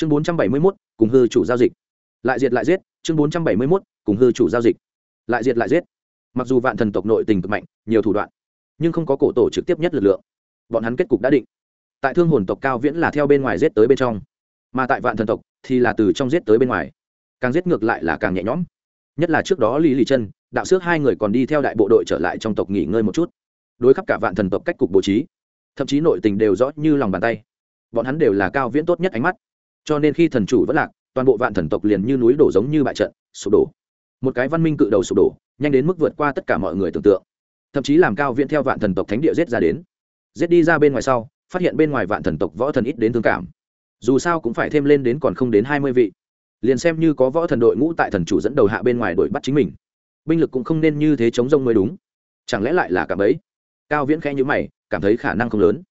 chương bốn trăm bảy mươi mốt, cùng hư chủ giao dịch. Lại diệt lại giết, chương bốn trăm bảy mươi mốt, cùng hư chủ giao dịch. Lại diệt lại giết. Mặc dù vạn thần tộc nội tình cực mạnh, nhiều thủ đoạn, nhưng không có cổ tổ trực tiếp nhất lực lượng. Bọn hắn kết cục đã định. Tại thương hồn tộc cao viễn là theo bên ngoài giết tới bên trong, mà tại vạn thần tộc thì là từ trong giết tới bên ngoài. Càng giết ngược lại là càng nhẹ nhõm. Nhất là trước đó lý lì chân đạo xước hai người còn đi theo đại bộ đội trở lại trong tộc nghỉ ngơi một chút. Đối khắp cả vạn thần tộc cách cục bố trí, thậm chí nội tình đều rõ như lòng bàn tay. Bọn hắn đều là cao viễn tốt nhất ánh mắt cho nên khi thần chủ vẫn lạc, toàn bộ vạn thần tộc liền như núi đổ giống như bại trận, sụp đổ. Một cái văn minh cự đầu sụp đổ, nhanh đến mức vượt qua tất cả mọi người tưởng tượng. Thậm chí làm cao viễn theo vạn thần tộc thánh địa giết ra đến. Giết đi ra bên ngoài sau, phát hiện bên ngoài vạn thần tộc võ thần ít đến thương cảm. Dù sao cũng phải thêm lên đến còn không đến hai mươi vị. Liền xem như có võ thần đội ngũ tại thần chủ dẫn đầu hạ bên ngoài đuổi bắt chính mình, binh lực cũng không nên như thế chống rông mới đúng. Chẳng lẽ lại là cả ấy cao viễn khẽ nhữ mày, cảm thấy khả năng không lớn.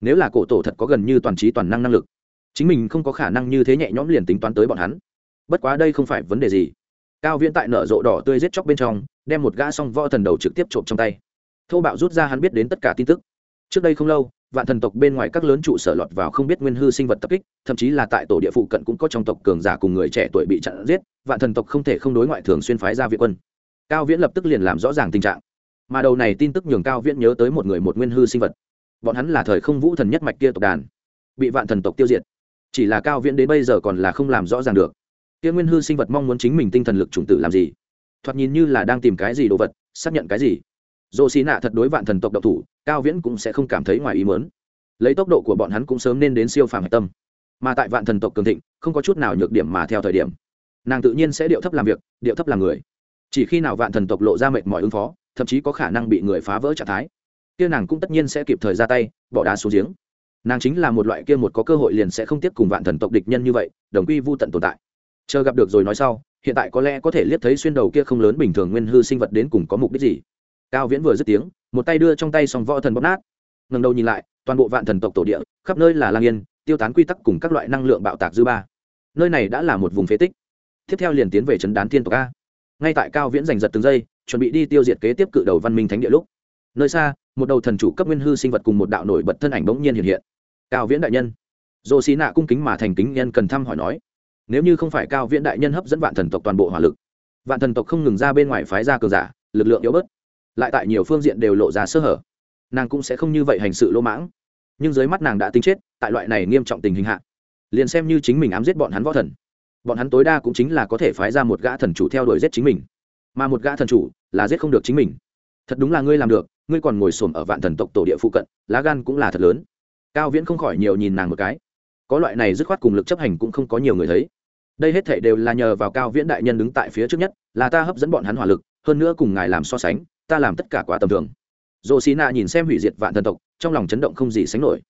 Nếu là cổ tổ thật có gần như toàn trí toàn năng năng lực chính mình không có khả năng như thế nhẹ nhõm liền tính toán tới bọn hắn. Bất quá đây không phải vấn đề gì. Cao viễn tại nở rộ đỏ tươi rết chóc bên trong, đem một gã song võ thần đầu trực tiếp trộm trong tay. Thô bạo rút ra hắn biết đến tất cả tin tức. Trước đây không lâu, vạn thần tộc bên ngoài các lớn trụ sở lọt vào không biết nguyên hư sinh vật tập kích, thậm chí là tại tổ địa phụ cận cũng có trong tộc cường giả cùng người trẻ tuổi bị chặn giết, vạn thần tộc không thể không đối ngoại thường xuyên phái ra viện quân. Cao viễn lập tức liền làm rõ ràng tình trạng. Mà đầu này tin tức nhường cao viễn nhớ tới một người một nguyên hư sinh vật. Bọn hắn là thời không vũ thần nhất mạch kia tộc đàn, bị vạn thần tộc tiêu diệt chỉ là cao viễn đến bây giờ còn là không làm rõ ràng được. Kia nguyên hư sinh vật mong muốn chính mình tinh thần lực chủng tử làm gì? Thoạt nhìn như là đang tìm cái gì đồ vật, xác nhận cái gì? Dồ xì nạ thật đối vạn thần tộc độc thủ, cao viễn cũng sẽ không cảm thấy ngoài ý mớn lấy tốc độ của bọn hắn cũng sớm nên đến siêu phàm hạch tâm. Mà tại vạn thần tộc cường thịnh, không có chút nào nhược điểm mà theo thời điểm. Nàng tự nhiên sẽ điệu thấp làm việc, điệu thấp làm người. Chỉ khi nào vạn thần tộc lộ ra mệt mỏi ứng phó, thậm chí có khả năng bị người phá vỡ trạng thái, kia nàng cũng tất nhiên sẽ kịp thời ra tay, bỏ đá xuống giếng nàng chính là một loại kia một có cơ hội liền sẽ không tiếp cùng vạn thần tộc địch nhân như vậy, đồng quy vô tận tồn tại. Chờ gặp được rồi nói sau, hiện tại có lẽ có thể liếc thấy xuyên đầu kia không lớn bình thường nguyên hư sinh vật đến cùng có mục đích gì. Cao viễn vừa dứt tiếng, một tay đưa trong tay xong võ thần bóp nát. Ngần đầu nhìn lại, toàn bộ vạn thần tộc tổ địa, khắp nơi là lang yên, tiêu tán quy tắc cùng các loại năng lượng bạo tạc dư ba. Nơi này đã là một vùng phế tích. Tiếp theo liền tiến về trấn đán thiên tộc a. Ngay tại cao viễn giành giật từng giây, chuẩn bị đi tiêu diệt kế tiếp cự đầu văn minh thánh địa lúc. Nơi xa, một đầu thần chủ cấp nguyên hư sinh vật cùng một đạo nổi bật thân ảnh bỗng nhiên hiện hiện cao viễn đại nhân. Dồ xì nạ cung kính mà thành kính nhân cần thăm hỏi nói, nếu như không phải cao viễn đại nhân hấp dẫn vạn thần tộc toàn bộ hỏa lực, vạn thần tộc không ngừng ra bên ngoài phái ra cờ giả, lực lượng yếu bớt, lại tại nhiều phương diện đều lộ ra sơ hở, nàng cũng sẽ không như vậy hành sự lỗ mãng. Nhưng dưới mắt nàng đã tính chết, tại loại này nghiêm trọng tình hình hạ, liền xem như chính mình ám giết bọn hắn võ thần, bọn hắn tối đa cũng chính là có thể phái ra một gã thần chủ theo đuổi giết chính mình. Mà một gã thần chủ là giết không được chính mình. Thật đúng là ngươi làm được, ngươi còn ngồi xổm ở vạn thần tộc tổ địa phụ cận, lá gan cũng là thật lớn cao viễn không khỏi nhiều nhìn nàng một cái. Có loại này dứt khoát cùng lực chấp hành cũng không có nhiều người thấy. Đây hết thể đều là nhờ vào cao viễn đại nhân đứng tại phía trước nhất, là ta hấp dẫn bọn hắn hỏa lực, hơn nữa cùng ngài làm so sánh, ta làm tất cả quá tầm thường. Dồ xì nạ nhìn xem hủy diệt vạn thần tộc, trong lòng chấn động không gì sánh nổi.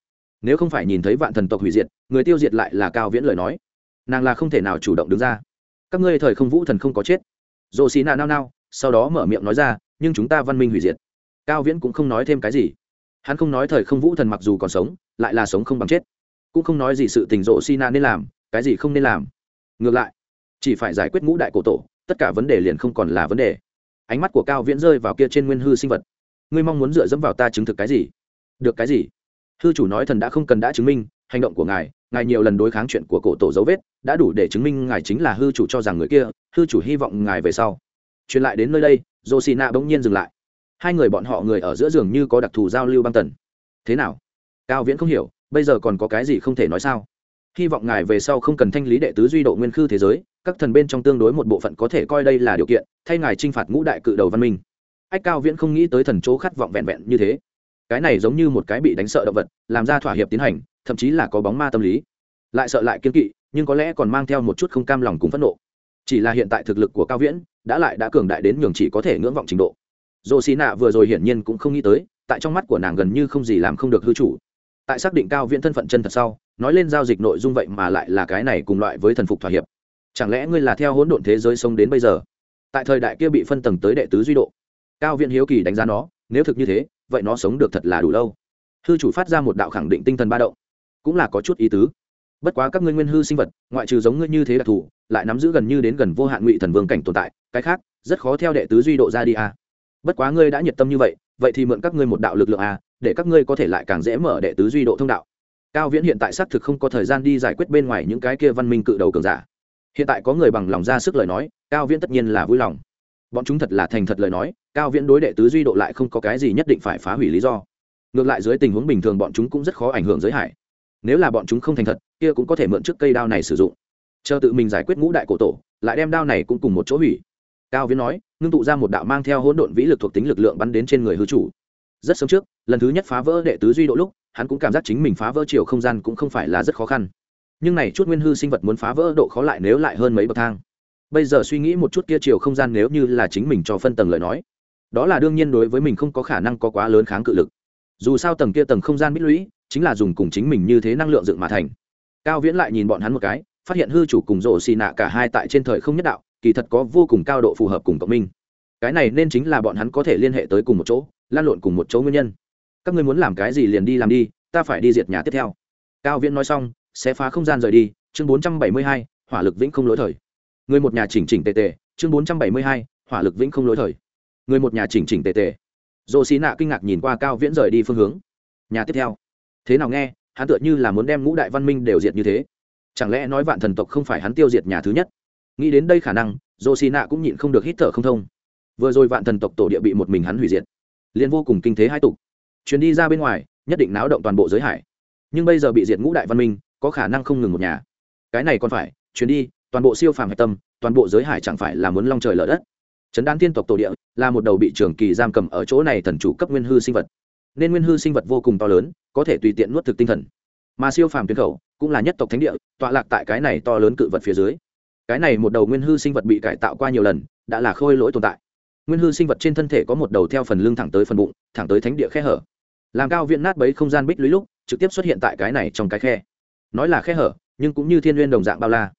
Nếu không phải nhìn thấy vạn thần tộc hủy diệt, người tiêu diệt lại là cao viễn lời nói. Nàng là không thể nào chủ động đứng ra. Các ngươi thời không vũ thần không có chết. Dồ xì nạ nao nao, sau đó mở miệng nói ra, nhưng chúng ta văn minh hủy diệt. Cao viễn cũng không nói thêm cái gì. Hắn không nói thời không vũ thần mặc dù còn sống lại là sống không bằng chết. Cũng không nói gì sự tình rộ xi na nên làm, cái gì không nên làm. Ngược lại, chỉ phải giải quyết ngũ đại cổ tổ, tất cả vấn đề liền không còn là vấn đề. Ánh mắt của cao viễn rơi vào kia trên nguyên hư sinh vật. Ngươi mong muốn dựa dẫm vào ta chứng thực cái gì? Được cái gì? Hư chủ nói thần đã không cần đã chứng minh, hành động của ngài ngài nhiều lần đối kháng chuyện của cổ tổ dấu vết, đã đủ để chứng minh ngài chính là hư chủ cho rằng người kia, hư chủ hy vọng ngài về sau. Truyền lại đến nơi đây rộ xì bỗng nhiên dừng lại. Hai người bọn họ người ở giữa giường như có đặc thù giao lưu băng tần. Thế nào? Cao viễn không hiểu, bây giờ còn có cái gì không thể nói sao? Hy vọng ngài về sau không cần thanh lý đệ tứ duy độ nguyên khư thế giới, các thần bên trong tương đối một bộ phận có thể coi đây là điều kiện, thay ngài t r i n h phạt ngũ đại cự đầu văn minh. Ách cao viễn không nghĩ tới thần chỗ khát vọng vẹn vẹn như thế. Cái này giống như một cái bị đánh sợ động vật, làm ra thỏa hiệp tiến hành, thậm chí là có bóng ma tâm lý. Lại sợ lại kiên kỵ, nhưng có lẽ còn mang theo một chút không cam lòng cùng phẫn nộ. Chỉ là hiện tại thực lực của cao viễn đã lại đã cường đại đến nhường chỉ có thể ngưỡng vọng trình độ. Dồ xì nạ vừa rồi hiển nhiên cũng không nghĩ tới, tại trong mắt của nàng gần như không gì làm không được hư chủ tại xác định cao viễn thân phận chân thật sau, nói lên giao dịch nội dung vậy mà lại là cái này cùng loại với thần phục thỏa hiệp. Chẳng lẽ ngươi là theo hỗn độn thế giới sống đến bây giờ? Tại thời đại kia bị phân tầng tới đệ tứ duy độ, cao viễn hiếu kỳ đánh giá nó, nếu thực như thế, vậy nó sống được thật là đủ lâu. Hư chủ phát ra một đạo khẳng định tinh thần ba động, cũng là có chút ý tứ. Bất quá các ngươi nguyên hư sinh vật, ngoại trừ giống ngươi như thế đặc thù, lại nắm giữ gần như đến gần vô hạn ngụy thần vương cảnh tồn tại, cái khác, rất khó theo đệ tứ duy độ ra đi a bất quá ngươi đã nhiệt tâm như vậy vậy thì mượn các ngươi một đạo lực lượng a để các ngươi có thể lại càng dễ mở đệ tứ duy độ thông đạo. Cao viễn hiện tại xác thực không có thời gian đi giải quyết bên ngoài những cái kia văn minh cự đầu cường giả. Hiện tại có người bằng lòng ra sức lời nói, cao viễn tất nhiên là vui lòng. Bọn chúng thật là thành thật lời nói, cao viễn đối đệ tứ duy độ lại không có cái gì nhất định phải phá hủy lý do. Ngược lại dưới tình huống bình thường bọn chúng cũng rất khó ảnh hưởng giới hải. Nếu là bọn chúng không thành thật, kia cũng có thể mượn trước cây đao này sử dụng. Chờ tự mình giải quyết ngũ đại cổ tổ, lại đem đao này cũng cùng một chỗ hủy. Cao viễn nói, ngưng tụ ra một đạo mang theo hỗn độn vĩ lực thuộc tính lực lượng bắn đến trên người hư chủ rất sớm trước, lần thứ nhất phá vỡ đệ tứ duy độ lúc, hắn cũng cảm giác chính mình phá vỡ chiều không gian cũng không phải là rất khó khăn. Nhưng này chút nguyên hư sinh vật muốn phá vỡ độ khó lại nếu lại hơn mấy bậc thang. Bây giờ suy nghĩ một chút kia chiều không gian nếu như là chính mình cho phân tầng lời nói, đó là đương nhiên đối với mình không có khả năng có quá lớn kháng cự lực. Dù sao tầng kia tầng không gian bích lũy, chính là dùng cùng chính mình như thế năng lượng dựng mà thành. Cao viễn lại nhìn bọn hắn một cái, phát hiện hư chủ cùng rộ xì nạ cả hai tại trên thời không nhất đạo, kỳ thật có vô cùng cao độ phù hợp cùng cộng minh. Cái này nên chính là bọn hắn có thể liên hệ tới cùng một chỗ lan lộn cùng một chỗ nguyên nhân. Các ngươi muốn làm cái gì liền đi làm đi, ta phải đi diệt nhà tiếp theo. Cao viễn nói xong, sẽ phá không gian rời đi, chương bốn trăm bảy mươi hai, hỏa lực vĩnh không lỗi thời. Người một nhà chỉnh chỉnh tề tề, chương bốn trăm bảy mươi hai, hỏa lực vĩnh không lỗi thời. Người một nhà chỉnh chỉnh tề tề. Dồ xí nạ kinh ngạc nhìn qua cao viễn rời đi phương hướng. Nhà tiếp theo. Thế nào nghe, hắn tựa như là muốn đem ngũ đại văn minh đều diệt như thế. Chẳng lẽ nói vạn thần tộc không phải hắn tiêu diệt nhà thứ nhất? Nghĩ đến đây khả năng dồ xí nạ cũng nhịn không được hít thở không thông. Vừa rồi vạn thần tộc tổ địa bị một mình hắn hủy diệt liền vô cùng kinh thế hai tục. Chuyến đi ra bên ngoài, nhất định náo động toàn bộ giới hải. Nhưng bây giờ bị diệt ngũ đại văn minh, có khả năng không ngừng một nhà. Cái này còn phải, chuyến đi, toàn bộ siêu phàm hạch tâm, toàn bộ giới hải chẳng phải là muốn long trời lở đất. Trấn đan thiên tộc tổ địa, là một đầu bị trường kỳ giam cầm ở chỗ này thần chủ cấp nguyên hư sinh vật. Nên nguyên hư sinh vật vô cùng to lớn, có thể tùy tiện nuốt thực tinh thần. Mà siêu phàm tuyến khẩu, cũng là nhất tộc thánh địa, tọa lạc tại cái này to lớn cự vật phía dưới. Cái này một đầu nguyên hư sinh vật bị cải tạo qua nhiều lần, đã là khôi lỗi tồn tại nguyên hư sinh vật trên thân thể có một đầu theo phần lưng thẳng tới phần bụng, thẳng tới thánh địa khe hở. Làm cao viện nát bấy không gian bích lũy lúc, trực tiếp xuất hiện tại cái này trong cái khe. Nói là khe hở, nhưng cũng như thiên nguyên đồng dạng bao la.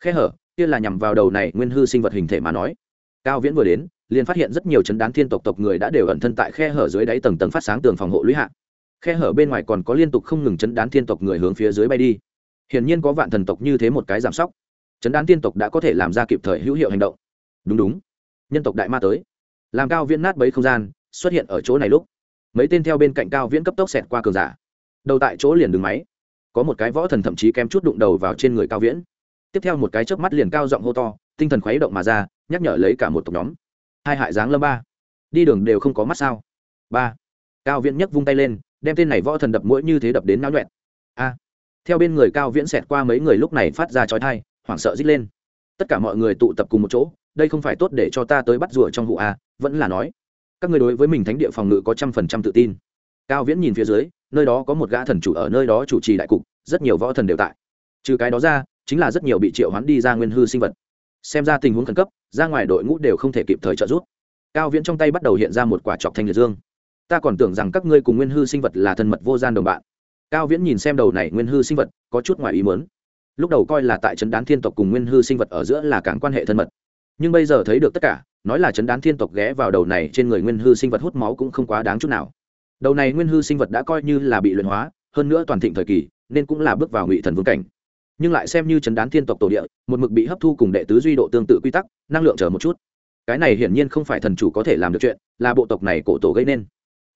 Khe hở, kia là nhằm vào đầu này nguyên hư sinh vật hình thể mà nói. Cao viễn vừa đến, liền phát hiện rất nhiều chấn đán thiên tộc tộc người đã đều ẩn thân tại khe hở dưới đáy tầng tầng phát sáng tường phòng hộ lũy hạ. Khe hở bên ngoài còn có liên tục không ngừng chấn đán thiên tộc người hướng phía dưới bay đi. Hiển nhiên có vạn thần tộc như thế một cái giảm sóc. Chấn đán thiên tộc đã có thể làm ra kịp thời hữu hiệu hành động. Đúng đúng. Nhân tộc đại ma tới làm cao viễn nát bấy không gian, xuất hiện ở chỗ này lúc. Mấy tên theo bên cạnh cao viễn cấp tốc xẹt qua cường giả. Đầu tại chỗ liền đứng máy. Có một cái võ thần thậm chí kém chút đụng đầu vào trên người cao viễn. Tiếp theo một cái chớp mắt liền cao giọng hô to, tinh thần khuấy động mà ra, nhắc nhở lấy cả một tộc nhóm. Hai hại dáng lâm ba. Đi đường đều không có mắt sao? Ba. Cao viễn nhấc vung tay lên, đem tên này võ thần đập mũi như thế đập đến náo nhuẹn. A. Theo bên người cao viễn xẹt qua mấy người lúc này phát ra chói thai hoảng sợ rít lên. Tất cả mọi người tụ tập cùng một chỗ đây không phải tốt để cho ta tới bắt rùa trong vụ a vẫn là nói. Các người đối với mình thánh địa phòng ngự có trăm phần trăm tự tin. Cao viễn nhìn phía dưới, nơi đó có một gã thần chủ ở nơi đó chủ trì đại cục, rất nhiều võ thần đều tại. Trừ cái đó ra, chính là rất nhiều bị triệu hoán đi ra nguyên hư sinh vật. Xem ra tình huống khẩn cấp, ra ngoài đội ngũ đều không thể kịp thời trợ giúp. Cao viễn trong tay bắt đầu hiện ra một quả trọc thanh liệt dương. Ta còn tưởng rằng các ngươi cùng nguyên hư sinh vật là thân mật vô gian đồng bạn. Cao viễn nhìn xem đầu này nguyên hư sinh vật, có chút ngoài ý mớn lúc đầu coi là tại trấn đán thiên tộc cùng nguyên hư sinh vật ở giữa là càng quan hệ thân mật nhưng bây giờ thấy được tất cả, nói là chấn đán thiên tộc ghé vào đầu này trên người nguyên hư sinh vật hút máu cũng không quá đáng chút nào. Đầu này nguyên hư sinh vật đã coi như là bị luyện hóa, hơn nữa toàn thịnh thời kỳ, nên cũng là bước vào ngụy thần vương cảnh. Nhưng lại xem như chấn đán thiên tộc tổ địa, một mực bị hấp thu cùng đệ tứ duy độ tương tự quy tắc, năng lượng chờ một chút. Cái này hiển nhiên không phải thần chủ có thể làm được chuyện, là bộ tộc này cổ tổ gây nên.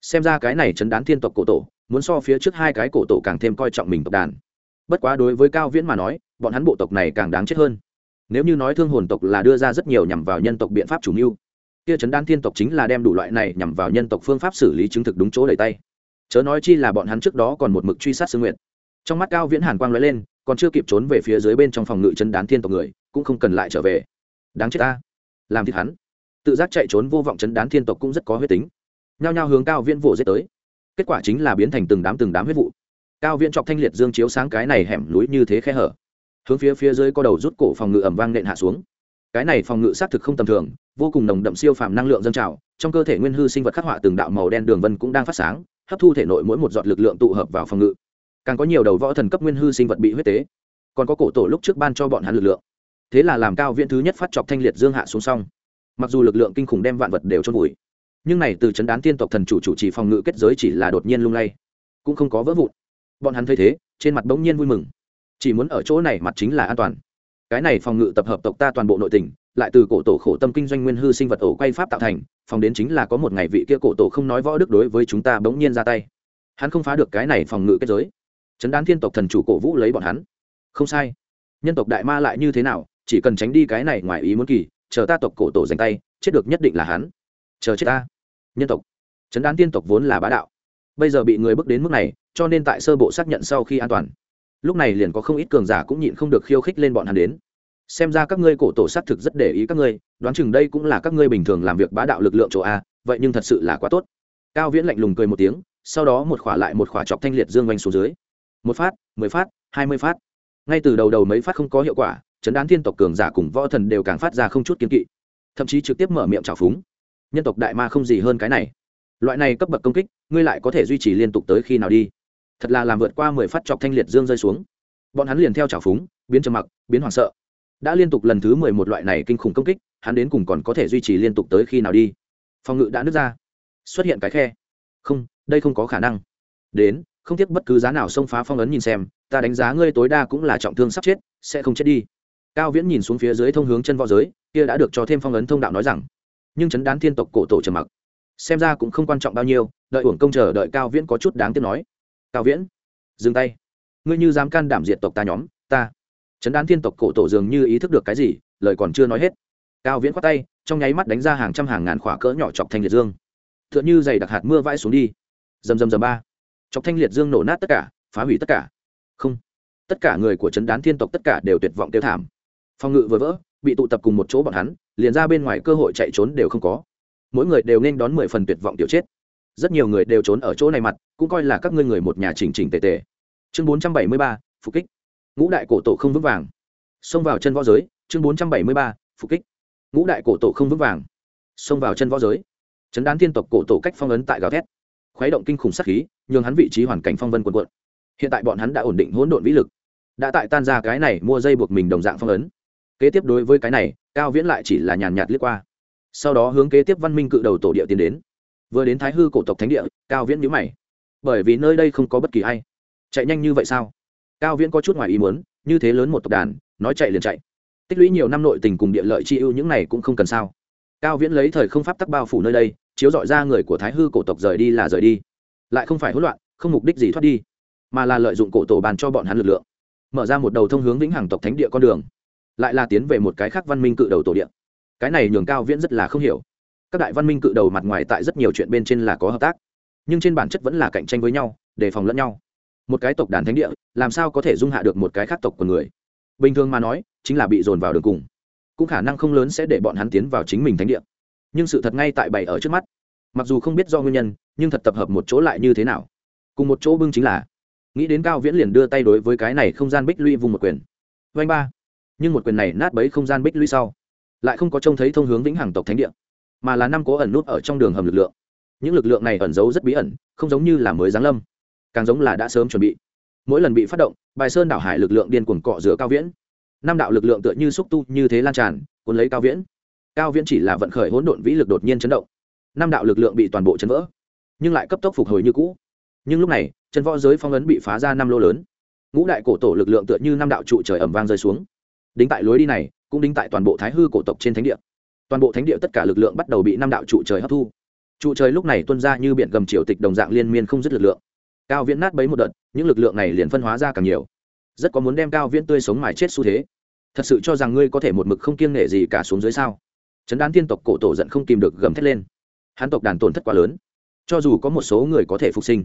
Xem ra cái này chấn đán thiên tộc cổ tổ, muốn so phía trước hai cái cổ tổ càng thêm coi trọng mình tộc đàn. Bất quá đối với cao viễn mà nói, bọn hắn bộ tộc này càng đáng chết hơn nếu như nói thương hồn tộc là đưa ra rất nhiều nhằm vào nhân tộc biện pháp chủ mưu, kia chấn đan thiên tộc chính là đem đủ loại này nhằm vào nhân tộc phương pháp xử lý chứng thực đúng chỗ đầy tay. Chớ nói chi là bọn hắn trước đó còn một mực truy sát sư nguyện trong mắt cao viễn hàn quang lóe lên, còn chưa kịp trốn về phía dưới bên trong phòng ngự chân đán thiên tộc người, cũng không cần lại trở về. Đáng chết ta. Làm thịt hắn. Tự giác chạy trốn vô vọng chấn đán thiên tộc cũng rất có huyết tính. Nhao nhao hướng cao viễn vỗ giết tới. Kết quả chính là biến thành từng đám từng đám huyết vụ. Cao viễn chọc thanh liệt dương chiếu sáng cái này hẻm núi như thế khe hở hướng phía phía dưới có đầu rút cổ phòng ngự ẩm vang nện hạ xuống. Cái này phòng ngự xác thực không tầm thường, vô cùng nồng đậm siêu phàm năng lượng dân trào, trong cơ thể nguyên hư sinh vật khắc họa từng đạo màu đen đường vân cũng đang phát sáng, hấp thu thể nội mỗi một giọt lực lượng tụ hợp vào phòng ngự. Càng có nhiều đầu võ thần cấp nguyên hư sinh vật bị huyết tế. Còn có cổ tổ lúc trước ban cho bọn hắn lực lượng. Thế là làm cao viễn thứ nhất phát chọc thanh liệt dương hạ xuống xong. Mặc dù lực lượng kinh khủng đem vạn vật đều trôn vùi, nhưng này từ chấn đán tiên tộc thần chủ chủ trì phòng ngự kết giới chỉ là đột nhiên lung lay, cũng không có vỡ vụn. Bọn hắn thấy thế, trên mặt bỗng nhiên vui mừng chỉ muốn ở chỗ này mặt chính là an toàn. Cái này phòng ngự tập hợp tộc ta toàn bộ nội tình, lại từ cổ tổ khổ tâm kinh doanh nguyên hư sinh vật ổ quay pháp tạo thành, phòng đến chính là có một ngày vị kia cổ tổ không nói võ đức đối với chúng ta bỗng nhiên ra tay. Hắn không phá được cái này phòng ngự kết giới. Chấn đán thiên tộc thần chủ cổ vũ lấy bọn hắn. Không sai. Nhân tộc đại ma lại như thế nào, chỉ cần tránh đi cái này ngoài ý muốn kỳ, chờ ta tộc cổ tổ dành tay, chết được nhất định là hắn. Chờ chết ta. Nhân tộc. Chấn đán tiên tộc vốn là bá đạo. Bây giờ bị người bước đến mức này, cho nên tại sơ bộ xác nhận sau khi an toàn lúc này liền có không ít cường giả cũng nhịn không được khiêu khích lên bọn hắn đến. Xem ra các ngươi cổ tổ xác thực rất để ý các ngươi, đoán chừng đây cũng là các ngươi bình thường làm việc bá đạo lực lượng chỗ a, vậy nhưng thật sự là quá tốt. Cao viễn lạnh lùng cười một tiếng, sau đó một khỏa lại một khỏa chọc thanh liệt dương oanh xuống dưới. Một phát, mười phát, hai mươi phát. Ngay từ đầu đầu mấy phát không có hiệu quả, chấn đán thiên tộc cường giả cùng võ thần đều càng phát ra không chút kiếm kỵ. Thậm chí trực tiếp mở miệng trào phúng. Nhân tộc đại ma không gì hơn cái này. Loại này cấp bậc công kích, ngươi lại có thể duy trì liên tục tới khi nào đi? Thật là làm vượt qua mười phát chọc thanh liệt dương rơi xuống. Bọn hắn liền theo trào phúng, biến trầm mặc, biến hoảng sợ. Đã liên tục lần thứ mười một loại này kinh khủng công kích, hắn đến cùng còn có thể duy trì liên tục tới khi nào đi? Phòng ngự đã nứt ra. Xuất hiện cái khe. Không, đây không có khả năng. Đến, không tiếc bất cứ giá nào xông phá phong ấn nhìn xem, ta đánh giá ngươi tối đa cũng là trọng thương sắp chết, sẽ không chết đi. Cao viễn nhìn xuống phía dưới thông hướng chân võ giới, kia đã được cho thêm phong ấn thông đạo nói rằng. Nhưng chấn đán thiên tộc cổ tổ trầm mặc. Xem ra cũng không quan trọng bao nhiêu, đợi uổng công chờ đợi cao viễn có chút đáng tiếc nói cao viễn, dừng tay. Ngươi như dám can đảm diệt tộc ta nhóm, ta. Chấn đán thiên tộc cổ tổ dường như ý thức được cái gì, lời còn chưa nói hết. Cao viễn khoát tay, trong nháy mắt đánh ra hàng trăm hàng ngàn khỏa cỡ nhỏ chọc thanh liệt dương. T h ư ợ n như dày đặc hạt mưa vãi xuống đi. Dầm dầm dầm ba. Chọc thanh liệt dương nổ nát tất cả, phá hủy tất cả. Không. Tất cả người của chấn đán thiên tộc tất cả đều tuyệt vọng tiêu thảm. Phòng ngự vừa vỡ, bị tụ tập cùng một chỗ bọn hắn, liền ra bên ngoài cơ hội chạy trốn đều không có. Mỗi người đều nên đón mười phần tuyệt vọng tiểu chết rất nhiều người đều trốn ở chỗ này mặt, cũng coi là các ngươi người một nhà chỉnh chỉnh tề tề. Chương bốn trăm bảy mươi ba, phục kích. Ngũ đại cổ tổ không vững vàng. Xông vào chân võ giới, chương bốn trăm bảy mươi ba, phục kích. Ngũ đại cổ tổ không vững vàng. Xông vào chân võ giới. Chấn đán thiên tộc cổ tổ cách phong ấn tại gào thét. Khuấy động kinh khủng sát khí, nhường hắn vị trí hoàn cảnh phong vân quần quận hiện tại bọn hắn đã ổn định hỗn độn vĩ lực, đã tại tan ra cái này mua dây buộc mình đồng dạng phong ấn. Kế tiếp đối với cái này, cao viễn lại chỉ là nhàn nhạt liếc qua. Sau đó hướng kế tiếp văn minh cự đầu tổ địa tiến đến vừa đến thái hư cổ tộc thánh địa, cao viễn nhữ mày. Bởi vì nơi đây không có bất kỳ ai. Chạy nhanh như vậy sao? Cao viễn có chút ngoài ý muốn, như thế lớn một tộc đàn, nói chạy liền chạy. Tích lũy nhiều năm nội tình cùng địa lợi chi ưu những này cũng không cần sao. Cao viễn lấy thời không pháp tắc bao phủ nơi đây, chiếu dọi ra người của thái hư cổ tộc rời đi là rời đi. Lại không phải hỗn loạn, không mục đích gì thoát đi, mà là lợi dụng cổ tổ bàn cho bọn hắn lực lượng. Mở ra một đầu thông hướng vĩnh hằng tộc thánh địa con đường. Lại là tiến về một cái khác văn minh cự đầu tổ địa. Cái này nhường cao viễn rất là không hiểu các đại văn minh cự đầu mặt ngoài tại rất nhiều chuyện bên trên là có hợp tác, nhưng trên bản chất vẫn là cạnh tranh với nhau, đề phòng lẫn nhau. Một cái tộc đàn thánh địa, làm sao có thể dung hạ được một cái khác tộc của người? Bình thường mà nói, chính là bị dồn vào đường cùng. Cũng khả năng không lớn sẽ để bọn hắn tiến vào chính mình thánh địa. Nhưng sự thật ngay tại bày ở trước mắt. Mặc dù không biết do nguyên nhân, nhưng thật tập hợp một chỗ lại như thế nào? Cùng một chỗ bưng chính là, nghĩ đến cao viễn liền đưa tay đối với cái này không gian bích lũy vùng một quyền. Vanh ba. Nhưng một quyền này nát bấy không gian bích lũy sau, lại không có trông thấy thông hướng vĩnh hằng tộc thánh địa mà là năm cố ẩn nút ở trong đường hầm lực lượng. Những lực lượng này ẩn giấu rất bí ẩn, không giống như là mới giáng lâm. Càng giống là đã sớm chuẩn bị. Mỗi lần bị phát động, bài sơn đảo hải lực lượng điên cuồng cọ rửa cao viễn. Năm đạo lực lượng tựa như xúc tu như thế lan tràn, cuốn lấy cao viễn. Cao viễn chỉ là vận khởi hỗn độn vĩ lực đột nhiên chấn động. Năm đạo lực lượng bị toàn bộ chấn vỡ, nhưng lại cấp tốc phục hồi như cũ. Nhưng lúc này, chân võ giới phong ấn bị phá ra năm lô lớn. Ngũ đại cổ tổ lực lượng tựa như năm đạo trụ trời ẩm vang rơi xuống. Đính tại lối đi này, cũng đính tại toàn bộ thái hư cổ tộc trên thánh địa toàn bộ thánh địa tất cả lực lượng bắt đầu bị năm đạo trụ trời hấp thu. Trụ trời lúc này tuân ra như biển gầm triều tịch đồng dạng liên miên không dứt lực lượng. Cao viễn nát bấy một đợt, những lực lượng này liền phân hóa ra càng nhiều. Rất có muốn đem cao viễn tươi sống mài chết xu thế. Thật sự cho rằng ngươi có thể một mực không kiêng nể gì cả xuống dưới sao? Chấn đán tiên tộc cổ tổ giận không kìm được gầm thét lên. Hắn tộc đàn tổn thất quá lớn. Cho dù có một số người có thể phục sinh,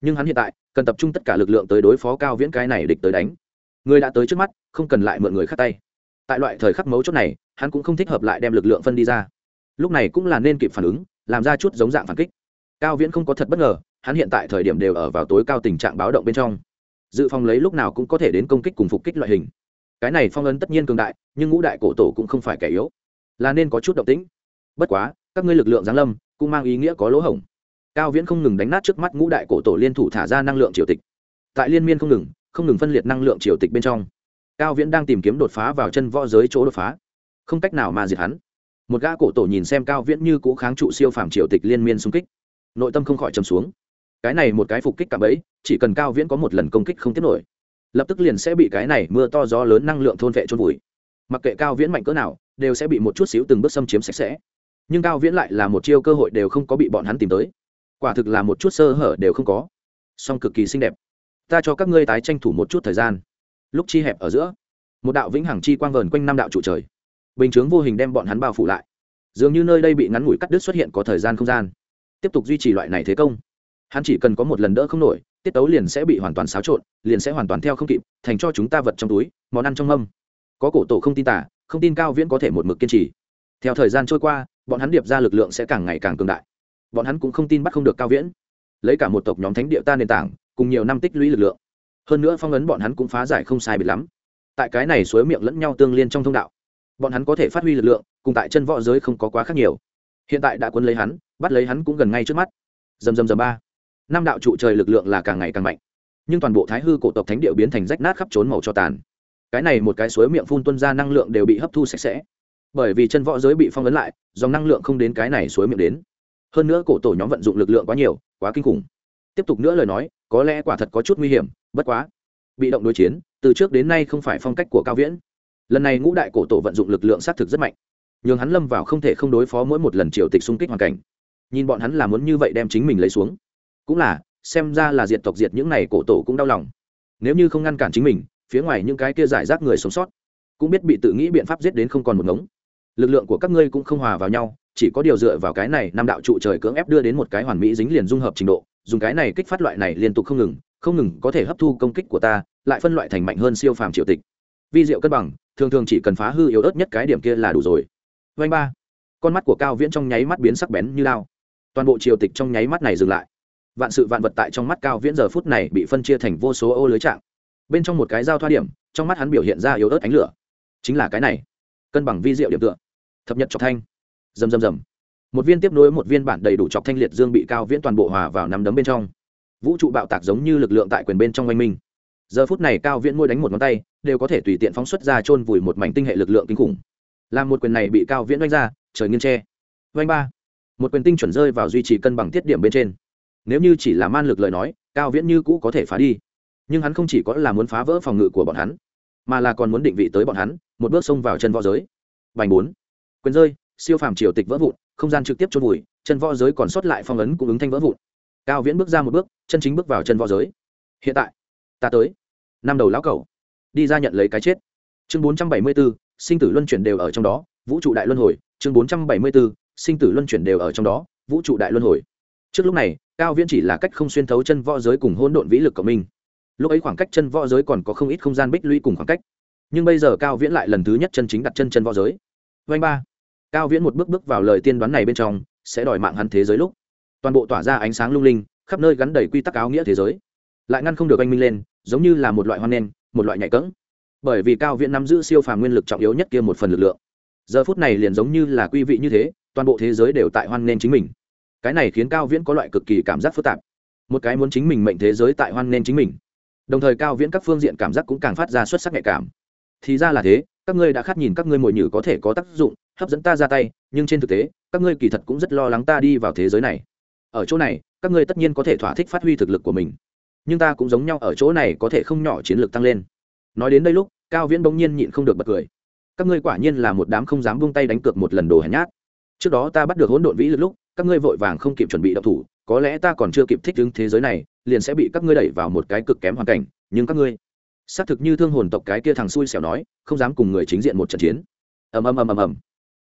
nhưng hắn hiện tại cần tập trung tất cả lực lượng tới đối phó cao viễn cái này địch tới đánh. Người đã tới trước mắt, không cần lại mượn người khác tay. Tại loại thời khắc mấu chốt này hắn cũng không thích hợp lại đem lực lượng phân đi ra. Lúc này cũng là nên kịp phản ứng, làm ra chút giống dạng phản kích. Cao viễn không có thật bất ngờ, hắn hiện tại thời điểm đều ở vào tối cao tình trạng báo động bên trong. Dự phòng lấy lúc nào cũng có thể đến công kích cùng phục kích loại hình. Cái này phong ấn tất nhiên cường đại, nhưng ngũ đại cổ tổ cũng không phải kẻ yếu. Là nên có chút động tĩnh. Bất quá, các ngươi lực lượng giáng lâm, cũng mang ý nghĩa có lỗ hổng. Cao viễn không ngừng đánh nát trước mắt ngũ đại cổ tổ liên thủ thả ra năng lượng triều tịch. Tại liên miên không ngừng không ngừng phân liệt năng lượng triều tịch bên trong. Cao viễn đang tìm kiếm đột phá vào chân võ giới chỗ đột phá không cách nào mà diệt hắn. Một gã cổ tổ nhìn xem cao viễn như cũ kháng trụ siêu phàm triều tịch liên miên xung kích. Nội tâm không khỏi trầm xuống. Cái này một cái phục kích cảm ấy chỉ cần cao viễn có một lần công kích không tiếp nổi, lập tức liền sẽ bị cái này mưa to gió lớn năng lượng thôn vệ trôn vùi. Mặc kệ cao viễn mạnh cỡ nào, đều sẽ bị một chút xíu từng bước xâm chiếm sạch sẽ. Nhưng cao viễn lại là một chiêu cơ hội đều không có bị bọn hắn tìm tới. Quả thực là một chút sơ hở đều không có. Song cực kỳ xinh đẹp. Ta cho các ngươi tái tranh thủ một chút thời gian. Lúc chi hẹp ở giữa, một đạo vĩnh hằng chi quang vờn quanh năm đạo trụ trời bình chướng vô hình đem bọn hắn bao phủ lại. Dường như nơi đây bị ngắn ngủi cắt đứt xuất hiện có thời gian không gian. Tiếp tục duy trì loại này thế công, hắn chỉ cần có một lần đỡ không nổi, tiết tấu liền sẽ bị hoàn toàn xáo trộn, liền sẽ hoàn toàn theo không kịp, thành cho chúng ta vật trong túi, món ăn trong mâm. Có cổ tổ không tin tả không tin cao viễn có thể một mực kiên trì. Theo thời gian trôi qua, bọn hắn điệp ra lực lượng sẽ càng ngày càng cường đại. Bọn hắn cũng không tin bắt không được cao viễn. Lấy cả một tộc nhóm thánh địa ta nền tảng, cùng nhiều năm tích lũy lực lượng. Hơn nữa phong ấn bọn hắn cũng phá giải không sai biệt lắm. Tại cái này suối miệng lẫn nhau tương liên trong thông đạo bọn hắn có thể phát huy lực lượng, cùng tại chân võ giới không có quá khác nhiều. Hiện tại đã quân lấy hắn, bắt lấy hắn cũng gần ngay trước mắt. Dầm dầm dầm ba. Năm đạo trụ trời lực lượng là càng ngày càng mạnh. Nhưng toàn bộ thái hư cổ tộc thánh điệu biến thành rách nát khắp trốn màu cho tàn. Cái này một cái suối miệng phun tuân ra năng lượng đều bị hấp thu sạch sẽ. Bởi vì chân võ giới bị phong ấn lại, dòng năng lượng không đến cái này suối miệng đến. Hơn nữa cổ tổ nhóm vận dụng lực lượng quá nhiều, quá kinh khủng. Tiếp tục nữa lời nói, có lẽ quả thật có chút nguy hiểm, bất quá. Bị động đối chiến, từ trước đến nay không phải phong cách của cao viễn lần này ngũ đại cổ tổ vận dụng lực lượng xác thực rất mạnh. Nhường hắn lâm vào không thể không đối phó mỗi một lần triều tịch xung kích hoàn cảnh. Nhìn bọn hắn là muốn như vậy đem chính mình lấy xuống. Cũng là, xem ra là diệt tộc diệt những này cổ tổ cũng đau lòng. Nếu như không ngăn cản chính mình, phía ngoài những cái kia giải rác người sống sót, cũng biết bị tự nghĩ biện pháp giết đến không còn một ngống. Lực lượng của các ngươi cũng không hòa vào nhau, chỉ có điều dựa vào cái này năm đạo trụ trời cưỡng ép đưa đến một cái hoàn mỹ dính liền dung hợp trình độ, dùng cái này kích phát loại này liên tục không ngừng không ngừng có thể hấp thu công kích của ta, lại phân loại thành mạnh hơn siêu phàm triều tịch. Vi diệu cân bằng thường thường chỉ cần phá hư yếu ớt nhất cái điểm kia là đủ rồi. Vanh ba. Con mắt của cao viễn trong nháy mắt biến sắc bén như lao. Toàn bộ triều tịch trong nháy mắt này dừng lại. Vạn sự vạn vật tại trong mắt cao viễn giờ phút này bị phân chia thành vô số ô lưới trạng. Bên trong một cái giao thoa điểm, trong mắt hắn biểu hiện ra yếu ớt ánh lửa. Chính là cái này. Cân bằng vi diệu điểm tựa. Thập nhật chọc thanh. Rầm rầm rầm. Một viên tiếp nối một viên bản đầy đủ chọc thanh liệt dương bị cao viễn toàn bộ hòa vào nắm đấm bên trong. Vũ trụ bạo tạc giống như lực lượng tại quyền bên trong oanh minh giờ phút này cao viễn môi đánh một ngón tay, đều có thể tùy tiện phóng xuất ra chôn vùi một mảnh tinh hệ lực lượng kinh khủng. Làm một quyền này bị cao viễn đánh ra, trời nghiêng tre. Vanh ba. Một quyền tinh chuẩn rơi vào duy trì cân bằng tiết điểm bên trên. Nếu như chỉ là man lực lời nói, cao viễn như cũ có thể phá đi. Nhưng hắn không chỉ có là muốn phá vỡ phòng ngự của bọn hắn, mà là còn muốn định vị tới bọn hắn, một bước xông vào chân võ giới. Vành bốn. Quyền rơi, siêu phàm triều tịch vỡ vụn, không gian trực tiếp chôn vùi, chân võ giới còn sót lại phong ấn cũng ứng thanh vỡ vụn. Cao viễn bước ra một bước, chân chính bước vào chân võ giới. Hiện tại, ta tới năm đầu lão cẩu. Đi ra nhận lấy cái chết. Chương bốn trăm bảy mươi b ố sinh tử luân chuyển đều ở trong đó, vũ trụ đại luân hồi. Chương bốn trăm bảy mươi b ố sinh tử luân chuyển đều ở trong đó, vũ trụ đại luân hồi. Trước lúc này, cao viễn chỉ là cách không xuyên thấu chân võ giới cùng hôn độn vĩ lực của mình. lúc ấy khoảng cách chân võ giới còn có không ít không gian bích lũy cùng khoảng cách. Nhưng bây giờ cao viễn lại lần thứ nhất chân chính đặt chân chân võ giới. Vanh ba. Cao viễn một bước bước vào lời tiên đoán này bên trong, sẽ đòi mạng hắn thế giới lúc. Toàn bộ tỏa ra ánh sáng lung linh, khắp nơi gắn đầy quy tắc áo nghĩa thế giới. Lại ngăn không được anh minh lên giống như là một loại hoan nen một loại nhạy cẫng bởi vì cao viễn nắm giữ siêu phàm nguyên lực trọng yếu nhất kia một phần lực lượng. Giờ phút này liền giống như là quý vị như thế, toàn bộ thế giới đều tại hoan nen chính mình. Cái này khiến cao viễn có loại cực kỳ cảm giác phức tạp. Một cái muốn chính mình mệnh thế giới tại hoan nen chính mình. Đồng thời cao viễn các phương diện cảm giác cũng càng phát ra xuất sắc nhạy cảm. Thì ra là thế, các ngươi đã khát nhìn các ngươi mồi nhử có thể có tác dụng, hấp dẫn ta ra tay, nhưng trên thực tế, các ngươi kỳ thật cũng rất lo lắng ta đi vào thế giới này. Ở chỗ này, các ngươi tất nhiên có thể thỏa thích phát huy thực lực của mình nhưng ta cũng giống nhau ở chỗ này có thể không nhỏ chiến lược tăng lên. Nói đến đây lúc, cao viễn bỗng nhiên nhịn không được bật cười. Các ngươi quả nhiên là một đám không dám buông tay đánh cược một lần đồ hèn nhát. Trước đó ta bắt được hỗn độn vĩ lực lúc, các ngươi vội vàng không kịp chuẩn bị đậu thủ, có lẽ ta còn chưa kịp thích ứng thế giới này, liền sẽ bị các ngươi đẩy vào một cái cực kém hoàn cảnh, nhưng các ngươi, xác thực như thương hồn tộc cái kia thằng xui xẻo nói, không dám cùng người chính diện một trận chiến. Ầm ầm ầm ầm ầm.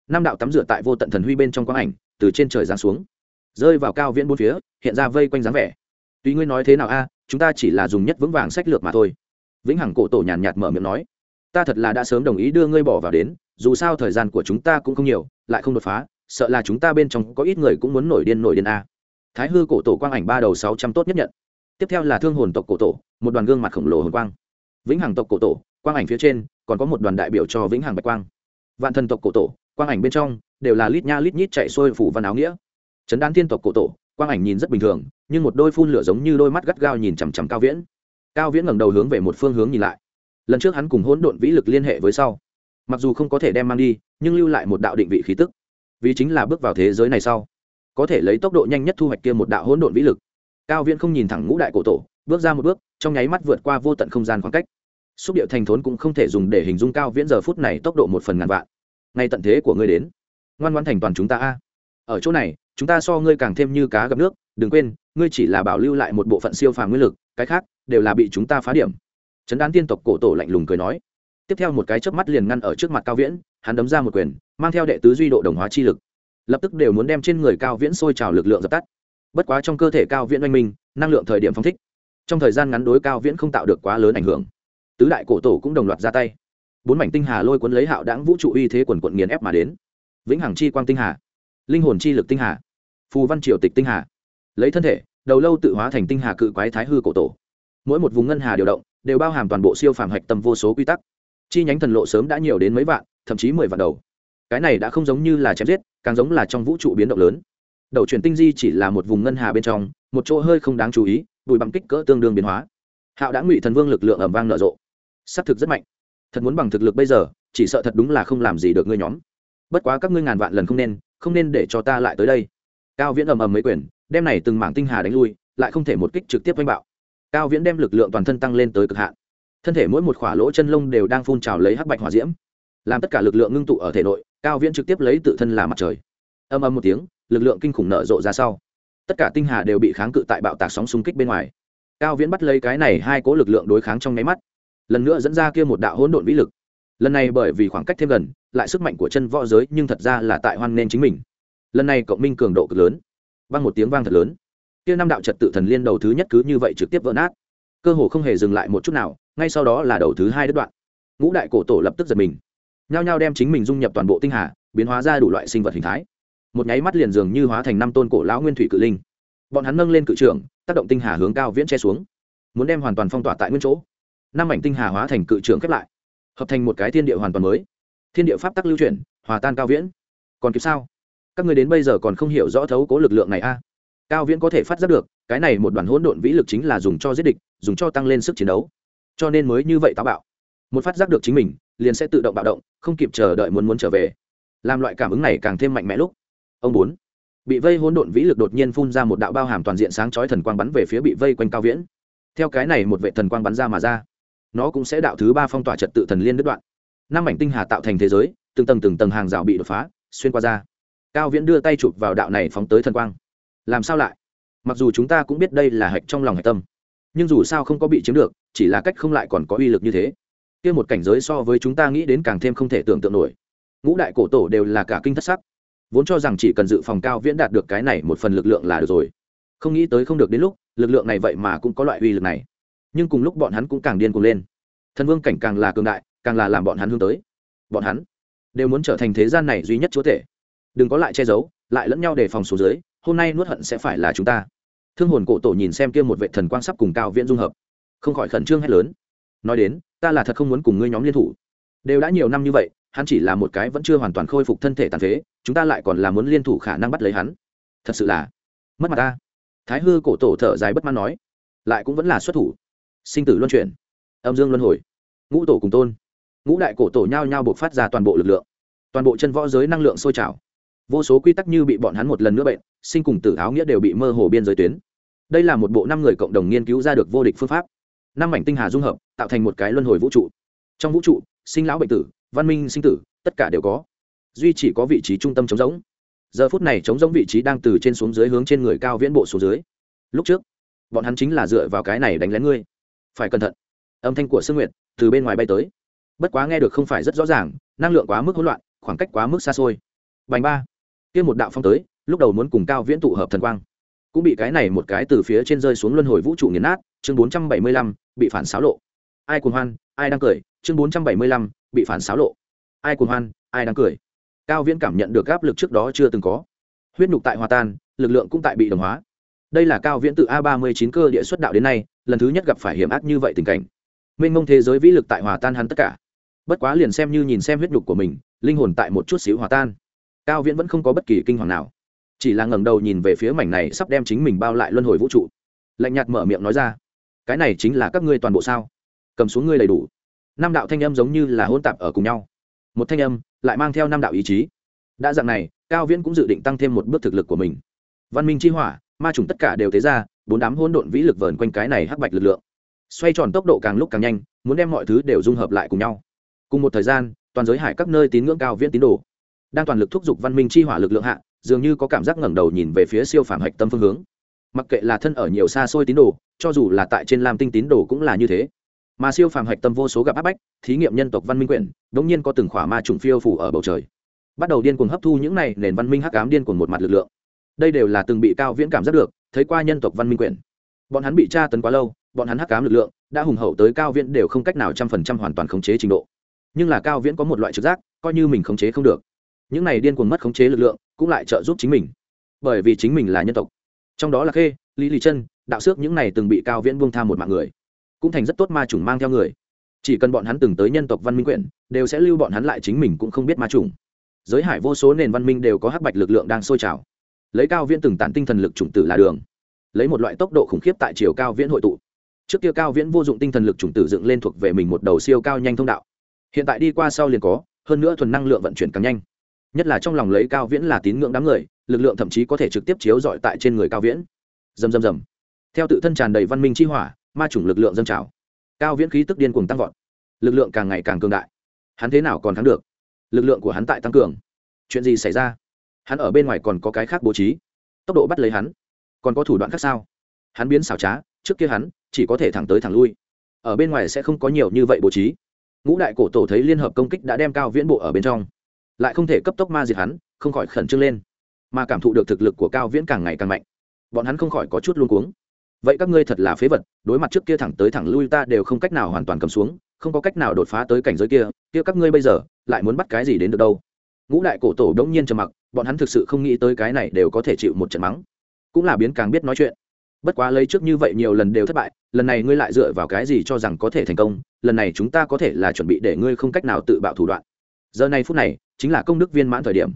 Năm đạo tắm rửa tại vô tận thần huy bên trong quang ảnh, từ trên trời giáng xuống. Rơi vào cao viễn bốn phía, hiện ra vây quanh dáng vẻ tuy ngươi nói thế nào a, chúng ta chỉ là dùng nhất vững vàng sách lược mà thôi. Vĩnh hằng cổ tổ nhàn nhạt mở miệng nói, ta thật là đã sớm đồng ý đưa ngươi bỏ vào đến, dù sao thời gian của chúng ta cũng không nhiều, lại không đột phá, sợ là chúng ta bên trong có ít người cũng muốn nổi điên nổi điên a. Thái hư cổ tổ quang ảnh ba đầu sáu trăm tốt nhất nhận. Tiếp theo là thương hồn tộc cổ tổ, một đoàn gương mặt khổng lồ hồn quang. Vĩnh hằng tộc cổ tổ, quang ảnh phía trên, còn có một đoàn đại biểu cho vĩnh hằng bạch quang. Vạn thần tộc cổ tổ, quang ảnh bên trong, đều là lít nha lít nhít chạy xuôi phủ văn áo nghĩa. Trấn đan thiên tộc cổ tổ quang ảnh nhìn rất bình thường, nhưng một đôi phun lửa giống như đôi mắt gắt gao nhìn chằm chằm cao viễn. Cao viễn ngẩng đầu hướng về một phương hướng nhìn lại. Lần trước hắn cùng hỗn độn vĩ lực liên hệ với sau, mặc dù không có thể đem mang đi, nhưng lưu lại một đạo định vị khí tức. Vì chính là bước vào thế giới này sau, có thể lấy tốc độ nhanh nhất thu hoạch kia một đạo hỗn độn vĩ lực. Cao viễn không nhìn thẳng ngũ đại cổ tổ, bước ra một bước, trong nháy mắt vượt qua vô tận không gian khoảng cách. Xúc điệu thành thốn cũng không thể dùng để hình dung cao viễn giờ phút này tốc độ một phần ngàn vạn. Ngay tận thế của ngươi đến, ngoan ngoan thành toàn chúng ta a ở chỗ này, chúng ta so ngươi càng thêm như cá gặp nước, đừng quên, ngươi chỉ là bảo lưu lại một bộ phận siêu phàm nguyên lực, cái khác đều là bị chúng ta phá điểm. Trấn đán tiên tộc cổ tổ lạnh lùng cười nói. Tiếp theo một cái chớp mắt liền ngăn ở trước mặt cao viễn, hắn đấm ra một quyền, mang theo đệ tứ duy độ đồng hóa chi lực. Lập tức đều muốn đem trên người cao viễn sôi trào lực lượng dập tắt. Bất quá trong cơ thể cao viễn oanh minh, năng lượng thời điểm phong thích. Trong thời gian ngắn đối cao viễn không tạo được quá lớn ảnh hưởng. Tứ đại cổ tổ cũng đồng loạt ra tay. Bốn mảnh tinh hà lôi cuốn lấy hạo đáng vũ trụ uy thế quần quận nghiền ép mà đến. Vĩnh hằng chi quang tinh hà linh hồn chi lực tinh hà. Phù văn triều tịch tinh hà. Lấy thân thể, đầu lâu tự hóa thành tinh hà cự quái thái hư cổ tổ. Mỗi một vùng ngân hà điều động, đều bao hàm toàn bộ siêu phàm hạch tâm vô số quy tắc. Chi nhánh thần lộ sớm đã nhiều đến mấy vạn, thậm chí mười vạn đầu. Cái này đã không giống như là chém giết, càng giống là trong vũ trụ biến động lớn. Đầu truyền tinh di chỉ là một vùng ngân hà bên trong, một chỗ hơi không đáng chú ý, bụi bằng kích cỡ tương đương biến hóa. Hạo đã ngụy thần vương lực lượng ẩm vang nở rộ. S c thực rất mạnh. Thật muốn bằng thực lực bây giờ, chỉ sợ thật đúng là không làm gì được ngươi nhóm. Bất quá các ngươi ngàn vạn lần không nên không nên để cho ta lại tới đây. Cao viễn ầm ầm mấy quyền, đem này từng mảng tinh hà đánh lui, lại không thể một kích trực tiếp oanh bạo. Cao viễn đem lực lượng toàn thân tăng lên tới cực hạn. Thân thể mỗi một khỏa lỗ chân lông đều đang phun trào lấy hắc bạch hỏa diễm. Làm tất cả lực lượng ngưng tụ ở thể nội, cao viễn trực tiếp lấy tự thân là mặt trời. Âm âm một tiếng, lực lượng kinh khủng nở rộ ra sau. Tất cả tinh hà đều bị kháng cự tại bạo tạc sóng xung kích bên ngoài. Cao viễn bắt lấy cái này hai cố lực lượng đối kháng trong nháy mắt. Lần nữa dẫn ra kia một đạo hỗn độn vĩ lực lần này bởi vì khoảng cách thêm gần, lại sức mạnh của chân võ giới nhưng thật ra là tại hoan nên chính mình. Lần này cộng minh cường độ cực lớn. Vang một tiếng vang thật lớn. Kia năm đạo trật tự thần liên đầu thứ nhất cứ như vậy trực tiếp vỡ nát. Cơ hồ không hề dừng lại một chút nào, ngay sau đó là đầu thứ hai đứt đoạn. Ngũ đại cổ tổ lập tức giật mình. Nhao nhao đem chính mình dung nhập toàn bộ tinh hà, biến hóa ra đủ loại sinh vật hình thái. Một nháy mắt liền dường như hóa thành năm tôn cổ lão nguyên thủy cự linh. Bọn hắn nâng lên cự trưởng, tác động tinh hà hướng cao viễn che xuống. Muốn đem hoàn toàn phong tỏa tại nguyên chỗ. Năm ảnh tinh hà hóa thành cự trưởng khép lại hợp thành một cái thiên địa hoàn toàn mới. Thiên địa pháp tắc lưu chuyển, hòa tan cao viễn. Còn kịp sao? Các người đến bây giờ còn không hiểu rõ thấu cố lực lượng này a. À? Cao viễn có thể phát giác được, cái này một đoàn hỗn độn vĩ lực chính là dùng cho giết địch, dùng cho tăng lên sức chiến đấu. Cho nên mới như vậy táo bạo. Một phát giác được chính mình, liền sẽ tự động bạo động, không kịp chờ đợi muốn muốn trở về. Làm loại cảm ứng này càng thêm mạnh mẽ lúc. Ông bốn. Bị vây hỗn độn vĩ lực đột nhiên phun ra một đạo bao hàm toàn diện sáng chói thần quang bắn về phía bị vây quanh cao viễn. Theo cái này một vệ thần quang bắn ra mà ra nó cũng sẽ đạo thứ ba phong tỏa trật tự thần liên đứt đoạn. Năm mảnh tinh hà tạo thành thế giới, từng tầng từng tầng hàng rào bị đột phá, xuyên qua ra. Cao viễn đưa tay chụp vào đạo này phóng tới thần quang. Làm sao lại? Mặc dù chúng ta cũng biết đây là hạch trong lòng hạch tâm, nhưng dù sao không có bị chiếm được, chỉ là cách không lại còn có uy lực như thế. Kia một cảnh giới so với chúng ta nghĩ đến càng thêm không thể tưởng tượng nổi. Ngũ đại cổ tổ đều là cả kinh thất sắc. Vốn cho rằng chỉ cần dự phòng cao viễn đạt được cái này một phần lực lượng là được rồi. Không nghĩ tới không được đến lúc, lực lượng này vậy mà cũng có loại uy lực này nhưng cùng lúc bọn hắn cũng càng điên cuồng lên. Thần vương cảnh càng là cường đại, càng là làm bọn hắn hướng tới. Bọn hắn đều muốn trở thành thế gian này duy nhất chúa thể đừng có lại che giấu, lại lẫn nhau đề phòng số dưới, hôm nay nuốt hận sẽ phải là chúng ta. Thương hồn cổ tổ nhìn xem kia một vệ thần quang sắp cùng cao viễn dung hợp. Không khỏi khẩn trương hay lớn. Nói đến, ta là thật không muốn cùng ngươi nhóm liên thủ. Đều đã nhiều năm như vậy, hắn chỉ là một cái vẫn chưa hoàn toàn khôi phục thân thể tàn phế, chúng ta lại còn là muốn liên thủ khả năng bắt lấy hắn. Thật sự là mất mặt ta. Thái hư cổ tổ thở dài bất mãn nói, lại cũng vẫn là xuất thủ sinh tử luân chuyển, âm dương luân hồi, ngũ tổ cùng tôn, ngũ đại cổ tổ nhao nhao buộc phát ra toàn bộ lực lượng, toàn bộ chân võ giới năng lượng sôi trào. Vô số quy tắc như bị bọn hắn một lần nữa bệnh, sinh cùng tử áo nghĩa đều bị mơ hồ biên giới tuyến. Đây là một bộ năm người cộng đồng nghiên cứu ra được vô địch phương pháp. Năm mảnh tinh hà dung hợp, tạo thành một cái luân hồi vũ trụ. Trong vũ trụ, sinh lão bệnh tử, văn minh sinh tử, tất cả đều có. Duy chỉ có vị trí trung tâm chống giống giờ phút này chống giống vị trí đang từ trên xuống dưới hướng trên người cao viễn bộ xuống dưới. Lúc trước, bọn hắn chính là dựa vào cái này đánh lén ngươi phải cẩn thận. Âm thanh của sương nguyệt từ bên ngoài bay tới. Bất quá nghe được không phải rất rõ ràng, năng lượng quá mức hỗn loạn, khoảng cách quá mức xa xôi. Bành ba, kia một đạo phong tới, lúc đầu muốn cùng cao viễn tụ hợp thần quang, cũng bị cái này một cái từ phía trên rơi xuống luân hồi vũ trụ nghiền nát, chương bốn trăm bảy mươi lăm, bị phản xáo lộ. Ai cuồng hoan, ai đang cười, chương bốn trăm bảy mươi lăm, bị phản xáo lộ. Ai cuồng hoan, ai đang cười. Cao viễn cảm nhận được áp lực trước đó chưa từng có. Huyết nhục tại hòa tan, lực lượng cũng tại bị đồng hóa đây là cao viễn từ a ba mươi chín cơ địa xuất đạo đến nay, lần thứ nhất gặp phải hiểm ác như vậy tình cảnh. Mênh mông thế giới vĩ lực tại hòa tan hắn tất cả. Bất quá liền xem như nhìn xem huyết nhục của mình, linh hồn tại một chút xíu hòa tan. Cao viễn vẫn không có bất kỳ kinh hoàng nào. Chỉ là ngẩng đầu nhìn về phía mảnh này sắp đem chính mình bao lại luân hồi vũ trụ. Lạnh nhạt mở miệng nói ra, cái này chính là các ngươi toàn bộ sao? Cầm xuống ngươi đầy đủ. Năm đạo thanh âm giống như là hôn tạp ở cùng nhau. Một thanh âm lại mang theo năm đạo ý chí. Đã dạng này, cao viễn cũng dự định tăng thêm một bước thực lực của mình. Văn minh chi hỏa ma trùng tất cả đều thế ra, bốn đám hôn độn vĩ lực vờn quanh cái này hắc bạch lực lượng. Xoay tròn tốc độ càng lúc càng nhanh, muốn đem mọi thứ đều dung hợp lại cùng nhau. Cùng một thời gian, toàn giới hải các nơi tín ngưỡng cao viễn tín đồ. Đang toàn lực thúc giục văn minh chi hỏa lực lượng hạ, dường như có cảm giác ngẩng đầu nhìn về phía siêu phản hạch tâm phương hướng. Mặc kệ là thân ở nhiều xa xôi tín đồ, cho dù là tại trên lam tinh tín đồ cũng là như thế. Mà siêu phàm hạch tâm vô số gặp áp bách, thí nghiệm nhân tộc văn minh quyển đ nhiên có từng khỏa ma trùng phiêu phủ ở bầu trời. Bắt đầu điên cuồng hấp thu những này nền văn minh hắc ám điên cuồng một mặt lực lượng đây đều là từng bị cao viễn cảm giác được, thấy qua nhân tộc văn minh quyển bọn hắn bị tra tấn quá lâu, bọn hắn hắc cám lực lượng, đã hùng hậu tới cao viễn đều không cách nào trăm phần trăm hoàn toàn khống chế trình độ. Nhưng là cao viễn có một loại trực giác, coi như mình khống chế không được. Những này điên cuồng mất khống chế lực lượng, cũng lại trợ giúp chính mình. Bởi vì chính mình là nhân tộc. Trong đó là khê, lý lý chân đạo xước những này từng bị cao viễn buông tham một mạng người. Cũng thành rất tốt ma chủng mang theo người. Chỉ cần bọn hắn từng tới nhân tộc văn minh quyển đều sẽ lưu bọn hắn lại chính mình cũng không biết ma chủng. Giới hải vô số nền văn minh đều có hắc bạch lực lượng đang sôi trào lấy cao viễn từng tản tinh thần lực chủng tử là đường, lấy một loại tốc độ khủng khiếp tại chiều cao viễn hội tụ. Trước kia cao viễn vô dụng tinh thần lực chủng tử dựng lên thuộc về mình một đầu siêu cao nhanh thông đạo. Hiện tại đi qua sau liền có, hơn nữa thuần năng lượng vận chuyển càng nhanh. Nhất là trong lòng lấy cao viễn là tín ngưỡng đám người, lực lượng thậm chí có thể trực tiếp chiếu dọi tại trên người cao viễn. Dầm dầm dầm theo tự thân tràn đầy văn minh chi hỏa, ma chủng lực lượng dâng trào. Cao viễn khí tức điên cuồng tăng vọt. Lực lượng càng ngày càng cường đại. Hắn thế nào còn thắng được? Lực lượng của hắn tại tăng cường. Chuyện gì xảy ra? Hắn ở bên ngoài còn có cái khác bố trí. Tốc độ bắt lấy hắn. Còn có thủ đoạn khác sao? Hắn biến xảo trá, trước kia hắn chỉ có thể thẳng tới thẳng lui. Ở bên ngoài sẽ không có nhiều như vậy bố trí. Ngũ đại cổ tổ thấy liên hợp công kích đã đem cao viễn bộ ở bên trong. Lại không thể cấp tốc ma diệt hắn, không khỏi khẩn trương lên. Mà cảm thụ được thực lực của cao viễn càng ngày càng mạnh. Bọn hắn không khỏi có chút luôn cuống. Vậy các ngươi thật là phế vật, đối mặt trước kia thẳng tới thẳng lui ta đều không cách nào hoàn toàn cầm xuống, không có cách nào đột phá tới cảnh giới kia kia các ngươi bây giờ lại muốn bắt cái gì đến được đâu? Ngũ đại cổ tổ đống nhiên trầm mặc bọn hắn thực sự không nghĩ tới cái này đều có thể chịu một trận mắng. Cũng là biến càng biết nói chuyện. Bất quá lấy trước như vậy nhiều lần đều thất bại, lần này ngươi lại dựa vào cái gì cho rằng có thể thành công, lần này chúng ta có thể là chuẩn bị để ngươi không cách nào tự bạo thủ đoạn. Giờ này phút này, chính là công đức viên mãn thời điểm.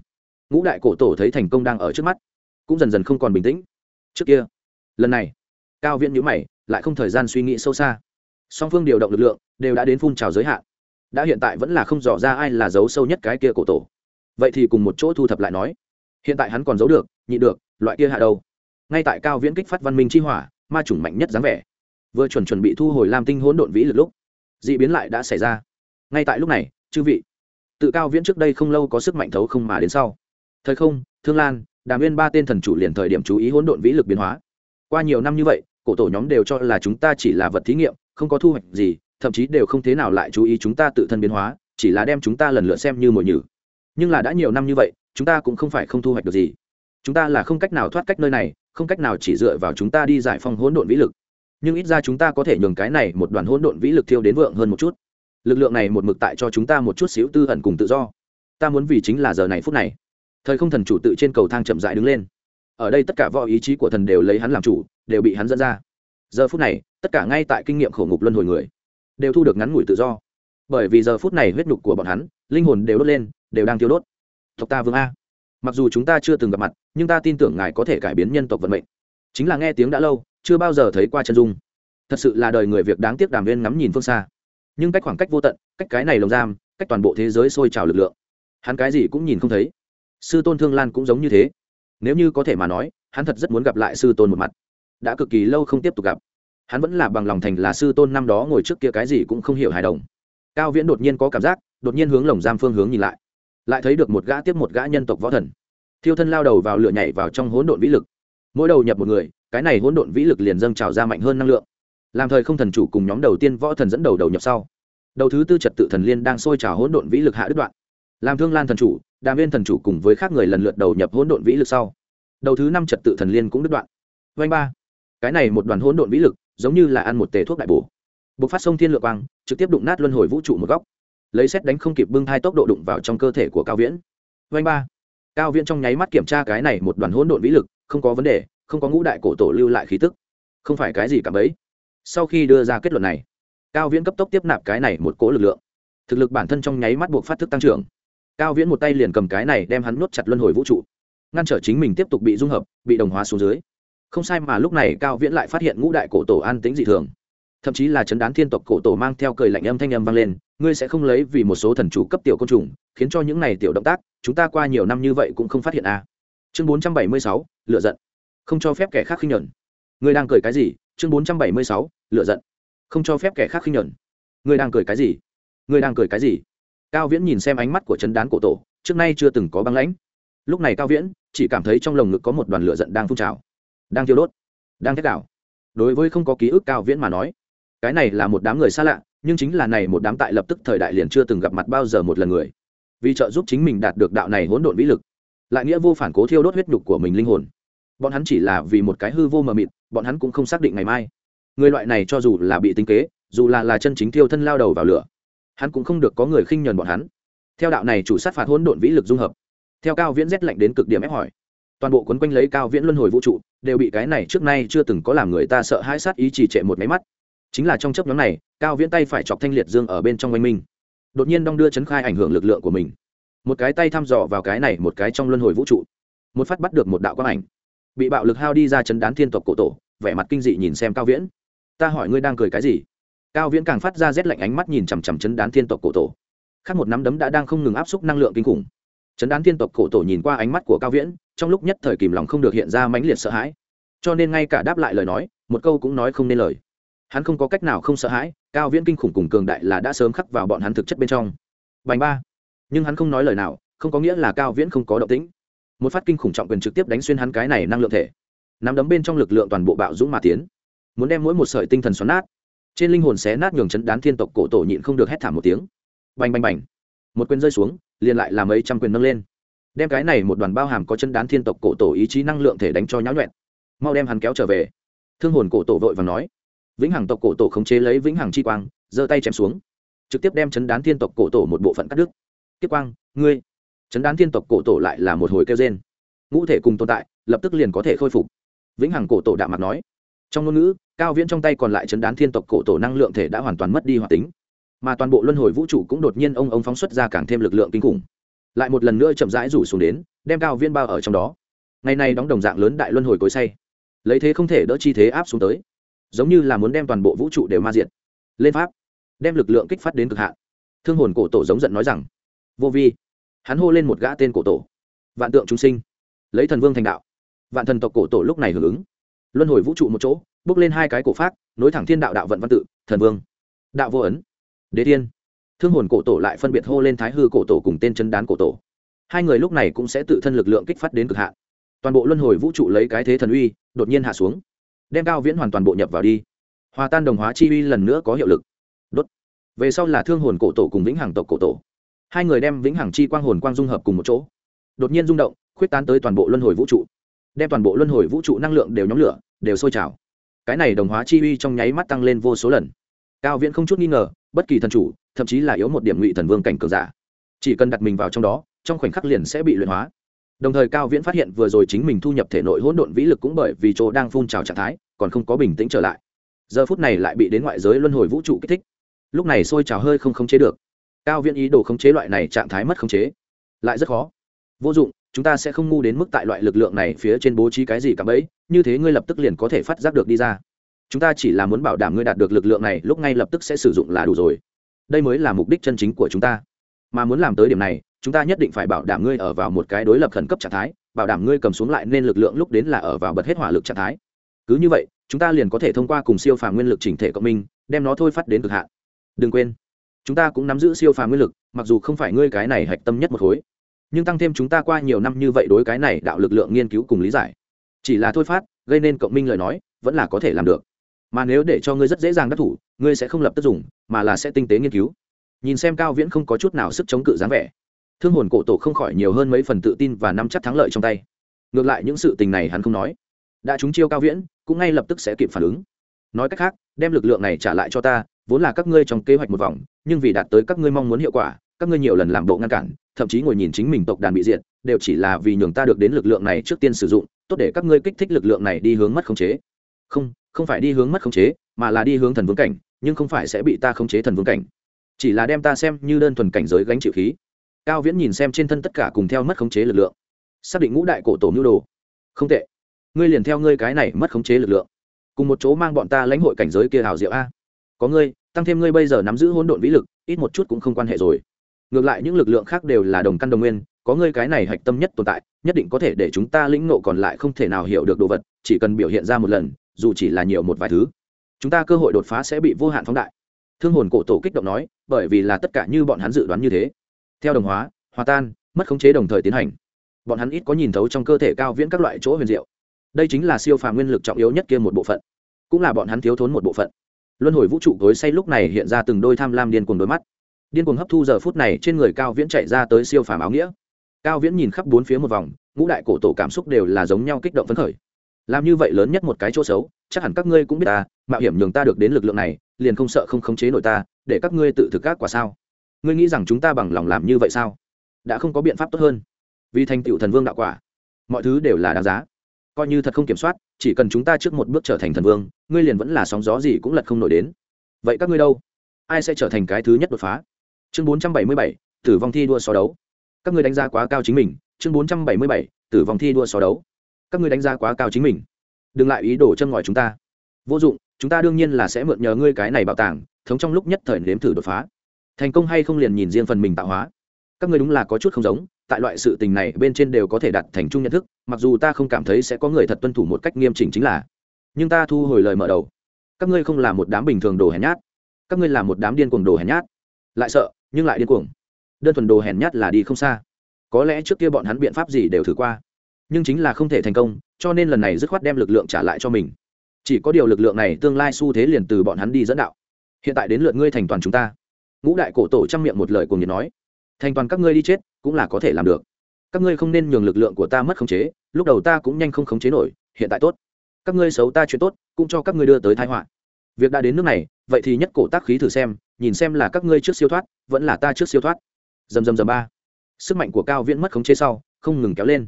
Ngũ đại cổ tổ thấy thành công đang ở trước mắt, cũng dần dần không còn bình tĩnh. Trước kia, lần này, cao viễn nhữ mày, lại không thời gian suy nghĩ sâu xa. Song phương điều động lực lượng, đều đã đến phun trào giới hạn. Đã hiện tại vẫn là không dò ra ai là giấu sâu nhất cái kia cổ tổ vậy thì cùng một chỗ thu thập lại nói. Hiện tại hắn còn giấu được, nhị được, loại kia hạ đâu? Ngay tại cao viễn kích phát văn minh chi hỏa, ma chủng mạnh nhất dáng vẻ. Vừa chuẩn chuẩn bị thu hồi lam tinh hỗn độn vĩ lực lúc d ị biến lại đã xảy ra. Ngay tại lúc này, chư vị, tự cao viễn trước đây không lâu có sức mạnh thấu không mà đến sau. Thời không, thương lan, đàm viên ba tên thần chủ liền thời điểm chú ý hỗn độn vĩ lực biến hóa. Qua nhiều năm như vậy, cổ tổ nhóm đều cho là chúng ta chỉ là vật thí nghiệm, không có thu hoạch gì, thậm chí đều không thế nào lại chú ý chúng ta tự thân biến hóa, chỉ là đem chúng ta lần lượt xem như mồi nhử nhưng là đã nhiều năm như vậy, chúng ta cũng không phải không thu hoạch được gì. Chúng ta là không cách nào thoát cách nơi này, không cách nào chỉ dựa vào chúng ta đi giải phong hỗn độn vĩ lực. Nhưng ít ra chúng ta có thể nhường cái này một đoàn hỗn độn vĩ lực thiêu đến vượng hơn một chút. Lực lượng này một mực tại cho chúng ta một chút xíu tư ẩn cùng tự do. Ta muốn vì chính là giờ này phút này. Thời không thần chủ tự trên cầu thang chậm dại đứng lên. Ở đây tất cả võ ý chí của thần đều lấy hắn làm chủ, đều bị hắn dẫn ra. Giờ phút này, tất cả ngay tại kinh nghiệm khổ ngục luân hồi người, đều thu được ngắn ngủi tự do. Bởi vì giờ phút này huyết nhục của bọn hắn, linh hồn đều đốt lên đều đang tiêu đốt. Tộc ta vương a. Mặc dù chúng ta chưa từng gặp mặt, nhưng ta tin tưởng ngài có thể cải biến nhân tộc vận mệnh. Chính là nghe tiếng đã lâu, chưa bao giờ thấy qua chân dung. Thật sự là đời người việc đáng tiếc đàm viên ngắm nhìn phương xa. Nhưng cách khoảng cách vô tận, cách cái này lồng giam, cách toàn bộ thế giới sôi trào lực lượng. Hắn cái gì cũng nhìn không thấy. Sư tôn thương lan cũng giống như thế. Nếu như có thể mà nói, hắn thật rất muốn gặp lại sư tôn một mặt. Đã cực kỳ lâu không tiếp tục gặp. Hắn vẫn là bằng lòng thành là sư tôn năm đó ngồi trước kia cái gì cũng không hiểu hài đồng. Cao viễn đột nhiên có cảm giác, đột nhiên hướng lồng giam phương hướng nhìn lại lại thấy được một gã tiếp một gã nhân tộc võ thần. Thiêu thân lao đầu vào lửa nhảy vào trong hỗn độn vĩ lực. Mỗi đầu nhập một người, cái này hỗn độn vĩ lực liền dâng trào ra mạnh hơn năng lượng. Làm thời không thần chủ cùng nhóm đầu tiên võ thần dẫn đầu đầu nhập sau. Đầu thứ tư trật tự thần liên đang sôi trào hỗn độn vĩ lực hạ đứt đoạn. Làm thương lan thần chủ, đàm viên thần chủ cùng với khác người lần lượt đầu nhập hỗn độn vĩ lực sau. Đầu thứ năm trật tự thần liên cũng đứt đoạn. Vanh ba. Cái này một đoàn hỗn độn vĩ lực, giống như là ăn một tề thuốc đại bổ. Bộc phát sông thiên lượng quang, trực tiếp đụng nát luân hồi vũ trụ một góc lấy xét đánh không kịp bưng hai tốc độ đụng vào trong cơ thể của cao viễn. Vanh ba. Cao viễn trong nháy mắt kiểm tra cái này một đoàn hỗn độn vĩ lực, không có vấn đề, không có ngũ đại cổ tổ lưu lại khí tức. Không phải cái gì cả bấy. Sau khi đưa ra kết luận này, cao viễn cấp tốc tiếp nạp cái này một cố lực lượng. Thực lực bản thân trong nháy mắt buộc phát thức tăng trưởng. Cao viễn một tay liền cầm cái này đem hắn nuốt chặt luân hồi vũ trụ. Ngăn trở chính mình tiếp tục bị dung hợp, bị đồng hóa xuống dưới. Không sai mà lúc này cao viễn lại phát hiện ngũ đại cổ tổ an tính dị thường. Thậm chí là chấn đán thiên tộc cổ tổ mang theo cười lạnh âm thanh âm vang lên ngươi sẽ không lấy vì một số thần chủ cấp tiểu côn trùng, khiến cho những này tiểu động tác, chúng ta qua nhiều năm như vậy cũng không phát hiện à. chương bốn trăm bảy mươi sáu lựa giận. Không cho phép kẻ khác khinh nhẫn ngươi đang cười cái gì? Chương bốn trăm bảy mươi sáu lựa giận. Không cho phép kẻ khác khinh nhẫn ngươi đang cười cái gì? Ngươi đang cười cái gì? Cao viễn nhìn xem ánh mắt của chấn đán cổ tổ, trước nay chưa từng có băng lãnh. Lúc này cao viễn chỉ cảm thấy trong lồng ngực có một đoàn lửa giận đang phun trào, đang thiêu đốt, đang thét đảo. Đối với không có ký ức cao viễn mà nói, cái này là một đám người xa lạ nhưng chính là này một đám tại lập tức thời đại liền chưa từng gặp mặt bao giờ một lần người. Vì trợ giúp chính mình đạt được đạo này hỗn độn vĩ lực, lại nghĩa vô phản cố thiêu đốt huyết nhục của mình linh hồn. Bọn hắn chỉ là vì một cái hư vô mờ mịt, bọn hắn cũng không xác định ngày mai. Người loại này cho dù là bị tính kế, dù là là chân chính thiêu thân lao đầu vào lửa, hắn cũng không được có người khinh nhuần bọn hắn. Theo đạo này chủ sát phạt hỗn độn vĩ lực dung hợp, theo cao viễn rét lạnh đến cực điểm ép hỏi, toàn bộ quấn quanh lấy cao viễn luân hồi vũ trụ, đều bị cái này trước nay chưa từng có làm người ta sợ hãi sát ý chỉ trệ một máy mắt chính là trong chấp nhóm này, cao viễn tay phải chọc thanh liệt dương ở bên trong oanh minh. Đột nhiên đong đưa chấn khai ảnh hưởng lực lượng của mình. Một cái tay thăm dò vào cái này, một cái trong luân hồi vũ trụ. Một phát bắt được một đạo quang ảnh. Bị bạo lực hao đi ra chấn đán thiên tộc cổ tổ, vẻ mặt kinh dị nhìn xem cao viễn. Ta hỏi ngươi đang cười cái gì? Cao viễn càng phát ra rét lạnh ánh mắt nhìn chằm chằm chấn đán thiên tộc cổ tổ. Khác một nắm đấm đã đang không ngừng áp xúc năng lượng kinh khủng. Chấn đán thiên tộc cổ tổ nhìn qua ánh mắt của cao viễn, trong lúc nhất thời kìm lòng không được hiện ra mãnh liệt sợ hãi. Cho nên ngay cả đáp lại lời nói, một câu cũng nói không nên lời hắn không có cách nào không sợ hãi, cao viễn kinh khủng cùng cường đại là đã sớm khắc vào bọn hắn thực chất bên trong. Bành ba. Nhưng hắn không nói lời nào, không có nghĩa là cao viễn không có động tĩnh. Một phát kinh khủng trọng quyền trực tiếp đánh xuyên hắn cái này năng lượng thể. Nắm đấm bên trong lực lượng toàn bộ bạo dũng mà tiến. Muốn đem mỗi một sợi tinh thần xoắn nát. Trên linh hồn xé nát nhường chấn đán thiên tộc cổ tổ nhịn không được hét thảm một tiếng. Bành bành bành. Một quyền rơi xuống, liền lại làm mấy trăm quyền nâng lên. Đem cái này một đoàn bao hàm có chân đán thiên tộc cổ tổ ý chí năng lượng thể đánh cho nháo nhuẹn mau đem hắn kéo trở về. Thương hồn cổ tổ vội và nói vĩnh hằng tộc cổ tổ khống chế lấy vĩnh hằng chi quang, giơ tay chém xuống. Trực tiếp đem chấn đán thiên tộc cổ tổ một bộ phận cắt đứt. Tiếp quang, ngươi. Chấn đán thiên tộc cổ tổ lại là một hồi kêu trên ngũ thể cùng tồn tại, lập tức liền có thể khôi phục. Vĩnh hằng cổ tổ đạm mặt nói. Trong ngôn ngữ, cao viễn trong tay còn lại chấn đán thiên tộc cổ tổ năng lượng thể đã hoàn toàn mất đi hoạt tính. Mà toàn bộ luân hồi vũ trụ cũng đột nhiên ông ông phóng xuất ra càng thêm lực lượng kinh khủng. Lại một lần nữa chậm rãi rủ xuống đến, đem cao viên bao ở trong đó. Ngày nay đóng đồng dạng lớn đại luân hồi cối say. Lấy thế không thể đỡ chi thế áp xuống tới giống như là muốn đem toàn bộ vũ trụ đều ma diệt. Lên pháp đem lực lượng kích phát đến cực hạn. Thương hồn cổ tổ giống giận nói rằng vô vi. Hắn hô lên một gã tên cổ tổ. Vạn tượng chúng sinh. Lấy thần vương thành đạo. Vạn thần tộc cổ tổ lúc này hưởng ứng. Luân hồi vũ trụ một chỗ bước lên hai cái cổ pháp, nối thẳng thiên đạo đạo vận văn tự thần vương. Đạo vô ấn. Đế thiên. Thương hồn cổ tổ lại phân biệt hô lên thái hư cổ tổ cùng tên chân đán cổ tổ. Hai người lúc này cũng sẽ tự thân lực lượng kích phát đến cực hạn. Toàn bộ luân hồi vũ trụ lấy cái thế thần uy đột nhiên hạ xuống đem cao viễn hoàn toàn bộ nhập vào đi. Hòa tan đồng hóa chi uy lần nữa có hiệu lực. Đốt. Về sau là thương hồn cổ tổ cùng vĩnh hằng tộc cổ tổ. Hai người đem vĩnh hằng chi quang hồn quang dung hợp cùng một chỗ. Đột nhiên rung động, khuyết tán tới toàn bộ luân hồi vũ trụ. Đem toàn bộ luân hồi vũ trụ năng lượng đều nhóm lửa, đều sôi trào. Cái này đồng hóa chi uy trong nháy mắt tăng lên vô số lần. Cao viễn không chút nghi ngờ, bất kỳ thần chủ, thậm chí là yếu một điểm ngụy thần vương cảnh cường giả. Chỉ cần đặt mình vào trong đó, trong khoảnh khắc liền sẽ bị luyện hóa. Đồng thời cao viễn phát hiện vừa rồi chính mình thu nhập thể nội hỗn độn vĩ lực cũng bởi vì chỗ đang phun trào trạng thái còn không có bình tĩnh trở lại. Giờ phút này lại bị đến ngoại giới luân hồi vũ trụ kích thích. Lúc này sôi trào hơi không khống chế được. Cao viễn ý đồ khống chế loại này trạng thái mất khống chế. Lại rất khó. Vô dụng, chúng ta sẽ không ngu đến mức tại loại lực lượng này phía trên bố trí cái gì cả bấy như thế ngươi lập tức liền có thể phát giác được đi ra. Chúng ta chỉ là muốn bảo đảm ngươi đạt được lực lượng này, lúc ngay lập tức sẽ sử dụng là đủ rồi. Đây mới là mục đích chân chính của chúng ta. Mà muốn làm tới điểm này, chúng ta nhất định phải bảo đảm ngươi ở vào một cái đối lập khẩn cấp trạng thái, bảo đảm ngươi cầm xuống lại nên lực lượng lúc đến là ở vào bật hết hỏa lực trạng thái cứ như vậy, chúng ta liền có thể thông qua cùng siêu phàm nguyên lực chỉnh thể cộng minh, đem nó thôi phát đến cực hạn. Đừng quên, chúng ta cũng nắm giữ siêu phàm nguyên lực, mặc dù không phải ngươi cái này hạch tâm nhất một khối, nhưng tăng thêm chúng ta qua nhiều năm như vậy đối cái này đạo lực lượng nghiên cứu cùng lý giải. Chỉ là thôi phát, gây nên cộng minh lời nói, vẫn là có thể làm được. Mà nếu để cho ngươi rất dễ dàng đắc thủ, ngươi sẽ không lập tức dùng, mà là sẽ tinh tế nghiên cứu. Nhìn xem cao viễn không có chút nào sức chống cự dáng vẻ. Thương hồn cổ tổ không khỏi nhiều hơn mấy phần tự tin và nắm chắc thắng lợi trong tay. Ngược lại những sự tình này hắn không nói. Đã trúng chiêu cao viễn cũng ngay lập tức sẽ kịp phản ứng. Nói cách khác, đem lực lượng này trả lại cho ta, vốn là các ngươi trong kế hoạch một vòng, nhưng vì đạt tới các ngươi mong muốn hiệu quả, các ngươi nhiều lần làm bộ ngăn cản, thậm chí ngồi nhìn chính mình tộc đàn bị diệt, đều chỉ là vì nhường ta được đến lực lượng này trước tiên sử dụng, tốt để các ngươi kích thích lực lượng này đi hướng mất khống chế. Không không phải đi hướng mất khống chế, mà là đi hướng thần vương cảnh, nhưng không phải sẽ bị ta khống chế thần vương cảnh. Chỉ là đem ta xem như đơn thuần cảnh giới gánh chịu khí. Cao viễn nhìn xem trên thân tất cả cùng theo mất khống chế lực lượng. Xác định ngũ đại cổ tổ mưu đồ. Không tệ ngươi liền theo ngươi cái này mất khống chế lực lượng, cùng một chỗ mang bọn ta lãnh hội cảnh giới kia hào diệu a. Có ngươi, tăng thêm ngươi bây giờ nắm giữ hỗn độn vĩ lực, ít một chút cũng không quan hệ rồi. Ngược lại những lực lượng khác đều là đồng căn đồng nguyên, có ngươi cái này hạch tâm nhất tồn tại, nhất định có thể để chúng ta lĩnh nộ còn lại không thể nào hiểu được đồ vật, chỉ cần biểu hiện ra một lần, dù chỉ là nhiều một vài thứ, chúng ta cơ hội đột phá sẽ bị vô hạn phóng đại. Thương hồn cổ tổ kích động nói, bởi vì là tất cả như bọn hắn dự đoán như thế. Theo đồng hóa, hòa tan, mất khống chế đồng thời tiến hành. Bọn hắn ít có nhìn thấu trong cơ thể cao viễn các loại chỗ huyền diệu đây chính là siêu phàm nguyên lực trọng yếu nhất kia một bộ phận, cũng là bọn hắn thiếu thốn một bộ phận. Luân hồi vũ trụ tối say lúc này hiện ra từng đôi tham lam điên cuồng đôi mắt. Điên cuồng hấp thu giờ phút này trên người cao viễn chạy ra tới siêu phàm áo nghĩa. Cao viễn nhìn khắp bốn phía một vòng, ngũ đại cổ tổ cảm xúc đều là giống nhau kích động phấn khởi. Làm như vậy lớn nhất một cái chỗ xấu, chắc hẳn các ngươi cũng biết ta, mạo hiểm nhường ta được đến lực lượng này, liền không sợ không khống chế nổi ta, để các ngươi tự thực các quả sao? Ngươi nghĩ rằng chúng ta bằng lòng làm như vậy sao? Đã không có biện pháp tốt hơn. Vì thành tựu thần vương đạo quả, mọi thứ đều là đáng giá coi như thật không kiểm soát, chỉ cần chúng ta trước một bước trở thành thần vương, ngươi liền vẫn là sóng gió gì cũng lật không nổi đến. Vậy các ngươi đâu? Ai sẽ trở thành cái thứ nhất đột phá? Chương bốn trăm bảy mươi bảy, tử vong thi đua so đấu. Các ngươi đánh giá quá cao chính mình. Chương bốn trăm bảy mươi bảy, tử vong thi đua so đấu. Các ngươi đánh giá quá cao chính mình. Đừng lại ý đồ châm ngòi chúng ta. Vô dụng, chúng ta đương nhiên là sẽ mượn nhờ ngươi cái này bảo tàng, thống trong lúc nhất thời nếm thử đột phá. Thành công hay không liền nhìn riêng phần mình tạo hóa. Các ngươi đúng là có chút không giống tại loại sự tình này bên trên đều có thể đặt thành chung nhận thức, mặc dù ta không cảm thấy sẽ có người thật tuân thủ một cách nghiêm chỉnh chính là. Nhưng ta thu hồi lời mở đầu. Các ngươi không là một đám bình thường đồ hèn nhát. Các ngươi là một đám điên cuồng đồ hèn nhát. Lại sợ, nhưng lại điên cuồng. Đơn thuần đồ hèn nhát là đi không xa. Có lẽ trước kia bọn hắn biện pháp gì đều thử qua. Nhưng chính là không thể thành công, cho nên lần này dứt khoát đem lực lượng trả lại cho mình. Chỉ có điều lực lượng này tương lai xu thế liền từ bọn hắn đi dẫn đạo. Hiện tại đến lượt ngươi thành toàn chúng ta. Ngũ đại cổ tổ trang miệng một lời cùng nhiệt nói thành toàn các ngươi đi chết, cũng là có thể làm được. Các ngươi không nên nhường lực lượng của ta mất khống chế, lúc đầu ta cũng nhanh không khống chế nổi, hiện tại tốt. Các ngươi xấu ta chuyện tốt, cũng cho các ngươi đưa tới thái họa. Việc đã đến nước này, vậy thì nhất cổ tác khí thử xem, nhìn xem là các ngươi trước siêu thoát, vẫn là ta trước siêu thoát. Dầm dầm dầm ba. Sức mạnh của cao viễn mất khống chế sau, không ngừng kéo lên.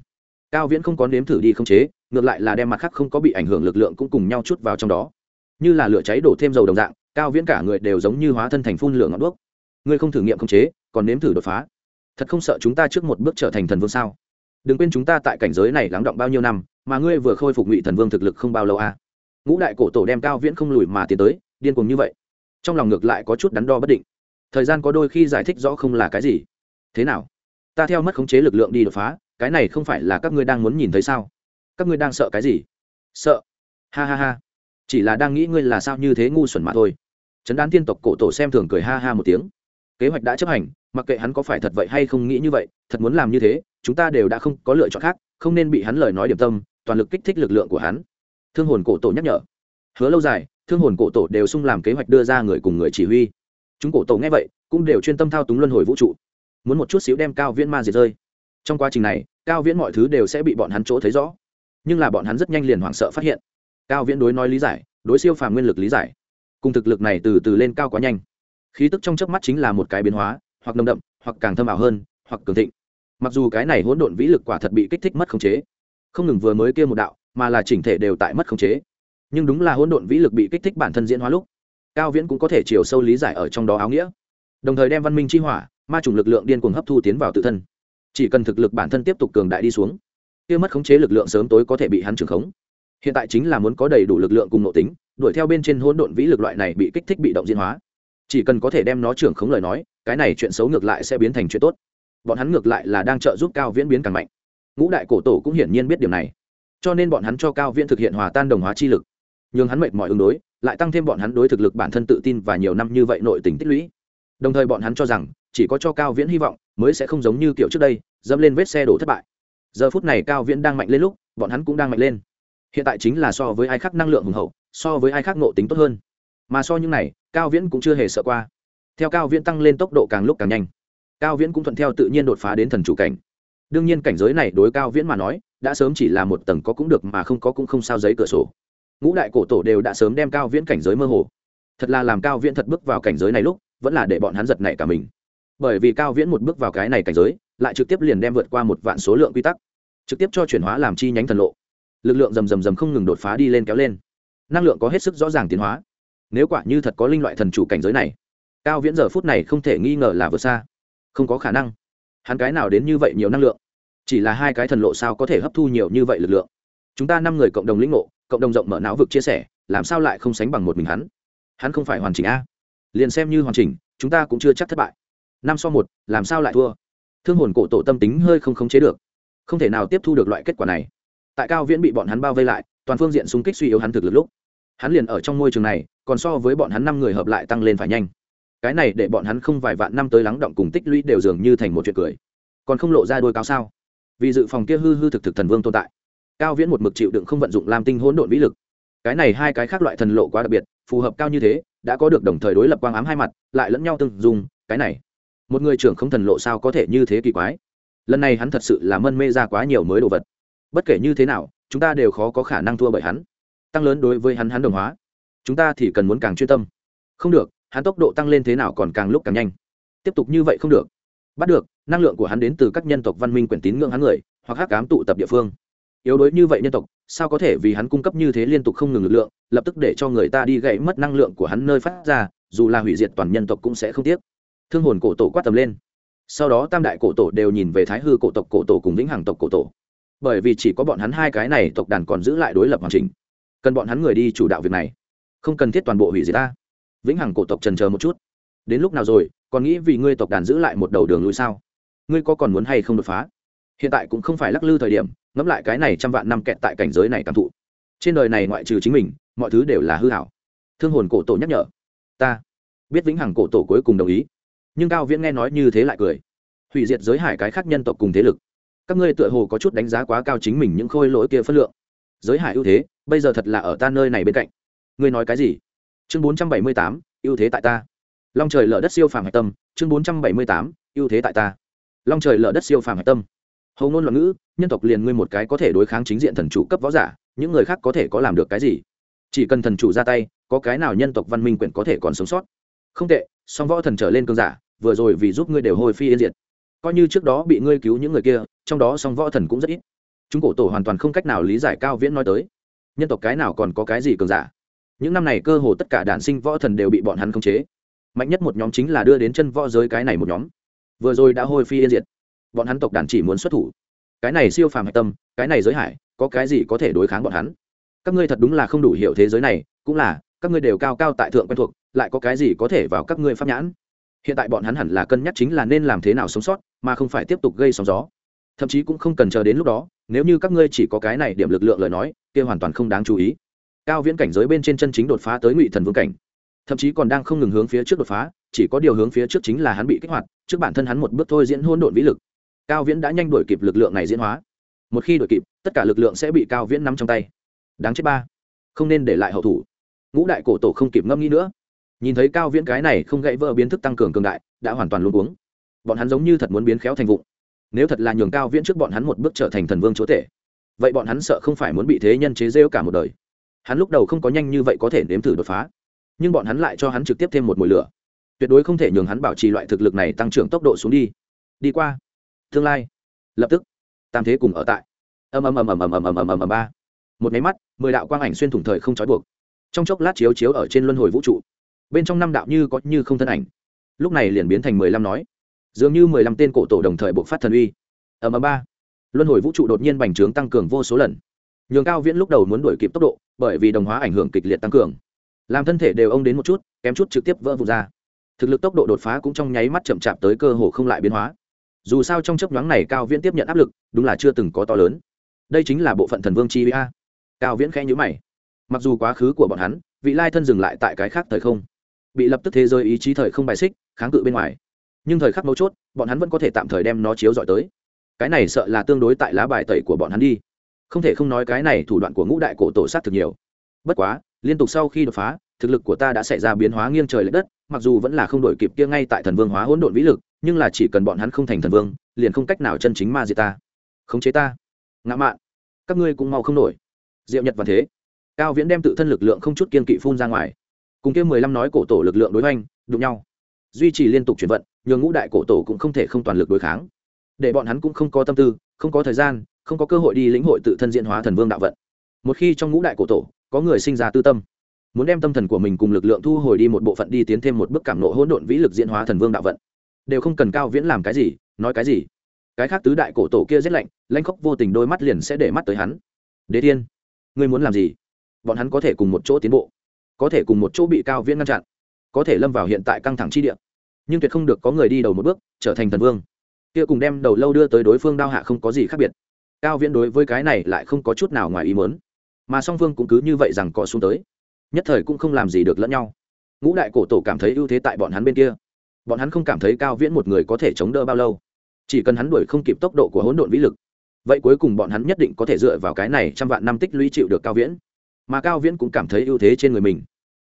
Cao viễn không có nếm thử đi khống chế, ngược lại là đem mặt khác không có bị ảnh hưởng lực lượng cũng cùng nhau chút vào trong đó. Như là lửa cháy đổ thêm dầu đồng dạng, cao viễn cả người đều giống như hóa thân thành phun lửa ngọn đuốc. Ngươi không thử nghiệm khống chế còn nếm thử đột phá. Thật không sợ chúng ta trước một bước trở thành thần vương sao? Đừng quên chúng ta tại cảnh giới này lắng động bao nhiêu năm, mà ngươi vừa khôi phục ngụy thần vương thực lực không bao lâu à. ngũ đại cổ tổ đem cao viễn không lùi mà tiến tới, điên cuồng như vậy. Trong lòng ngược lại có chút đắn đo bất định. Thời gian có đôi khi giải thích rõ không là cái gì. Thế nào? Ta theo mất khống chế lực lượng đi đột phá, cái này không phải là các ngươi đang muốn nhìn thấy sao? Các ngươi đang sợ cái gì? Sợ. Ha ha ha. Chỉ là đang nghĩ ngươi là sao như thế ngu xuẩn mà thôi. Trấn đán tiên tộc cổ tổ xem thường cười ha ha một tiếng kế hoạch đã chấp hành, mặc kệ hắn có phải thật vậy hay không nghĩ như vậy, thật muốn làm như thế, chúng ta đều đã không có lựa chọn khác, không nên bị hắn lời nói điểm tâm, toàn lực kích thích lực lượng của hắn. Thương hồn cổ tổ nhắc nhở. Hứa lâu dài, thương hồn cổ tổ đều sung làm kế hoạch đưa ra người cùng người chỉ huy. Chúng cổ tổ nghe vậy, cũng đều chuyên tâm thao túng luân hồi vũ trụ. Muốn một chút xíu đem cao viễn ma diệt rơi. Trong quá trình này, cao viễn mọi thứ đều sẽ bị bọn hắn chỗ thấy rõ. Nhưng là bọn hắn rất nhanh liền hoảng sợ phát hiện. Cao viễn đối nói lý giải, đối siêu phàm nguyên lực lý giải. Cùng thực lực này từ từ lên cao quá nhanh khí tức trong chớp mắt chính là một cái biến hóa, hoặc nồng đậm, hoặc càng thâm ảo hơn, hoặc cường thịnh. Mặc dù cái này hỗn độn vĩ lực quả thật bị kích thích mất khống chế, không ngừng vừa mới kia một đạo, mà là chỉnh thể đều tại mất khống chế. Nhưng đúng là hỗn độn vĩ lực bị kích thích bản thân diễn hóa lúc, cao viễn cũng có thể chiều sâu lý giải ở trong đó áo nghĩa. Đồng thời đem văn minh chi hỏa, ma chủng lực lượng điên cuồng hấp thu tiến vào tự thân. Chỉ cần thực lực bản thân tiếp tục cường đại đi xuống, kia mất khống chế lực lượng sớm tối có thể bị hắn trưởng khống. Hiện tại chính là muốn có đầy đủ lực lượng cùng nội tính, đuổi theo bên trên hỗn độn vĩ lực loại này bị kích thích bị động diễn hóa chỉ cần có thể đem nó trưởng khống lời nói, cái này chuyện xấu ngược lại sẽ biến thành chuyện tốt. Bọn hắn ngược lại là đang trợ giúp cao viễn biến càng mạnh. Ngũ đại cổ tổ cũng hiển nhiên biết điểm này. Cho nên bọn hắn cho cao viễn thực hiện hòa tan đồng hóa chi lực. Nhưng hắn mệt mỏi ứng đối, lại tăng thêm bọn hắn đối thực lực bản thân tự tin và nhiều năm như vậy nội tình tích lũy. Đồng thời bọn hắn cho rằng, chỉ có cho cao viễn hy vọng, mới sẽ không giống như kiểu trước đây, dẫm lên vết xe đổ thất bại. Giờ phút này cao viễn đang mạnh lên lúc, bọn hắn cũng đang mạnh lên. Hiện tại chính là so với ai khác năng lượng hùng hậu, so với ai khác ngộ tính tốt hơn mà so những này, cao viễn cũng chưa hề sợ qua. Theo cao viễn tăng lên tốc độ càng lúc càng nhanh. Cao viễn cũng thuận theo tự nhiên đột phá đến thần chủ cảnh. Đương nhiên cảnh giới này đối cao viễn mà nói, đã sớm chỉ là một tầng có cũng được mà không có cũng không sao giấy cửa sổ. Ngũ đại cổ tổ đều đã sớm đem cao viễn cảnh giới mơ hồ. Thật là làm cao viễn thật bước vào cảnh giới này lúc, vẫn là để bọn hắn giật nảy cả mình. Bởi vì cao viễn một bước vào cái này cảnh giới, lại trực tiếp liền đem vượt qua một vạn số lượng quy tắc, trực tiếp cho chuyển hóa làm chi nhánh thần lộ. Lực lượng rầm rầm rầm không ngừng đột phá đi lên kéo lên. Năng lượng có hết sức rõ ràng tiến hóa nếu quả như thật có linh loại thần chủ cảnh giới này, cao viễn giờ phút này không thể nghi ngờ là vượt xa. Không có khả năng. Hắn cái nào đến như vậy nhiều năng lượng? Chỉ là hai cái thần lộ sao có thể hấp thu nhiều như vậy lực lượng? Chúng ta năm người cộng đồng lĩnh ngộ, cộng đồng rộng mở não vực chia sẻ, làm sao lại không sánh bằng một mình hắn? Hắn không phải hoàn chỉnh a. Liền xem như hoàn chỉnh, chúng ta cũng chưa chắc thất bại. Năm so một, làm sao lại thua? Thương hồn cổ tổ tâm tính hơi không khống chế được. Không thể nào tiếp thu được loại kết quả này. Tại cao viễn bị bọn hắn bao vây lại, toàn phương diện xung kích suy yếu hắn thực lực lúc. Hắn liền ở trong môi trường này còn so với bọn hắn năm người hợp lại tăng lên phải nhanh. Cái này để bọn hắn không vài vạn năm tới lắng động cùng tích lũy đều dường như thành một chuyện cười. Còn không lộ ra đôi cao sao? Vì dự phòng kia hư hư thực thực thần vương tồn tại, cao viễn một mực chịu đựng không vận dụng làm tinh hỗn độn vĩ lực. Cái này hai cái khác loại thần lộ quá đặc biệt, phù hợp cao như thế, đã có được đồng thời đối lập quang ám hai mặt, lại lẫn nhau tương dùng cái này, một người trưởng không thần lộ sao có thể như thế kỳ quái? Lần này hắn thật sự là mân mê ra quá nhiều mới đồ vật. Bất kể như thế nào, chúng ta đều khó có khả năng thua bởi hắn. Tăng lớn đối với hắn hắn đồng hóa chúng ta thì cần muốn càng chuyên tâm. Không được, hắn tốc độ tăng lên thế nào còn càng lúc càng nhanh. Tiếp tục như vậy không được. Bắt được, năng lượng của hắn đến từ các nhân tộc văn minh quyển tín ngưỡng hắn người, hoặc hắc cám tụ tập địa phương. Yếu đuối như vậy nhân tộc, sao có thể vì hắn cung cấp như thế liên tục không ngừng lực lượng, lập tức để cho người ta đi gãy mất năng lượng của hắn nơi phát ra, dù là hủy diệt toàn nhân tộc cũng sẽ không tiếc. Thương hồn cổ tổ quát tầm lên. Sau đó tam đại cổ tổ đều nhìn về thái hư cổ tộc cổ tổ cùng vĩnh hằng tộc cổ tổ. Bởi vì chỉ có bọn hắn hai cái này tộc đàn còn giữ lại đối lập hoàn chỉnh. Cần bọn hắn người đi chủ đạo việc này không cần thiết toàn bộ hủy diệt ta. Vĩnh hằng cổ tộc trần chờ một chút. Đến lúc nào rồi, còn nghĩ vì ngươi tộc đàn giữ lại một đầu đường lui sao? Ngươi có còn muốn hay không đột phá? Hiện tại cũng không phải lắc lư thời điểm, ngẫm lại cái này trăm vạn năm kẹt tại cảnh giới này cảm thụ. Trên đời này ngoại trừ chính mình, mọi thứ đều là hư hảo. Thương hồn cổ tổ nhắc nhở. Ta biết vĩnh hằng cổ tổ cuối cùng đồng ý. Nhưng cao viễn nghe nói như thế lại cười. Hủy diệt giới hải cái khác nhân tộc cùng thế lực. Các ngươi tựa hồ có chút đánh giá quá cao chính mình những khôi lỗi kia phất lượng. Giới hải ưu thế, bây giờ thật là ở ta nơi này bên cạnh ngươi nói cái gì? Chương bốn trăm bảy mươi tám, ưu thế tại ta. Long trời lở đất siêu phàm hạch tâm, chương bốn trăm bảy mươi tám, ưu thế tại ta. Long trời lở đất siêu phàm hạch tâm. Hầu ngôn loạn ngữ, nhân tộc liền ngươi một cái có thể đối kháng chính diện thần chủ cấp võ giả, những người khác có thể có làm được cái gì? Chỉ cần thần chủ ra tay, có cái nào nhân tộc văn minh quyển có thể còn sống sót? Không tệ, song võ thần trở lên cơn giả, vừa rồi vì giúp ngươi đều hồi phi yên diệt. Coi như trước đó bị ngươi cứu những người kia, trong đó song võ thần cũng rất ít. Chúng cổ tổ hoàn toàn không cách nào lý giải cao viễn nói tới. Nhân tộc cái nào còn có cái gì cường giả? Những năm này cơ hồ tất cả đàn sinh võ thần đều bị bọn hắn khống chế. Mạnh nhất một nhóm chính là đưa đến chân võ giới cái này một nhóm. Vừa rồi đã hôi phi yên diệt. Bọn hắn tộc đàn chỉ muốn xuất thủ. Cái này siêu phàm hạch tâm, cái này giới hải, có cái gì có thể đối kháng bọn hắn? Các ngươi thật đúng là không đủ hiểu thế giới này, cũng là, các ngươi đều cao cao tại thượng quen thuộc, lại có cái gì có thể vào các ngươi pháp nhãn? Hiện tại bọn hắn hẳn là cân nhắc chính là nên làm thế nào sống sót, mà không phải tiếp tục gây sóng gió. Thậm chí cũng không cần chờ đến lúc đó, nếu như các ngươi chỉ có cái này điểm lực lượng lời nói, kia hoàn toàn không đáng chú ý cao viễn cảnh giới bên trên chân chính đột phá tới ngụy thần vương cảnh. Thậm chí còn đang không ngừng hướng phía trước đột phá, chỉ có điều hướng phía trước chính là hắn bị kích hoạt, trước bản thân hắn một bước thôi diễn hôn độn vĩ lực. Cao viễn đã nhanh đổi kịp lực lượng này diễn hóa. Một khi đổi kịp, tất cả lực lượng sẽ bị cao viễn nắm trong tay. Đáng chết ba. Không nên để lại hậu thủ. Ngũ đại cổ tổ không kịp ngâm nghĩ nữa. Nhìn thấy cao viễn cái này không gãy vỡ biến thức tăng cường cường đại, đã hoàn toàn luôn uống bọn hắn giống như thật muốn biến khéo thành vụ nếu thật là nhường cao viễn trước bọn hắn một bước trở thành thần vương chúa tể, vậy bọn hắn sợ không phải muốn bị thế nhân chế rêu cả một đời hắn lúc đầu không có nhanh như vậy có thể nếm thử đột phá, nhưng bọn hắn lại cho hắn trực tiếp thêm một mùi lửa. Tuyệt đối không thể nhường hắn bảo trì loại thực lực này tăng trưởng tốc độ xuống đi. Đi qua. Tương lai. Lập tức. Tam thế cùng ở tại. Ầm ầm ầm ầm ầm ầm ầm ầm ầm ầm ba. Một máy mắt, mười đạo quang ảnh xuyên thủng thời không trói buộc. Trong chốc lát chiếu chiếu ở trên luân hồi vũ trụ. Bên trong năm đạo như có như không thân ảnh. Lúc này liền biến thành mười lăm nói. Dường như mười lăm tên cổ tổ đồng thời buộc phát thần uy. Ầm ầm, ba. Luân hồi vũ trụ đột nhiên bành trướng tăng cường vô số lần nhường cao viễn lúc đầu muốn đuổi kịp tốc độ, bởi vì đồng hóa ảnh hưởng kịch liệt tăng cường. Làm thân thể đều ông đến một chút, kém chút trực tiếp vỡ vụt ra. Thực lực tốc độ đột phá cũng trong nháy mắt chậm chạp tới cơ hồ không lại biến hóa. Dù sao trong chấp nhoáng này cao viễn tiếp nhận áp lực, đúng là chưa từng có to lớn. Đây chính là bộ phận thần vương chi a. Cao viễn khẽ nhữ mày. Mặc dù quá khứ của bọn hắn, vị lai thân dừng lại tại cái khác thời không, bị lập tức thế giới ý chí thời không bài xích, kháng cự bên ngoài. Nhưng thời khắc mấu chốt, bọn hắn vẫn có thể tạm thời đem nó chiếu dọi tới. Cái này sợ là tương đối tại lá bài tẩy của bọn hắn đi không thể không nói cái này thủ đoạn của ngũ đại cổ tổ sát thực nhiều. Bất quá, liên tục sau khi đột phá, thực lực của ta đã xảy ra biến hóa nghiêng trời l ệ đất, mặc dù vẫn là không đổi kịp kia ngay tại thần vương hóa hỗn độn vĩ lực, nhưng là chỉ cần bọn hắn không thành thần vương, liền không cách nào chân chính ma diệt ta. Khống chế ta. Ngã mạn, các ngươi cũng mau không nổi. Diệu nhật và thế, cao viễn đem tự thân lực lượng không chút kiên kỵ phun ra ngoài. Cùng kia mười lăm nói cổ tổ lực lượng đối oanh đụng nhau. Duy trì liên tục chuyển vận, nhường ngũ đại cổ tổ cũng không thể không toàn lực đối kháng. Để bọn hắn cũng không có tâm tư, không có thời gian không có cơ hội đi lĩnh hội tự thân diễn hóa thần vương đạo vận. Một khi trong ngũ đại cổ tổ, có người sinh ra tư tâm, muốn đem tâm thần của mình cùng lực lượng thu hồi đi một bộ phận đi tiến thêm một bước cảm nộ hỗn độn vĩ lực diễn hóa thần vương đạo vận. Đều không cần cao viễn làm cái gì, nói cái gì. Cái khác tứ đại cổ tổ kia rét lạnh lanh khóc vô tình đôi mắt liền sẽ để mắt tới hắn. Đế thiên, ngươi muốn làm gì? Bọn hắn có thể cùng một chỗ tiến bộ, có thể cùng một chỗ bị cao viễn ngăn chặn, có thể lâm vào hiện tại căng thẳng chi địa. Nhưng tuyệt không được có người đi đầu một bước, trở thành thần vương. Kia cùng đem đầu lâu đưa tới đối phương đao hạ không có gì khác biệt cao viễn đối với cái này lại không có chút nào ngoài ý mớn mà song phương cũng cứ như vậy rằng cọ xuống tới. Nhất thời cũng không làm gì được lẫn nhau. Ngũ đại cổ tổ cảm thấy ưu thế tại bọn hắn bên kia. Bọn hắn không cảm thấy cao viễn một người có thể chống đỡ bao lâu. Chỉ cần hắn đuổi không kịp tốc độ của hỗn độn vĩ lực, vậy cuối cùng bọn hắn nhất định có thể dựa vào cái này trăm vạn năm tích lũy chịu được cao viễn. Mà cao viễn cũng cảm thấy ưu thế trên người mình.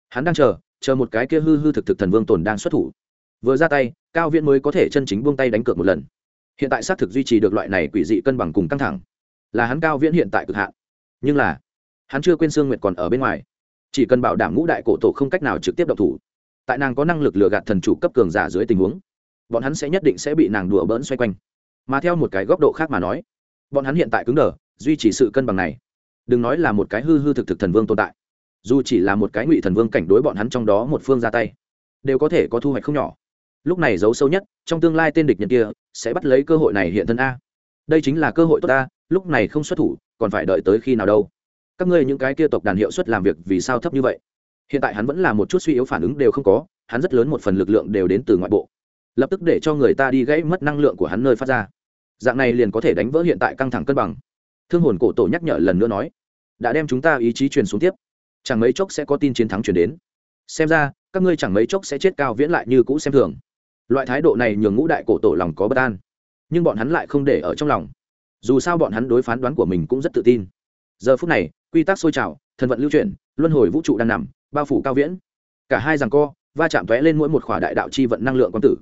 Hắn đang chờ chờ một cái kia hư hư thực thực thần vương tồn đang xuất thủ. Vừa ra tay, cao viễn mới có thể chân chính buông tay đánh cược một lần. Hiện tại xác thực duy trì được loại này quỷ dị cân bằng cùng căng thẳng là hắn cao viễn hiện tại cực hạn. Nhưng là, hắn chưa quên sương nguyệt còn ở bên ngoài. Chỉ cần bảo đảm ngũ đại cổ tổ không cách nào trực tiếp động thủ, tại nàng có năng lực lừa gạt thần chủ cấp cường giả dưới tình huống, bọn hắn sẽ nhất định sẽ bị nàng đùa bỡn xoay quanh. Mà theo một cái góc độ khác mà nói, bọn hắn hiện tại cứng đờ, duy trì sự cân bằng này. Đừng nói là một cái hư hư thực thực thần vương tồn tại, dù chỉ là một cái ngụy thần vương cảnh đối bọn hắn trong đó một phương ra tay, đều có thể có thu hoạch không nhỏ. Lúc này giấu sâu nhất, trong tương lai tên địch nhân kia sẽ bắt lấy cơ hội này hiện thân a. Đây chính là cơ hội tốt ta lúc này không xuất thủ, còn phải đợi tới khi nào đâu? Các ngươi những cái kia tộc đàn hiệu suất làm việc vì sao thấp như vậy? Hiện tại hắn vẫn là một chút suy yếu phản ứng đều không có, hắn rất lớn một phần lực lượng đều đến từ ngoại bộ. Lập tức để cho người ta đi gãy mất năng lượng của hắn nơi phát ra. Dạng này liền có thể đánh vỡ hiện tại căng thẳng cân bằng. Thương hồn cổ tổ nhắc nhở lần nữa nói, đã đem chúng ta ý chí truyền xuống tiếp. Chẳng mấy chốc sẽ có tin chiến thắng chuyển đến. Xem ra, các ngươi chẳng mấy chốc sẽ chết cao viễn lại như cũ xem thường. Loại thái độ này nhường ngũ đại cổ tổ lòng có bất an, nhưng bọn hắn lại không để ở trong lòng dù sao bọn hắn đối phán đoán của mình cũng rất tự tin. Giờ phút này, quy tắc sôi trào, thần vận lưu chuyển, luân hồi vũ trụ đang nằm, bao phủ cao viễn. Cả hai rằng co, va chạm tóe lên mỗi một khỏa đại đạo chi vận năng lượng quang tử,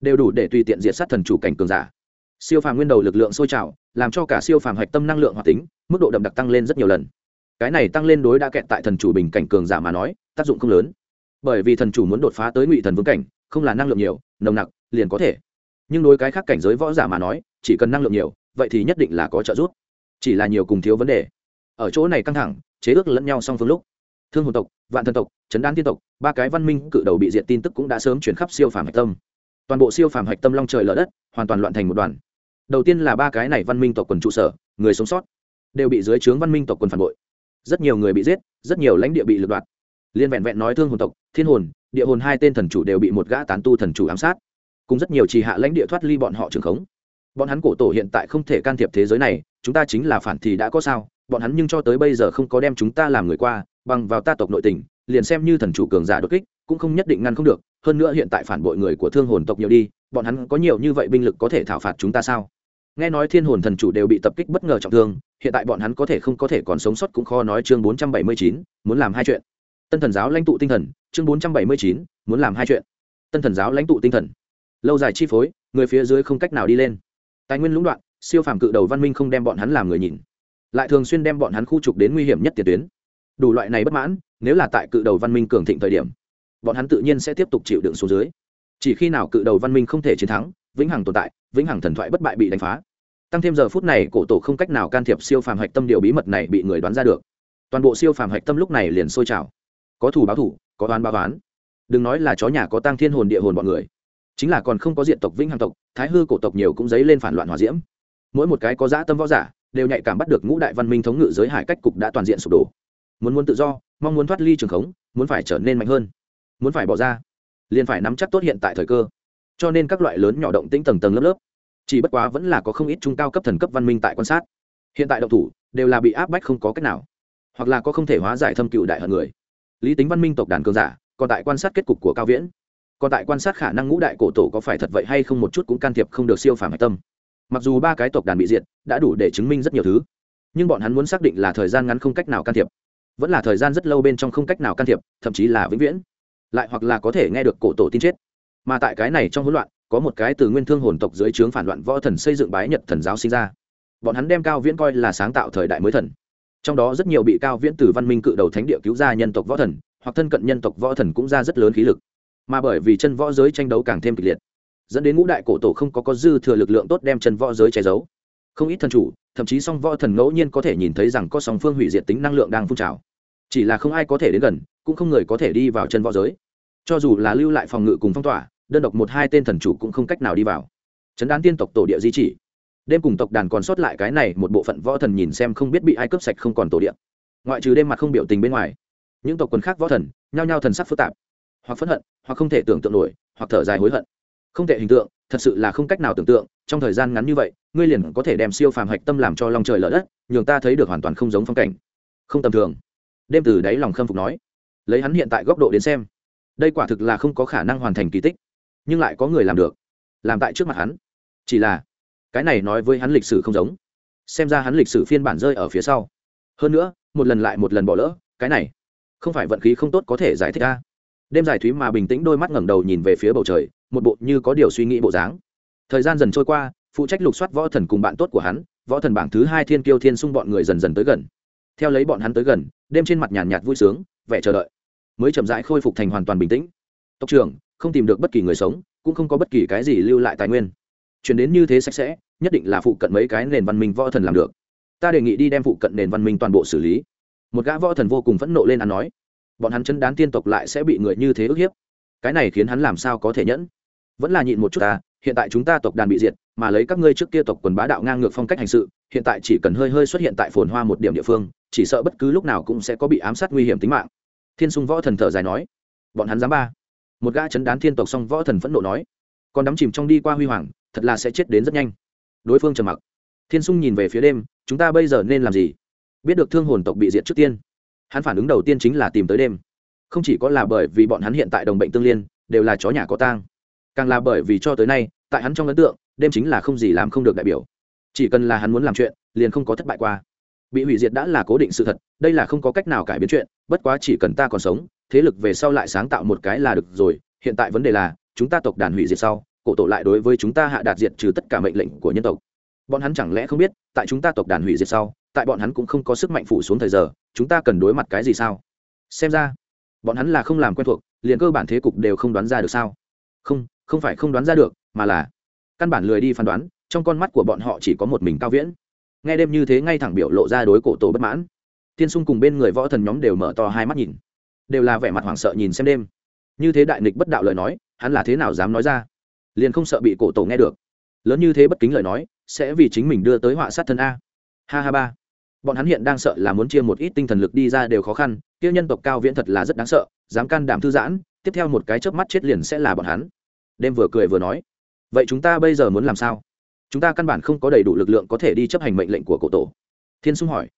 đều đủ để tùy tiện diệt sát thần chủ cảnh cường giả. Siêu phàm nguyên đầu lực lượng sôi trào, làm cho cả siêu phàm hạch tâm năng lượng hoạt tính, mức độ đậm đặc tăng lên rất nhiều lần. Cái này tăng lên đối đã kẹt tại thần chủ bình cảnh cường giả mà nói, tác dụng không lớn. Bởi vì thần chủ muốn đột phá tới ngụy thần vương cảnh, không là năng lượng nhiều, nồng nặc, liền có thể. Nhưng đối cái khác cảnh giới võ giả mà nói, chỉ cần năng lượng nhiều vậy thì nhất định là có trợ giúp. Chỉ là nhiều cùng thiếu vấn đề. Ở chỗ này căng thẳng, chế ước lẫn nhau song phương lúc. Thương hồn tộc, vạn thần tộc, trấn đan tiên tộc, ba cái văn minh cự đầu bị diện tin tức cũng đã sớm chuyển khắp siêu phàm hạch tâm. Toàn bộ siêu phàm hạch tâm long trời lở đất, hoàn toàn loạn thành một đoàn. Đầu tiên là ba cái này văn minh tộc quần trụ sở, người sống sót, đều bị dưới trướng văn minh tộc quần phản bội. Rất nhiều người bị giết, rất nhiều lãnh địa bị lật đoạt. Liên vẹn vẹn nói thương hồn tộc, thiên hồn, địa hồn hai tên thần chủ đều bị một gã tán tu thần chủ ám sát. Cùng rất nhiều trì hạ lãnh địa thoát ly bọn họ trường khống bọn hắn cổ tổ hiện tại không thể can thiệp thế giới này, chúng ta chính là phản thì đã có sao, bọn hắn nhưng cho tới bây giờ không có đem chúng ta làm người qua, bằng vào ta tộc nội tình, liền xem như thần chủ cường giả đột kích, cũng không nhất định ngăn không được, hơn nữa hiện tại phản bội người của thương hồn tộc nhiều đi, bọn hắn có nhiều như vậy binh lực có thể thảo phạt chúng ta sao? Nghe nói thiên hồn thần chủ đều bị tập kích bất ngờ trọng thương, hiện tại bọn hắn có thể không có thể còn sống sót cũng khó nói chương bốn trăm bảy mươi chín, muốn làm hai chuyện. Tân thần giáo lãnh tụ tinh thần, chương bốn trăm bảy mươi chín, muốn làm hai chuyện. Tân thần giáo lãnh tụ tinh thần. Lâu dài chi phối, người phía dưới không cách nào đi lên tài nguyên lũng đoạn, siêu phàm cự đầu văn minh không đem bọn hắn làm người nhìn. Lại thường xuyên đem bọn hắn khu trục đến nguy hiểm nhất tiền tuyến. Đủ loại này bất mãn, nếu là tại cự đầu văn minh cường thịnh thời điểm, bọn hắn tự nhiên sẽ tiếp tục chịu đựng xuống dưới. Chỉ khi nào cự đầu văn minh không thể chiến thắng, vĩnh hằng tồn tại, vĩnh hằng thần thoại bất bại bị đánh phá. Tăng thêm giờ phút này, cổ tổ không cách nào can thiệp siêu phàm hạch tâm điều bí mật này bị người đoán ra được. Toàn bộ siêu phàm hạch tâm lúc này liền sôi trào. Có thủ báo thủ, có đoán báo đoán đừng nói là chó nhà có tăng thiên hồn địa hồn bọn người chính là còn không có diện tộc vĩnh hằng tộc, thái hư cổ tộc nhiều cũng dấy lên phản loạn hòa diễm. Mỗi một cái có dã tâm võ giả, đều nhạy cảm bắt được ngũ đại văn minh thống ngự giới hải cách cục đã toàn diện sụp đổ. Muốn muốn tự do, mong muốn thoát ly trường khống, muốn phải trở nên mạnh hơn. Muốn phải bỏ ra, liền phải nắm chắc tốt hiện tại thời cơ. Cho nên các loại lớn nhỏ động tĩnh tầng tầng lớp lớp. Chỉ bất quá vẫn là có không ít trung cao cấp thần cấp văn minh tại quan sát. Hiện tại động thủ, đều là bị áp bách không có cách nào. Hoặc là có không thể hóa giải thâm cựu đại hận người. Lý tính văn minh tộc đàn cường giả, còn tại quan sát kết cục của cao viễn còn tại quan sát khả năng ngũ đại cổ tổ có phải thật vậy hay không một chút cũng can thiệp không được siêu phàm hạch tâm. Mặc dù ba cái tộc đàn bị diệt, đã đủ để chứng minh rất nhiều thứ. Nhưng bọn hắn muốn xác định là thời gian ngắn không cách nào can thiệp. Vẫn là thời gian rất lâu bên trong không cách nào can thiệp, thậm chí là vĩnh viễn. Lại hoặc là có thể nghe được cổ tổ tin chết. Mà tại cái này trong hỗn loạn, có một cái từ nguyên thương hồn tộc dưới trướng phản loạn võ thần xây dựng bái nhật thần giáo sinh ra. Bọn hắn đem cao viễn coi là sáng tạo thời đại mới thần. Trong đó rất nhiều bị cao viễn từ văn minh cự đầu thánh địa cứu ra nhân tộc võ thần, hoặc thân cận nhân tộc võ thần cũng ra rất lớn khí lực mà bởi vì chân võ giới tranh đấu càng thêm kịch liệt, dẫn đến ngũ đại cổ tổ không có có dư thừa lực lượng tốt đem chân võ giới che giấu. Không ít thần chủ, thậm chí song võ thần ngẫu nhiên có thể nhìn thấy rằng có song phương hủy diệt tính năng lượng đang phun trào. Chỉ là không ai có thể đến gần, cũng không người có thể đi vào chân võ giới. Cho dù là lưu lại phòng ngự cùng phong tỏa, đơn độc một hai tên thần chủ cũng không cách nào đi vào. Chấn đán tiên tộc tổ địa di chỉ. Đêm cùng tộc đàn còn sót lại cái này, một bộ phận võ thần nhìn xem không biết bị ai cướp sạch không còn tổ địa. Ngoại trừ đêm mặt không biểu tình bên ngoài, những tộc quần khác võ thần, nhao nhao thần sắc phức tạp hoặc phẫn hận, hoặc không thể tưởng tượng nổi, hoặc thở dài hối hận. Không thể hình tượng, thật sự là không cách nào tưởng tượng, trong thời gian ngắn như vậy, ngươi liền có thể đem siêu phàm hạch tâm làm cho lòng trời lở đất, nhường ta thấy được hoàn toàn không giống phong cảnh. Không tầm thường. Đêm từ đáy lòng khâm phục nói. Lấy hắn hiện tại góc độ đến xem, đây quả thực là không có khả năng hoàn thành kỳ tích, nhưng lại có người làm được. Làm tại trước mặt hắn. Chỉ là, cái này nói với hắn lịch sử không giống. Xem ra hắn lịch sử phiên bản rơi ở phía sau. Hơn nữa, một lần lại một lần bỏ lỡ, cái này, không phải vận khí không tốt có thể giải thích ra đêm dài thúy mà bình tĩnh đôi mắt ngẩng đầu nhìn về phía bầu trời, một bộ như có điều suy nghĩ bộ dáng. Thời gian dần trôi qua, phụ trách lục soát võ thần cùng bạn tốt của hắn, võ thần bảng thứ hai thiên kiêu thiên sung bọn người dần dần tới gần. Theo lấy bọn hắn tới gần, đêm trên mặt nhàn nhạt vui sướng, vẻ chờ đợi mới chậm rãi khôi phục thành hoàn toàn bình tĩnh. Tộc trưởng, không tìm được bất kỳ người sống, cũng không có bất kỳ cái gì lưu lại tài nguyên. Chuyển đến như thế sạch sẽ, nhất định là phụ cận mấy cái nền văn minh võ thần làm được. Ta đề nghị đi đem phụ cận nền văn minh toàn bộ xử lý. Một gã võ thần vô cùng phẫn nộ lên ăn nói bọn hắn chân đán tiên tộc lại sẽ bị người như thế ức hiếp. Cái này khiến hắn làm sao có thể nhẫn? Vẫn là nhịn một chút ta, hiện tại chúng ta tộc đàn bị diệt, mà lấy các ngươi trước kia tộc quần bá đạo ngang ngược phong cách hành sự, hiện tại chỉ cần hơi hơi xuất hiện tại phồn hoa một điểm địa phương, chỉ sợ bất cứ lúc nào cũng sẽ có bị ám sát nguy hiểm tính mạng. Thiên sung võ thần thở dài nói. Bọn hắn dám ba. Một gã chấn đán thiên tộc xong võ thần phẫn nộ nói. Còn đắm chìm trong đi qua huy hoàng, thật là sẽ chết đến rất nhanh. Đối phương trầm mặc. Thiên sung nhìn về phía đêm, chúng ta bây giờ nên làm gì? Biết được thương hồn tộc bị diệt trước tiên hắn phản ứng đầu tiên chính là tìm tới đêm. Không chỉ có là bởi vì bọn hắn hiện tại đồng bệnh tương liên, đều là chó nhà có tang. Càng là bởi vì cho tới nay, tại hắn trong ấn tượng, đêm chính là không gì làm không được đại biểu. Chỉ cần là hắn muốn làm chuyện, liền không có thất bại qua. Bị hủy diệt đã là cố định sự thật, đây là không có cách nào cải biến chuyện, bất quá chỉ cần ta còn sống, thế lực về sau lại sáng tạo một cái là được rồi, hiện tại vấn đề là, chúng ta tộc đàn hủy diệt sau, cổ tổ lại đối với chúng ta hạ đạt diệt trừ tất cả mệnh lệnh của nhân tộc bọn hắn chẳng lẽ không biết, tại chúng ta tộc đàn hủy diệt sau, tại bọn hắn cũng không có sức mạnh phủ xuống thời giờ, chúng ta cần đối mặt cái gì sao? Xem ra, bọn hắn là không làm quen thuộc, liền cơ bản thế cục đều không đoán ra được sao? Không không phải không đoán ra được, mà là căn bản lười đi phán đoán, trong con mắt của bọn họ chỉ có một mình cao viễn. Nghe đêm như thế ngay thẳng biểu lộ ra đối cổ tổ bất mãn. Tiên sung cùng bên người võ thần nhóm đều mở to hai mắt nhìn. Đều là vẻ mặt hoảng sợ nhìn xem đêm. Như thế đại nghịch bất đạo lời nói, hắn là thế nào dám nói ra? Liền không sợ bị cổ tổ nghe được. Lớn như thế bất kính lời nói sẽ vì chính mình đưa tới họa sát thân a. Ha ha ba. Bọn hắn hiện đang sợ là muốn chia một ít tinh thần lực đi ra đều khó khăn, kia nhân tộc cao viễn thật là rất đáng sợ, dám can đảm thư giãn, tiếp theo một cái chớp mắt chết liền sẽ là bọn hắn. Đêm vừa cười vừa nói, vậy chúng ta bây giờ muốn làm sao? Chúng ta căn bản không có đầy đủ lực lượng có thể đi chấp hành mệnh lệnh của cổ tổ. Thiên sung hỏi,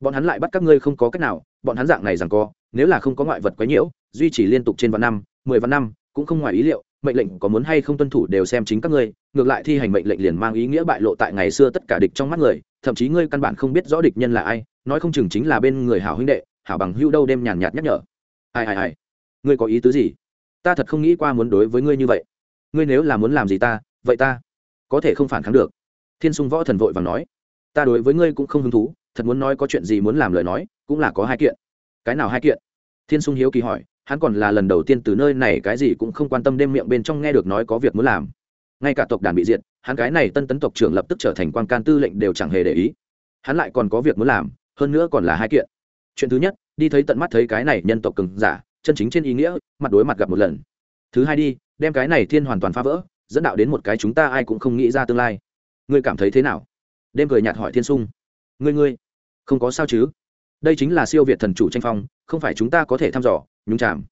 bọn hắn lại bắt các ngươi không có cách nào, bọn hắn dạng này rằng co, nếu là không có ngoại vật quấy nhiễu, duy trì liên tục trên vạn năm, mười vạn năm, cũng không ngoài ý liệu mệnh lệnh có muốn hay không tuân thủ đều xem chính các ngươi, ngược lại thi hành mệnh lệnh liền mang ý nghĩa bại lộ tại ngày xưa tất cả địch trong mắt người, thậm chí ngươi căn bản không biết rõ địch nhân là ai, nói không chừng chính là bên người hảo huynh đệ, hảo bằng hưu đâu đêm nhàn nhạt nhắc nhở. Ai ai ai, ngươi có ý tứ gì? Ta thật không nghĩ qua muốn đối với ngươi như vậy. Ngươi nếu là muốn làm gì ta, vậy ta có thể không phản kháng được. Thiên sung võ thần vội và nói, ta đối với ngươi cũng không hứng thú, thật muốn nói có chuyện gì muốn làm lời nói, cũng là có hai kiện. Cái nào hai kiện? Thiên sung hiếu kỳ hỏi hắn còn là lần đầu tiên từ nơi này cái gì cũng không quan tâm đêm miệng bên trong nghe được nói có việc muốn làm. Ngay cả tộc đàn bị diệt, hắn cái này tân tấn tộc trưởng lập tức trở thành quan can tư lệnh đều chẳng hề để ý. Hắn lại còn có việc muốn làm, hơn nữa còn là hai kiện. Chuyện thứ nhất, đi thấy tận mắt thấy cái này nhân tộc cứng giả, chân chính trên ý nghĩa, mặt đối mặt gặp một lần. Thứ hai đi, đem cái này thiên hoàn toàn phá vỡ, dẫn đạo đến một cái chúng ta ai cũng không nghĩ ra tương lai. Ngươi cảm thấy thế nào? Đêm cười nhạt hỏi thiên sung. Ngươi ngươi, không có sao chứ? Đây chính là siêu việt thần chủ tranh phong, không phải chúng ta có thể thăm dò, nhúng chạm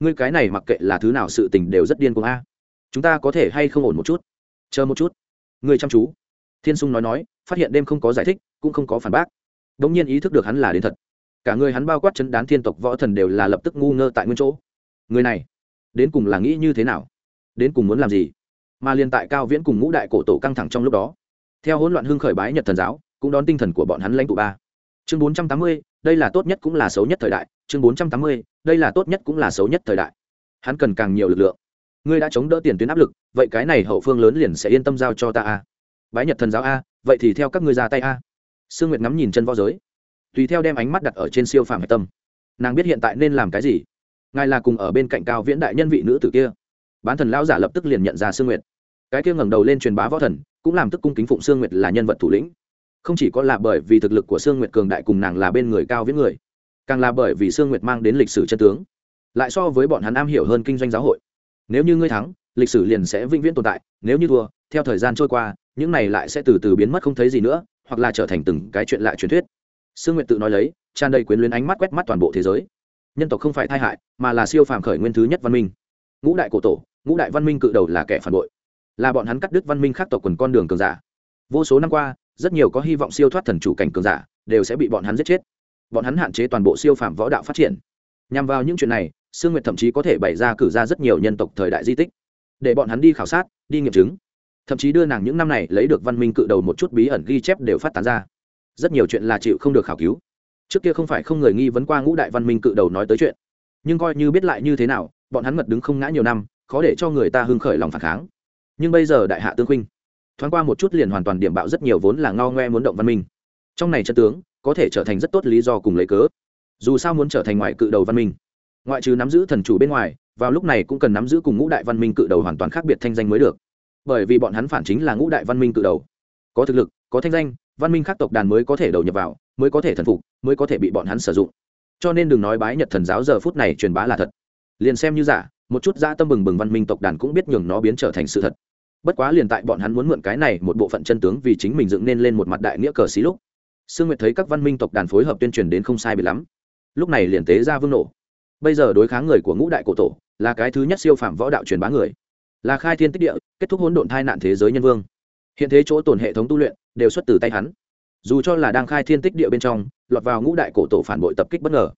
ngươi cái này mặc kệ là thứ nào sự tình đều rất điên cuồng a. Chúng ta có thể hay không ổn một chút? Chờ một chút. Ngươi chăm chú. Thiên sung nói nói, phát hiện đêm không có giải thích, cũng không có phản bác. Đống nhiên ý thức được hắn là đến thật. Cả người hắn bao quát chấn đán thiên tộc võ thần đều là lập tức ngu ngơ tại nguyên chỗ. Người này, đến cùng là nghĩ như thế nào? Đến cùng muốn làm gì? Mà liên tại cao viễn cùng ngũ đại cổ tổ căng thẳng trong lúc đó, theo hỗn loạn hưng khởi bái nhật thần giáo, cũng đón tinh thần của bọn hắn lãnh tụ ba. Chương bốn trăm tám mươi đây là tốt nhất cũng là xấu nhất thời đại, chương bốn trăm tám mươi, đây là tốt nhất cũng là xấu nhất thời đại. Hắn cần càng nhiều lực lượng. Ngươi đã chống đỡ tiền tuyến áp lực, vậy cái này hậu phương lớn liền sẽ yên tâm giao cho ta a. Bái nhật thần giáo a, vậy thì theo các ngươi ra tay a. Sương nguyệt ngắm nhìn chân võ giới. Tùy theo đem ánh mắt đặt ở trên siêu phàm hạch tâm. Nàng biết hiện tại nên làm cái gì. Ngài là cùng ở bên cạnh cao viễn đại nhân vị nữ tử kia. Bán thần lão giả lập tức liền nhận ra sương nguyệt. Cái kia ngẩng đầu lên truyền bá võ thần, cũng làm tức cung kính phụng sương nguyệt là nhân vật thủ lĩnh không chỉ có là bởi vì thực lực của sương nguyệt cường đại cùng nàng là bên người cao viễn người, càng là bởi vì sương nguyệt mang đến lịch sử chân tướng, lại so với bọn hắn am hiểu hơn kinh doanh giáo hội. Nếu như ngươi thắng, lịch sử liền sẽ vĩnh viễn tồn tại, nếu như thua, theo thời gian trôi qua, những này lại sẽ từ từ biến mất không thấy gì nữa, hoặc là trở thành từng cái chuyện lại truyền thuyết. Sương nguyệt tự nói lấy, tràn đầy quyến luyến ánh mắt quét mắt toàn bộ thế giới. Nhân tộc không phải tai hại, mà là siêu phàm khởi nguyên thứ nhất văn minh. Ngũ đại cổ tổ, ngũ đại văn minh cự đầu là kẻ phản bội. Là bọn hắn cắt đứt văn minh khác tộc quần con đường cường giả. Vô số năm qua rất nhiều có hy vọng siêu thoát thần chủ cảnh cường giả đều sẽ bị bọn hắn giết chết. Bọn hắn hạn chế toàn bộ siêu phạm võ đạo phát triển. Nhằm vào những chuyện này, sương nguyệt thậm chí có thể bày ra cử ra rất nhiều nhân tộc thời đại di tích. Để bọn hắn đi khảo sát, đi nghiệm chứng. Thậm chí đưa nàng những năm này lấy được văn minh cự đầu một chút bí ẩn ghi chép đều phát tán ra. Rất nhiều chuyện là chịu không được khảo cứu. Trước kia không phải không người nghi vấn qua ngũ đại văn minh cự đầu nói tới chuyện. Nhưng coi như biết lại như thế nào, bọn hắn mật đứng không ngã nhiều năm, khó để cho người ta hưng khởi lòng phản kháng. Nhưng bây giờ đại hạ tương huynh thoáng qua một chút liền hoàn toàn điểm bạo rất nhiều vốn là ngao ngoe muốn động văn minh. Trong này chân tướng, có thể trở thành rất tốt lý do cùng lấy cớ. Dù sao muốn trở thành ngoại cự đầu văn minh, ngoại trừ nắm giữ thần chủ bên ngoài, vào lúc này cũng cần nắm giữ cùng ngũ đại văn minh cự đầu hoàn toàn khác biệt thanh danh mới được. Bởi vì bọn hắn phản chính là ngũ đại văn minh cự đầu. Có thực lực, có thanh danh, văn minh khác tộc đàn mới có thể đầu nhập vào, mới có thể thần phục, mới có thể bị bọn hắn sử dụng. Cho nên đừng nói bái nhật thần giáo giờ phút này truyền bá là thật. Liền xem như giả, một chút dã tâm bừng bừng văn minh tộc đàn cũng biết nhường nó biến trở thành sự thật bất quá liền tại bọn hắn muốn mượn cái này một bộ phận chân tướng vì chính mình dựng nên lên một mặt đại nghĩa cờ xí lúc, sương nguyệt thấy các văn minh tộc đàn phối hợp tuyên truyền đến không sai bị lắm. Lúc này liền tế ra vương nổ. Bây giờ đối kháng người của ngũ đại cổ tổ là cái thứ nhất siêu phạm võ đạo truyền bá người. Là khai thiên tích địa, kết thúc hỗn độn thai nạn thế giới nhân vương. Hiện thế chỗ tổn hệ thống tu luyện đều xuất từ tay hắn. Dù cho là đang khai thiên tích địa bên trong, lọt vào ngũ đại cổ tổ phản bội tập kích bất ngờ.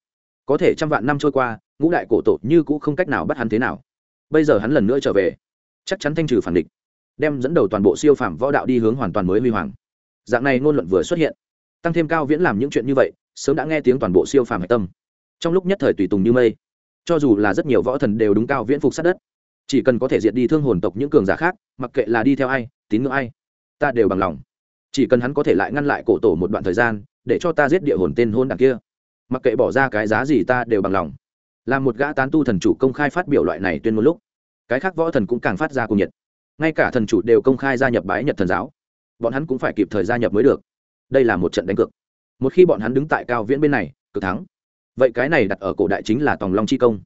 Có thể trăm vạn năm trôi qua, ngũ đại cổ tổ như cũ không cách nào bắt hắn thế nào. Bây giờ hắn lần nữa trở về, chắc chắn thanh trừ phản địch đem dẫn đầu toàn bộ siêu phàm võ đạo đi hướng hoàn toàn mới huy hoàng. Dạng này ngôn luận vừa xuất hiện, tăng thêm cao viễn làm những chuyện như vậy, sớm đã nghe tiếng toàn bộ siêu phàm hạch tâm. Trong lúc nhất thời tùy tùng như mây, cho dù là rất nhiều võ thần đều đúng cao viễn phục sát đất. Chỉ cần có thể diệt đi thương hồn tộc những cường giả khác, mặc kệ là đi theo ai, tín ngưỡng ai, ta đều bằng lòng. Chỉ cần hắn có thể lại ngăn lại cổ tổ một đoạn thời gian, để cho ta giết địa hồn tên hôn đằng kia. Mặc kệ bỏ ra cái giá gì ta đều bằng lòng. Là một gã tán tu thần chủ công khai phát biểu loại này tuyên một lúc, cái khác võ thần cũng càng phát ra cùng nhiệt ngay cả thần chủ đều công khai gia nhập bái nhật thần giáo. Bọn hắn cũng phải kịp thời gia nhập mới được. Đây là một trận đánh cược. Một khi bọn hắn đứng tại cao viễn bên này, cực thắng. Vậy cái này đặt ở cổ đại chính là tòng long chi công.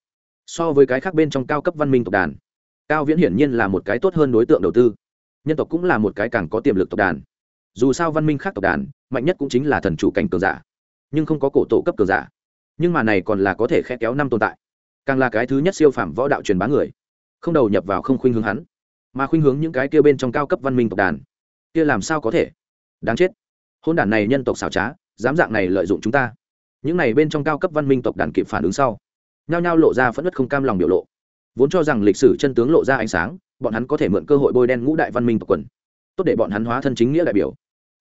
So với cái khác bên trong cao cấp văn minh tộc đàn, cao viễn hiển nhiên là một cái tốt hơn đối tượng đầu tư. Nhân tộc cũng là một cái càng có tiềm lực tộc đàn. Dù sao văn minh khác tộc đàn, mạnh nhất cũng chính là thần chủ cảnh cường giả. Nhưng không có cổ tổ cấp cường giả. Nhưng mà này còn là có thể khe kéo năm tồn tại. Càng là cái thứ nhất siêu phẩm võ đạo truyền bá người. Không đầu nhập vào không khuynh hướng hắn mà khuynh hướng những cái kia bên trong cao cấp văn minh tộc đàn. Kia làm sao có thể? Đáng chết. Hôn đản này nhân tộc xảo trá, dám dạng này lợi dụng chúng ta. Những này bên trong cao cấp văn minh tộc đàn kịp phản ứng sau, nhao nhao lộ ra phẫn nứt không cam lòng biểu lộ. Vốn cho rằng lịch sử chân tướng lộ ra ánh sáng, bọn hắn có thể mượn cơ hội bôi đen ngũ đại văn minh tộc quần. Tốt để bọn hắn hóa thân chính nghĩa đại biểu.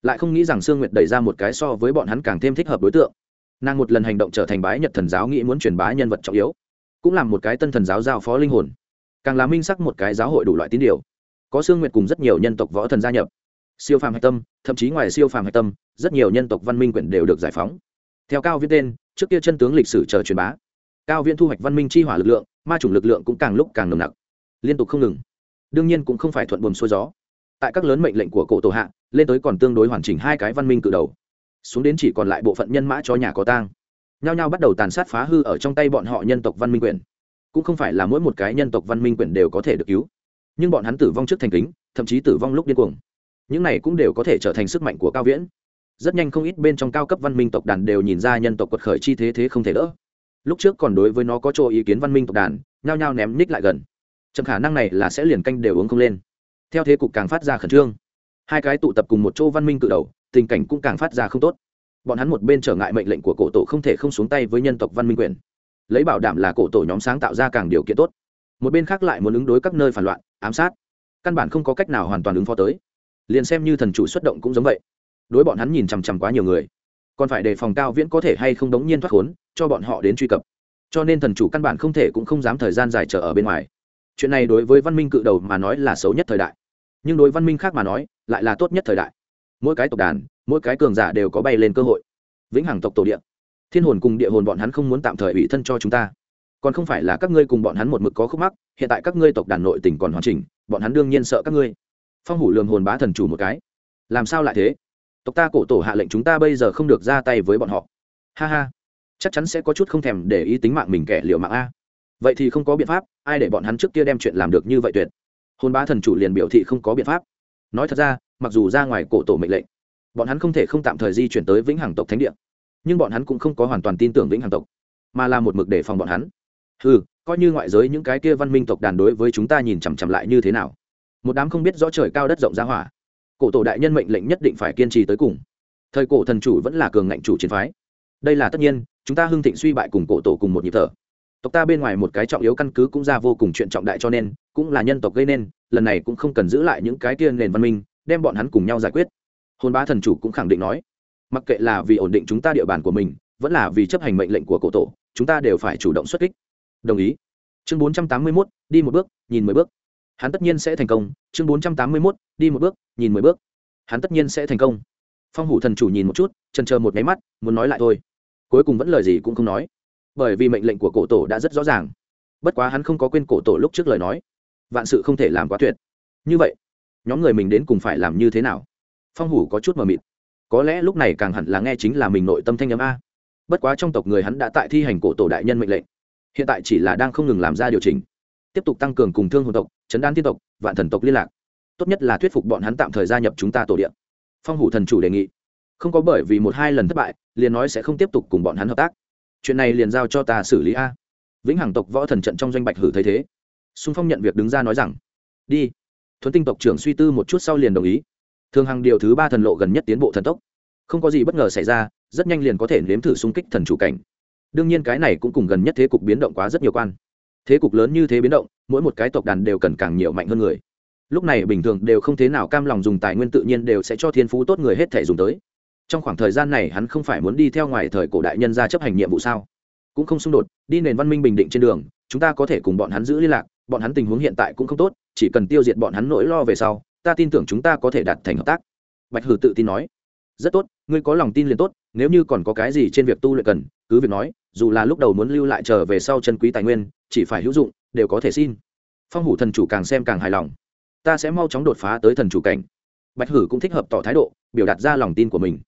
Lại không nghĩ rằng sương nguyệt đẩy ra một cái so với bọn hắn càng thêm thích hợp đối tượng. Nàng một lần hành động trở thành bái nhật thần giáo nghĩ muốn truyền bá nhân vật trọng yếu, cũng làm một cái tân thần giáo giao phó linh hồn càng là minh sắc một cái giáo hội đủ loại tín điều. Có sương nguyệt cùng rất nhiều nhân tộc võ thần gia nhập. Siêu phàm hạch tâm, thậm chí ngoài siêu phàm hạch tâm, rất nhiều nhân tộc văn minh quyển đều được giải phóng. Theo cao viễn tên, trước kia chân tướng lịch sử chờ truyền bá. Cao viễn thu hoạch văn minh chi hỏa lực lượng, ma chủng lực lượng cũng càng lúc càng nồng nặc. Liên tục không ngừng. Đương nhiên cũng không phải thuận buồm xuôi gió. Tại các lớn mệnh lệnh của cổ tổ hạ, lên tới còn tương đối hoàn chỉnh hai cái văn minh cự đầu. Xuống đến chỉ còn lại bộ phận nhân mã cho nhà có tang. Nhao nhao bắt đầu tàn sát phá hư ở trong tay bọn họ nhân tộc văn minh quyền cũng không phải là mỗi một cái nhân tộc văn minh quyển đều có thể được cứu. Nhưng bọn hắn tử vong trước thành kính, thậm chí tử vong lúc điên cuồng. Những này cũng đều có thể trở thành sức mạnh của cao viễn. Rất nhanh không ít bên trong cao cấp văn minh tộc đàn đều nhìn ra nhân tộc quật khởi chi thế thế không thể đỡ. Lúc trước còn đối với nó có chỗ ý kiến văn minh tộc đàn, nhao nhao ném ních lại gần. Chậm khả năng này là sẽ liền canh đều uống không lên. Theo thế cục càng phát ra khẩn trương. Hai cái tụ tập cùng một chỗ văn minh cự đầu, tình cảnh cũng càng phát ra không tốt. Bọn hắn một bên trở ngại mệnh lệnh của cổ tổ không thể không xuống tay với nhân tộc văn minh quyền lấy bảo đảm là cổ tổ nhóm sáng tạo ra càng điều kiện tốt. Một bên khác lại muốn ứng đối các nơi phản loạn, ám sát. Căn bản không có cách nào hoàn toàn ứng phó tới. Liền xem như thần chủ xuất động cũng giống vậy. Đối bọn hắn nhìn chằm chằm quá nhiều người. Còn phải đề phòng cao viễn có thể hay không đống nhiên thoát khốn, cho bọn họ đến truy cập. Cho nên thần chủ căn bản không thể cũng không dám thời gian dài chờ ở bên ngoài. Chuyện này đối với văn minh cự đầu mà nói là xấu nhất thời đại. Nhưng đối văn minh khác mà nói, lại là tốt nhất thời đại. Mỗi cái tộc đàn, mỗi cái cường giả đều có bay lên cơ hội. Vĩnh hằng tộc tổ địa thiên hồn cùng địa hồn bọn hắn không muốn tạm thời ủy thân cho chúng ta. Còn không phải là các ngươi cùng bọn hắn một mực có khúc mắc, hiện tại các ngươi tộc đàn nội tỉnh còn hoàn chỉnh, bọn hắn đương nhiên sợ các ngươi. Phong hủ lường hồn bá thần chủ một cái. Làm sao lại thế? Tộc ta cổ tổ hạ lệnh chúng ta bây giờ không được ra tay với bọn họ. Ha ha. Chắc chắn sẽ có chút không thèm để ý tính mạng mình kẻ liệu mạng a. Vậy thì không có biện pháp, ai để bọn hắn trước kia đem chuyện làm được như vậy tuyệt? Hồn bá thần chủ liền biểu thị không có biện pháp. Nói thật ra, mặc dù ra ngoài cổ tổ mệnh lệnh, bọn hắn không thể không tạm thời di chuyển tới vĩnh hằng tộc thánh địa nhưng bọn hắn cũng không có hoàn toàn tin tưởng vĩnh hằng tộc, mà là một mực để phòng bọn hắn. Ừ coi như ngoại giới những cái kia văn minh tộc đàn đối với chúng ta nhìn chằm chằm lại như thế nào? Một đám không biết rõ trời cao đất rộng ra hỏa. Cổ tổ đại nhân mệnh lệnh nhất định phải kiên trì tới cùng. Thời cổ thần chủ vẫn là cường ngạnh chủ chiến phái. Đây là tất nhiên, chúng ta hưng thịnh suy bại cùng cổ tổ cùng một nhịp thở. Tộc ta bên ngoài một cái trọng yếu căn cứ cũng ra vô cùng chuyện trọng đại cho nên, cũng là nhân tộc gây nên, lần này cũng không cần giữ lại những cái kia nền văn minh, đem bọn hắn cùng nhau giải quyết. Hôn bá thần chủ cũng khẳng định nói mặc kệ là vì ổn định chúng ta địa bàn của mình, vẫn là vì chấp hành mệnh lệnh của cổ tổ, chúng ta đều phải chủ động xuất kích. Đồng ý. Chương bốn trăm tám mươi mốt, đi một bước, nhìn mười bước. Hắn tất nhiên sẽ thành công. Chương bốn trăm tám mươi mốt, đi một bước, nhìn mười bước. Hắn tất nhiên sẽ thành công. Phong hủ thần chủ nhìn một chút, chần chờ một máy mắt, muốn nói lại thôi. Cuối cùng vẫn lời gì cũng không nói. Bởi vì mệnh lệnh của cổ tổ đã rất rõ ràng. Bất quá hắn không có quên cổ tổ lúc trước lời nói. Vạn sự không thể làm quá tuyệt. Như vậy, nhóm người mình đến cùng phải làm như thế nào? Phong hủ có chút mờ mịt có lẽ lúc này càng hẳn là nghe chính là mình nội tâm thanh â m a. Bất quá trong tộc người hắn đã tại thi hành cổ tổ đại nhân mệnh lệnh. Hiện tại chỉ là đang không ngừng làm ra điều chỉnh. Tiếp tục tăng cường cùng thương hồn tộc, chấn đan tiên tộc, vạn thần tộc liên lạc. Tốt nhất là thuyết phục bọn hắn tạm thời gia nhập chúng ta tổ điện phong hủ thần chủ đề nghị. Không có bởi vì một hai lần thất bại, liền nói sẽ không tiếp tục cùng bọn hắn hợp tác. Chuyện này liền giao cho ta xử lý a. Vĩnh hằng tộc võ thần trận trong doanh bạch hử thấy thế. Xung phong nhận việc đứng ra nói rằng, đi. Thuấn tinh tộc trưởng suy tư một chút sau liền đồng ý thường hằng điều thứ ba thần lộ gần nhất tiến bộ thần tốc. Không có gì bất ngờ xảy ra, rất nhanh liền có thể nếm thử xung kích thần chủ cảnh. Đương nhiên cái này cũng cùng gần nhất thế cục biến động quá rất nhiều quan. Thế cục lớn như thế biến động, mỗi một cái tộc đàn đều cần càng nhiều mạnh hơn người. Lúc này bình thường đều không thế nào cam lòng dùng tài nguyên tự nhiên đều sẽ cho thiên phú tốt người hết thể dùng tới. Trong khoảng thời gian này hắn không phải muốn đi theo ngoài thời cổ đại nhân ra chấp hành nhiệm vụ sao? Cũng không xung đột, đi nền văn minh bình định trên đường, chúng ta có thể cùng bọn hắn giữ liên lạc, bọn hắn tình huống hiện tại cũng không tốt, chỉ cần tiêu diệt bọn hắn nỗi lo về sau ta tin tưởng chúng ta có thể đạt thành hợp tác. Bạch hử tự tin nói. Rất tốt, ngươi có lòng tin liền tốt, nếu như còn có cái gì trên việc tu luyện cần, cứ việc nói, dù là lúc đầu muốn lưu lại trở về sau chân quý tài nguyên, chỉ phải hữu dụng, đều có thể xin. Phong hủ thần chủ càng xem càng hài lòng. Ta sẽ mau chóng đột phá tới thần chủ cảnh. Bạch hử cũng thích hợp tỏ thái độ, biểu đạt ra lòng tin của mình.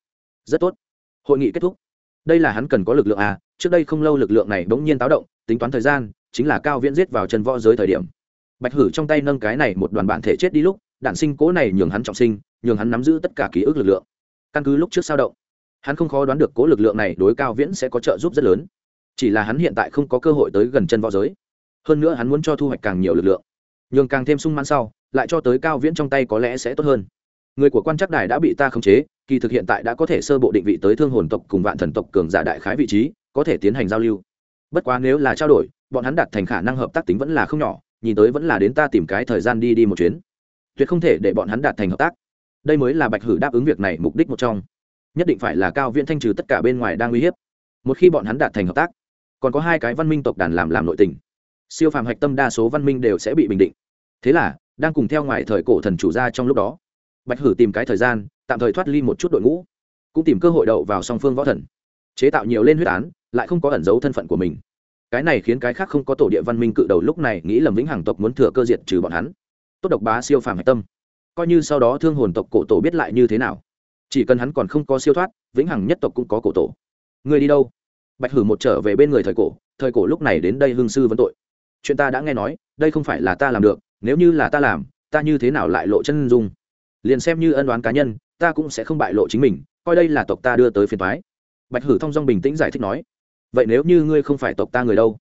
Rất tốt. Hội nghị kết thúc. Đây là hắn cần có lực lượng à trước đây không lâu lực lượng này bỗng nhiên táo động, tính toán thời gian, chính là cao viễn giết vào chân võ giới thời điểm. Bạch hử trong tay nâng cái này một đoàn bản thể chết đi lúc đản sinh cố này nhường hắn trọng sinh, nhường hắn nắm giữ tất cả ký ức lực lượng. Căn cứ lúc trước sao động, hắn không khó đoán được cố lực lượng này đối cao viễn sẽ có trợ giúp rất lớn. Chỉ là hắn hiện tại không có cơ hội tới gần chân võ giới. Hơn nữa hắn muốn cho thu hoạch càng nhiều lực lượng. Nhường càng thêm sung mãn sau, lại cho tới cao viễn trong tay có lẽ sẽ tốt hơn. Người của quan chắc đài đã bị ta khống chế, kỳ thực hiện tại đã có thể sơ bộ định vị tới thương hồn tộc cùng vạn thần tộc cường giả đại khái vị trí, có thể tiến hành giao lưu. Bất quá nếu là trao đổi, bọn hắn đạt thành khả năng hợp tác tính vẫn là không nhỏ, nhìn tới vẫn là đến ta tìm cái thời gian đi đi một chuyến tuyệt không thể để bọn hắn đạt thành hợp tác. Đây mới là bạch hử đáp ứng việc này mục đích một trong. Nhất định phải là cao viễn thanh trừ tất cả bên ngoài đang uy hiếp. Một khi bọn hắn đạt thành hợp tác, còn có hai cái văn minh tộc đàn làm làm nội tình, siêu phàm hạch tâm đa số văn minh đều sẽ bị bình định. Thế là, đang cùng theo ngoài thời cổ thần chủ ra trong lúc đó, bạch hử tìm cái thời gian, tạm thời thoát ly một chút đội ngũ, cũng tìm cơ hội đậu vào song phương võ thần, chế tạo nhiều lên huyết án, lại không có ẩn giấu thân phận của mình. Cái này khiến cái khác không có tổ địa văn minh cự đầu lúc này nghĩ lầm vĩnh hằng tộc muốn thừa cơ diệt trừ bọn hắn tốt độc bá siêu phàm hạch tâm. Coi như sau đó thương hồn tộc cổ tổ biết lại như thế nào. Chỉ cần hắn còn không có siêu thoát, vĩnh hằng nhất tộc cũng có cổ tổ. Người đi đâu? Bạch hử một trở về bên người thời cổ thời cổ lúc này đến đây hương sư vấn tội. Chuyện ta đã nghe nói, đây không phải là ta làm được, nếu như là ta làm, ta như thế nào lại lộ chân dung? Liền xem như ân đoán cá nhân, ta cũng sẽ không bại lộ chính mình, coi đây là tộc ta đưa tới phiền thoái bạch hử thong dong bình tĩnh giải thích nói, vậy nếu như ngươi không phải tộc ta người đâu?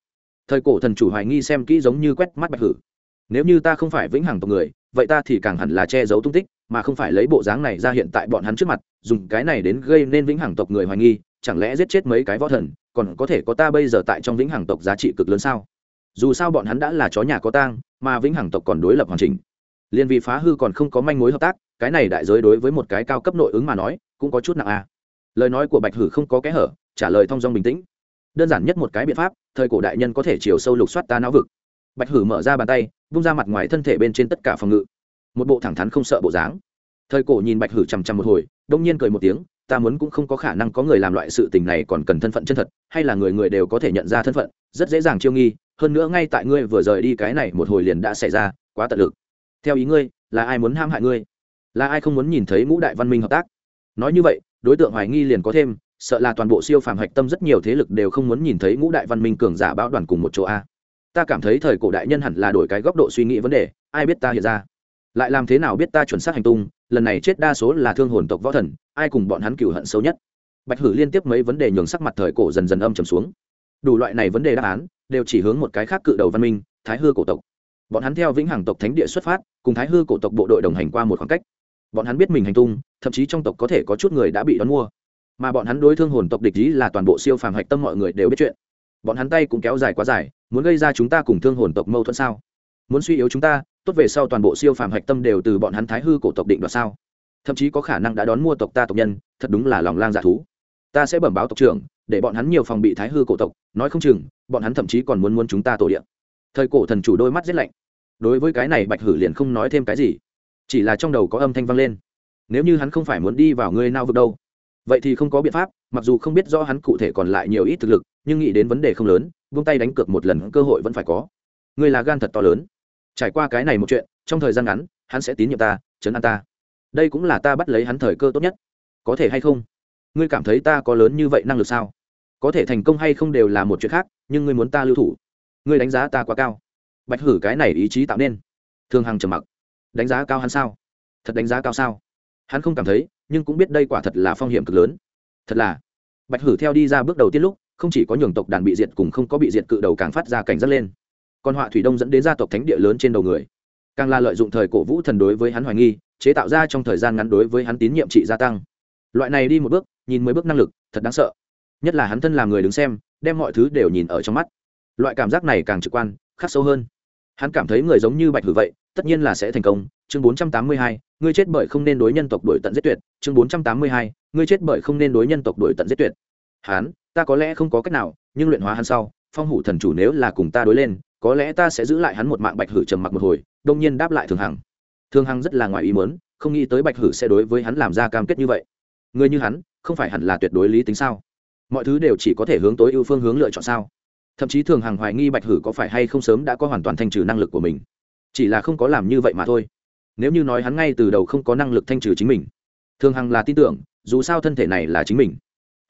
Thời cổ thần chủ hoài nghi xem kỹ giống như quét mắt bạch hử nếu như ta không phải vĩnh hằng tộc người, vậy ta thì càng hẳn là che giấu tung tích, mà không phải lấy bộ dáng này ra hiện tại bọn hắn trước mặt, dùng cái này đến gây nên vĩnh hằng tộc người hoài nghi, chẳng lẽ giết chết mấy cái võ thần, còn có thể có ta bây giờ tại trong vĩnh hằng tộc giá trị cực lớn sao? Dù sao bọn hắn đã là chó nhà có tang, mà vĩnh hằng tộc còn đối lập hoàn chỉnh. Liên vì phá hư còn không có manh mối hợp tác, cái này đại giới đối với một cái cao cấp nội ứng mà nói, cũng có chút nặng à. lời nói của bạch hử không có kẽ hở, trả lời thong dong bình tĩnh. Đơn giản nhất một cái biện pháp, thời cổ đại nhân có thể chiều sâu lục soát ta não vực. Bạch hử mở ra bàn tay bung ra mặt ngoài thân thể bên trên tất cả phòng ngự. Một bộ thẳng thắn không sợ bộ dáng. Thời cổ nhìn bạch hử chằm chằm một hồi, đông nhiên cười một tiếng, ta muốn cũng không có khả năng có người làm loại sự tình này còn cần thân phận chân thật, hay là người người đều có thể nhận ra thân phận, rất dễ dàng chiêu nghi, hơn nữa ngay tại ngươi vừa rời đi cái này một hồi liền đã xảy ra, quá tận lực. Theo ý ngươi, là ai muốn ham hại ngươi? Là ai không muốn nhìn thấy ngũ đại văn minh hợp tác? Nói như vậy, đối tượng hoài nghi liền có thêm, sợ là toàn bộ siêu phàm hạch tâm rất nhiều thế lực đều không muốn nhìn thấy ngũ đại văn minh cường giả bão đoàn cùng một chỗ a ta cảm thấy thời cổ đại nhân hẳn là đổi cái góc độ suy nghĩ vấn đề, ai biết ta hiện ra? Lại làm thế nào biết ta chuẩn xác hành tung, lần này chết đa số là thương hồn tộc võ thần, ai cùng bọn hắn cựu hận sâu nhất? Bạch hử liên tiếp mấy vấn đề nhường sắc mặt thời cổ dần dần âm trầm xuống. Đủ loại này vấn đề đáp án, đều chỉ hướng một cái khác cự đầu văn minh, thái hư cổ tộc. Bọn hắn theo vĩnh hằng tộc thánh địa xuất phát, cùng thái hư cổ tộc bộ đội đồng hành qua một khoảng cách. Bọn hắn biết mình hành tung, thậm chí trong tộc có thể có chút người đã bị đón mua. Mà bọn hắn đối thương hồn tộc địch ý là toàn bộ siêu phàm hạch tâm mọi người đều biết chuyện. Bọn hắn tay cũng kéo dài quá dài muốn gây ra chúng ta cùng thương hồn tộc mâu thuẫn sao? Muốn suy yếu chúng ta, tốt về sau toàn bộ siêu phàm hạch tâm đều từ bọn hắn thái hư cổ tộc định đoạt sao? Thậm chí có khả năng đã đón mua tộc ta tộc nhân, thật đúng là lòng lang giả thú. Ta sẽ bẩm báo tộc trưởng, để bọn hắn nhiều phòng bị thái hư cổ tộc, nói không chừng, bọn hắn thậm chí còn muốn muốn chúng ta tổ điện thời cổ thần chủ đôi mắt rét lạnh. Đối với cái này bạch hử liền không nói thêm cái gì. Chỉ là trong đầu có âm thanh vang lên. Nếu như hắn không phải muốn đi vào ngươi nao vực đâu, vậy thì không có biện pháp, mặc dù không biết rõ hắn cụ thể còn lại nhiều ít thực lực nhưng nghĩ đến vấn đề không lớn buông tay đánh cược một lần cơ hội vẫn phải có. Ngươi là gan thật to lớn. Trải qua cái này một chuyện, trong thời gian ngắn, hắn sẽ tín nhiệm ta chấn an ta. Đây cũng là ta bắt lấy hắn thời cơ tốt nhất. Có thể hay không? Ngươi cảm thấy ta có lớn như vậy năng lực sao? Có thể thành công hay không đều là một chuyện khác, nhưng ngươi muốn ta lưu thủ. Ngươi đánh giá ta quá cao. Bạch hử cái này ý chí tạo nên. Thường hằng trầm mặc. Đánh giá cao hắn sao? Thật đánh giá cao sao? Hắn không cảm thấy, nhưng cũng biết đây quả thật là phong hiểm cực lớn. Thật là. Bạch hử theo đi ra bước đầu tiên lúc không chỉ có nhường tộc đàn bị diệt cùng không có bị diệt cự đầu càng phát ra cảnh giác lên. Còn họa thủy đông dẫn đến gia tộc thánh địa lớn trên đầu người. Càng là lợi dụng thời cổ vũ thần đối với hắn hoài nghi, chế tạo ra trong thời gian ngắn đối với hắn tín nhiệm trị gia tăng. Loại này đi một bước, nhìn mười bước năng lực, thật đáng sợ. Nhất là hắn thân làm người đứng xem, đem mọi thứ đều nhìn ở trong mắt. Loại cảm giác này càng trực quan, khắc sâu hơn. Hắn cảm thấy người giống như bạch hử vậy, tất nhiên là sẽ thành công. Chương bốn trăm tám mươi hai, ngươi chết bởi không nên đối nhân tộc đổi tận giết tuyệt. Chương bốn trăm tám mươi hai, ngươi chết bởi không nên đối nhân tộc đổi tận giết tuyệt hắn, ta có lẽ không có cách nào, nhưng luyện hóa hắn sau, phong hủ thần chủ nếu là cùng ta đối lên, có lẽ ta sẽ giữ lại hắn một mạng bạch hử trầm mặc một hồi, đông nhiên đáp lại thường hằng. Thường hằng rất là ngoài ý mớn không nghĩ tới bạch hử sẽ đối với hắn làm ra cam kết như vậy. Người như hắn, không phải hẳn là tuyệt đối lý tính sao? Mọi thứ đều chỉ có thể hướng tối ưu phương hướng lựa chọn sao? Thậm chí thường hằng hoài nghi bạch hử có phải hay không sớm đã có hoàn toàn thanh trừ năng lực của mình. Chỉ là không có làm như vậy mà thôi. Nếu như nói hắn ngay từ đầu không có năng lực thanh trừ chính mình, thường hằng là tin tưởng, dù sao thân thể này là chính mình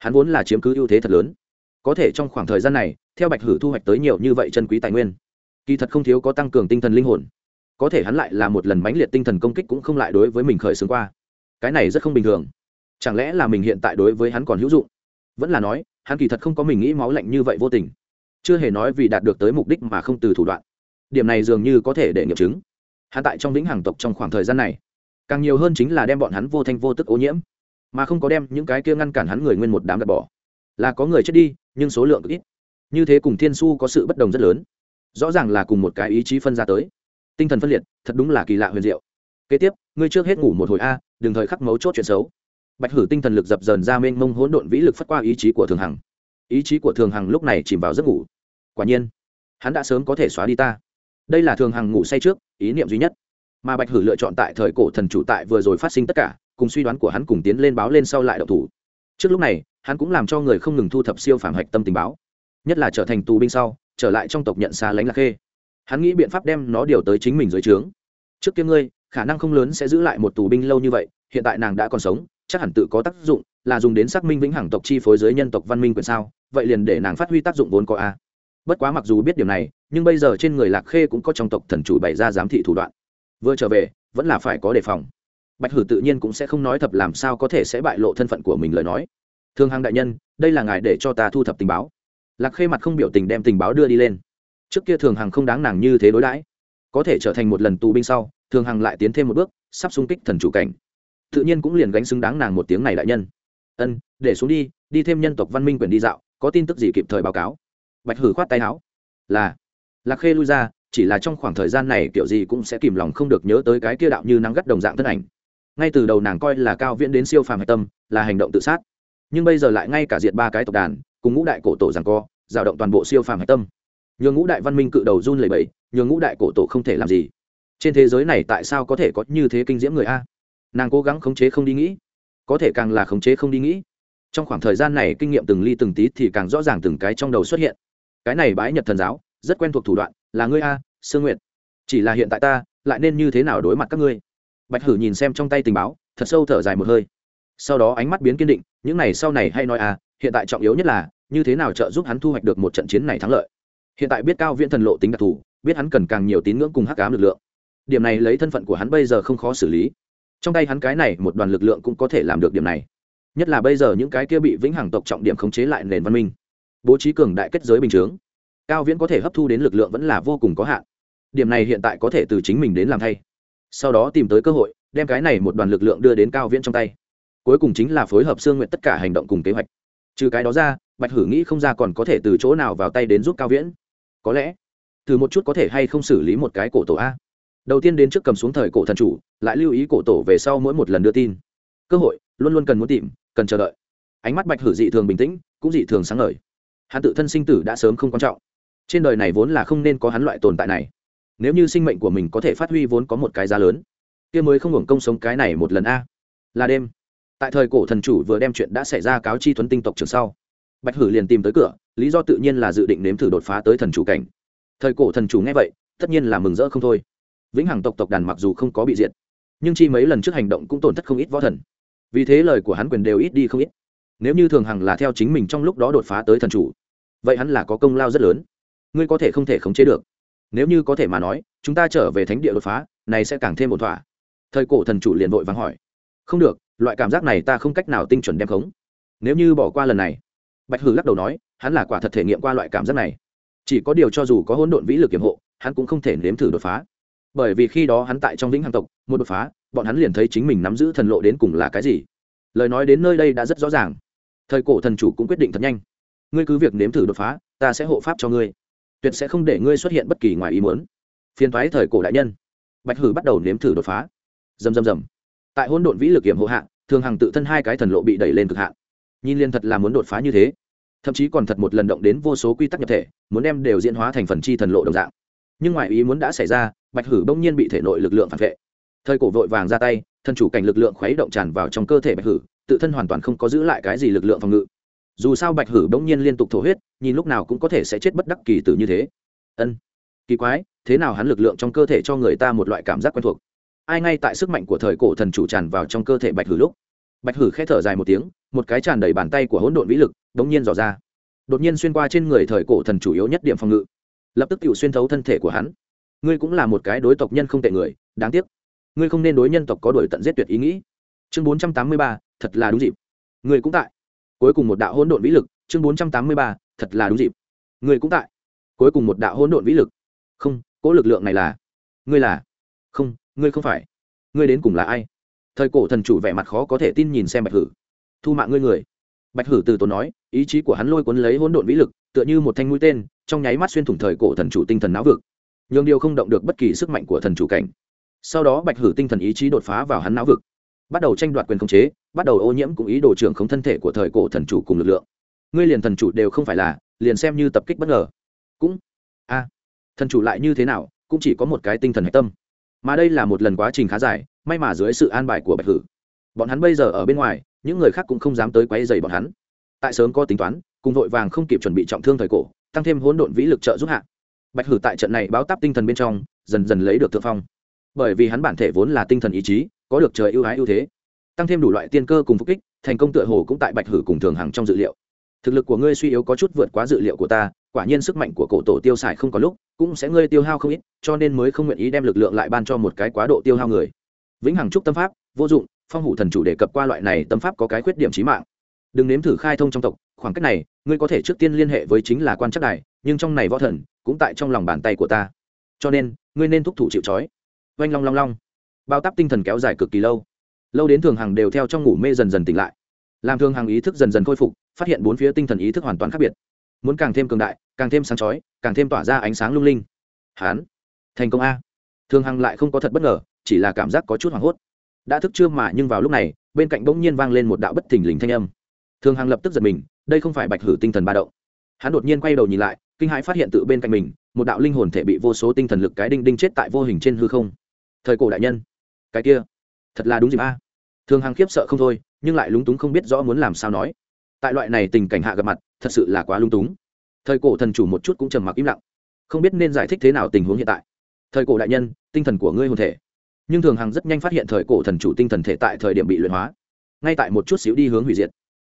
hắn vốn là chiếm cứ ưu thế thật lớn. Có thể trong khoảng thời gian này, theo bạch hử thu hoạch tới nhiều như vậy chân quý tài nguyên, kỳ thật không thiếu có tăng cường tinh thần linh hồn. Có thể hắn lại là một lần mãnh liệt tinh thần công kích cũng không lại đối với mình khởi xướng qua. Cái này rất không bình thường. Chẳng lẽ là mình hiện tại đối với hắn còn hữu dụng? Vẫn là nói, hắn kỳ thật không có mình nghĩ máu lạnh như vậy vô tình. Chưa hề nói vì đạt được tới mục đích mà không từ thủ đoạn. Điểm này dường như có thể để nghiệm chứng. Hắn tại trong lĩnh hàng tộc trong khoảng thời gian này, càng nhiều hơn chính là đem bọn hắn vô thanh vô tức ô nhiễm mà không có đem những cái kia ngăn cản hắn người nguyên một đám gạt bỏ. Là có người chết đi, nhưng số lượng ít. Như thế cùng thiên su có sự bất đồng rất lớn. Rõ ràng là cùng một cái ý chí phân ra tới. Tinh thần phân liệt, thật đúng là kỳ lạ huyền diệu. Kế tiếp, ngươi trước hết ngủ một hồi a, đừng thời khắc mấu chốt chuyện xấu. Bạch hử tinh thần lực dập dờn ra mênh mông hỗn độn vĩ lực phất qua ý chí của thường hằng. Ý chí của thường hằng lúc này chìm vào giấc ngủ. Quả nhiên, hắn đã sớm có thể xóa đi ta. Đây là thường hằng ngủ say trước, ý niệm duy nhất. Mà bạch hử lựa chọn tại thời cổ thần chủ tại vừa rồi phát sinh tất cả cùng suy đoán của hắn cùng tiến lên báo lên sau lại đậu thủ. Trước lúc này, hắn cũng làm cho người không ngừng thu thập siêu phản hạch tâm tình báo. Nhất là trở thành tù binh sau, trở lại trong tộc nhận xa lánh lạc khê. Hắn nghĩ biện pháp đem nó điều tới chính mình dưới trướng. Trước kia ngươi, khả năng không lớn sẽ giữ lại một tù binh lâu như vậy, hiện tại nàng đã còn sống, chắc hẳn tự có tác dụng, là dùng đến xác minh vĩnh hằng tộc chi phối dưới nhân tộc văn minh quyền sao, vậy liền để nàng phát huy tác dụng vốn có a. Bất quá mặc dù biết điều này, nhưng bây giờ trên người lạc khê cũng có trong tộc thần chủ bày ra giám thị thủ đoạn. Vừa trở về, vẫn là phải có đề phòng bạch hử tự nhiên cũng sẽ không nói thập làm sao có thể sẽ bại lộ thân phận của mình lời nói. Thương hằng đại nhân, đây là ngài để cho ta thu thập tình báo. Lạc khê mặt không biểu tình đem tình báo đưa đi lên. Trước kia thường hằng không đáng nàng như thế đối đãi. Có thể trở thành một lần tù binh sau thường hằng lại tiến thêm một bước, sắp xung kích thần chủ cảnh. Tự nhiên cũng liền gánh xứng đáng nàng một tiếng này đại nhân. Ân, để xuống đi đi thêm nhân tộc văn minh quyền đi dạo, có tin tức gì kịp thời báo cáo. Bạch hử khoát tay áo. Là. Lạc khê lui ra, chỉ là trong khoảng thời gian này kiểu gì cũng sẽ kìm lòng không được nhớ tới cái kia đạo như nắng gắt đồng dạng thân ảnh ngay từ đầu nàng coi là cao viễn đến siêu phàm hạch tâm, là hành động tự sát. Nhưng bây giờ lại ngay cả diệt ba cái tộc đàn, cùng ngũ đại cổ tổ rằng co rào động toàn bộ siêu phàm hạch tâm. Nhường ngũ đại văn minh cự đầu run lẩy bẩy nhường ngũ đại cổ tổ không thể làm gì. Trên thế giới này tại sao có thể có như thế kinh diễm người a? Nàng cố gắng khống chế không đi nghĩ. Có thể càng là khống chế không đi nghĩ. Trong khoảng thời gian này kinh nghiệm từng ly từng tí thì càng rõ ràng từng cái trong đầu xuất hiện. Cái này bãi nhật thần giáo, rất quen thuộc thủ đoạn, là ngươi a, sương nguyện chỉ là hiện tại ta, lại nên như thế nào đối mặt các ngươi? Bạch hử nhìn xem trong tay tình báo, thật sâu thở dài một hơi. Sau đó ánh mắt biến kiên định, những này sau này hay nói à hiện tại trọng yếu nhất là, như thế nào trợ giúp hắn thu hoạch được một trận chiến này thắng lợi. Hiện tại biết cao viễn thần lộ tính đặc thù, biết hắn cần càng nhiều tín ngưỡng cùng hắc cám lực lượng. Điểm này lấy thân phận của hắn bây giờ không khó xử lý. Trong tay hắn cái này, một đoàn lực lượng cũng có thể làm được điểm này. Nhất là bây giờ những cái kia bị vĩnh hằng tộc trọng điểm khống chế lại nền văn minh. Bố trí cường đại kết giới bình chướng. Cao viễn có thể hấp thu đến lực lượng vẫn là vô cùng có hạn. Điểm này hiện tại có thể từ chính mình đến làm thay sau đó tìm tới cơ hội, đem cái này một đoàn lực lượng đưa đến cao viễn trong tay. Cuối cùng chính là phối hợp xương nguyện tất cả hành động cùng kế hoạch. Trừ cái đó ra, bạch hử nghĩ không ra còn có thể từ chỗ nào vào tay đến giúp cao viễn. Có lẽ từ một chút có thể hay không xử lý một cái cổ tổ a. Đầu tiên đến trước cầm xuống thời cổ thần chủ, lại lưu ý cổ tổ về sau mỗi một lần đưa tin. Cơ hội, luôn luôn cần muốn tìm, cần chờ đợi. Ánh mắt bạch hử dị thường bình tĩnh, cũng dị thường sáng ngời. Hắn tự thân sinh tử đã sớm không quan trọng. Trên đời này vốn là không nên có hắn loại tồn tại này nếu như sinh mệnh của mình có thể phát huy vốn có một cái giá lớn, kia mới không hưởng công sống cái này một lần a. Là đêm. Tại thời cổ thần chủ vừa đem chuyện đã xảy ra cáo chi thuấn tinh tộc trường sau, bạch hử liền tìm tới cửa, lý do tự nhiên là dự định nếm thử đột phá tới thần chủ cảnh. Thời cổ thần chủ nghe vậy, tất nhiên là mừng rỡ không thôi. Vĩnh hằng tộc tộc đàn mặc dù không có bị diệt, nhưng chi mấy lần trước hành động cũng tổn thất không ít võ thần. Vì thế lời của hắn quyền đều ít đi không ít. Nếu như thường hằng là theo chính mình trong lúc đó đột phá tới thần chủ, vậy hắn là có công lao rất lớn. Ngươi có thể không thể khống chế được nếu như có thể mà nói, chúng ta trở về thánh địa đột phá, này sẽ càng thêm một thỏa. Thời cổ thần chủ liền vội vắng hỏi. Không được, loại cảm giác này ta không cách nào tinh chuẩn đem khống. Nếu như bỏ qua lần này, bạch hử lắc đầu nói, hắn là quả thật thể nghiệm qua loại cảm giác này. Chỉ có điều cho dù có hỗn độn vĩ lực kiểm hộ, hắn cũng không thể nếm thử đột phá. Bởi vì khi đó hắn tại trong vĩnh hằng tộc, một đột phá, bọn hắn liền thấy chính mình nắm giữ thần lộ đến cùng là cái gì. Lời nói đến nơi đây đã rất rõ ràng. Thời cổ thần chủ cũng quyết định thật nhanh. Ngươi cứ việc nếm thử đột phá, ta sẽ hộ pháp cho ngươi tuyệt sẽ không để ngươi xuất hiện bất kỳ ngoài ý muốn. Phiên thoái thời cổ đại nhân. Bạch hử bắt đầu nếm thử đột phá. Dầm dầm dầm tại hỗn độn vĩ lực kiểm hộ hạ, thường hằng tự thân hai cái thần lộ bị đẩy lên cực hạn. Nhìn liên thật là muốn đột phá như thế, thậm chí còn thật một lần động đến vô số quy tắc nhập thể, muốn đem đều diễn hóa thành phần chi thần lộ đồng dạng. Nhưng ngoài ý muốn đã xảy ra, bạch hử bỗng nhiên bị thể nội lực lượng phản vệ. Thời cổ vội vàng ra tay, thân chủ cảnh lực lượng khuấy động tràn vào trong cơ thể bạch hử, tự thân hoàn toàn không có giữ lại cái gì lực lượng phòng ngự dù sao bạch hử bỗng nhiên liên tục thổ huyết, nhìn lúc nào cũng có thể sẽ chết bất đắc kỳ tử như thế. Ân, kỳ quái, thế nào hắn lực lượng trong cơ thể cho người ta một loại cảm giác quen thuộc? Ai ngay tại sức mạnh của thời cổ thần chủ tràn vào trong cơ thể bạch hử lúc? Bạch hử k h ẽ thở dài một tiếng, một cái tràn đầy bàn tay của hỗn độn vĩ lực đ ỗ n g nhiên dò ra. Đột nhiên xuyên qua trên người thời cổ thần chủ yếu nhất điểm phòng ngự. Lập tức tự xuyên thấu thân thể của hắn. Ngươi cũng là một cái đối tộc nhân không tệ người, đáng tiếc. Ngươi không nên đối nhân tộc có đổi tận giết tuyệt ý nghĩ. Chương bốn trăm tám mươi ba, thật là đúng dịp. Ngươi cũng tại cuối cùng một đạo hỗn độn vĩ lực, chương bốn trăm tám mươi ba, thật là đúng dịp. Người cũng tại. Cuối cùng một đạo hỗn độn vĩ lực. Không, cỗ lực lượng này là. Ngươi là. Không, ngươi không phải. Ngươi đến cùng là ai? Thời cổ thần chủ vẻ mặt khó có thể tin nhìn xem bạch hử. Thu mạng ngươi người. Bạch hử từ tốn nói, ý chí của hắn lôi cuốn lấy hỗn độn vĩ lực, tựa như một thanh mũi tên, trong nháy mắt xuyên thủng thời cổ thần chủ tinh thần não vực. Nhường điều không động được bất kỳ sức mạnh của thần chủ cảnh. Sau đó bạch hử tinh thần ý chí đột phá vào hắn não vực bắt đầu tranh đoạt quyền khống chế, bắt đầu ô nhiễm cùng ý đồ trưởng không thân thể của thời cổ thần chủ cùng lực lượng. Ngươi liền thần chủ đều không phải là, liền xem như tập kích bất ngờ. Cũng, a, thần chủ lại như thế nào, cũng chỉ có một cái tinh thần hạch tâm. Mà đây là một lần quá trình khá dài, may mà dưới sự an bài của bạch hử. Bọn hắn bây giờ ở bên ngoài, những người khác cũng không dám tới quay dày bọn hắn. Tại sớm có tính toán, cùng vội vàng không kịp chuẩn bị trọng thương thời cổ, tăng thêm hỗn độn vĩ lực trợ giúp hạ. Bạch hử tại trận này báo táp tinh thần bên trong, dần dần lấy được thượng phong. Bởi vì hắn bản thể vốn là tinh thần ý chí có được trời ưu ái ưu thế. Tăng thêm đủ loại tiên cơ cùng phục kích, thành công tựa hồ cũng tại bạch hử cùng thường hằng trong dự liệu. Thực lực của ngươi suy yếu có chút vượt quá dự liệu của ta, quả nhiên sức mạnh của cổ tổ tiêu xài không có lúc, cũng sẽ ngươi tiêu hao không ít, cho nên mới không nguyện ý đem lực lượng lại ban cho một cái quá độ tiêu hao người. Vĩnh hằng trúc tâm pháp, vô dụng, phong hủ thần chủ đề cập qua loại này tâm pháp có cái khuyết điểm trí mạng. Đừng nếm thử khai thông trong tộc, khoảng cách này, ngươi có thể trước tiên liên hệ với chính là quan chắc đài, nhưng trong này võ thần cũng tại trong lòng bàn tay của ta. Cho nên, ngươi nên thúc thủ chịu trói. Oanh long long long bao tắp tinh thần kéo dài cực kỳ lâu. Lâu đến thường hằng đều theo trong ngủ mê dần dần tỉnh lại. Làm thường hằng ý thức dần dần khôi phục, phát hiện bốn phía tinh thần ý thức hoàn toàn khác biệt. Muốn càng thêm cường đại, càng thêm sáng chói, càng thêm tỏa ra ánh sáng lung linh. Hán, thành công a. Thường hằng lại không có thật bất ngờ, chỉ là cảm giác có chút hoảng hốt. Đã thức chưa mà nhưng vào lúc này, bên cạnh bỗng nhiên vang lên một đạo bất thình lình thanh âm. Thường hằng lập tức giật mình, đây không phải bạch hử tinh thần ba động. Hắn đột nhiên quay đầu nhìn lại, kinh hãi phát hiện tự bên cạnh mình, một đạo linh hồn thể bị vô số tinh thần lực cái đinh đinh chết tại vô hình trên hư không. Thời cổ đại nhân cái kia. Thật là đúng dịp a. Thường hằng khiếp sợ không thôi, nhưng lại lúng túng không biết rõ muốn làm sao nói. Tại loại này tình cảnh hạ gặp mặt, thật sự là quá lung túng. Thời cổ thần chủ một chút cũng trầm mặc im lặng. Không biết nên giải thích thế nào tình huống hiện tại. Thời cổ đại nhân, tinh thần của ngươi hồn thể. Nhưng thường hằng rất nhanh phát hiện thời cổ thần chủ tinh thần thể tại thời điểm bị luyện hóa. Ngay tại một chút xíu đi hướng hủy diệt.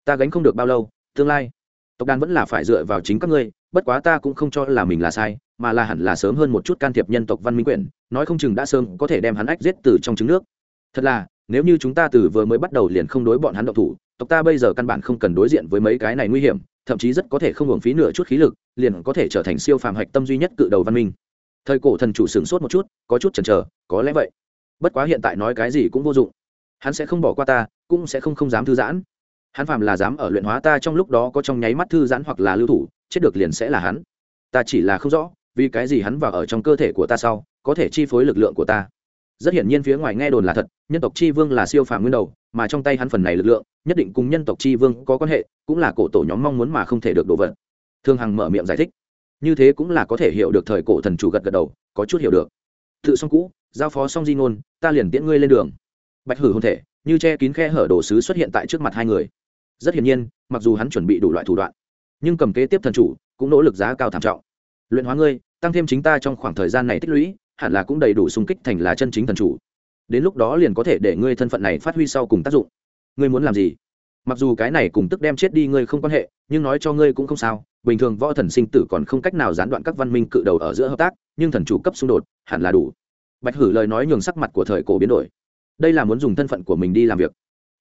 Ta gánh không được bao lâu, tương lai. Tộc đàn vẫn là phải dựa vào chính các ngươi, bất quá ta cũng không cho là mình là sai, mà là hẳn là sớm hơn một chút can thiệp nhân tộc văn minh quyển nói không chừng đã sớm có thể đem hắn ách giết từ trong trứng nước. Thật là, nếu như chúng ta từ vừa mới bắt đầu liền không đối bọn hắn độc thủ, tộc ta bây giờ căn bản không cần đối diện với mấy cái này nguy hiểm, thậm chí rất có thể không hưởng phí nửa chút khí lực, liền có thể trở thành siêu phàm hạch tâm duy nhất cự đầu văn minh. Thời cổ thần chủ sửng sốt một chút, có chút chần chờ, có lẽ vậy. Bất quá hiện tại nói cái gì cũng vô dụng. Hắn sẽ không bỏ qua ta, cũng sẽ không không dám thư giãn. Hắn phàm là dám ở luyện hóa ta trong lúc đó có trong nháy mắt thư giãn hoặc là lưu thủ, chết được liền sẽ là hắn. Ta chỉ là không rõ, vì cái gì hắn vào ở trong cơ thể của ta sau có thể chi phối lực lượng của ta. Rất hiển nhiên phía ngoài nghe đồn là thật, nhân tộc chi vương là siêu phàm nguyên đầu, mà trong tay hắn phần này lực lượng, nhất định cùng nhân tộc chi vương có quan hệ, cũng là cổ tổ nhóm mong muốn mà không thể được đổ vật thương hằng mở miệng giải thích. Như thế cũng là có thể hiểu được thời cổ thần chủ gật gật đầu, có chút hiểu được. Tự xong cũ, giao phó xong di ngôn, ta liền tiễn ngươi lên đường. Bạch hử hôn thể, như che kín khe hở đồ sứ xuất hiện tại trước mặt hai người. Rất hiển nhiên, mặc dù hắn chuẩn bị đủ loại thủ đoạn, nhưng cầm kế tiếp thần chủ cũng nỗ lực giá cao thảm trọng. Luyện hóa ngươi, tăng thêm chính ta trong khoảng thời gian này tích lũy hẳn là cũng đầy đủ xung kích thành là chân chính thần chủ. Đến lúc đó liền có thể để ngươi thân phận này phát huy sau cùng tác dụng. Ngươi muốn làm gì? Mặc dù cái này cùng tức đem chết đi ngươi không quan hệ, nhưng nói cho ngươi cũng không sao. Bình thường võ thần sinh tử còn không cách nào gián đoạn các văn minh cự đầu ở giữa hợp tác, nhưng thần chủ cấp xung đột hẳn là đủ. Bạch hử lời nói nhường sắc mặt của thời cổ biến đổi. Đây là muốn dùng thân phận của mình đi làm việc.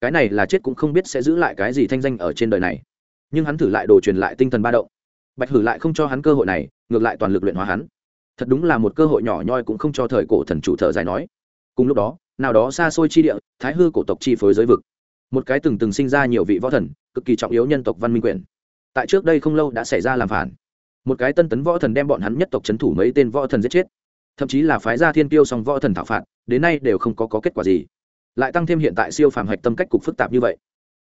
Cái này là chết cũng không biết sẽ giữ lại cái gì thanh danh ở trên đời này. Nhưng hắn thử lại đồ truyền lại tinh thần ba động. Bạch hử lại không cho hắn cơ hội này, ngược lại toàn lực luyện hóa hắn thật đúng là một cơ hội nhỏ nhoi cũng không cho thời cổ thần chủ thở dài nói. Cùng lúc đó nào đó xa xôi chi địa thái hư cổ tộc chi phối giới vực. Một cái từng từng sinh ra nhiều vị võ thần cực kỳ trọng yếu nhân tộc văn minh quyền. Tại trước đây không lâu đã xảy ra làm phản. Một cái tân tấn võ thần đem bọn hắn nhất tộc c h ấ n thủ mấy tên võ thần giết chết. Thậm chí là phái gia thiên tiêu song võ thần thảo phạt đến nay đều không có, có kết quả gì. Lại tăng thêm hiện tại siêu phàm hạch tâm cách cục phức tạp như vậy.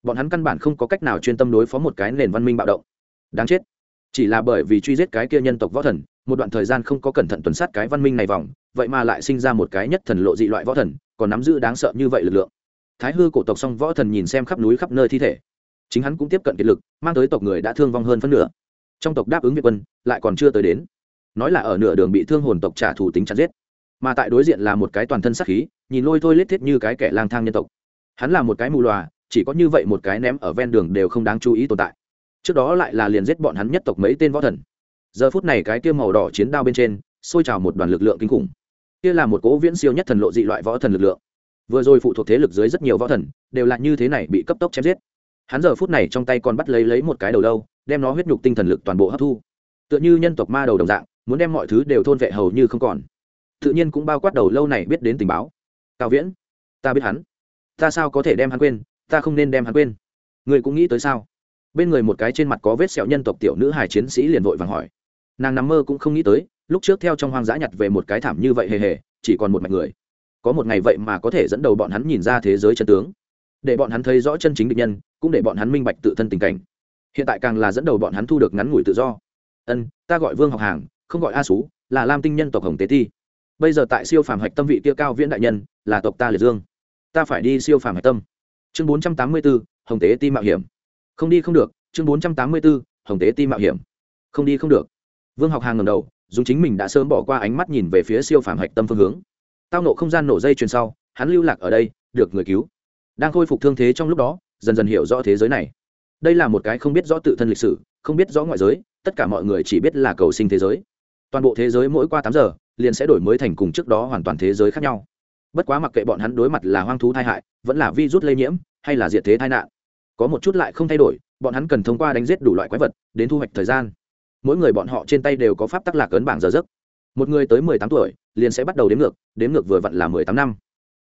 Bọn hắn căn bản không có cách nào chuyên tâm đối phó một cái nền văn minh bạo động. Đáng chết chỉ là bởi vì truy giết cái kia nhân tộc võ thần, một đoạn thời gian không có cẩn thận tuần sát cái văn minh này vòng, vậy mà lại sinh ra một cái nhất thần lộ dị loại võ thần, còn nắm giữ đáng sợ như vậy lực lượng. Thái hư cổ tộc song võ thần nhìn xem khắp núi khắp nơi thi thể. Chính hắn cũng tiếp cận kiệt lực, mang tới tộc người đã thương vong hơn phân nửa. Trong tộc đáp ứng việt quân, lại còn chưa tới đến. Nói là ở nửa đường bị thương hồn tộc trả thù tính chặt giết. Mà tại đối diện là một cái toàn thân sắc khí, nhìn lôi thôi lết thiết như cái kẻ lang thang nhân tộc. Hắn là một cái mù loà chỉ có như vậy một cái ném ở ven đường đều không đáng chú ý tồn tại trước đó lại là liền giết bọn hắn nhất tộc mấy tên võ thần. Giờ phút này cái kia màu đỏ chiến đao bên trên, xôi trào một đoàn lực lượng kinh khủng. Kia là một cố viễn siêu nhất thần lộ dị loại võ thần lực lượng. Vừa rồi phụ thuộc thế lực dưới rất nhiều võ thần, đều là như thế này bị cấp tốc chém giết. Hắn giờ phút này trong tay còn bắt lấy lấy một cái đầu lâu, đem nó huyết nhục tinh thần lực toàn bộ hấp thu. Tựa như nhân tộc ma đầu đồng dạng, muốn đem mọi thứ đều thôn vệ hầu như không còn. Tự nhiên cũng bao quát đầu lâu này biết đến tình báo. Cao viễn, ta biết hắn. Ta sao có thể đem hắn quên? Ta không nên đem hắn quên. Người cũng nghĩ tới sao? Bên người một cái trên mặt có vết sẹo nhân tộc tiểu nữ hài chiến sĩ liền vội vàng hỏi. Nàng nằm mơ cũng không nghĩ tới, lúc trước theo trong hoang dã nhặt về một cái thảm như vậy hề hề, chỉ còn một mạch người. Có một ngày vậy mà có thể dẫn đầu bọn hắn nhìn ra thế giới chân tướng. Để bọn hắn thấy rõ chân chính định nhân, cũng để bọn hắn minh bạch tự thân tình cảnh. Hiện tại càng là dẫn đầu bọn hắn thu được ngắn ngủi tự do. Ân, ta gọi vương học hàng, không gọi a sú, là lam tinh nhân tộc hồng tế thi bây giờ tại siêu phàm hạch tâm vị kia cao viễn đại nhân, là tộc ta liệt dương. Ta phải đi siêu phàm hạch tâm. Chương bốn trăm tám mươi bốn hồng tế ti mạo hiểm không đi không được, chương bốn trăm tám mươi bốn hồng tế ti mạo hiểm. Không đi không được. Vương học hàng ngầm đầu, dùng chính mình đã sớm bỏ qua ánh mắt nhìn về phía siêu phản hạch tâm phương hướng. Tao nộ không gian nổ dây chuyền sau, hắn lưu lạc ở đây, được người cứu. Đang khôi phục thương thế trong lúc đó, dần dần hiểu rõ thế giới này. Đây là một cái không biết rõ tự thân lịch sử, không biết rõ ngoại giới, tất cả mọi người chỉ biết là cầu sinh thế giới. Toàn bộ thế giới mỗi qua tám giờ, liền sẽ đổi mới thành cùng trước đó hoàn toàn thế giới khác nhau. Bất quá mặc kệ bọn hắn đối mặt là hoang thú tai hại, vẫn là virus lây nhiễm, hay là diệt thế tai nạn có một chút lại không thay đổi, bọn hắn cần thông qua đánh giết đủ loại quái vật, đến thu hoạch thời gian. Mỗi người bọn họ trên tay đều có pháp tắc lạc ấn bảng giờ giấc. Một người tới mười tám tuổi, liền sẽ bắt đầu đếm ngược đếm ngược vừa vặn là mười tám năm.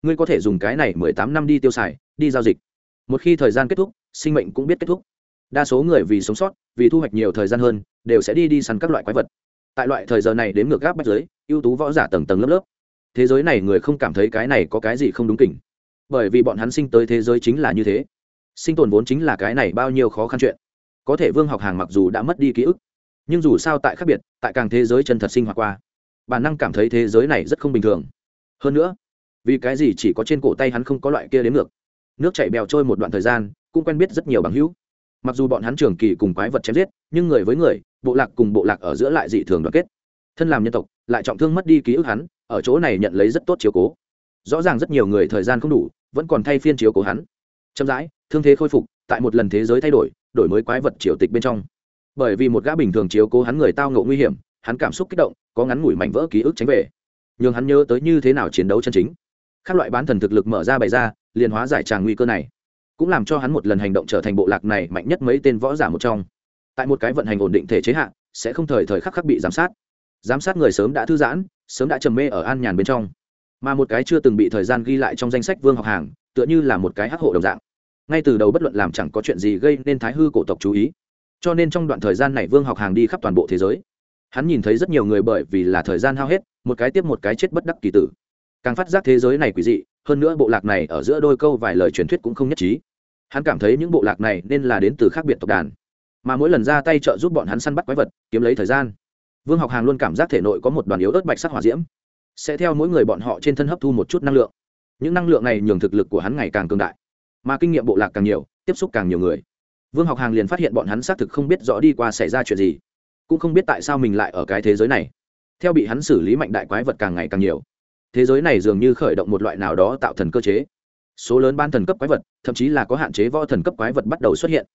Ngươi có thể dùng cái này mười tám năm đi tiêu xài, đi giao dịch. Một khi thời gian kết thúc, sinh mệnh cũng biết kết thúc. Đa số người vì sống sót, vì thu hoạch nhiều thời gian hơn, đều sẽ đi đi săn các loại quái vật. Tại loại thời giờ này đếm ngược gáp bách giới, ưu tú võ giả tầng tầng lớp lớp. Thế giới này người không cảm thấy cái này có cái gì không đúng kỉnh. Bởi vì bọn hắn sinh tới thế giới chính là như thế sinh tồn vốn chính là cái này bao nhiêu khó khăn chuyện. Có thể vương học hàng mặc dù đã mất đi ký ức, nhưng dù sao tại khác biệt, tại càng thế giới chân thật sinh hoạt qua, bản năng cảm thấy thế giới này rất không bình thường. Hơn nữa, vì cái gì chỉ có trên cổ tay hắn không có loại kia đến ngược? Nước chảy bèo trôi một đoạn thời gian, cũng quen biết rất nhiều bằng hữu. Mặc dù bọn hắn trường kỳ cùng quái vật chém giết, nhưng người với người, bộ lạc cùng bộ lạc ở giữa lại dị thường đoàn kết. Thân làm nhân tộc, lại trọng thương mất đi ký ức hắn, ở chỗ này nhận lấy rất tốt chiếu cố. Rõ ràng rất nhiều người thời gian không đủ, vẫn còn thay phiên chiếu cố hắn chậm rãi, thương thế khôi phục, tại một lần thế giới thay đổi đổi mới quái vật triều tịch bên trong. Bởi vì một gã bình thường chiếu cố hắn người tao ngộ nguy hiểm, hắn cảm xúc kích động, có ngắn ngủi mảnh vỡ ký ức tránh về. Nhưng hắn nhớ tới như thế nào chiến đấu chân chính. Các loại bán thần thực lực mở ra bày ra, liền hóa giải tràng nguy cơ này. Cũng làm cho hắn một lần hành động trở thành bộ lạc này mạnh nhất mấy tên võ giả một trong. Tại một cái vận hành ổn định thể chế hạ, sẽ không thời thời khắc khắc bị giám sát. Giám sát người sớm đã thư giãn, sớm đã trầm mê ở an nhàn bên trong. Mà một cái chưa từng bị thời gian ghi lại trong danh sách vương học hàng tựa như là một cái hắc hộ đồng dạng. Ngay từ đầu bất luận làm chẳng có chuyện gì gây nên thái hư cổ tộc chú ý. Cho nên trong đoạn thời gian này vương học hàng đi khắp toàn bộ thế giới. Hắn nhìn thấy rất nhiều người bởi vì là thời gian hao hết, một cái tiếp một cái chết bất đắc kỳ tử. Càng phát giác thế giới này quỷ dị, hơn nữa bộ lạc này ở giữa đôi câu vài lời truyền thuyết cũng không nhất trí. Hắn cảm thấy những bộ lạc này nên là đến từ khác biệt tộc đàn. Mà mỗi lần ra tay trợ giúp bọn hắn săn bắt quái vật, kiếm lấy thời gian. Vương học hàng luôn cảm giác thể nội có một đoàn yếu ớt bạch sắc hỏa diễm. Sẽ theo mỗi người bọn họ trên thân hấp thu một chút năng lượng những năng lượng này nhường thực lực của hắn ngày càng cường đại, mà kinh nghiệm bộ lạc càng nhiều, tiếp xúc càng nhiều người. Vương học hàng liền phát hiện bọn hắn xác thực không biết rõ đi qua xảy ra chuyện gì, cũng không biết tại sao mình lại ở cái thế giới này. Theo bị hắn xử lý mạnh đại quái vật càng ngày càng nhiều, thế giới này dường như khởi động một loại nào đó tạo thần cơ chế. Số lớn ban thần cấp quái vật, thậm chí là có hạn chế võ thần cấp quái vật bắt đầu xuất hiện.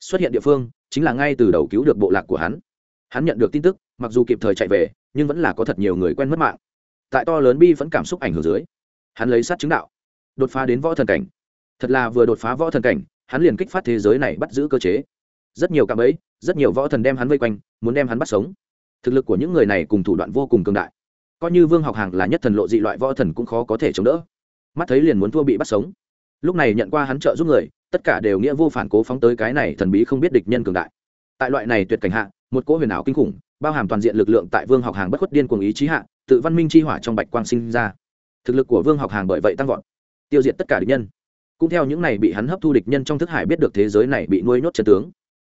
Xuất hiện địa phương, chính là ngay từ đầu cứu được bộ lạc của hắn. Hắn nhận được tin tức, mặc dù kịp thời chạy về, nhưng vẫn là có thật nhiều người quen mất mạng. Tại to lớn bi vẫn cảm xúc ảnh hưởng dưới hắn lấy sát chứng đạo, đột phá đến võ thần cảnh. Thật là vừa đột phá võ thần cảnh, hắn liền kích phát thế giới này bắt giữ cơ chế. Rất nhiều cạm ấy rất nhiều võ thần đem hắn vây quanh, muốn đem hắn bắt sống. Thực lực của những người này cùng thủ đoạn vô cùng cường đại. Coi như vương học hàng là nhất thần lộ dị loại võ thần cũng khó có thể chống đỡ. Mắt thấy liền muốn thua bị bắt sống. Lúc này nhận qua hắn trợ giúp người, tất cả đều nghĩa vô phản cố phóng tới cái này thần bí không biết địch nhân cường đại. Tại loại này tuyệt cảnh hạ, một cỗ huyền ảo kinh khủng, bao hàm toàn diện lực lượng tại vương học hàng bất khuất điên cuồng ý chí hạ, tự văn minh chi hỏa trong bạch quang sinh ra thực lực của vương học hàng bởi vậy tăng vọt, tiêu diệt tất cả địch nhân. Cũng theo những này bị hắn hấp thu địch nhân trong thức hải biết được thế giới này bị nuôi nhốt trần tướng.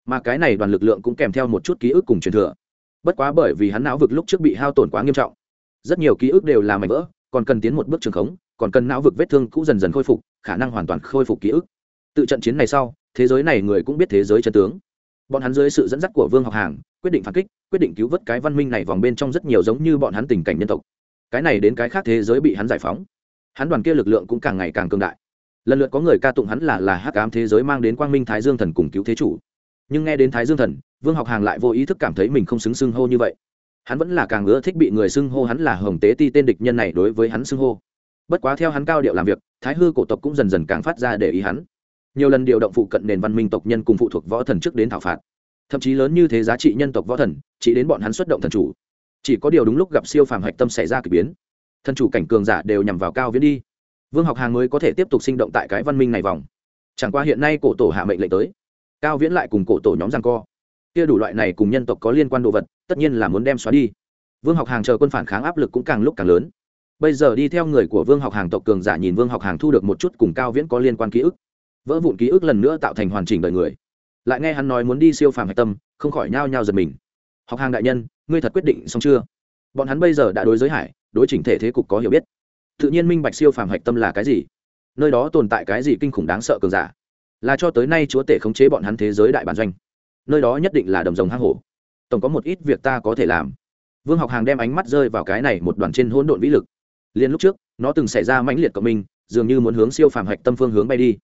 Mà cái này đoàn lực lượng cũng kèm theo một chút ký ức cùng truyền thừa. Bất quá bởi vì hắn não vực lúc trước bị hao tổn quá nghiêm trọng, rất nhiều ký ức đều là mảnh vỡ, còn cần tiến một bước trường khống, còn cần não vực vết thương cũng dần dần khôi phục, khả năng hoàn toàn khôi phục ký ức. Tự trận chiến này sau, thế giới này người cũng biết thế giới chân tướng. Bọn hắn dưới sự dẫn dắt của vương học hàng, quyết định phản kích, quyết định cứu vớt cái văn minh này vòng bên trong rất nhiều giống như bọn hắn tình cảnh nhân tộc cái này đến cái khác thế giới bị hắn giải phóng. Hắn đoàn kia lực lượng cũng càng ngày càng cường đại. Lần lượt có người ca tụng hắn là là hắc ám thế giới mang đến quang minh thái dương thần cùng cứu thế chủ. Nhưng nghe đến thái dương thần, vương học hàng lại vô ý thức cảm thấy mình không xứng xưng hô như vậy. Hắn vẫn là càng ưa thích bị người xưng hô hắn là hồng tế ti tên địch nhân này đối với hắn xưng hô. Bất quá theo hắn cao điệu làm việc, thái hư cổ tộc cũng dần dần càng phát ra để ý hắn. Nhiều lần điều động phụ cận nền văn minh tộc nhân cùng phụ thuộc võ thần trước đến thảo phạt. Thậm chí lớn như thế giá trị nhân tộc võ thần, chỉ đến bọn hắn xuất động thần chủ chỉ có điều đúng lúc gặp siêu phàm hạch tâm xảy ra k ỳ biến. Thân chủ cảnh cường giả đều nhằm vào cao viễn đi. Vương học hàng mới có thể tiếp tục sinh động tại cái văn minh này vòng. Chẳng qua hiện nay cổ tổ hạ mệnh lệnh tới. Cao viễn lại cùng cổ tổ nhóm rằng co. Kia đủ loại này cùng nhân tộc có liên quan đồ vật, tất nhiên là muốn đem xóa đi. Vương học hàng chờ quân phản kháng áp lực cũng càng lúc càng lớn. Bây giờ đi theo người của vương học hàng tộc cường giả nhìn vương học hàng thu được một chút cùng cao viễn có liên quan ký ức. Vỡ vụn ký ức lần nữa tạo thành hoàn chỉnh đời người. Lại nghe hắn nói muốn đi siêu phàm hạch tâm, không khỏi nhao nhao giật mình. Học hàng đại nhân ngươi thật quyết định xong chưa? Bọn hắn bây giờ đã đối giới hải, đối chỉnh thể thế cục có hiểu biết. Tự nhiên minh bạch siêu phàm hạch tâm là cái gì. Nơi đó tồn tại cái gì kinh khủng đáng sợ cường giả? Là cho tới nay chúa tể khống chế bọn hắn thế giới đại bản doanh. Nơi đó nhất định là đầm rồng hang hổ. Tổng có một ít việc ta có thể làm. Vương học hàng đem ánh mắt rơi vào cái này một đoàn trên hỗn độn vĩ lực. Liền lúc trước, nó từng xảy ra mãnh liệt cộng minh, dường như muốn hướng siêu phàm hạch tâm phương hướng bay đi.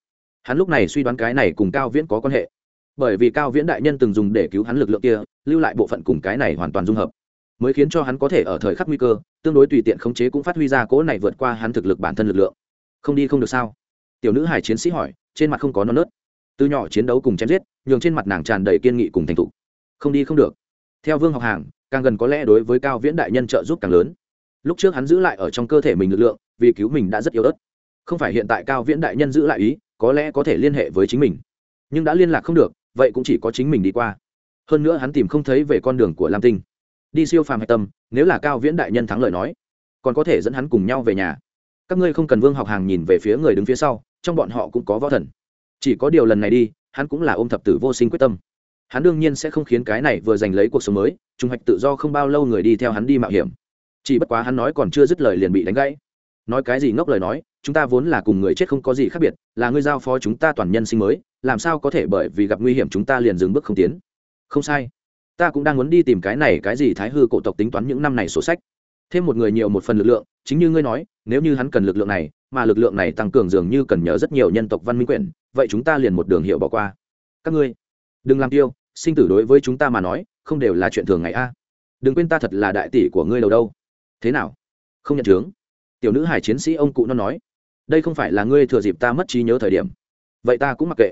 Hắn lúc này suy đoán cái này cùng cao viễn có quan hệ bởi vì cao viễn đại nhân từng dùng để cứu hắn lực lượng kia, lưu lại bộ phận cùng cái này hoàn toàn dung hợp, mới khiến cho hắn có thể ở thời khắc nguy cơ, tương đối tùy tiện khống chế cũng phát huy ra cỗ này vượt qua hắn thực lực bản thân lực lượng. Không đi không được sao? Tiểu nữ hải chiến sĩ hỏi, trên mặt không có non nớt. Từ nhỏ chiến đấu cùng chém giết, nhường trên mặt nàng tràn đầy kiên nghị cùng thành thục. Không đi không được. Theo vương học hàng, càng gần có lẽ đối với cao viễn đại nhân trợ giúp càng lớn. Lúc trước hắn giữ lại ở trong cơ thể mình lực lượng, vì cứu mình đã rất yếu ớt. Không phải hiện tại cao viễn đại nhân giữ lại ý, có lẽ có thể liên hệ với chính mình. Nhưng đã liên lạc không được vậy cũng chỉ có chính mình đi qua. Hơn nữa hắn tìm không thấy về con đường của lam tinh. Đi siêu phàm hạch tâm, nếu là cao viễn đại nhân thắng lời nói, còn có thể dẫn hắn cùng nhau về nhà. Các ngươi không cần vương học hàng nhìn về phía người đứng phía sau, trong bọn họ cũng có võ thần. Chỉ có điều lần này đi, hắn cũng là ôm thập tử vô sinh quyết tâm. Hắn đương nhiên sẽ không khiến cái này vừa giành lấy cuộc sống mới, trùng hoạch tự do không bao lâu người đi theo hắn đi mạo hiểm. Chỉ bất quá hắn nói còn chưa dứt lời liền bị đánh gãy. Nói cái gì ngốc lời nói, chúng ta vốn là cùng người chết không có gì khác biệt, là ngươi giao phó chúng ta toàn nhân sinh mới làm sao có thể bởi vì gặp nguy hiểm chúng ta liền dừng bước không tiến? Không sai. Ta cũng đang muốn đi tìm cái này cái gì thái hư cổ tộc tính toán những năm này sổ sách. Thêm một người nhiều một phần lực lượng, chính như ngươi nói, nếu như hắn cần lực lượng này, mà lực lượng này tăng cường dường như cần nhớ rất nhiều nhân tộc văn minh quyển vậy chúng ta liền một đường hiệu bỏ qua. Các ngươi, đừng làm tiêu, sinh tử đối với chúng ta mà nói, không đều là chuyện thường ngày a. Đừng quên ta thật là đại tỷ của ngươi đầu đâu. Thế nào? Không nhận chướng. Tiểu nữ hải chiến sĩ ông cụ nó nói, đây không phải là ngươi thừa dịp ta mất trí nhớ thời điểm. Vậy ta cũng mặc kệ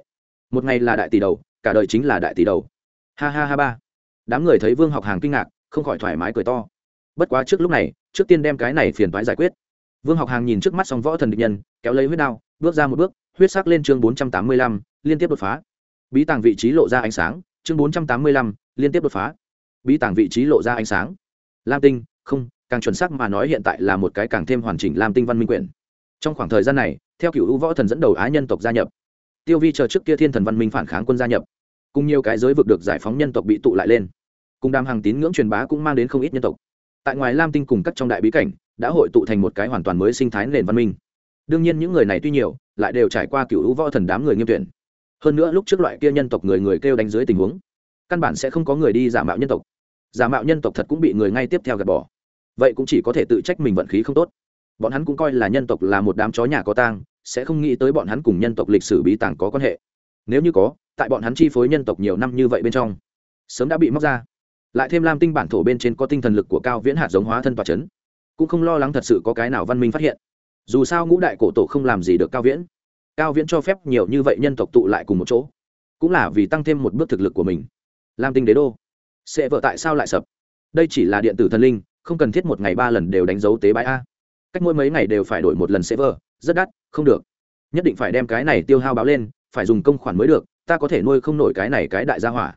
một ngày là đại tỷ đầu, cả đời chính là đại tỷ đầu. Ha ha ha ba. Đám người thấy vương học hàng kinh ngạc, không khỏi thoải mái cười to. Bất quá trước lúc này, trước tiên đem cái này phiền toái giải quyết. Vương học hàng nhìn trước mắt song võ thần địch nhân, kéo lấy huyết đao, bước ra một bước, huyết sắc lên chương bốn trăm tám mươi lăm, liên tiếp đột phá. Bí tàng vị trí lộ ra ánh sáng, chương bốn trăm tám mươi lăm, liên tiếp đột phá. Bí tàng vị trí lộ ra ánh sáng. Lam tinh, không, càng chuẩn xác mà nói hiện tại là một cái càng thêm hoàn chỉnh lam tinh văn minh quyển. Trong khoảng thời gian này, theo cựu u võ thần dẫn đầu á nhân tộc gia nhập tiêu vi chờ trước kia thiên thần văn minh phản kháng quân gia nhập. Cùng nhiều cái giới vực được giải phóng nhân tộc bị tụ lại lên. Cùng đàm hàng tín ngưỡng truyền bá cũng mang đến không ít nhân tộc. Tại ngoài lam tinh cùng các trong đại bí cảnh, đã hội tụ thành một cái hoàn toàn mới sinh thái nền văn minh. Đương nhiên những người này tuy nhiều, lại đều trải qua cựu u võ thần đám người nghiêm tuyển. Hơn nữa lúc trước loại kia nhân tộc người người kêu đánh dưới tình huống, căn bản sẽ không có người đi giả mạo nhân tộc. Giả mạo nhân tộc thật cũng bị người ngay tiếp theo gạt bỏ. Vậy cũng chỉ có thể tự trách mình vận khí không tốt. Bọn hắn cũng coi là nhân tộc là một đám chó nhà có tang sẽ không nghĩ tới bọn hắn cùng nhân tộc lịch sử bí tàng có quan hệ. Nếu như có, tại bọn hắn chi phối nhân tộc nhiều năm như vậy bên trong, sớm đã bị móc ra. Lại thêm lam tinh bản thổ bên trên có tinh thần lực của cao viễn hạt giống hóa thân tòa c h ấ n cũng không lo lắng thật sự có cái nào văn minh phát hiện. Dù sao ngũ đại cổ tổ không làm gì được cao viễn. Cao viễn cho phép nhiều như vậy nhân tộc tụ lại cùng một chỗ, cũng là vì tăng thêm một bước thực lực của mình. Lam tinh đế đô, sẽ vợ tại sao lại sập? Đây chỉ là điện tử thần linh, không cần thiết một ngày ba lần đều đánh dấu tế bãi a. Cách mỗi mấy ngày đều phải đổi một lần server rất đắt, không được. Nhất định phải đem cái này tiêu hao báo lên, phải dùng công khoản mới được, ta có thể nuôi không nổi cái này cái đại gia hỏa.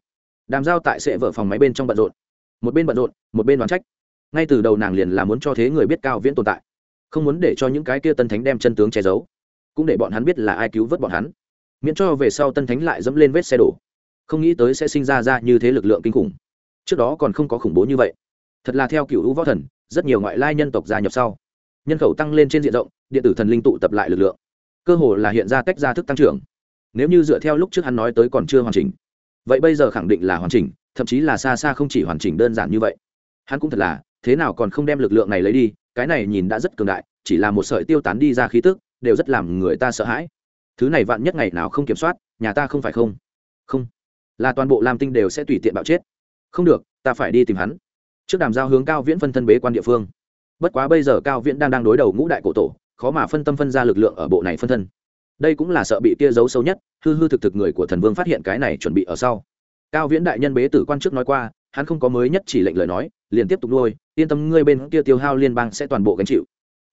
Đàm giao tại sệ vợ phòng máy bên trong bận rộn. Một bên bận rộn, một bên đoán trách. Ngay từ đầu nàng liền là muốn cho thế người biết cao viễn tồn tại. Không muốn để cho những cái kia tân thánh đem chân tướng che giấu. Cũng để bọn hắn biết là ai cứu vớt bọn hắn. Miễn cho về sau tân thánh lại dẫm lên vết xe đổ. Không nghĩ tới sẽ sinh ra ra như thế lực lượng kinh khủng. Trước đó còn không có khủng bố như vậy. Thật là theo cựu hữu võ thần, rất nhiều ngoại lai nhân tộc gia nhập sau nhân khẩu tăng lên trên diện rộng, điện tử thần linh tụ tập lại lực lượng. Cơ hồ là hiện ra tách ra thức tăng trưởng. Nếu như dựa theo lúc trước hắn nói tới còn chưa hoàn chỉnh. Vậy bây giờ khẳng định là hoàn chỉnh, thậm chí là xa xa không chỉ hoàn chỉnh đơn giản như vậy. Hắn cũng thật là, thế nào còn không đem lực lượng này lấy đi, cái này nhìn đã rất cường đại, chỉ là một sợi tiêu tán đi ra khí tức, đều rất làm người ta sợ hãi. Thứ này vạn nhất ngày nào không kiểm soát, nhà ta không phải không? Không. Là toàn bộ lam tinh đều sẽ tùy tiện bạo chết. Không được, ta phải đi tìm hắn. Trước đàm giao hướng cao viễn phân thân bế quan địa phương bất quá bây giờ cao viễn đang đang đối đầu ngũ đại cổ tổ, khó mà phân tâm phân ra lực lượng ở bộ này phân thân. Đây cũng là sợ bị kia giấu sâu nhất, hư hư thực thực người của thần vương phát hiện cái này chuẩn bị ở sau. Cao viễn đại nhân bế tử quan trước nói qua, hắn không có mới nhất chỉ lệnh lời nói, liền tiếp tục nuôi, yên tâm ngươi bên kia tiêu hao liên bang sẽ toàn bộ gánh chịu.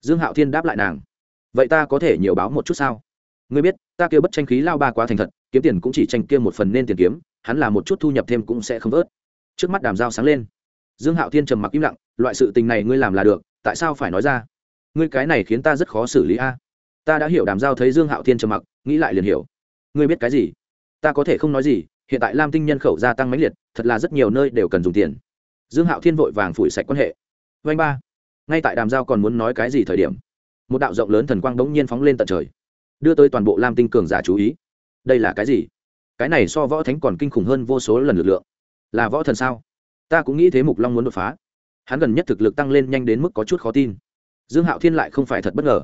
Dương hạo thiên đáp lại nàng. Vậy ta có thể nhiều báo một chút sao? Ngươi biết, ta kêu bất tranh khí lao ba quá thành thật, kiếm tiền cũng chỉ tranh kia một phần nên tiền kiếm, hắn là một chút thu nhập thêm cũng sẽ không vớt. Trước mắt đàm dao sáng lên. Dương hạo thiên trầm mặc im lặng, loại sự tình này ngươi làm là được tại sao phải nói ra? Ngươi cái này khiến ta rất khó xử lý a. Ta đã hiểu đàm giao thấy dương hạo thiên trầm mặc, nghĩ lại liền hiểu. Ngươi biết cái gì? Ta có thể không nói gì, hiện tại lam tinh nhân khẩu gia tăng mãnh liệt, thật là rất nhiều nơi đều cần dùng tiền. Dương hạo thiên vội vàng phủi sạch quan hệ. Vanh ba. Ngay tại đàm giao còn muốn nói cái gì thời điểm, một đạo rộng lớn thần quang bỗng nhiên phóng lên tận trời, đưa tới toàn bộ lam tinh cường giả chú ý. Đây là cái gì? Cái này so võ thánh còn kinh khủng hơn vô số lần lực lượng. Là võ thần sao? Ta cũng nghĩ thế mục long muốn đột phá hắn gần nhất thực lực tăng lên nhanh đến mức có chút khó tin. Dương hạo thiên lại không phải thật bất ngờ.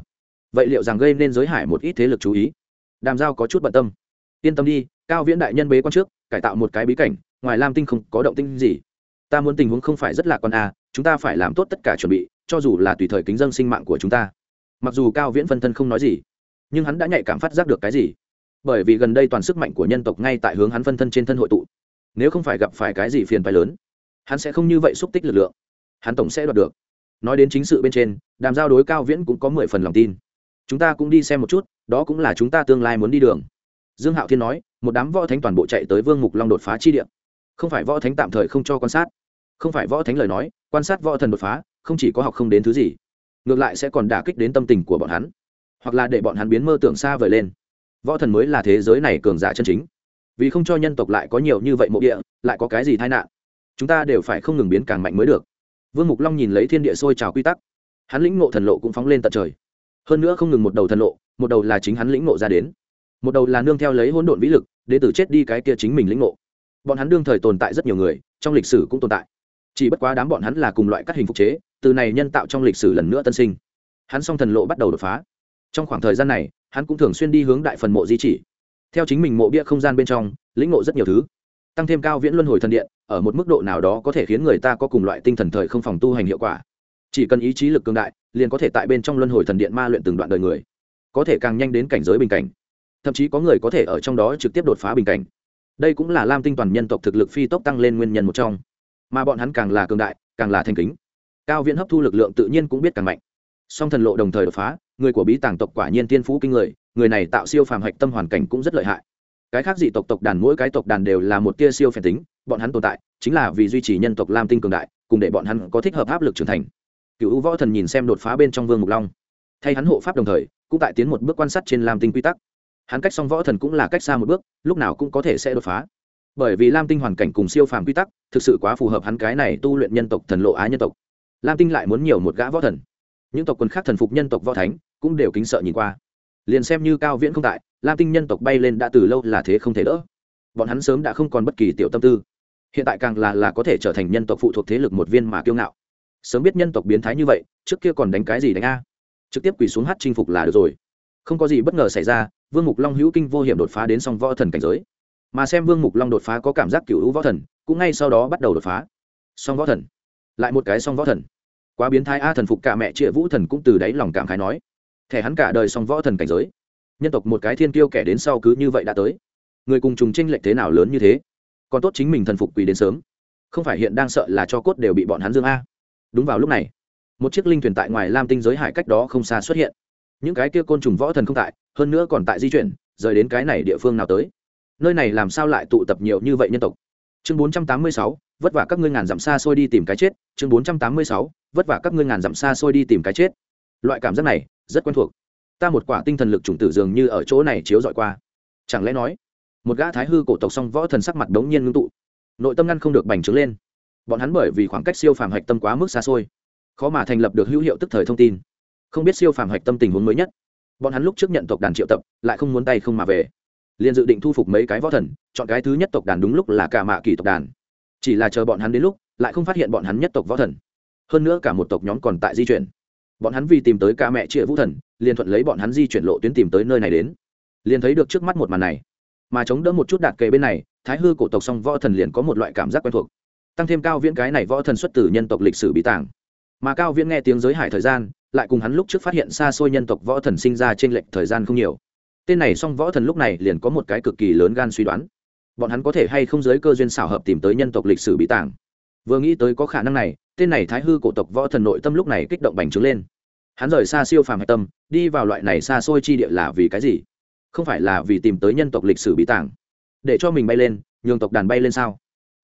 Vậy liệu rằng gây nên giới hải một ít thế lực chú ý? Đàm giao có chút bận tâm. Yên tâm đi, cao viễn đại nhân bế quan trước, cải tạo một cái bí cảnh, ngoài lam tinh không có động tinh gì. Ta muốn tình huống không phải rất lạc quan à chúng ta phải làm tốt tất cả chuẩn bị, cho dù là tùy thời kính dân sinh mạng của chúng ta. Mặc dù cao viễn phân thân không nói gì, nhưng hắn đã nhạy cảm phát giác được cái gì. Bởi vì gần đây toàn sức mạnh của nhân tộc ngay tại hướng hắn phân thân trên thân hội tụ. Nếu không phải gặp phải cái gì phiền phái lớn, hắn sẽ không như vậy xúc tích lực lượng hắn tổng sẽ đoạt được. Nói đến chính sự bên trên, đàm giao đối cao viễn cũng có mười phần lòng tin. Chúng ta cũng đi xem một chút, đó cũng là chúng ta tương lai muốn đi đường. Dương hạo thiên nói, một đám võ thánh toàn bộ chạy tới vương mục long đột phá chi địa. Không phải võ thánh tạm thời không cho quan sát. Không phải võ thánh lời nói, quan sát võ thần đột phá, không chỉ có học không đến thứ gì, ngược lại sẽ còn đả kích đến tâm tình của bọn hắn. Hoặc là để bọn hắn biến mơ tưởng xa vời lên. Võ thần mới là thế giới này cường giả chân chính. Vì không cho nhân tộc lại có nhiều như vậy mộ địa, lại có cái gì tai nạn? Chúng ta đều phải không ngừng biến càng mạnh mới được vương mục long nhìn lấy thiên địa sôi trào quy tắc. Hắn lĩnh ngộ thần lộ cũng phóng lên tận trời. Hơn nữa không ngừng một đầu thần lộ, một đầu là chính hắn lĩnh ngộ ra đến. Một đầu là nương theo lấy hỗn độn vĩ lực, để tử chết đi cái kia chính mình lĩnh ngộ. Bọn hắn đương thời tồn tại rất nhiều người, trong lịch sử cũng tồn tại. Chỉ bất quá đám bọn hắn là cùng loại các hình phục chế, từ này nhân tạo trong lịch sử lần nữa tân sinh. Hắn song thần lộ bắt đầu đột phá. Trong khoảng thời gian này, hắn cũng thường xuyên đi hướng đại phần mộ di chỉ. Theo chính mình mộ bia không gian bên trong, lĩnh ngộ rất nhiều thứ tăng thêm cao viễn luân hồi thần điện, ở một mức độ nào đó có thể khiến người ta có cùng loại tinh thần thời không phòng tu hành hiệu quả. Chỉ cần ý chí lực cường đại, liền có thể tại bên trong luân hồi thần điện ma luyện từng đoạn đời người. Có thể càng nhanh đến cảnh giới bình cảnh. Thậm chí có người có thể ở trong đó trực tiếp đột phá bình cảnh. Đây cũng là lam tinh toàn nhân tộc thực lực phi tốc tăng lên nguyên nhân một trong. Mà bọn hắn càng là cường đại, càng là thành kính. Cao viễn hấp thu lực lượng tự nhiên cũng biết càng mạnh. Song thần lộ đồng thời đột phá, người của bí tàng tộc quả nhiên tiên phú kinh người người này tạo siêu phàm hạch tâm hoàn cảnh cũng rất lợi hại cái khác dị tộc tộc đàn mỗi cái tộc đàn đều là một tia siêu phản tính, bọn hắn tồn tại chính là vì duy trì nhân tộc lam tinh cường đại, cùng để bọn hắn có thích hợp áp lực trưởng thành. Cựu võ thần nhìn xem đột phá bên trong vương mục long. Thay hắn hộ pháp đồng thời, cũng tại tiến một bước quan sát trên lam tinh quy tắc. Hắn cách song võ thần cũng là cách xa một bước, lúc nào cũng có thể sẽ đột phá. Bởi vì lam tinh hoàn cảnh cùng siêu phàm quy tắc, thực sự quá phù hợp hắn cái này tu luyện nhân tộc thần lộ á nhân tộc. Lam tinh lại muốn nhiều một gã võ thần. Những tộc quân khác thần phục nhân tộc võ thánh, cũng đều kính sợ nhìn qua liền xem như cao viễn không tại, lam tinh nhân tộc bay lên đã từ lâu là thế không thể đỡ. Bọn hắn sớm đã không còn bất kỳ tiểu tâm tư. Hiện tại càng là là có thể trở thành nhân tộc phụ thuộc thế lực một viên mà kiêu ngạo. Sớm biết nhân tộc biến thái như vậy, trước kia còn đánh cái gì đánh a? Trực tiếp quỳ xuống hát chinh phục là được rồi. Không có gì bất ngờ xảy ra, vương mục long hữu kinh vô hiểm đột phá đến song võ thần cảnh giới. Mà xem vương mục long đột phá có cảm giác cựu hữu võ thần, cũng ngay sau đó bắt đầu đột phá. Song võ thần. Lại một cái song võ thần. Quá biến thái a thần phục cả mẹ triệu vũ thần cũng từ đáy lòng cảm khái nói thẻ hắn cả đời song võ thần cảnh giới. Nhân tộc một cái thiên kiêu kẻ đến sau cứ như vậy đã tới. Người cùng trùng tranh lệch thế nào lớn như thế? Còn tốt chính mình thần phục quỳ đến sớm. Không phải hiện đang sợ là cho cốt đều bị bọn hắn dương a. Đúng vào lúc này, một chiếc linh thuyền tại ngoài lam tinh giới hải cách đó không xa xuất hiện. Những cái kia côn trùng võ thần không tại, hơn nữa còn tại di chuyển, rời đến cái này địa phương nào tới. Nơi này làm sao lại tụ tập nhiều như vậy nhân tộc? Chương bốn trăm tám mươi sáu, vất vả các ngươi ngàn dặm xa xôi đi tìm cái chết. Chương bốn trăm tám mươi sáu, vất vả các ngươi ngàn dặm xa xôi đi tìm cái chết. Loại cảm giác này rất quen thuộc. Ta một quả tinh thần lực chủng tử dường như ở chỗ này chiếu dọi qua. Chẳng lẽ nói, một gã thái hư cổ tộc song võ thần sắc mặt đống nhiên ngưng tụ. Nội tâm ngăn không được bành trướng lên. Bọn hắn bởi vì khoảng cách siêu phàm hạch tâm quá mức xa xôi, khó mà thành lập được hữu hiệu tức thời thông tin. Không biết siêu phàm hạch tâm tình huống mới nhất, bọn hắn lúc trước nhận tộc đàn triệu tập, lại không muốn tay không mà về. Liền dự định thu phục mấy cái võ thần, chọn cái thứ nhất tộc đàn đúng lúc là cả mạ kỳ tộc đàn. Chỉ là chờ bọn hắn đến lúc, lại không phát hiện bọn hắn nhất tộc võ thần. Hơn nữa cả một tộc nhóm còn tại di chuyển bọn hắn vì tìm tới ca mẹ chĩa vũ thần, liền thuận lấy bọn hắn di chuyển lộ tuyến tìm tới nơi này đến. Liền thấy được trước mắt một màn này, mà chống đỡ một chút đạt kề bên này, thái hư cổ tộc song võ thần liền có một loại cảm giác quen thuộc. Tăng thêm cao viễn cái này võ thần xuất từ nhân tộc lịch sử bị tàng. Mà cao viễn nghe tiếng giới hải thời gian, lại cùng hắn lúc trước phát hiện xa xôi nhân tộc võ thần sinh ra trên lệnh thời gian không nhiều. Tên này song võ thần lúc này liền có một cái cực kỳ lớn gan suy đoán. Bọn hắn có thể hay không giới cơ duyên xảo hợp tìm tới nhân tộc lịch sử bị tàng. Vừa nghĩ tới có khả năng này tên này thái hư cổ tộc võ thần nội tâm lúc này kích động bành trướng lên. Hắn rời xa siêu phàm hạch tâm, đi vào loại này xa xôi chi địa là vì cái gì? Không phải là vì tìm tới nhân tộc lịch sử bí tàng, để cho mình bay lên, nhường tộc đàn bay lên sao?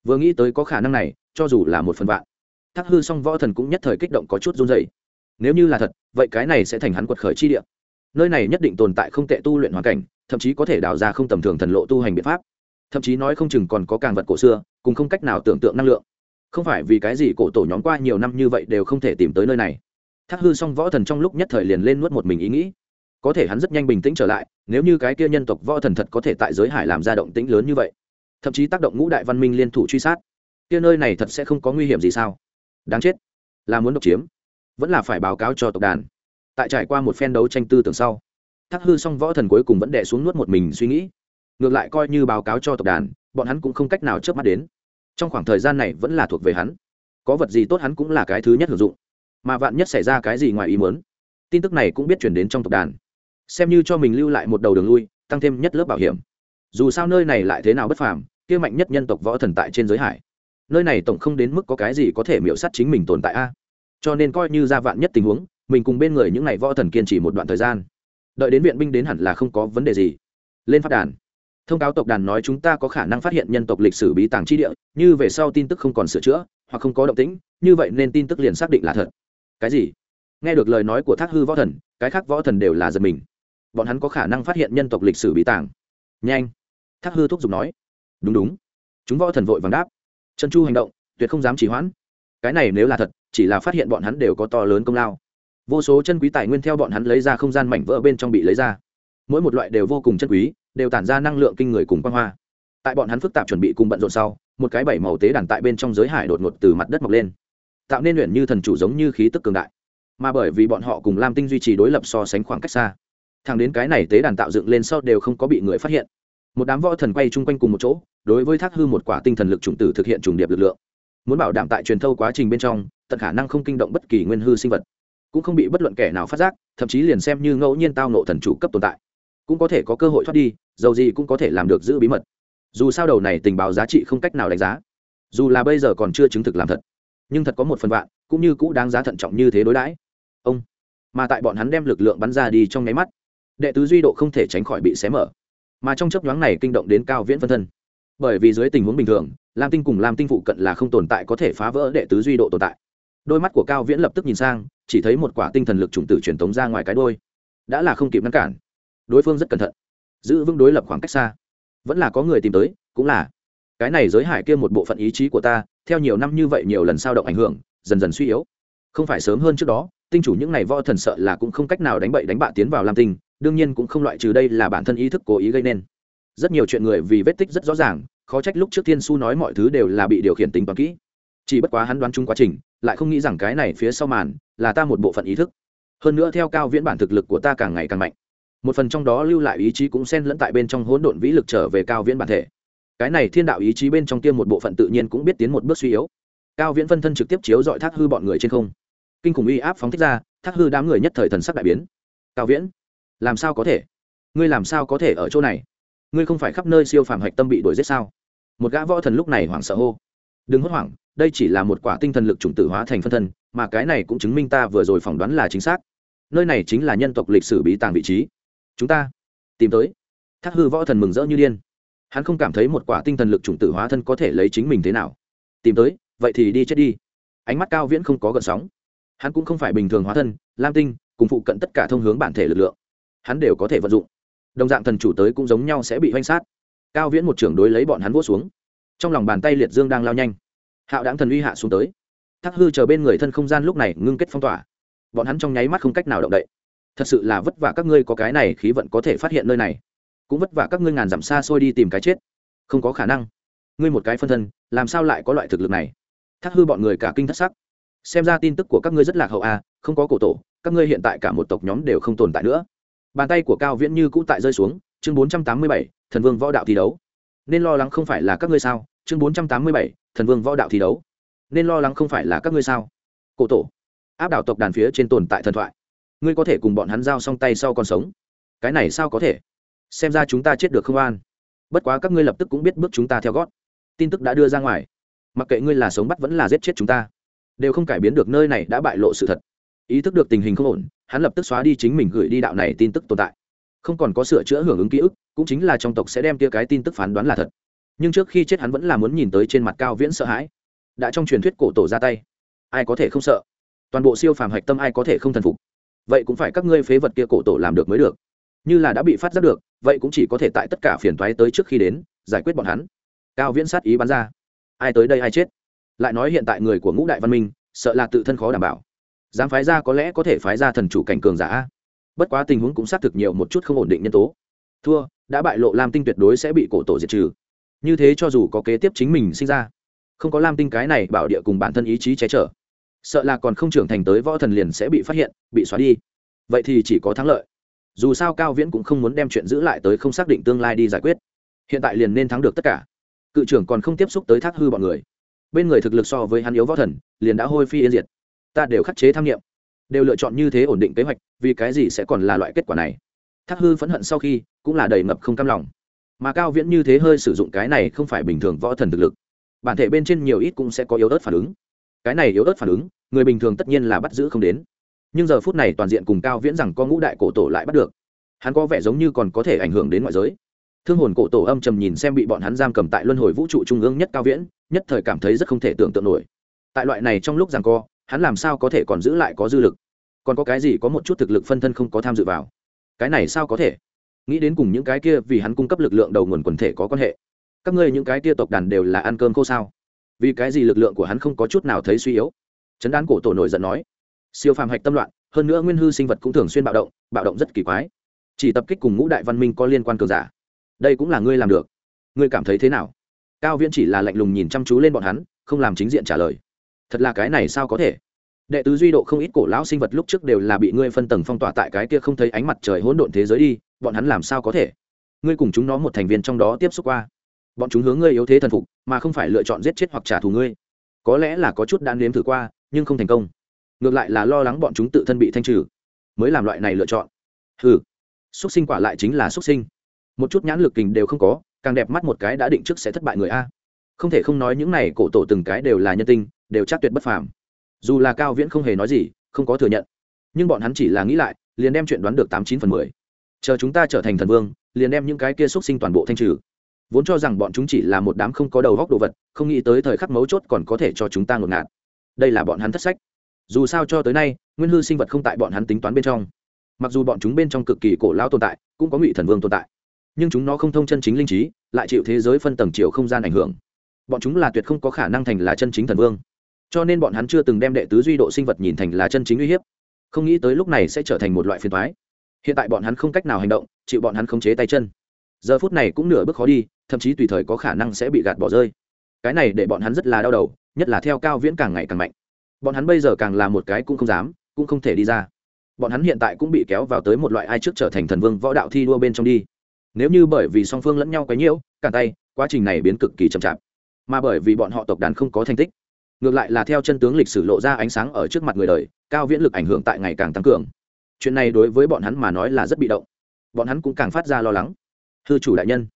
Vừa nghĩ tới có khả năng này, cho dù là một phần vạn, thác hư song võ thần cũng nhất thời kích động có chút run dày nếu như là thật, vậy cái này sẽ thành hắn quật khởi chi địa. Nơi này nhất định tồn tại không tệ tu luyện hoàn cảnh, thậm chí có thể đào ra không tầm thường thần lộ tu hành biện pháp. Thậm chí nói không chừng còn có càng vật cổ xưa, cùng không cách nào tưởng tượng năng lượng không phải vì cái gì cổ tổ nhóm qua nhiều năm như vậy đều không thể tìm tới nơi này. Thác hư song võ thần trong lúc nhất thời liền lên nuốt một mình ý nghĩ. Có thể hắn rất nhanh bình tĩnh trở lại, nếu như cái kia nhân tộc võ thần thật có thể tại giới hải làm ra động tĩnh lớn như vậy, thậm chí tác động ngũ đại văn minh liên thủ truy sát, kia nơi này thật sẽ không có nguy hiểm gì sao? Đáng chết. Là muốn độc chiếm, vẫn là phải báo cáo cho tộc đàn. Tại trải qua một phen đấu tranh tư tưởng sau, thác hư song võ thần cuối cùng vẫn đẻ xuống nuốt một mình suy nghĩ. Ngược lại coi như báo cáo cho tộc đàn, bọn hắn cũng không cách nào chớp mắt đến trong khoảng thời gian này vẫn là thuộc về hắn. Có vật gì tốt hắn cũng là cái thứ nhất hưởng dụng. Mà vạn nhất xảy ra cái gì ngoài ý muốn, tin tức này cũng biết chuyển đến trong tộc đàn. Xem như cho mình lưu lại một đầu đường lui, tăng thêm nhất lớp bảo hiểm. Dù sao nơi này lại thế nào bất phàm, kia mạnh nhất nhân tộc võ thần tại trên giới hải. Nơi này tổng không đến mức có cái gì có thể miễu sát chính mình tồn tại a. Cho nên coi như ra vạn nhất tình huống, mình cùng bên người những n à y võ thần kiên trì một đoạn thời gian. Đợi đến viện binh đến hẳn là không có vấn đề gì. Lên phát đàn thông cáo tộc đàn nói chúng ta có khả năng phát hiện nhân tộc lịch sử bí tàng chi địa, như về sau tin tức không còn sửa chữa, hoặc không có động tĩnh, như vậy nên tin tức liền xác định là thật. Cái gì? Nghe được lời nói của thác hư võ thần, cái khác võ thần đều là giật mình. Bọn hắn có khả năng phát hiện nhân tộc lịch sử bí tàng. Nhanh! Thác hư thúc giục nói. Đúng đúng. Chúng võ thần vội vàng đáp. Chân chu hành động, tuyệt không dám chỉ hoãn. Cái này nếu là thật, chỉ là phát hiện bọn hắn đều có to lớn công lao. Vô số chân quý tài nguyên theo bọn hắn lấy ra không gian mảnh vỡ bên trong bị lấy ra. Mỗi một loại đều vô cùng chân quý đều tản ra năng lượng kinh người cùng quang hoa. Tại bọn hắn phức tạp chuẩn bị cùng bận rộn sau, một cái bảy màu tế đàn tại bên trong giới hải đột ngột từ mặt đất mọc lên. Tạo nên luyện như thần chủ giống như khí tức cường đại. Mà bởi vì bọn họ cùng lam tinh duy trì đối lập so sánh khoảng cách xa thằng đến cái này tế đàn tạo dựng lên sau đều không có bị người phát hiện. Một đám võ thần quay chung quanh cùng một chỗ, đối với thác hư một quả tinh thần lực chủng tử thực hiện trùng điệp lực lượng. Muốn bảo đảm tại truyền thâu quá trình bên trong, tận khả năng không kinh động bất kỳ nguyên hư sinh vật, cũng không bị bất luận kẻ nào phát giác, thậm chí liền xem như ngẫu nhiên tao nộ thần chủ cấp tồn tại, cũng có thể có cơ hội thoát đi dầu gì cũng có thể làm được giữ bí mật. Dù sao đầu này tình báo giá trị không cách nào đánh giá. Dù là bây giờ còn chưa chứng thực làm thật, nhưng thật có một phần vạn, cũng như cũ đáng giá thận trọng như thế đối đãi. Ông, mà tại bọn hắn đem lực lượng bắn ra đi trong nháy mắt, đệ tứ duy độ không thể tránh khỏi bị xé mở. Mà trong chấp nhoáng này kinh động đến cao viễn phân thân. Bởi vì dưới tình huống bình thường, lam tinh cùng lam tinh phụ cận là không tồn tại có thể phá vỡ đệ tứ duy độ tồn tại. Đôi mắt của cao viễn lập tức nhìn sang, chỉ thấy một quả tinh thần lực trùng tử truyền tống ra ngoài cái đôi đã là không kịp ngăn cản. Đối phương rất cẩn thận giữ vững đối lập khoảng cách xa. Vẫn là có người tìm tới, cũng là. Cái này giới hải kia một bộ phận ý chí của ta, theo nhiều năm như vậy nhiều lần sao động ảnh hưởng, dần dần suy yếu. Không phải sớm hơn trước đó, tinh chủ những này võ thần sợ là cũng không cách nào đánh bậy đánh bạ tiến vào lam tinh, đương nhiên cũng không loại trừ đây là bản thân ý thức cố ý gây nên. Rất nhiều chuyện người vì vết tích rất rõ ràng, khó trách lúc trước thiên su nói mọi thứ đều là bị điều khiển tính toán kỹ. Chỉ bất quá hắn đoán chung quá trình, lại không nghĩ rằng cái này phía sau màn là ta một bộ phận ý thức. Hơn nữa theo cao viễn bản thực lực của ta càng ngày càng mạnh một phần trong đó lưu lại ý chí cũng xen lẫn tại bên trong hỗn độn vĩ lực trở về cao viễn bản thể. Cái này thiên đạo ý chí bên trong tiêm một bộ phận tự nhiên cũng biết tiến một bước suy yếu. Cao viễn phân thân trực tiếp chiếu dọi thác hư bọn người trên không. Kinh khủng uy áp phóng thích ra, thác hư đám người nhất thời thần sắc đại biến. Cao viễn, làm sao có thể? Ngươi làm sao có thể ở chỗ này? Ngươi không phải khắp nơi siêu phàm hạch tâm bị đuổi giết sao? Một gã võ thần lúc này hoảng sợ hô. Đừng hốt hoảng, đây chỉ là một quả tinh thần lực chủng tử hóa thành phân thân, mà cái này cũng chứng minh ta vừa rồi phỏng đoán là chính xác. Nơi này chính là nhân tộc lịch sử bí tàng vị trí chúng ta tìm tới. Thác hư võ thần mừng rỡ như điên. Hắn không cảm thấy một quả tinh thần lực chủng tử hóa thân có thể lấy chính mình thế nào. Tìm tới, vậy thì đi chết đi. Ánh mắt cao viễn không có gợn sóng. Hắn cũng không phải bình thường hóa thân, lam tinh, cùng phụ cận tất cả thông hướng bản thể lực lượng. Hắn đều có thể vận dụng. Đồng dạng thần chủ tới cũng giống nhau sẽ bị hoanh sát. Cao viễn một trưởng đối lấy bọn hắn vỗ xuống. Trong lòng bàn tay liệt dương đang lao nhanh. Hạo đáng thần uy hạ xuống tới. Thác hư chờ bên người thân không gian lúc này ngưng kết phong tỏa. Bọn hắn trong nháy mắt không cách nào động đậy thật sự là vất vả các ngươi có cái này khí vận có thể phát hiện nơi này. Cũng vất vả các ngươi ngàn dặm xa xôi đi tìm cái chết. Không có khả năng. Ngươi một cái phân thân, làm sao lại có loại thực lực này? Thắc hư bọn người cả kinh thất sắc. Xem ra tin tức của các ngươi rất lạc hậu à không có cổ tổ, các ngươi hiện tại cả một tộc nhóm đều không tồn tại nữa. Bàn tay của cao viễn như cũ tại rơi xuống, chương bốn trăm tám mươi bảy, thần vương võ đạo thi đấu. Nên lo lắng không phải là các ngươi sao? Chương bốn trăm tám mươi bảy, thần vương võ đạo thi đấu. Nên lo lắng không phải là các ngươi sao? Cổ tổ. Áp đảo tộc đàn phía trên tồn tại thần thoại ngươi có thể cùng bọn hắn giao song tay sau còn sống. Cái này sao có thể? Xem ra chúng ta chết được không an. Bất quá các ngươi lập tức cũng biết bước chúng ta theo gót. Tin tức đã đưa ra ngoài. Mặc kệ ngươi là sống bắt vẫn là giết chết chúng ta, đều không cải biến được nơi này đã bại lộ sự thật. Ý thức được tình hình không ổn, hắn lập tức xóa đi chính mình gửi đi đạo này tin tức tồn tại. Không còn có sửa chữa hưởng ứng ký ức, cũng chính là trong tộc sẽ đem kia cái tin tức phán đoán là thật. Nhưng trước khi chết hắn vẫn là muốn nhìn tới trên mặt cao viễn sợ hãi. Đã trong truyền thuyết cổ tổ ra tay, ai có thể không sợ? Toàn bộ siêu phàm hạch tâm ai có thể không thần phục? Vậy cũng phải các ngươi phế vật kia cổ tổ làm được mới được. Như là đã bị phát giác được, vậy cũng chỉ có thể tại tất cả phiền toái tới trước khi đến, giải quyết bọn hắn. Cao viễn sát ý bắn ra. Ai tới đây ai chết? Lại nói hiện tại người của ngũ đại văn minh, sợ là tự thân khó đảm bảo. Dám phái ra có lẽ có thể phái ra thần chủ cảnh cường giả. Bất quá tình huống cũng xác thực nhiều một chút không ổn định nhân tố. Thua, đã bại lộ lam tinh tuyệt đối sẽ bị cổ tổ diệt trừ. Như thế cho dù có kế tiếp chính mình sinh ra, không có lam tinh cái này bảo địa cùng bản thân ý chí che chở sợ là còn không trưởng thành tới võ thần liền sẽ bị phát hiện, bị xóa đi. Vậy thì chỉ có thắng lợi. Dù sao cao viễn cũng không muốn đem chuyện giữ lại tới không xác định tương lai đi giải quyết. Hiện tại liền nên thắng được tất cả. Cự trưởng còn không tiếp xúc tới thác hư bọn người. Bên người thực lực so với hắn yếu võ thần, liền đã hôi phi yên diệt. Ta đều khắc chế tham nghiệm. Đều lựa chọn như thế ổn định kế hoạch, vì cái gì sẽ còn là loại kết quả này? Thác hư phẫn hận sau khi, cũng là đầy ngập không cam lòng. Mà cao viễn như thế hơi sử dụng cái này không phải bình thường võ thần thực lực. Bản thể bên trên nhiều ít cũng sẽ có yếu ớt phản ứng cái này yếu ớt phản ứng, người bình thường tất nhiên là bắt giữ không đến. Nhưng giờ phút này toàn diện cùng cao viễn rằng có ngũ đại cổ tổ lại bắt được. Hắn có vẻ giống như còn có thể ảnh hưởng đến ngoại giới. Thương hồn cổ tổ âm trầm nhìn xem bị bọn hắn giam cầm tại luân hồi vũ trụ trung ương nhất cao viễn, nhất thời cảm thấy rất không thể tưởng tượng nổi. Tại loại này trong lúc rằng co, hắn làm sao có thể còn giữ lại có dư lực? Còn có cái gì có một chút thực lực phân thân không có tham dự vào? Cái này sao có thể? Nghĩ đến cùng những cái kia vì hắn cung cấp lực lượng đầu nguồn quần thể có quan hệ. Các ngươi những cái kia tộc đàn đều là ăn cơm khô sao? Vì cái gì lực lượng của hắn không có chút nào thấy suy yếu? Chấn đán cổ tổ nổi giận nói, siêu phàm hạch tâm loạn, hơn nữa nguyên hư sinh vật cũng thường xuyên bạo động bạo động rất kỳ quái. Chỉ tập kích cùng ngũ đại văn minh có liên quan cường giả. Đây cũng là ngươi làm được. Ngươi cảm thấy thế nào? Cao viễn chỉ là lạnh lùng nhìn chăm chú lên bọn hắn, không làm chính diện trả lời. Thật là cái này sao có thể? Đệ tứ duy độ không ít cổ lão sinh vật lúc trước đều là bị ngươi phân tầng phong tỏa tại cái kia không thấy ánh mặt trời hỗn độn thế giới đi, bọn hắn làm sao có thể? Ngươi cùng chúng nó một thành viên trong đó tiếp xúc qua bọn chúng hướng ngươi yếu thế thần phục, mà không phải lựa chọn giết chết hoặc trả thù ngươi. Có lẽ là có chút đã nếm thử qua, nhưng không thành công. Ngược lại là lo lắng bọn chúng tự thân bị thanh trừ, mới làm loại này lựa chọn. Ừ xúc sinh quả lại chính là xúc sinh. Một chút nhãn lực kình đều không có, càng đẹp mắt một cái đã định trước sẽ thất bại người a. Không thể không nói những này cổ tổ từng cái đều là nhân tinh, đều chắc tuyệt bất phàm. Dù là cao viễn không hề nói gì, không có thừa nhận. Nhưng bọn hắn chỉ là nghĩ lại, liền đem chuyện đoán được tám chín phần mười. Chờ chúng ta trở thành thần vương, liền đem những cái kia xuất sinh toàn bộ thanh trừ vốn cho rằng bọn chúng chỉ là một đám không có đầu góc đồ vật, không nghĩ tới thời khắc mấu chốt còn có thể cho chúng ta ngột ngạt. Đây là bọn hắn thất sách. Dù sao cho tới nay, nguyên hư sinh vật không tại bọn hắn tính toán bên trong. Mặc dù bọn chúng bên trong cực kỳ cổ lão tồn tại, cũng có ngụy thần vương tồn tại, nhưng chúng nó không thông chân chính linh trí, lại chịu thế giới phân tầng chiều không gian ảnh hưởng. Bọn chúng là tuyệt không có khả năng thành là chân chính thần vương. Cho nên bọn hắn chưa từng đem đệ tứ duy độ sinh vật nhìn thành là chân chính uy hiếp. Không nghĩ tới lúc này sẽ trở thành một loại phiền thoái hiện tại bọn hắn không cách nào hành động, chịu bọn hắn khống chế tay chân. Giờ phút này cũng nửa bước khó đi thậm chí tùy thời có khả năng sẽ bị gạt bỏ rơi. Cái này để bọn hắn rất là đau đầu, nhất là theo cao viễn càng ngày càng mạnh. Bọn hắn bây giờ càng là một cái cũng không dám, cũng không thể đi ra. Bọn hắn hiện tại cũng bị kéo vào tới một loại ai trước trở thành thần vương võ đạo thi đua bên trong đi. Nếu như bởi vì song phương lẫn nhau quấy nhiễu cản tay, quá trình này biến cực kỳ chậm chạp. Mà bởi vì bọn họ tộc đàn không có thành tích, ngược lại là theo chân tướng lịch sử lộ ra ánh sáng ở trước mặt người đời, cao viễn lực ảnh hưởng tại ngày càng tăng cường. Chuyện này đối với bọn hắn mà nói là rất bị động. Bọn hắn cũng càng phát ra lo lắng. Hư chủ đại nhân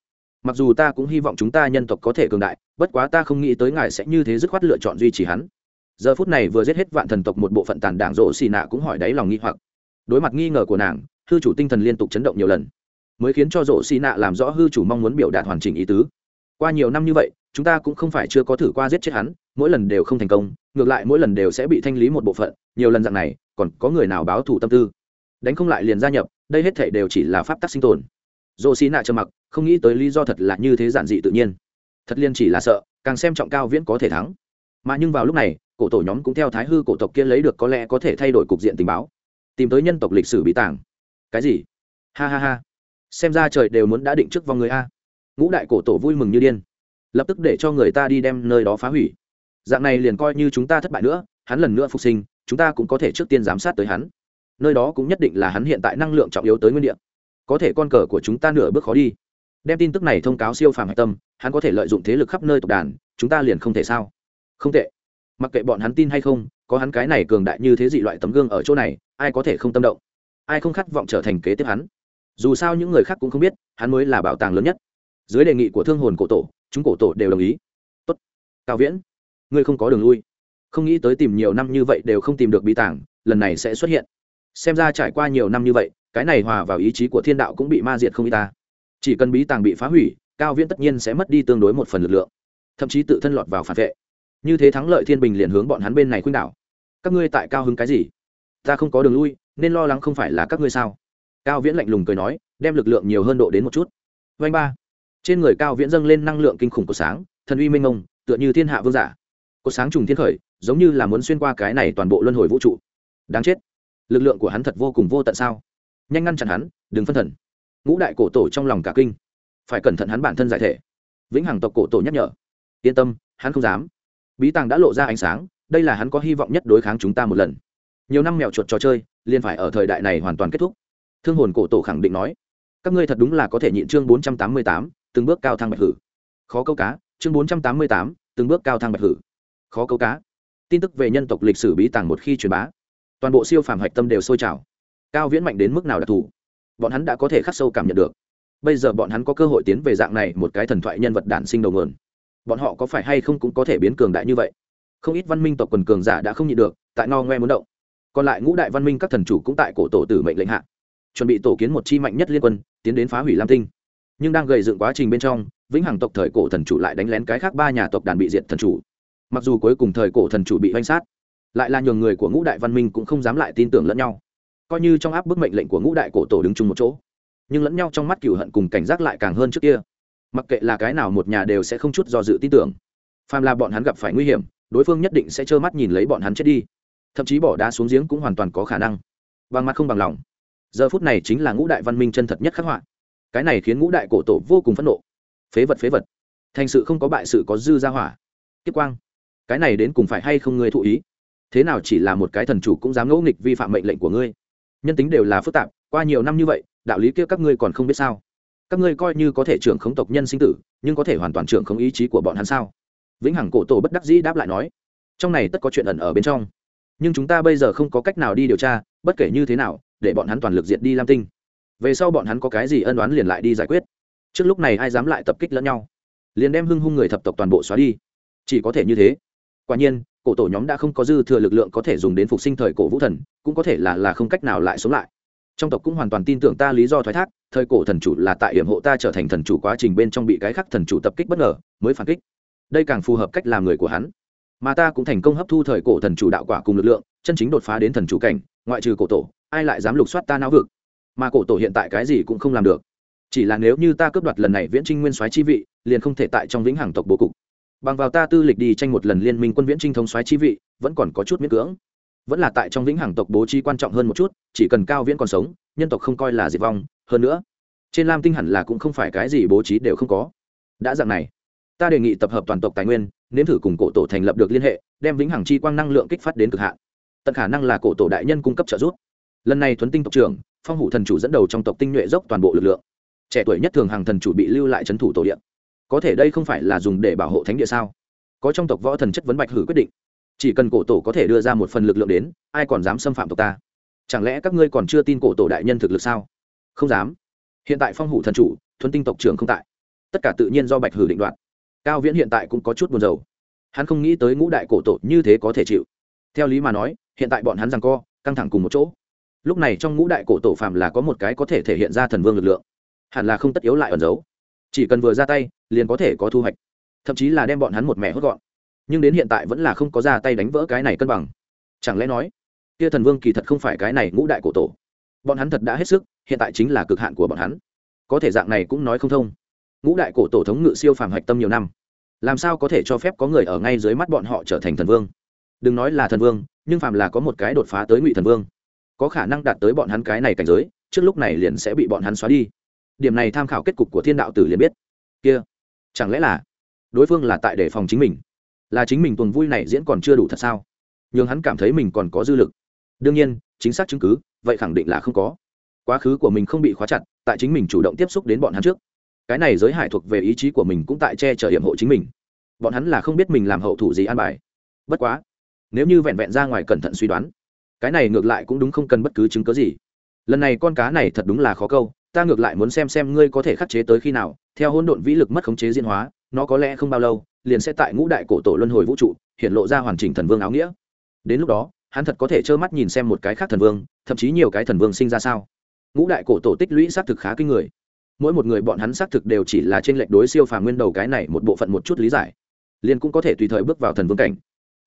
mặc dù ta cũng hy vọng chúng ta nhân tộc có thể cường đại, bất quá ta không nghĩ tới ngài sẽ như thế dứt khoát lựa chọn duy trì hắn. Giờ phút này vừa giết hết vạn thần tộc một bộ phận tàn đảng rộ xì nạ cũng hỏi đáy lòng nghi hoặc. Đối mặt nghi ngờ của nàng, hư chủ tinh thần liên tục chấn động nhiều lần, mới khiến cho rộ xì nạ làm rõ hư chủ mong muốn biểu đạt hoàn chỉnh ý tứ. Qua nhiều năm như vậy, chúng ta cũng không phải chưa có thử qua giết chết hắn, mỗi lần đều không thành công, ngược lại mỗi lần đều sẽ bị thanh lý một bộ phận, nhiều lần dạng này, còn có người nào báo thủ tâm tư? Đánh không lại liền gia nhập, đây hết thể đều chỉ là pháp tắc sinh tồn. Dồ xì nạ trầm mặc không nghĩ tới lý do thật là như thế giản dị tự nhiên. Thật liên chỉ là sợ, càng xem trọng cao viễn có thể thắng. Mà nhưng vào lúc này, cổ tổ nhóm cũng theo thái hư cổ tộc kia lấy được có lẽ có thể thay đổi cục diện tình báo. Tìm tới nhân tộc lịch sử bí tàng. Cái gì? Ha ha ha. Xem ra trời đều muốn đã định trước vòng người a. Ngũ đại cổ tổ vui mừng như điên. Lập tức để cho người ta đi đem nơi đó phá hủy. Dạng này liền coi như chúng ta thất bại nữa, hắn lần nữa phục sinh, chúng ta cũng có thể trước tiên giám sát tới hắn. Nơi đó cũng nhất định là hắn hiện tại năng lượng trọng yếu tới nguyên địa. Có thể con cờ của chúng ta nửa bước khó đi đem tin tức này thông cáo siêu phàm hạch tâm, hắn có thể lợi dụng thế lực khắp nơi tộc đàn, chúng ta liền không thể sao? Không tệ. Mặc kệ bọn hắn tin hay không, có hắn cái này cường đại như thế dị loại tấm gương ở chỗ này, ai có thể không tâm động? Ai không khát vọng trở thành kế tiếp hắn? Dù sao những người khác cũng không biết, hắn mới là bảo tàng lớn nhất. Dưới đề nghị của thương hồn cổ tổ, chúng cổ tổ đều đồng ý. Tốt. Cao viễn, ngươi không có đường lui. Không nghĩ tới tìm nhiều năm như vậy đều không tìm được bí tàng, lần này sẽ xuất hiện. Xem ra trải qua nhiều năm như vậy, cái này hòa vào ý chí của thiên đạo cũng bị ma diệt không y ta chỉ cần bí tàng bị phá hủy, cao viễn tất nhiên sẽ mất đi tương đối một phần lực lượng. Thậm chí tự thân lọt vào phản vệ. Như thế thắng lợi thiên bình liền hướng bọn hắn bên này khuynh đảo. Các ngươi tại cao hứng cái gì? Ta không có đường lui, nên lo lắng không phải là các ngươi sao? Cao viễn lạnh lùng cười nói, đem lực lượng nhiều hơn độ đến một chút. Vanh ba. Trên người cao viễn dâng lên năng lượng kinh khủng của sáng, thần uy minh ông tựa như thiên hạ vương giả. Có sáng trùng thiên khởi, giống như là muốn xuyên qua cái này toàn bộ luân hồi vũ trụ. Đáng chết. Lực lượng của hắn thật vô cùng vô tận sao? Nhanh ngăn chặn hắn, đừng phân thần ngũ đại cổ tổ trong lòng cả kinh. Phải cẩn thận hắn bản thân giải thể. Vĩnh hằng tộc cổ tổ nhắc nhở. Yên tâm, hắn không dám. Bí tàng đã lộ ra ánh sáng, đây là hắn có hy vọng nhất đối kháng chúng ta một lần. Nhiều năm mèo chuột trò chơi, liền phải ở thời đại này hoàn toàn kết thúc. Thương hồn cổ tổ khẳng định nói, các ngươi thật đúng là có thể nhịn chương bốn trăm tám mươi tám, từng bước cao thang bạch hử. Khó câu cá, chương bốn trăm tám mươi tám, từng bước cao thang bạch hử. Khó câu cá. Tin tức về nhân tộc lịch sử bí tàng một khi truyền bá, toàn bộ siêu phàm hạch tâm đều sôi trào. Cao viễn mạnh đến mức nào đặc thù? Bọn hắn đã có thể khắc sâu cảm nhận được. Bây giờ bọn hắn có cơ hội tiến về dạng này một cái thần thoại nhân vật đản sinh đầu nguồn. Bọn họ có phải hay không cũng có thể biến cường đại như vậy? Không ít văn minh tộc quần cường giả đã không nhịn được, tại no ngoe muốn động. Còn lại ngũ đại văn minh các thần chủ cũng tại cổ tổ tử mệnh lệnh hạ. Chuẩn bị tổ kiến một chi mạnh nhất liên quân, tiến đến phá hủy lam tinh. Nhưng đang gầy dựng quá trình bên trong, vĩnh hằng tộc thời cổ thần chủ lại đánh lén cái khác ba nhà tộc đàn bị diệt thần chủ. Mặc dù cuối cùng thời cổ thần chủ bị oanh sát, lại là nhường người của ngũ đại văn minh cũng không dám lại tin tưởng lẫn nhau coi như trong áp bức mệnh lệnh của ngũ đại cổ tổ đứng chung một chỗ. Nhưng lẫn nhau trong mắt cửu hận cùng cảnh giác lại càng hơn trước kia. Mặc kệ là cái nào một nhà đều sẽ không chút do dự tin tưởng. Phàm là bọn hắn gặp phải nguy hiểm, đối phương nhất định sẽ trơ mắt nhìn lấy bọn hắn chết đi. Thậm chí bỏ đá xuống giếng cũng hoàn toàn có khả năng. Bằng mặt không bằng lòng. Giờ phút này chính là ngũ đại văn minh chân thật nhất khắc họa. Cái này khiến ngũ đại cổ tổ vô cùng phẫn nộ. Phế vật phế vật. Thành sự không có bại sự có dư ra hỏa. Tiếp quang. Cái này đến cùng phải hay không ngươi thụ ý? Thế nào chỉ là một cái thần chủ cũng dám ngẫu nghịch vi phạm mệnh lệnh của ngươi? Nhân tính đều là phức tạp, qua nhiều năm như vậy, đạo lý kia các ngươi còn không biết sao. Các ngươi coi như có thể trưởng khống tộc nhân sinh tử, nhưng có thể hoàn toàn trưởng khống ý chí của bọn hắn sao? Vĩnh hằng cổ tổ bất đắc dĩ đáp lại nói, trong này tất có chuyện ẩn ở bên trong. Nhưng chúng ta bây giờ không có cách nào đi điều tra, bất kể như thế nào, để bọn hắn toàn lực diệt đi lam tinh. Về sau bọn hắn có cái gì ân đoán liền lại đi giải quyết. Trước lúc này ai dám lại tập kích lẫn nhau? Liền đem hưng hung người thập tộc toàn bộ xóa đi. Chỉ có thể như thế. Quả nhiên, cổ tổ nhóm đã không có dư thừa lực lượng có thể dùng đến phục sinh thời cổ vũ thần cũng có thể là là không cách nào lại sống lại. Trong tộc cũng hoàn toàn tin tưởng ta lý do thoái thác, thời cổ thần chủ là tại hiểm hộ ta trở thành thần chủ quá trình bên trong bị cái khác thần chủ tập kích bất ngờ, mới phản kích. Đây càng phù hợp cách làm người của hắn. Mà ta cũng thành công hấp thu thời cổ thần chủ đạo quả cùng lực lượng, chân chính đột phá đến thần chủ cảnh, ngoại trừ cổ tổ, ai lại dám lục soát ta não vực? Mà cổ tổ hiện tại cái gì cũng không làm được. Chỉ là nếu như ta cướp đoạt lần này viễn trinh nguyên soái chi vị, liền không thể tại trong vĩnh hằng tộc bố cục. Bằng vào ta tư lịch đi tranh một lần liên minh quân viễn trinh thống soái chi vị, vẫn còn có chút miễn cưỡng vẫn là tại trong vĩnh hằng tộc bố trí quan trọng hơn một chút, chỉ cần cao viễn còn sống, nhân tộc không coi là diệt vong. Hơn nữa, trên lam tinh hẳn là cũng không phải cái gì bố trí đều không có. Đã dạng này, ta đề nghị tập hợp toàn tộc tài nguyên, nếm thử cùng cổ tổ thành lập được liên hệ, đem vĩnh hằng chi quang năng lượng kích phát đến cực hạn. Tận khả năng là cổ tổ đại nhân cung cấp trợ giúp. Lần này thuấn tinh tộc trưởng, phong hủ thần chủ dẫn đầu trong tộc tinh nhuệ dốc toàn bộ lực lượng. Trẻ tuổi nhất thường hàng thần chủ bị lưu lại trấn thủ tổ điện có thể đây không phải là dùng để bảo hộ thánh địa sao? Có trong tộc võ thần chất vấn bạch hử quyết định chỉ cần cổ tổ có thể đưa ra một phần lực lượng đến, ai còn dám xâm phạm tộc ta? Chẳng lẽ các ngươi còn chưa tin cổ tổ đại nhân thực lực sao? Không dám. Hiện tại phong hủ thần chủ, thuấn tinh tộc trưởng không tại. Tất cả tự nhiên do bạch hử định đoạt. Cao viễn hiện tại cũng có chút buồn rầu. Hắn không nghĩ tới ngũ đại cổ tổ như thế có thể chịu. Theo lý mà nói, hiện tại bọn hắn rằng co, căng thẳng cùng một chỗ. Lúc này trong ngũ đại cổ tổ phàm là có một cái có thể thể hiện ra thần vương lực lượng. Hẳn là không tất yếu lại ẩn giấu. Chỉ cần vừa ra tay, liền có thể có thu hoạch. Thậm chí là đem bọn hắn một mẻ hốt gọn nhưng đến hiện tại vẫn là không có ra tay đánh vỡ cái này cân bằng. Chẳng lẽ nói, kia thần vương kỳ thật không phải cái này ngũ đại cổ tổ. Bọn hắn thật đã hết sức, hiện tại chính là cực hạn của bọn hắn. Có thể dạng này cũng nói không thông. Ngũ đại cổ tổ thống ngự siêu phàm hạch tâm nhiều năm. Làm sao có thể cho phép có người ở ngay dưới mắt bọn họ trở thành thần vương? Đừng nói là thần vương, nhưng phàm là có một cái đột phá tới ngụy thần vương, có khả năng đạt tới bọn hắn cái này cảnh giới, trước lúc này liền sẽ bị bọn hắn xóa đi. Điểm này tham khảo kết cục của thiên đạo tử liền biết. Kia, chẳng lẽ là đối phương là tại đề phòng chính mình? Là chính mình tuần vui này diễn còn chưa đủ thật sao? N h ư n g hắn cảm thấy mình còn có dư lực. Đương nhiên, chính xác chứng cứ, vậy khẳng định là không có. Quá khứ của mình không bị khóa chặt, tại chính mình chủ động tiếp xúc đến bọn hắn trước. Cái này giới hải thuộc về ý chí của mình cũng tại che chở hiểm hộ chính mình. Bọn hắn là không biết mình làm hậu thủ gì an bài. Bất quá, nếu như vẹn vẹn ra ngoài cẩn thận suy đoán, cái này ngược lại cũng đúng không cần bất cứ chứng cớ gì. Lần này con cá này thật đúng là khó câu, ta ngược lại muốn xem xem ngươi có thể khắc chế tới khi nào, theo hôn độn vĩ lực mất khống chế diễn hóa nó có lẽ không bao lâu, liền sẽ tại ngũ đại cổ tổ luân hồi vũ trụ, hiện lộ ra hoàn chỉnh thần vương áo nghĩa. Đến lúc đó, hắn thật có thể trơ mắt nhìn xem một cái khác thần vương, thậm chí nhiều cái thần vương sinh ra sao. Ngũ đại cổ tổ tích lũy xác thực khá kinh người. Mỗi một người bọn hắn xác thực đều chỉ là trên lệch đối siêu phàm nguyên đầu cái này một bộ phận một chút lý giải. Liền cũng có thể tùy thời bước vào thần vương cảnh.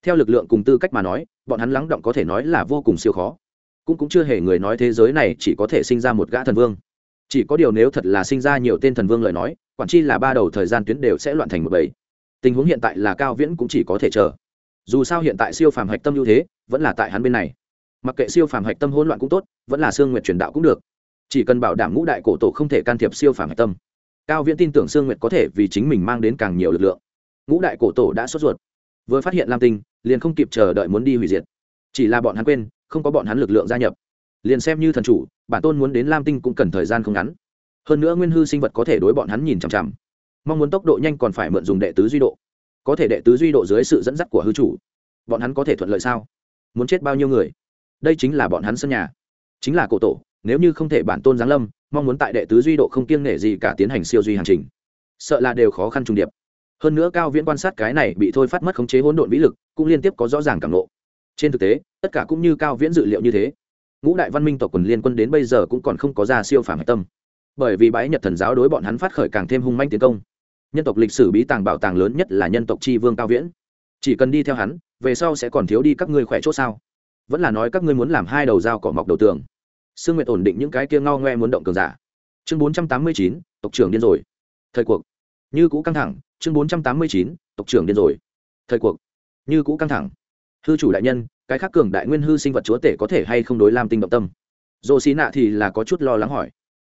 Theo lực lượng cùng tư cách mà nói, bọn hắn lắng động có thể nói là vô cùng siêu khó. Cũng cũng chưa hề người nói thế giới này chỉ có thể sinh ra một gã thần vương chỉ có điều nếu thật là sinh ra nhiều tên thần vương lời nói, quản chi là ba đầu thời gian tuyến đều sẽ loạn thành một bầy. Tình huống hiện tại là cao viễn cũng chỉ có thể chờ. Dù sao hiện tại siêu phàm hạch tâm ưu thế vẫn là tại hắn bên này. Mặc kệ siêu phàm hạch tâm hỗn loạn cũng tốt, vẫn là sương nguyệt truyền đạo cũng được. Chỉ cần bảo đảm ngũ đại cổ tổ không thể can thiệp siêu phàm hạch tâm. Cao viễn tin tưởng sương nguyệt có thể vì chính mình mang đến càng nhiều lực lượng. Ngũ đại cổ tổ đã sốt ruột. Vừa phát hiện lam tinh, liền không kịp chờ đợi muốn đi hủy diệt. Chỉ là bọn hắn quên, không có bọn hắn lực lượng gia nhập. Liền xem như thần chủ bản tôn muốn đến lam tinh cũng cần thời gian không ngắn. Hơn nữa nguyên hư sinh vật có thể đối bọn hắn nhìn chằm chằm. Mong muốn tốc độ nhanh còn phải mượn dùng đệ tứ duy độ. Có thể đệ tứ duy độ dưới sự dẫn dắt của hư chủ, bọn hắn có thể thuận lợi sao? Muốn chết bao nhiêu người? Đây chính là bọn hắn sân nhà. Chính là cổ tổ, nếu như không thể bản tôn giáng lâm, mong muốn tại đệ tứ duy độ không kiêng nể gì cả tiến hành siêu duy hành trình. Sợ là đều khó khăn trùng điệp. Hơn nữa cao viễn quan sát cái này bị thôi phát mất khống chế hỗn độn vĩ lực, cũng liên tiếp có rõ ràng cảm lộ. Trên thực tế, tất cả cũng như cao viễn dự liệu như thế ngũ đại văn minh tộc quần liên quân đến bây giờ cũng còn không có ra siêu phàm hạch tâm. Bởi vì bái nhật thần giáo đối bọn hắn phát khởi càng thêm hung manh tiến công. Nhân tộc lịch sử bí tàng bảo tàng lớn nhất là nhân tộc tri vương cao viễn. Chỉ cần đi theo hắn, về sau sẽ còn thiếu đi các ngươi khỏe c h ỗ sao? Vẫn là nói các ngươi muốn làm hai đầu dao cỏ mọc đầu tường. Sương nguyệt ổn định những cái kia ngao ngoe muốn động cường giả. Chương bốn trăm tám mươi chín, tộc trưởng điên rồi. Thời cuộc. Như cũ căng thẳng. Chương bốn trăm tám mươi chín, tộc trưởng điên rồi. Thời cuộc. Như cũ căng thẳng. Hư chủ đại nhân cái khác cường đại nguyên hư sinh vật chúa tể có thể hay không đối lam tinh động tâm? Dồ xì nạ thì là có chút lo lắng hỏi.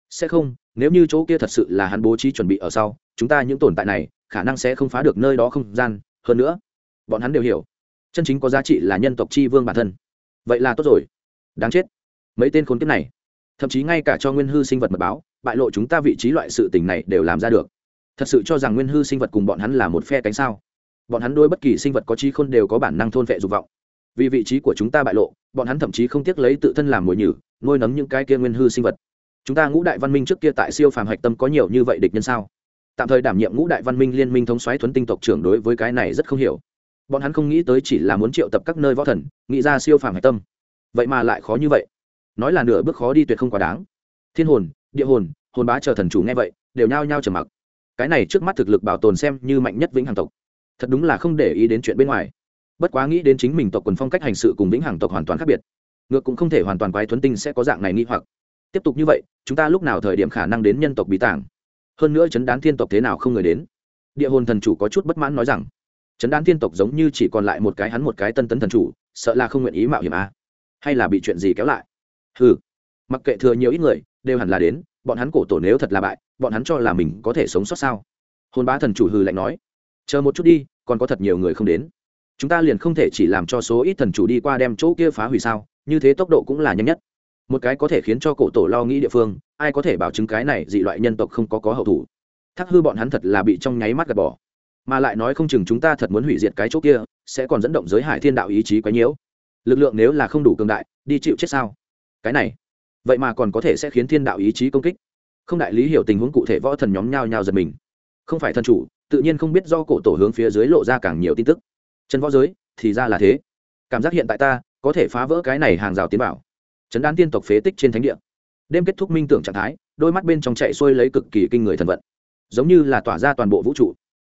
Sẽ không, nếu như chỗ kia thật sự là hắn bố trí chuẩn bị ở sau, chúng ta những tồn tại này khả năng sẽ không phá được nơi đó không gian. Hơn nữa, bọn hắn đều hiểu, chân chính có giá trị là nhân tộc chi vương bản thân. Vậy là tốt rồi. Đáng chết. Mấy tên khốn kiếp này, thậm chí ngay cả cho nguyên hư sinh vật mật báo, bại lộ chúng ta vị trí loại sự tình này đều làm ra được. Thật sự cho rằng nguyên hư sinh vật cùng bọn hắn là một phe cánh sao? Bọn hắn đôi bất kỳ sinh vật có trí khôn đều có bản năng thôn vệ dục vọng vì vị trí của chúng ta bại lộ, bọn hắn thậm chí không tiếc lấy tự thân làm mồi nhử, nuôi nấng những cái kia nguyên hư sinh vật. Chúng ta ngũ đại văn minh trước kia tại siêu phàm hạch tâm có nhiều như vậy địch nhân sao? Tạm thời đảm nhiệm ngũ đại văn minh liên minh thống xoáy thuấn tinh tộc trưởng đối với cái này rất không hiểu. Bọn hắn không nghĩ tới chỉ là muốn triệu tập các nơi võ thần, nghĩ ra siêu phàm hạch tâm. Vậy mà lại khó như vậy. Nói là nửa bước khó đi tuyệt không quá đáng. Thiên hồn, địa hồn hồn bá chờ thần chủ nghe vậy, đều nhao nhao trầm mặc. Cái này trước mắt thực lực bảo tồn xem như mạnh nhất vĩnh hằng tộc. Thật đúng là không để ý đến chuyện bên ngoài bất quá nghĩ đến chính mình tộc quần phong cách hành sự cùng vĩnh hằng tộc hoàn toàn khác biệt, ngược cũng không thể hoàn toàn quái thuấn tinh sẽ có dạng này nghi hoặc. Tiếp tục như vậy, chúng ta lúc nào thời điểm khả năng đến nhân tộc bí tàng? Hơn nữa chấn đán thiên tộc thế nào không người đến? Địa hồn thần chủ có chút bất mãn nói rằng, chấn đán thiên tộc giống như chỉ còn lại một cái hắn một cái tân tấn thần chủ, sợ là không nguyện ý mạo hiểm à. hay là bị chuyện gì kéo lại? Ừ mặc kệ thừa nhiều ít người, đều hẳn là đến, bọn hắn cổ tổ nếu thật là bại, bọn hắn cho là mình có thể sống sót sao? Hồn bá thần chủ hừ lạnh nói, chờ một chút đi, còn có thật nhiều người không đến chúng ta liền không thể chỉ làm cho số ít thần chủ đi qua đem chỗ kia phá hủy sao, như thế tốc độ cũng là nhanh nhất. Một cái có thể khiến cho cổ tổ lo nghĩ địa phương, ai có thể bảo chứng cái này dị loại nhân tộc không có có hậu thủ? Thắc hư bọn hắn thật là bị trong nháy mắt gạt bỏ. Mà lại nói không chừng chúng ta thật muốn hủy diệt cái chỗ kia, sẽ còn dẫn động giới hải thiên đạo ý chí quấy nhiễu lực lượng nếu là không đủ cường đại, đi chịu chết sao? Cái này, vậy mà còn có thể sẽ khiến thiên đạo ý chí công kích. Không đại lý hiểu tình huống cụ thể võ thần nhóm nhao nhao giật mình. Không phải thần chủ, tự nhiên không biết do cổ tổ hướng phía dưới lộ ra càng nhiều tin tức chân võ giới, thì ra là thế. Cảm giác hiện tại ta, có thể phá vỡ cái này hàng rào tiến bảo chấn đan tiên tộc phế tích trên thánh địa. Đêm kết thúc minh tưởng trạng thái, đôi mắt bên trong chạy xuôi lấy cực kỳ kinh người thần vận. Giống như là tỏa ra toàn bộ vũ trụ.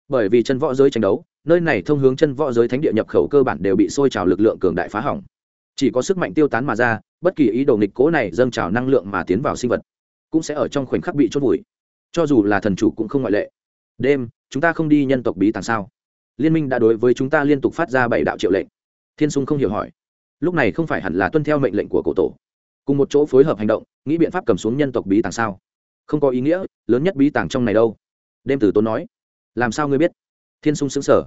Bởi vì chân võ giới tranh đấu, nơi này thông hướng chân võ giới thánh địa nhập khẩu cơ bản đều bị sôi trào lực lượng cường đại phá hỏng. Chỉ có sức mạnh tiêu tán mà ra, bất kỳ ý đồ nghịch cố này dâng trào năng lượng mà tiến vào sinh vật, cũng sẽ ở trong khoảnh khắc bị chốt vùi. Cho dù là thần chủ cũng không ngoại lệ. Đêm, chúng ta không đi nhân tộc bí tàng sao? Liên minh đã đối với chúng ta liên tục phát ra bảy đạo triệu lệnh. Thiên sung không hiểu hỏi. Lúc này không phải hẳn là tuân theo mệnh lệnh của cổ tổ. Cùng một chỗ phối hợp hành động nghĩ biện pháp cầm xuống nhân tộc bí tàng sao? Không có ý nghĩa lớn nhất bí tàng trong này đâu. Đêm tử tốn nói. Làm sao ngươi biết? Thiên sung xứng sở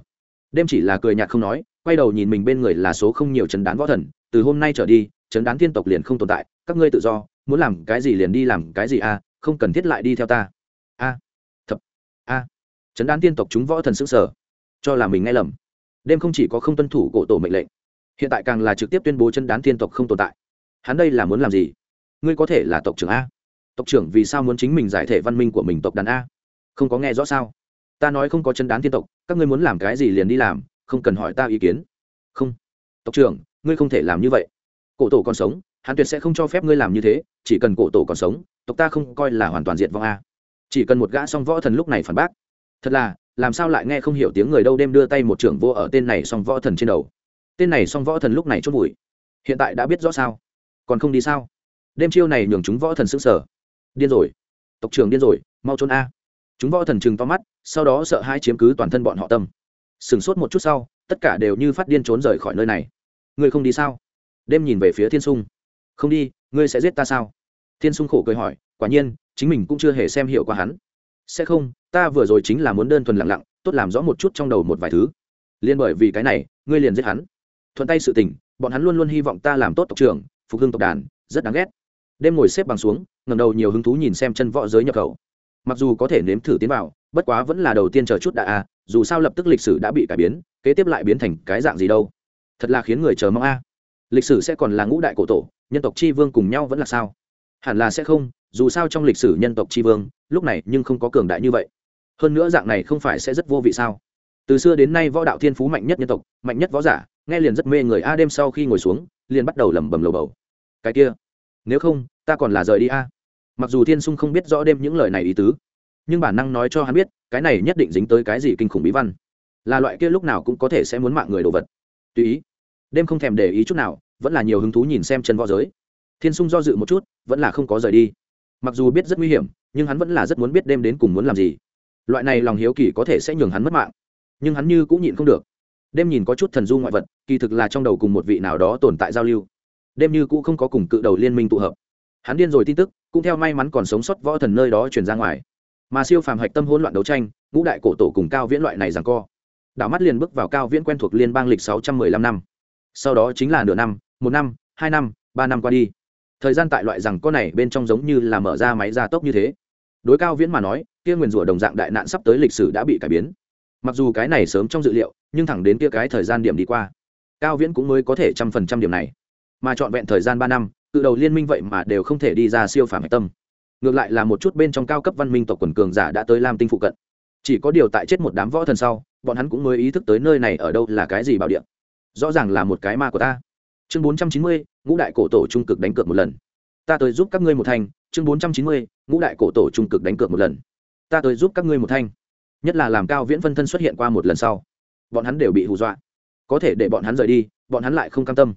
đêm chỉ là cười nhạt không nói quay đầu nhìn mình bên người là số không nhiều chấn đán võ thần. Từ hôm nay trở đi chấn đán thiên tộc liền không tồn tại các ngươi tự do muốn làm cái gì liền đi làm cái gì a à, không cần thiết lại đi theo ta. A. À, thập. A. À. chấn đán thiên tộc chúng võ thần xứng sở cho là mình nghe lầm. Đêm không chỉ có không tuân thủ cổ tổ mệnh lệnh, hiện tại càng là trực tiếp tuyên bố chân đán thiên tộc không tồn tại. Hắn đây là muốn làm gì? Ngươi có thể là tộc trưởng a. Tộc trưởng vì sao muốn chính mình giải thể văn minh của mình tộc đàn a? Không có nghe rõ sao? Ta nói không có chân đán thiên tộc, các ngươi muốn làm cái gì liền đi làm, không cần hỏi ta ý kiến. Không. Tộc trưởng, ngươi không thể làm như vậy. Cổ tổ còn sống, hắn tuyệt sẽ không cho phép ngươi làm như thế, chỉ cần cổ tổ còn sống, tộc ta không coi là hoàn toàn diệt vong a. Chỉ cần một gã song võ thần lúc này phản bác. Thật là làm sao lại nghe không hiểu tiếng người đâu đêm đưa tay một trưởng vô ở tên này song võ thần trên đầu. Tên này song võ thần lúc này chốt bụi. Hiện tại đã biết rõ sao? Còn không đi sao? Đêm chiêu này nhường chúng võ thần s ư n g sở điên rồi. Tộc trưởng điên rồi, mau trốn a. Chúng võ thần chừng to mắt, sau đó sợ hai chiếm cứ toàn thân bọn họ tâm. Sửng sốt một chút sau, tất cả đều như phát điên trốn rời khỏi nơi này. Ngươi không đi sao? Đêm nhìn về phía thiên sung. Không đi, ngươi sẽ giết ta sao? Thiên sung khổ cười hỏi, quả nhiên, chính mình cũng chưa hề xem hiểu qua hắn sẽ không, ta vừa rồi chính là muốn đơn thuần lặng lặng, tốt làm rõ một chút trong đầu một vài thứ. Liên bởi vì cái này, ngươi liền giết hắn. Thuận tay sự tình, bọn hắn luôn luôn hy vọng ta làm tốt tộc trưởng, phục hưng tộc đàn, rất đáng ghét. Đêm ngồi xếp bằng xuống ngầm đầu nhiều hứng thú nhìn xem chân võ giới nhập khẩu. Mặc dù có thể nếm thử tiến vào, bất quá vẫn là đầu tiên chờ chút đã a dù sao lập tức lịch sử đã bị cải biến, kế tiếp lại biến thành cái dạng gì đâu. Thật là khiến người chờ mong a. Lịch sử sẽ còn là ngũ đại cổ tổ, nhân tộc chi vương cùng nhau vẫn là sao? Hẳn là sẽ không dù sao trong lịch sử nhân tộc tri vương, lúc này nhưng không có cường đại như vậy. Hơn nữa dạng này không phải sẽ rất vô vị sao? Từ xưa đến nay võ đạo thiên phú mạnh nhất nhân tộc, mạnh nhất võ giả, nghe liền rất mê người a, đêm sau khi ngồi xuống, liền bắt đầu lẩm bẩm lầu bầu. Cái kia, nếu không, ta còn là rời đi a. Mặc dù thiên sung không biết rõ đêm những lời này ý tứ, nhưng bản năng nói cho hắn biết, cái này nhất định dính tới cái gì kinh khủng bí văn. Là loại kia lúc nào cũng có thể sẽ muốn mạng người đồ vật. Tùy ý. Đêm không thèm để ý chút nào, vẫn là nhiều hứng thú nhìn xem chân võ giới. Thiên sung do dự một chút, vẫn là không có rời đi mặc dù biết rất nguy hiểm, nhưng hắn vẫn là rất muốn biết đêm đến cùng muốn làm gì. Loại này lòng hiếu kỳ có thể sẽ nhường hắn mất mạng. Nhưng hắn như cũng nhịn không được. Đêm nhìn có chút thần du ngoại vật, kỳ thực là trong đầu cùng một vị nào đó tồn tại giao lưu. Đêm như cũng không có cùng cự đầu liên minh tụ hợp. Hắn điên rồi tin tức, cũng theo may mắn còn sống sót võ thần nơi đó truyền ra ngoài. Mà siêu phàm hạch tâm hỗn loạn đấu tranh, ngũ đại cổ tổ cùng cao viễn loại này rằng co. Đảo mắt liền bước vào cao viễn quen thuộc liên bang lịch sáu trăm mười lăm năm. Sau đó chính là nửa năm, một năm, hai năm, ba năm qua đi thời gian tại loại rằng con này bên trong giống như là mở ra máy gia tốc như thế. Đối cao viễn mà nói, kia nguyền rủa đồng dạng đại nạn sắp tới lịch sử đã bị cải biến. Mặc dù cái này sớm trong dự liệu, nhưng thẳng đến kia cái thời gian điểm đi qua, cao viễn cũng mới có thể trăm phần trăm điểm này. Mà trọn vẹn thời gian ba năm, từ đầu liên minh vậy mà đều không thể đi ra siêu phàm hạch tâm. Ngược lại là một chút bên trong cao cấp văn minh tộc quần cường giả đã tới lam tinh phụ cận. Chỉ có điều tại chết một đám võ thần sau, bọn hắn cũng mới ý thức tới nơi này ở đâu là cái gì bảo điện rõ ràng là một cái ma của ta. Chương bốn trăm chín mươi ngũ đại cổ tổ trung cực đánh cược một lần. Ta tới giúp các ngươi một thanh, chương bốn trăm chín mươi, ngũ đại cổ tổ trung cực đánh cược một lần. Ta tới giúp các ngươi một thanh. Nhất là làm cao viễn phân thân xuất hiện qua một lần sau, bọn hắn đều bị hù dọa. Có thể để bọn hắn rời đi, bọn hắn lại không cam tâm.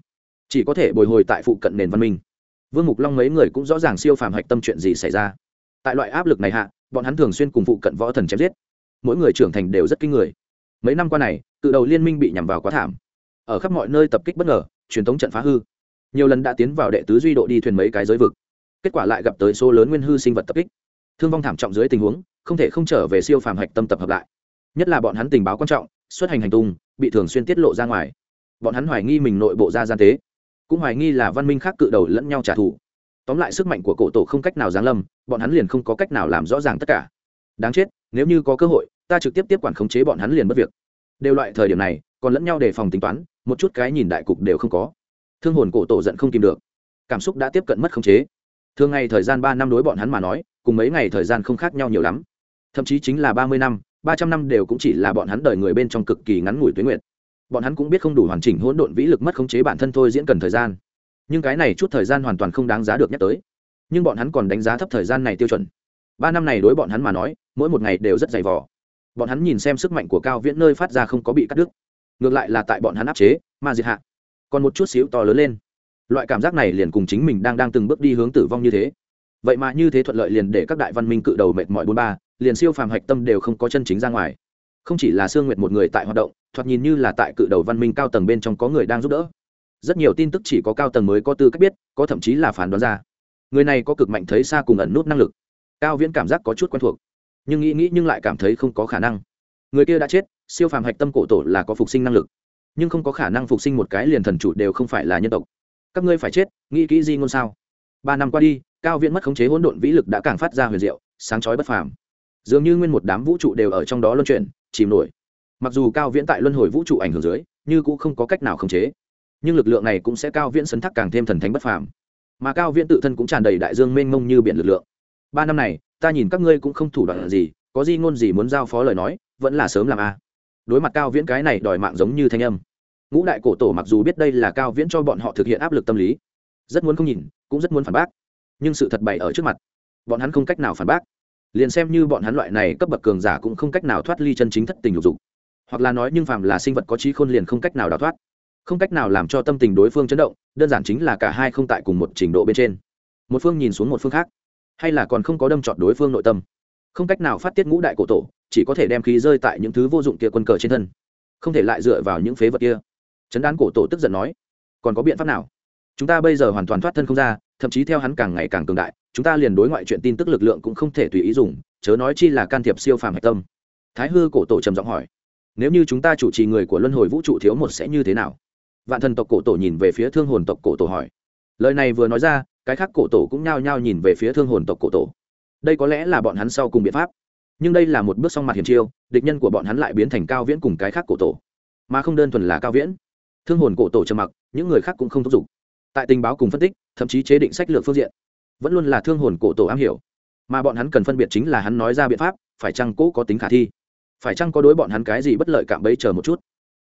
Chỉ có thể bồi hồi tại phụ cận nền văn minh. Vương mục long mấy người cũng rõ ràng siêu phàm hạch tâm chuyện gì xảy ra. Tại loại áp lực này hạ, bọn hắn thường xuyên cùng phụ cận võ thần chém giết. Mỗi người trưởng thành đều rất kinh người. Mấy năm qua này, cự đầu liên minh bị nhằm vào quá thảm. Ở khắp mọi nơi tập kích bất ngờ, truyền thống trận phá hư nhiều lần đã tiến vào đệ tứ duy độ đi thuyền mấy cái giới vực. Kết quả lại gặp tới số lớn nguyên hư sinh vật tập kích. Thương vong thảm trọng dưới tình huống, không thể không trở về siêu phàm hạch tâm tập hợp lại. Nhất là bọn hắn tình báo quan trọng, xuất hành hành tung, bị thường xuyên tiết lộ ra ngoài. Bọn hắn hoài nghi mình nội bộ ra gian tế, cũng hoài nghi là văn minh khác cự đầu lẫn nhau trả thù. Tóm lại sức mạnh của cổ tổ không cách nào giáng lâm, bọn hắn liền không có cách nào làm rõ ràng tất cả. Đáng chết, nếu như có cơ hội, ta trực tiếp tiếp quản khống chế bọn hắn liền mất việc. Đều loại thời điểm này, còn lẫn nhau đề phòng tính toán, một chút cái nhìn đại cục đều không có thương hồn cổ tổ giận không kìm được. Cảm xúc đã tiếp cận mất khống chế. Thường ngày thời gian ba năm đối bọn hắn mà nói, cùng mấy ngày thời gian không khác nhau nhiều lắm. Thậm chí chính là ba mươi năm, ba trăm năm đều cũng chỉ là bọn hắn đời người bên trong cực kỳ ngắn ngủi tuyến nguyện bọn hắn cũng biết không đủ hoàn chỉnh hỗn độn vĩ lực mất khống chế bản thân thôi diễn cần thời gian. Nhưng cái này chút thời gian hoàn toàn không đáng giá được nhắc tới. Nhưng bọn hắn còn đánh giá thấp thời gian này tiêu chuẩn. Ba năm này đối bọn hắn mà nói, mỗi một ngày đều rất dày vò. Bọn hắn nhìn xem sức mạnh của cao viễn nơi phát ra không có bị cắt đứt. Ngược lại là tại bọn hắn áp chế, ma diệt hạ còn một chút xíu to lớn lên. Loại cảm giác này liền cùng chính mình đang đang từng bước đi hướng tử vong như thế. Vậy mà như thế thuận lợi liền để các đại văn minh cự đầu mệt mỏi bốn ba, liền siêu phàm hạch tâm đều không có chân chính ra ngoài. Không chỉ là sương nguyệt một người tại hoạt động, thoạt nhìn như là tại cự đầu văn minh cao tầng bên trong có người đang giúp đỡ. Rất nhiều tin tức chỉ có cao tầng mới có tư cách biết, có thậm chí là phán đoán ra. Người này có cực mạnh thấy xa cùng ẩn nút năng lực. Cao viễn cảm giác có chút quen thuộc, nhưng nghĩ nghĩ nhưng lại cảm thấy không có khả năng. Người kia đã chết, siêu phàm hạch tâm cổ tổ là có phục sinh năng lực nhưng không có khả năng phục sinh một cái liền thần chủ đều không phải là nhân tộc. Các ngươi phải chết, nghĩ kỹ gì ngôn sao? Ba năm qua đi, cao viễn mất khống chế hỗn độn vĩ lực đã càng phát ra huyền diệu, sáng chói bất phàm. Dường như nguyên một đám vũ trụ đều ở trong đó luân chuyển, chìm nổi. Mặc dù cao viễn tại luân hồi vũ trụ ảnh hưởng dưới, như cũng không có cách nào khống chế, nhưng lực lượng này cũng sẽ cao viễn sấn thắc càng thêm thần thánh bất phàm. Mà cao viễn tự thân cũng tràn đầy đại dương mênh mông như biển lực lượng. Ba năm này, ta nhìn các ngươi cũng không thủ đoạn gì, có gì ngôn gì muốn giao phó lời nói, vẫn là sớm làm a đối mặt cao viễn cái này đòi mạng giống như thanh âm. Ngũ đại cổ tổ mặc dù biết đây là cao viễn cho bọn họ thực hiện áp lực tâm lý, rất muốn không nhìn, cũng rất muốn phản bác. Nhưng sự thật bày ở trước mặt, bọn hắn không cách nào phản bác. Liền xem như bọn hắn loại này cấp bậc cường giả cũng không cách nào thoát ly chân chính thất tình lục dục. Hoặc là nói nhưng phàm là sinh vật có trí khôn liền không cách nào đào thoát. Không cách nào làm cho tâm tình đối phương chấn động, đơn giản chính là cả hai không tại cùng một trình độ bên trên. Một phương nhìn xuống một phương khác, hay là còn không có đâm trọt đối phương nội tâm. Không cách nào phát tiết ngũ đại cổ tổ chỉ có thể đem khí rơi tại những thứ vô dụng kia quân cờ trên thân, không thể lại dựa vào những phế vật kia. Chấn đán cổ tổ tức giận nói, còn có biện pháp nào? Chúng ta bây giờ hoàn toàn thoát thân không ra, thậm chí theo hắn càng ngày càng cường đại, chúng ta liền đối ngoại chuyện tin tức lực lượng cũng không thể tùy ý dùng, chớ nói chi là can thiệp siêu phàm hạch tâm. Thái hư cổ tổ trầm giọng hỏi, nếu như chúng ta chủ trì người của luân hồi vũ trụ thiếu một sẽ như thế nào? Vạn thần tộc cổ tổ nhìn về phía thương hồn tộc cổ tổ hỏi, lời này vừa nói ra, cái khác cổ tổ cũng nhao nhao nhìn về phía thương hồn tộc cổ tổ. Đây có lẽ là bọn hắn sau cùng biện pháp nhưng đây là một bước song mặt hiểm chiêu, địch nhân của bọn hắn lại biến thành cao viễn cùng cái khác cổ tổ. Mà không đơn thuần là cao viễn. Thương hồn cổ tổ trầm mặc, những người khác cũng không thúc giục. Tại tình báo cùng phân tích, thậm chí chế định sách lược phương diện, vẫn luôn là thương hồn cổ tổ am hiểu. Mà bọn hắn cần phân biệt chính là hắn nói ra biện pháp, phải chăng cố có tính khả thi? Phải chăng có đối bọn hắn cái gì bất lợi cạm bấy chờ một chút?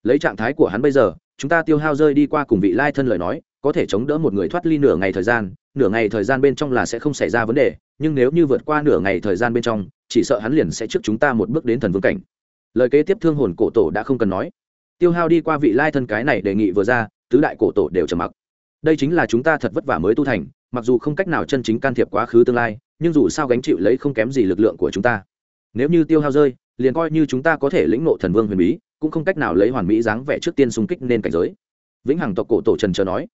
Lấy trạng thái của hắn bây giờ, chúng ta tiêu hao rơi đi qua cùng vị lai thân lời nói, có thể chống đỡ một người thoát ly nửa ngày thời gian, nửa ngày thời gian bên trong là sẽ không xảy ra vấn đề, nhưng nếu như vượt qua nửa ngày thời gian bên trong chỉ sợ hắn liền sẽ trước chúng ta một bước đến thần vương cảnh. Lời kế tiếp thương hồn cổ tổ đã không cần nói. Tiêu hao đi qua vị lai thân cái này đề nghị vừa ra, tứ đại cổ tổ đều trầm mặc. Đây chính là chúng ta thật vất vả mới tu thành, mặc dù không cách nào chân chính can thiệp quá khứ tương lai, nhưng dù sao gánh chịu lấy không kém gì lực lượng của chúng ta. Nếu như tiêu hao rơi, liền coi như chúng ta có thể lĩnh nộ thần vương huyền bí, cũng không cách nào lấy hoàn mỹ dáng vẻ trước tiên xung kích nên cảnh giới. Vĩnh hằng tộc cổ tổ trần chờ nói,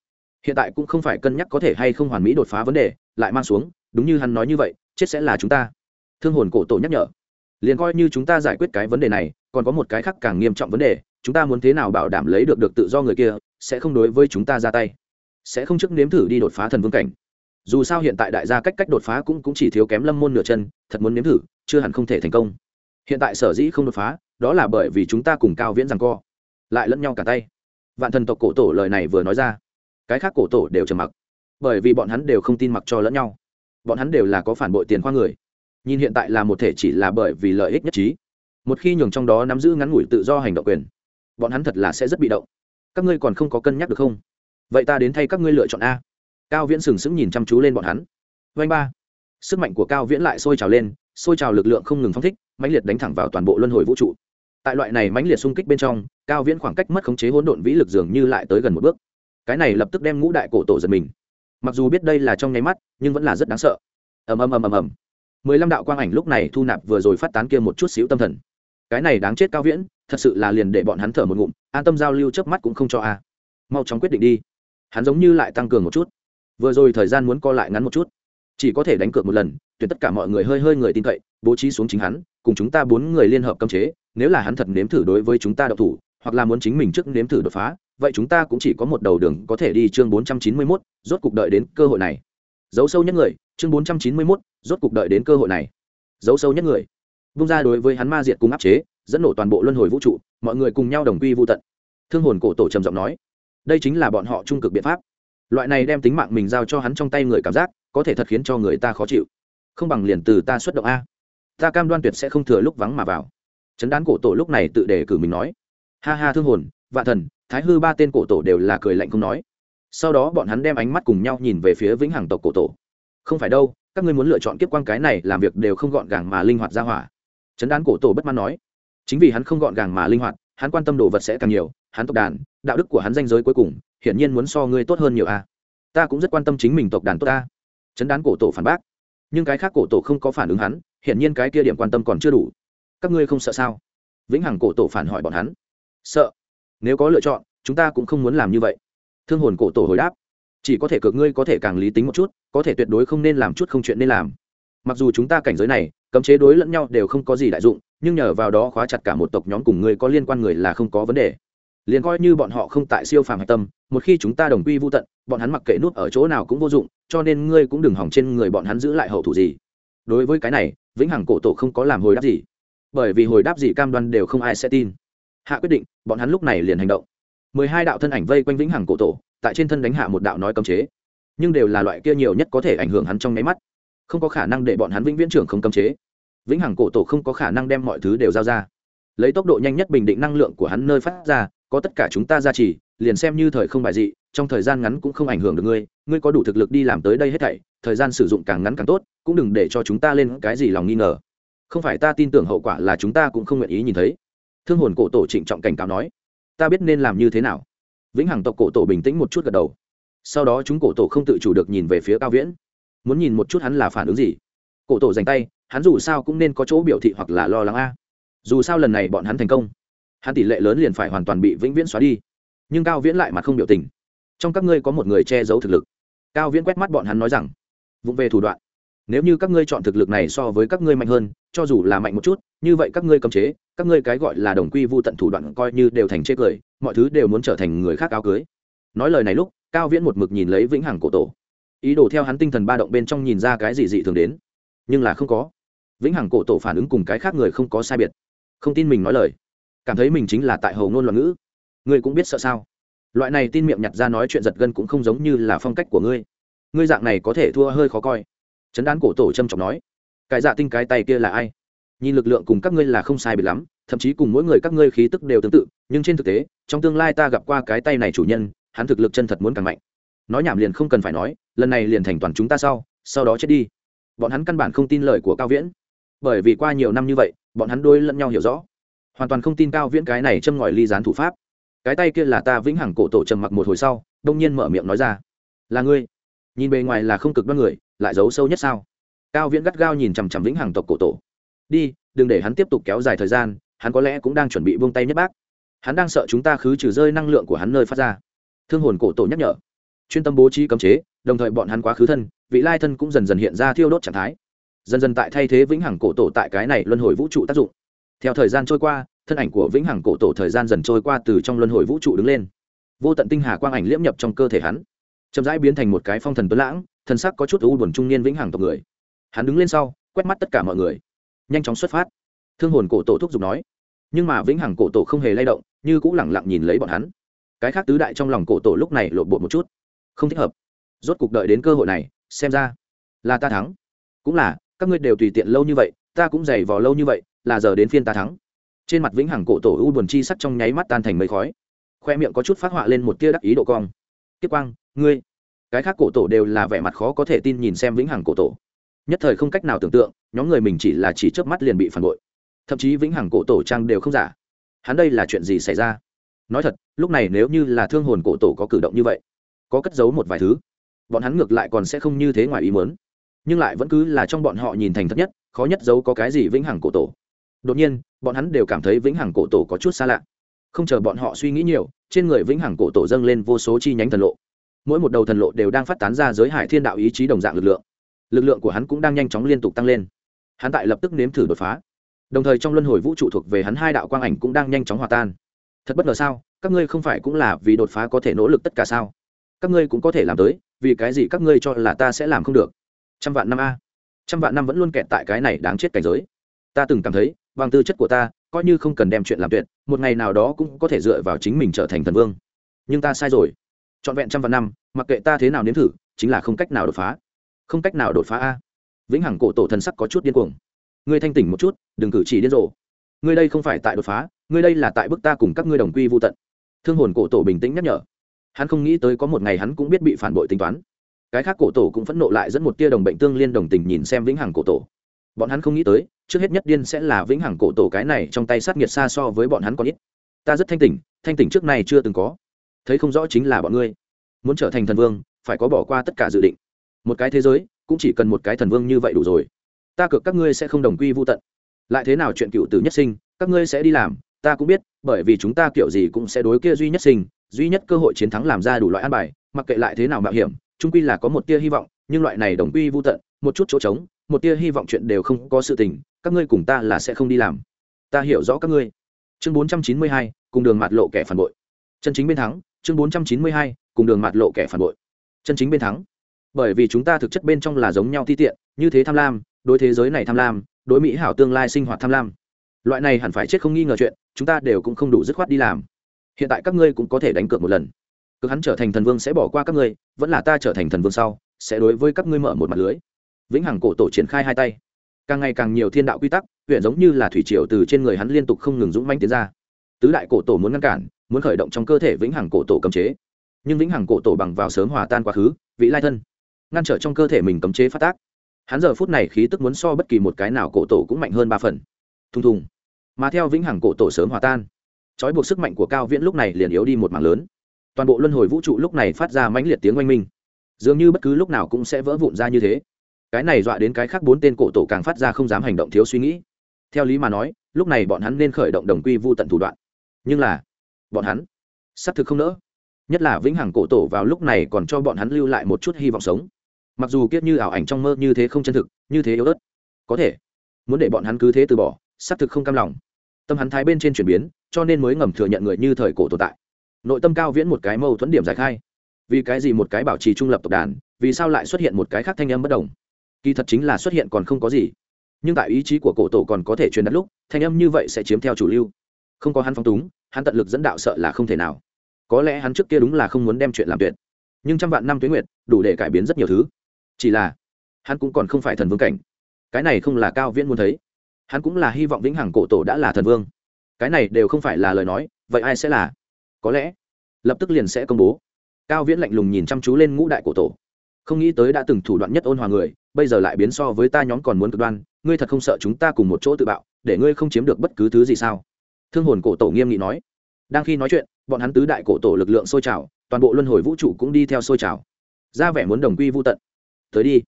hiện tại cũng không phải cân nhắc có thể hay không hoàn mỹ đột phá vấn đề, lại mang xuống, đúng như hắn nói như vậy, chết sẽ là chúng ta thương hồn cổ tổ nhắc nhở. Liền coi như chúng ta giải quyết cái vấn đề này, còn có một cái khác càng nghiêm trọng vấn đề, chúng ta muốn thế nào bảo đảm lấy được được tự do người kia, sẽ không đối với chúng ta ra tay. Sẽ không trước nếm thử đi đột phá thần vương cảnh. Dù sao hiện tại đại gia cách cách đột phá cũng cũng chỉ thiếu kém lâm môn nửa chân, thật muốn nếm thử, chưa hẳn không thể thành công. Hiện tại sở dĩ không đột phá, đó là bởi vì chúng ta cùng cao viễn rằng co, lại lẫn nhau cả tay. Vạn thần tộc cổ tổ lời này vừa nói ra, cái khác cổ tổ đều trầm mặc, bởi vì bọn hắn đều không tin mặc cho lẫn nhau. Bọn hắn đều là có phản bội tiền khoa người nhìn hiện tại là một thể chỉ là bởi vì lợi ích nhất trí. Một khi nhường trong đó nắm giữ ngắn ngủi tự do hành động quyền, bọn hắn thật là sẽ rất bị động. Các ngươi còn không có cân nhắc được không? Vậy ta đến thay các ngươi lựa chọn a. Cao viễn sừng sững nhìn chăm chú lên bọn hắn. Vanh ba. Sức mạnh của cao viễn lại sôi trào lên, sôi trào lực lượng không ngừng phong thích, mãnh liệt đánh thẳng vào toàn bộ luân hồi vũ trụ. Tại loại này mãnh liệt xung kích bên trong, cao viễn khoảng cách mất khống chế hỗn độn vĩ lực dường như lại tới gần một bước. Cái này lập tức đem ngũ đại cổ tổ giật mình. Mặc dù biết đây là trong nháy mắt, nhưng vẫn là rất đáng sợ. Ầm ầm ầm ầm ầm mười lăm đạo quang ảnh lúc này thu nạp vừa rồi phát tán kia một chút xíu tâm thần. Cái này đáng chết cao viễn thật sự là liền để bọn hắn thở một ngụm an tâm giao lưu trước mắt cũng không cho a. Mau chóng quyết định đi. Hắn giống như lại tăng cường một chút. Vừa rồi thời gian muốn co lại ngắn một chút. Chỉ có thể đánh cược một lần tuyển tất cả mọi người hơi hơi người tin cậy bố trí xuống chính hắn cùng chúng ta bốn người liên hợp cấm chế nếu là hắn thật nếm thử đối với chúng ta độc thủ hoặc là muốn chính mình trước nếm thử đột phá vậy chúng ta cũng chỉ có một đầu đường có thể đi chương bốn trăm chín mươi 491, rốt cục đợi đến cơ hội này. Giấu sâu nhất người chương bốn trăm chín mươi 491, rốt cục đợi đến cơ hội này. Giấu sâu nhất người. Vung ra đối với hắn ma diệt cùng áp chế, dẫn nổ toàn bộ luân hồi vũ trụ, mọi người cùng nhau đồng quy vô tận. Thương hồn cổ tổ trầm giọng nói, đây chính là bọn họ trung cực biện pháp. Loại này đem tính mạng mình giao cho hắn trong tay người cảm giác, có thể thật khiến cho người ta khó chịu. Không bằng liền từ ta xuất động a. Ta cam đoan tuyệt sẽ không thừa lúc vắng mà vào. Chấn đán cổ tổ lúc này tự đề cử mình nói, ha ha thương hồn, vạn thần, thái hư ba tên cổ tổ đều là cười lạnh không nói. Sau đó bọn hắn đem ánh mắt cùng nhau nhìn về phía vĩnh hằng tộc cổ tổ. Không phải đâu các ngươi muốn lựa chọn kiếp quang cái này làm việc đều không gọn gàng mà linh hoạt ra hỏa. Chấn đán cổ tổ bất mãn nói. Chính vì hắn không gọn gàng mà linh hoạt, hắn quan tâm đồ vật sẽ càng nhiều, hắn tộc đàn, đạo đức của hắn danh giới cuối cùng, hiển nhiên muốn so ngươi tốt hơn nhiều a. Ta cũng rất quan tâm chính mình tộc đàn tốt ta. Chấn đán cổ tổ phản bác. Nhưng cái khác cổ tổ không có phản ứng hắn, hiển nhiên cái kia điểm quan tâm còn chưa đủ. Các ngươi không sợ sao? Vĩnh hằng cổ tổ phản hỏi bọn hắn. Sợ. Nếu có lựa chọn, chúng ta cũng không muốn làm như vậy. Thương hồn cổ tổ hồi đáp chỉ có thể cược ngươi có thể càng lý tính một chút, có thể tuyệt đối không nên làm chút không chuyện nên làm. Mặc dù chúng ta cảnh giới này, cấm chế đối lẫn nhau đều không có gì đại dụng, nhưng nhờ vào đó khóa chặt cả một tộc nhóm cùng người có liên quan người là không có vấn đề. Liền coi như bọn họ không tại siêu phàm hạch tâm, một khi chúng ta đồng quy vô tận, bọn hắn mặc kệ nút ở chỗ nào cũng vô dụng, cho nên ngươi cũng đừng hỏng trên người bọn hắn giữ lại hậu thủ gì. Đối với cái này, vĩnh hằng cổ tổ không có làm hồi đáp gì. Bởi vì hồi đáp gì cam đoan đều không ai sẽ tin. Hạ quyết định, bọn hắn lúc này liền hành động. Mười hai đạo thân ảnh vây quanh vĩnh hằng cổ tổ tại trên thân đánh hạ một đạo nói cấm chế. Nhưng đều là loại kia nhiều nhất có thể ảnh hưởng hắn trong nháy mắt. Không có khả năng để bọn hắn vĩnh viễn trưởng không cấm chế. Vĩnh hằng cổ tổ không có khả năng đem mọi thứ đều giao ra. Lấy tốc độ nhanh nhất bình định năng lượng của hắn nơi phát ra, có tất cả chúng ta ra chỉ liền xem như thời không bại dị, trong thời gian ngắn cũng không ảnh hưởng được ngươi ngươi có đủ thực lực đi làm tới đây hết thảy, thời gian sử dụng càng ngắn càng tốt, cũng đừng để cho chúng ta lên cái gì lòng nghi ngờ. Không phải ta tin tưởng hậu quả là chúng ta cũng không nguyện ý nhìn thấy. Thương hồn cổ tổ trịnh trọng cảnh cáo nói. Ta biết nên làm như thế nào vĩnh hằng tộc cổ tổ bình tĩnh một chút gật đầu. Sau đó chúng cổ tổ không tự chủ được nhìn về phía cao viễn. Muốn nhìn một chút hắn là phản ứng gì? Cổ tổ dành tay, hắn dù sao cũng nên có chỗ biểu thị hoặc là lo lắng a. Dù sao lần này bọn hắn thành công, hắn tỷ lệ lớn liền phải hoàn toàn bị vĩnh viễn xóa đi. Nhưng cao viễn lại mặt không biểu tình. Trong các ngươi có một người che giấu thực lực. Cao viễn quét mắt bọn hắn nói rằng, vụng về thủ đoạn nếu như các ngươi chọn thực lực này so với các ngươi mạnh hơn, cho dù là mạnh một chút, như vậy các ngươi cấm chế, các ngươi cái gọi là đồng quy vô tận thủ đoạn coi như đều thành chê cười, mọi thứ đều muốn trở thành người khác áo cưới. Nói lời này lúc, cao viễn một mực nhìn lấy vĩnh hằng cổ tổ. Ý đồ theo hắn tinh thần ba động bên trong nhìn ra cái gì dị thường đến. Nhưng là không có. Vĩnh hằng cổ tổ phản ứng cùng cái khác người không có sai biệt. Không tin mình nói lời. Cảm thấy mình chính là tại hầu ngôn loạn ngữ. Ngươi cũng biết sợ sao? Loại này tin miệng nhặt ra nói chuyện giật gân cũng không giống như là phong cách của ngươi. Ngươi dạng này có thể thua hơi khó coi chấn đán cổ tổ trâm trọng nói, cái dạ tinh cái tay kia là ai? Nhìn lực lượng cùng các ngươi là không sai biệt lắm, thậm chí cùng mỗi người các ngươi khí tức đều tương tự, nhưng trên thực tế, trong tương lai ta gặp qua cái tay này chủ nhân, hắn thực lực chân thật muốn càng mạnh. Nói nhảm liền không cần phải nói, lần này liền thành toàn chúng ta sau sau đó chết đi. Bọn hắn căn bản không tin lời của cao viễn. Bởi vì qua nhiều năm như vậy, bọn hắn đôi lẫn nhau hiểu rõ. Hoàn toàn không tin cao viễn cái này châm ngòi ly gián thủ pháp. Cái tay kia là ta vĩnh hằng cổ tổ trầm mặc một hồi sau, đông nhiên mở miệng nói ra, là ngươi nhìn bề ngoài là không cực đoan người, lại giấu sâu nhất sao? Cao viễn gắt gao nhìn chằm chằm vĩnh hằng tộc cổ tổ. Đi, đừng để hắn tiếp tục kéo dài thời gian, hắn có lẽ cũng đang chuẩn bị buông tay nhất bác. Hắn đang sợ chúng ta khứ trừ rơi năng lượng của hắn nơi phát ra. Thương hồn cổ tổ nhắc nhở. Chuyên tâm bố trí cấm chế, đồng thời bọn hắn quá khứ thân, vị lai thân cũng dần dần hiện ra thiêu đốt trạng thái. Dần dần tại thay thế vĩnh hằng cổ tổ tại cái này luân hồi vũ trụ tác dụng. Theo thời gian trôi qua, thân ảnh của vĩnh hằng cổ tổ thời gian dần trôi qua từ trong luân hồi vũ trụ đứng lên. Vô tận tinh hà quang ảnh liễm nhập trong cơ thể hắn chậm rãi biến thành một cái phong thần tuấn lãng, thần sắc có chút u buồn trung niên vĩnh hằng tộc người. Hắn đứng lên sau, quét mắt tất cả mọi người. Nhanh chóng xuất phát. Thương hồn cổ tổ thúc giục nói. Nhưng mà vĩnh hằng cổ tổ không hề lay động, như cũng lẳng lặng nhìn lấy bọn hắn. Cái khác tứ đại trong lòng cổ tổ lúc này lộn bột một chút. Không thích hợp. Rốt cuộc đợi đến cơ hội này, xem ra là ta thắng. Cũng là, các ngươi đều tùy tiện lâu như vậy, ta cũng dày vò lâu như vậy, là giờ đến phiên ta thắng. Trên mặt vĩnh hằng cổ tổ u buồn chi sắc trong nháy mắt tan thành mây khói. Khoe miệng có chút phát họa lên một tia đắc ý độ cong. Tiếp quang ngươi, cái khác cổ tổ đều là vẻ mặt khó có thể tin nhìn xem vĩnh hằng cổ tổ. Nhất thời không cách nào tưởng tượng, nhóm người mình chỉ là chỉ chớp mắt liền bị phản bội. Thậm chí vĩnh hằng cổ tổ trang đều không giả. Hắn đây là chuyện gì xảy ra? Nói thật, lúc này nếu như là thương hồn cổ tổ có cử động như vậy, có cất giấu một vài thứ, bọn hắn ngược lại còn sẽ không như thế ngoài ý muốn. Nhưng lại vẫn cứ là trong bọn họ nhìn thành thật nhất, khó nhất giấu có cái gì vĩnh hằng cổ tổ. Đột nhiên, bọn hắn đều cảm thấy vĩnh hằng cổ tổ có chút xa lạ. Không chờ bọn họ suy nghĩ nhiều, trên người vĩnh hằng cổ tổ dâng lên vô số chi nhánh thần lộ mỗi một đầu thần lộ đều đang phát tán ra giới hải thiên đạo ý chí đồng dạng lực lượng. Lực lượng của hắn cũng đang nhanh chóng liên tục tăng lên. Hắn tại lập tức nếm thử đột phá. Đồng thời trong luân hồi vũ trụ thuộc về hắn hai đạo quang ảnh cũng đang nhanh chóng hòa tan. Thật bất ngờ sao? Các ngươi không phải cũng là vì đột phá có thể nỗ lực tất cả sao? Các ngươi cũng có thể làm tới, vì cái gì các ngươi cho là ta sẽ làm không được? Trăm vạn năm a. Trăm vạn năm vẫn luôn kẹt tại cái này đáng chết cảnh giới. Ta từng cảm thấy, bằng tư chất của ta, coi như không cần đem chuyện làm tuyệt, một ngày nào đó cũng có thể dựa vào chính mình trở thành thần vương. Nhưng ta sai rồi trọn vẹn trăm vạn năm, mặc kệ ta thế nào nếm thử, chính là không cách nào đột phá. Không cách nào đột phá a. Vĩnh hằng cổ tổ thần sắc có chút điên cuồng. Ngươi thanh tỉnh một chút, đừng cử chỉ điên rồ. Ngươi đây không phải tại đột phá, ngươi đây là tại bức ta cùng các ngươi đồng quy vô tận. Thương hồn cổ tổ bình tĩnh nhắc nhở. Hắn không nghĩ tới có một ngày hắn cũng biết bị phản bội tính toán. Cái khác cổ tổ cũng phẫn nộ lại dẫn một tia đồng bệnh tương liên đồng tình nhìn xem vĩnh hằng cổ tổ. Bọn hắn không nghĩ tới, trước hết nhất điên sẽ là vĩnh hằng cổ tổ cái này trong tay sát nghiệt xa so với bọn hắn còn ít. Ta rất thanh tỉnh thanh tỉnh trước này chưa từng có thấy không rõ chính là bọn ngươi. Muốn trở thành thần vương, phải có bỏ qua tất cả dự định. Một cái thế giới, cũng chỉ cần một cái thần vương như vậy đủ rồi. Ta cược các ngươi sẽ không đồng quy vô tận. Lại thế nào chuyện cựu tử nhất sinh, các ngươi sẽ đi làm, ta cũng biết, bởi vì chúng ta kiểu gì cũng sẽ đối kia duy nhất sinh, duy nhất cơ hội chiến thắng làm ra đủ loại an bài, mặc kệ lại thế nào mạo hiểm trung quy là có một tia hy vọng, nhưng loại này đồng quy vô tận, một chút chỗ trống, một tia hy vọng chuyện đều không có sự tình, các ngươi cùng ta là sẽ không đi làm. Ta hiểu rõ các ngươi. Chương bốn trăm chín mươi hai, cùng đường mặt lộ kẻ phản bội. Chân chính bên thắng chương bốn trăm chín mươi hai, cùng đường mặt lộ kẻ phản bội. Chân chính bên thắng. Bởi vì chúng ta thực chất bên trong là giống nhau ti tiện, như thế tham lam, đối thế giới này tham lam, đối mỹ hảo tương lai sinh hoạt tham lam. Loại này hẳn phải chết không nghi ngờ chuyện, chúng ta đều cũng không đủ dứt khoát đi làm. Hiện tại các ngươi cũng có thể đánh cược một lần. Cực hắn trở thành thần vương sẽ bỏ qua các ngươi, vẫn là ta trở thành thần vương sau, sẽ đối với các ngươi mở một mặt lưới. Vĩnh hằng cổ tổ triển khai hai tay. Càng ngày càng nhiều thiên đạo quy tắc, huyện giống như là thủy triều từ trên người hắn liên tục không ngừng dũng manh tiến ra. Tứ đại cổ tổ muốn ngăn cản muốn khởi động trong cơ thể vĩnh hằng cổ tổ cấm chế. Nhưng vĩnh hằng cổ tổ bằng vào sớm hòa tan quá khứ, vị lai thân, ngăn trở trong cơ thể mình cấm chế phát tác. Hắn giờ phút này khí tức muốn so bất kỳ một cái nào cổ tổ cũng mạnh hơn ba phần. Thùng thùng. Mà theo vĩnh hằng cổ tổ sớm hòa tan, trói buộc sức mạnh của cao viễn lúc này liền yếu đi một mảng lớn. Toàn bộ luân hồi vũ trụ lúc này phát ra mãnh liệt tiếng oanh minh. Dường như bất cứ lúc nào cũng sẽ vỡ vụn ra như thế. Cái này dọa đến cái khác bốn tên cổ tổ càng phát ra không dám hành động thiếu suy nghĩ. Theo lý mà nói, lúc này bọn hắn nên khởi động đồng quy vô tận thủ đoạn. Nhưng là bọn hắn. Xác thực không nỡ. Nhất là vĩnh hằng cổ tổ vào lúc này còn cho bọn hắn lưu lại một chút hy vọng sống. Mặc dù kiết như ảo ảnh trong mơ như thế không chân thực, như thế yếu ớt. Có thể, muốn để bọn hắn cứ thế từ bỏ xác thực không cam lòng. Tâm hắn thái bên trên chuyển biến, cho nên mới ngầm thừa nhận người như thời cổ tồn tại. Nội tâm cao viễn một cái mâu thuẫn điểm giải khai. Vì cái gì một cái bảo trì trung lập tộc đàn, vì sao lại xuất hiện một cái khác thanh âm bất đồng? Kỳ thật chính là xuất hiện còn không có gì. Nhưng tại ý chí của cổ tổ còn có thể truyền đặt lúc, thanh âm như vậy sẽ chiếm theo chủ lưu không có hắn phong túng, hắn tận lực dẫn đạo sợ là không thể nào. Có lẽ hắn trước kia đúng là không muốn đem chuyện làm tuyệt. Nhưng trăm vạn năm tuyến nguyệt, đủ để cải biến rất nhiều thứ. Chỉ là, hắn cũng còn không phải thần vương cảnh. Cái này không là cao viễn muốn thấy. Hắn cũng là hy vọng vĩnh hằng cổ tổ đã là thần vương. Cái này đều không phải là lời nói, vậy ai sẽ là? Có lẽ, lập tức liền sẽ công bố. Cao viễn lạnh lùng nhìn chăm chú lên ngũ đại cổ tổ. Không nghĩ tới đã từng thủ đoạn nhất ôn hòa người, bây giờ lại biến so với ta nhóm còn muốn cực đoan, ngươi thật không sợ chúng ta cùng một chỗ tự bạo, để ngươi không chiếm được bất cứ thứ gì sao? Thương hồn cổ tổ nghiêm nghị nói. Đang khi nói chuyện, bọn hắn tứ đại cổ tổ lực lượng sôi trào, toàn bộ luân hồi vũ trụ cũng đi theo sôi trào. Ra vẻ muốn đồng quy vô tận. Tới đi.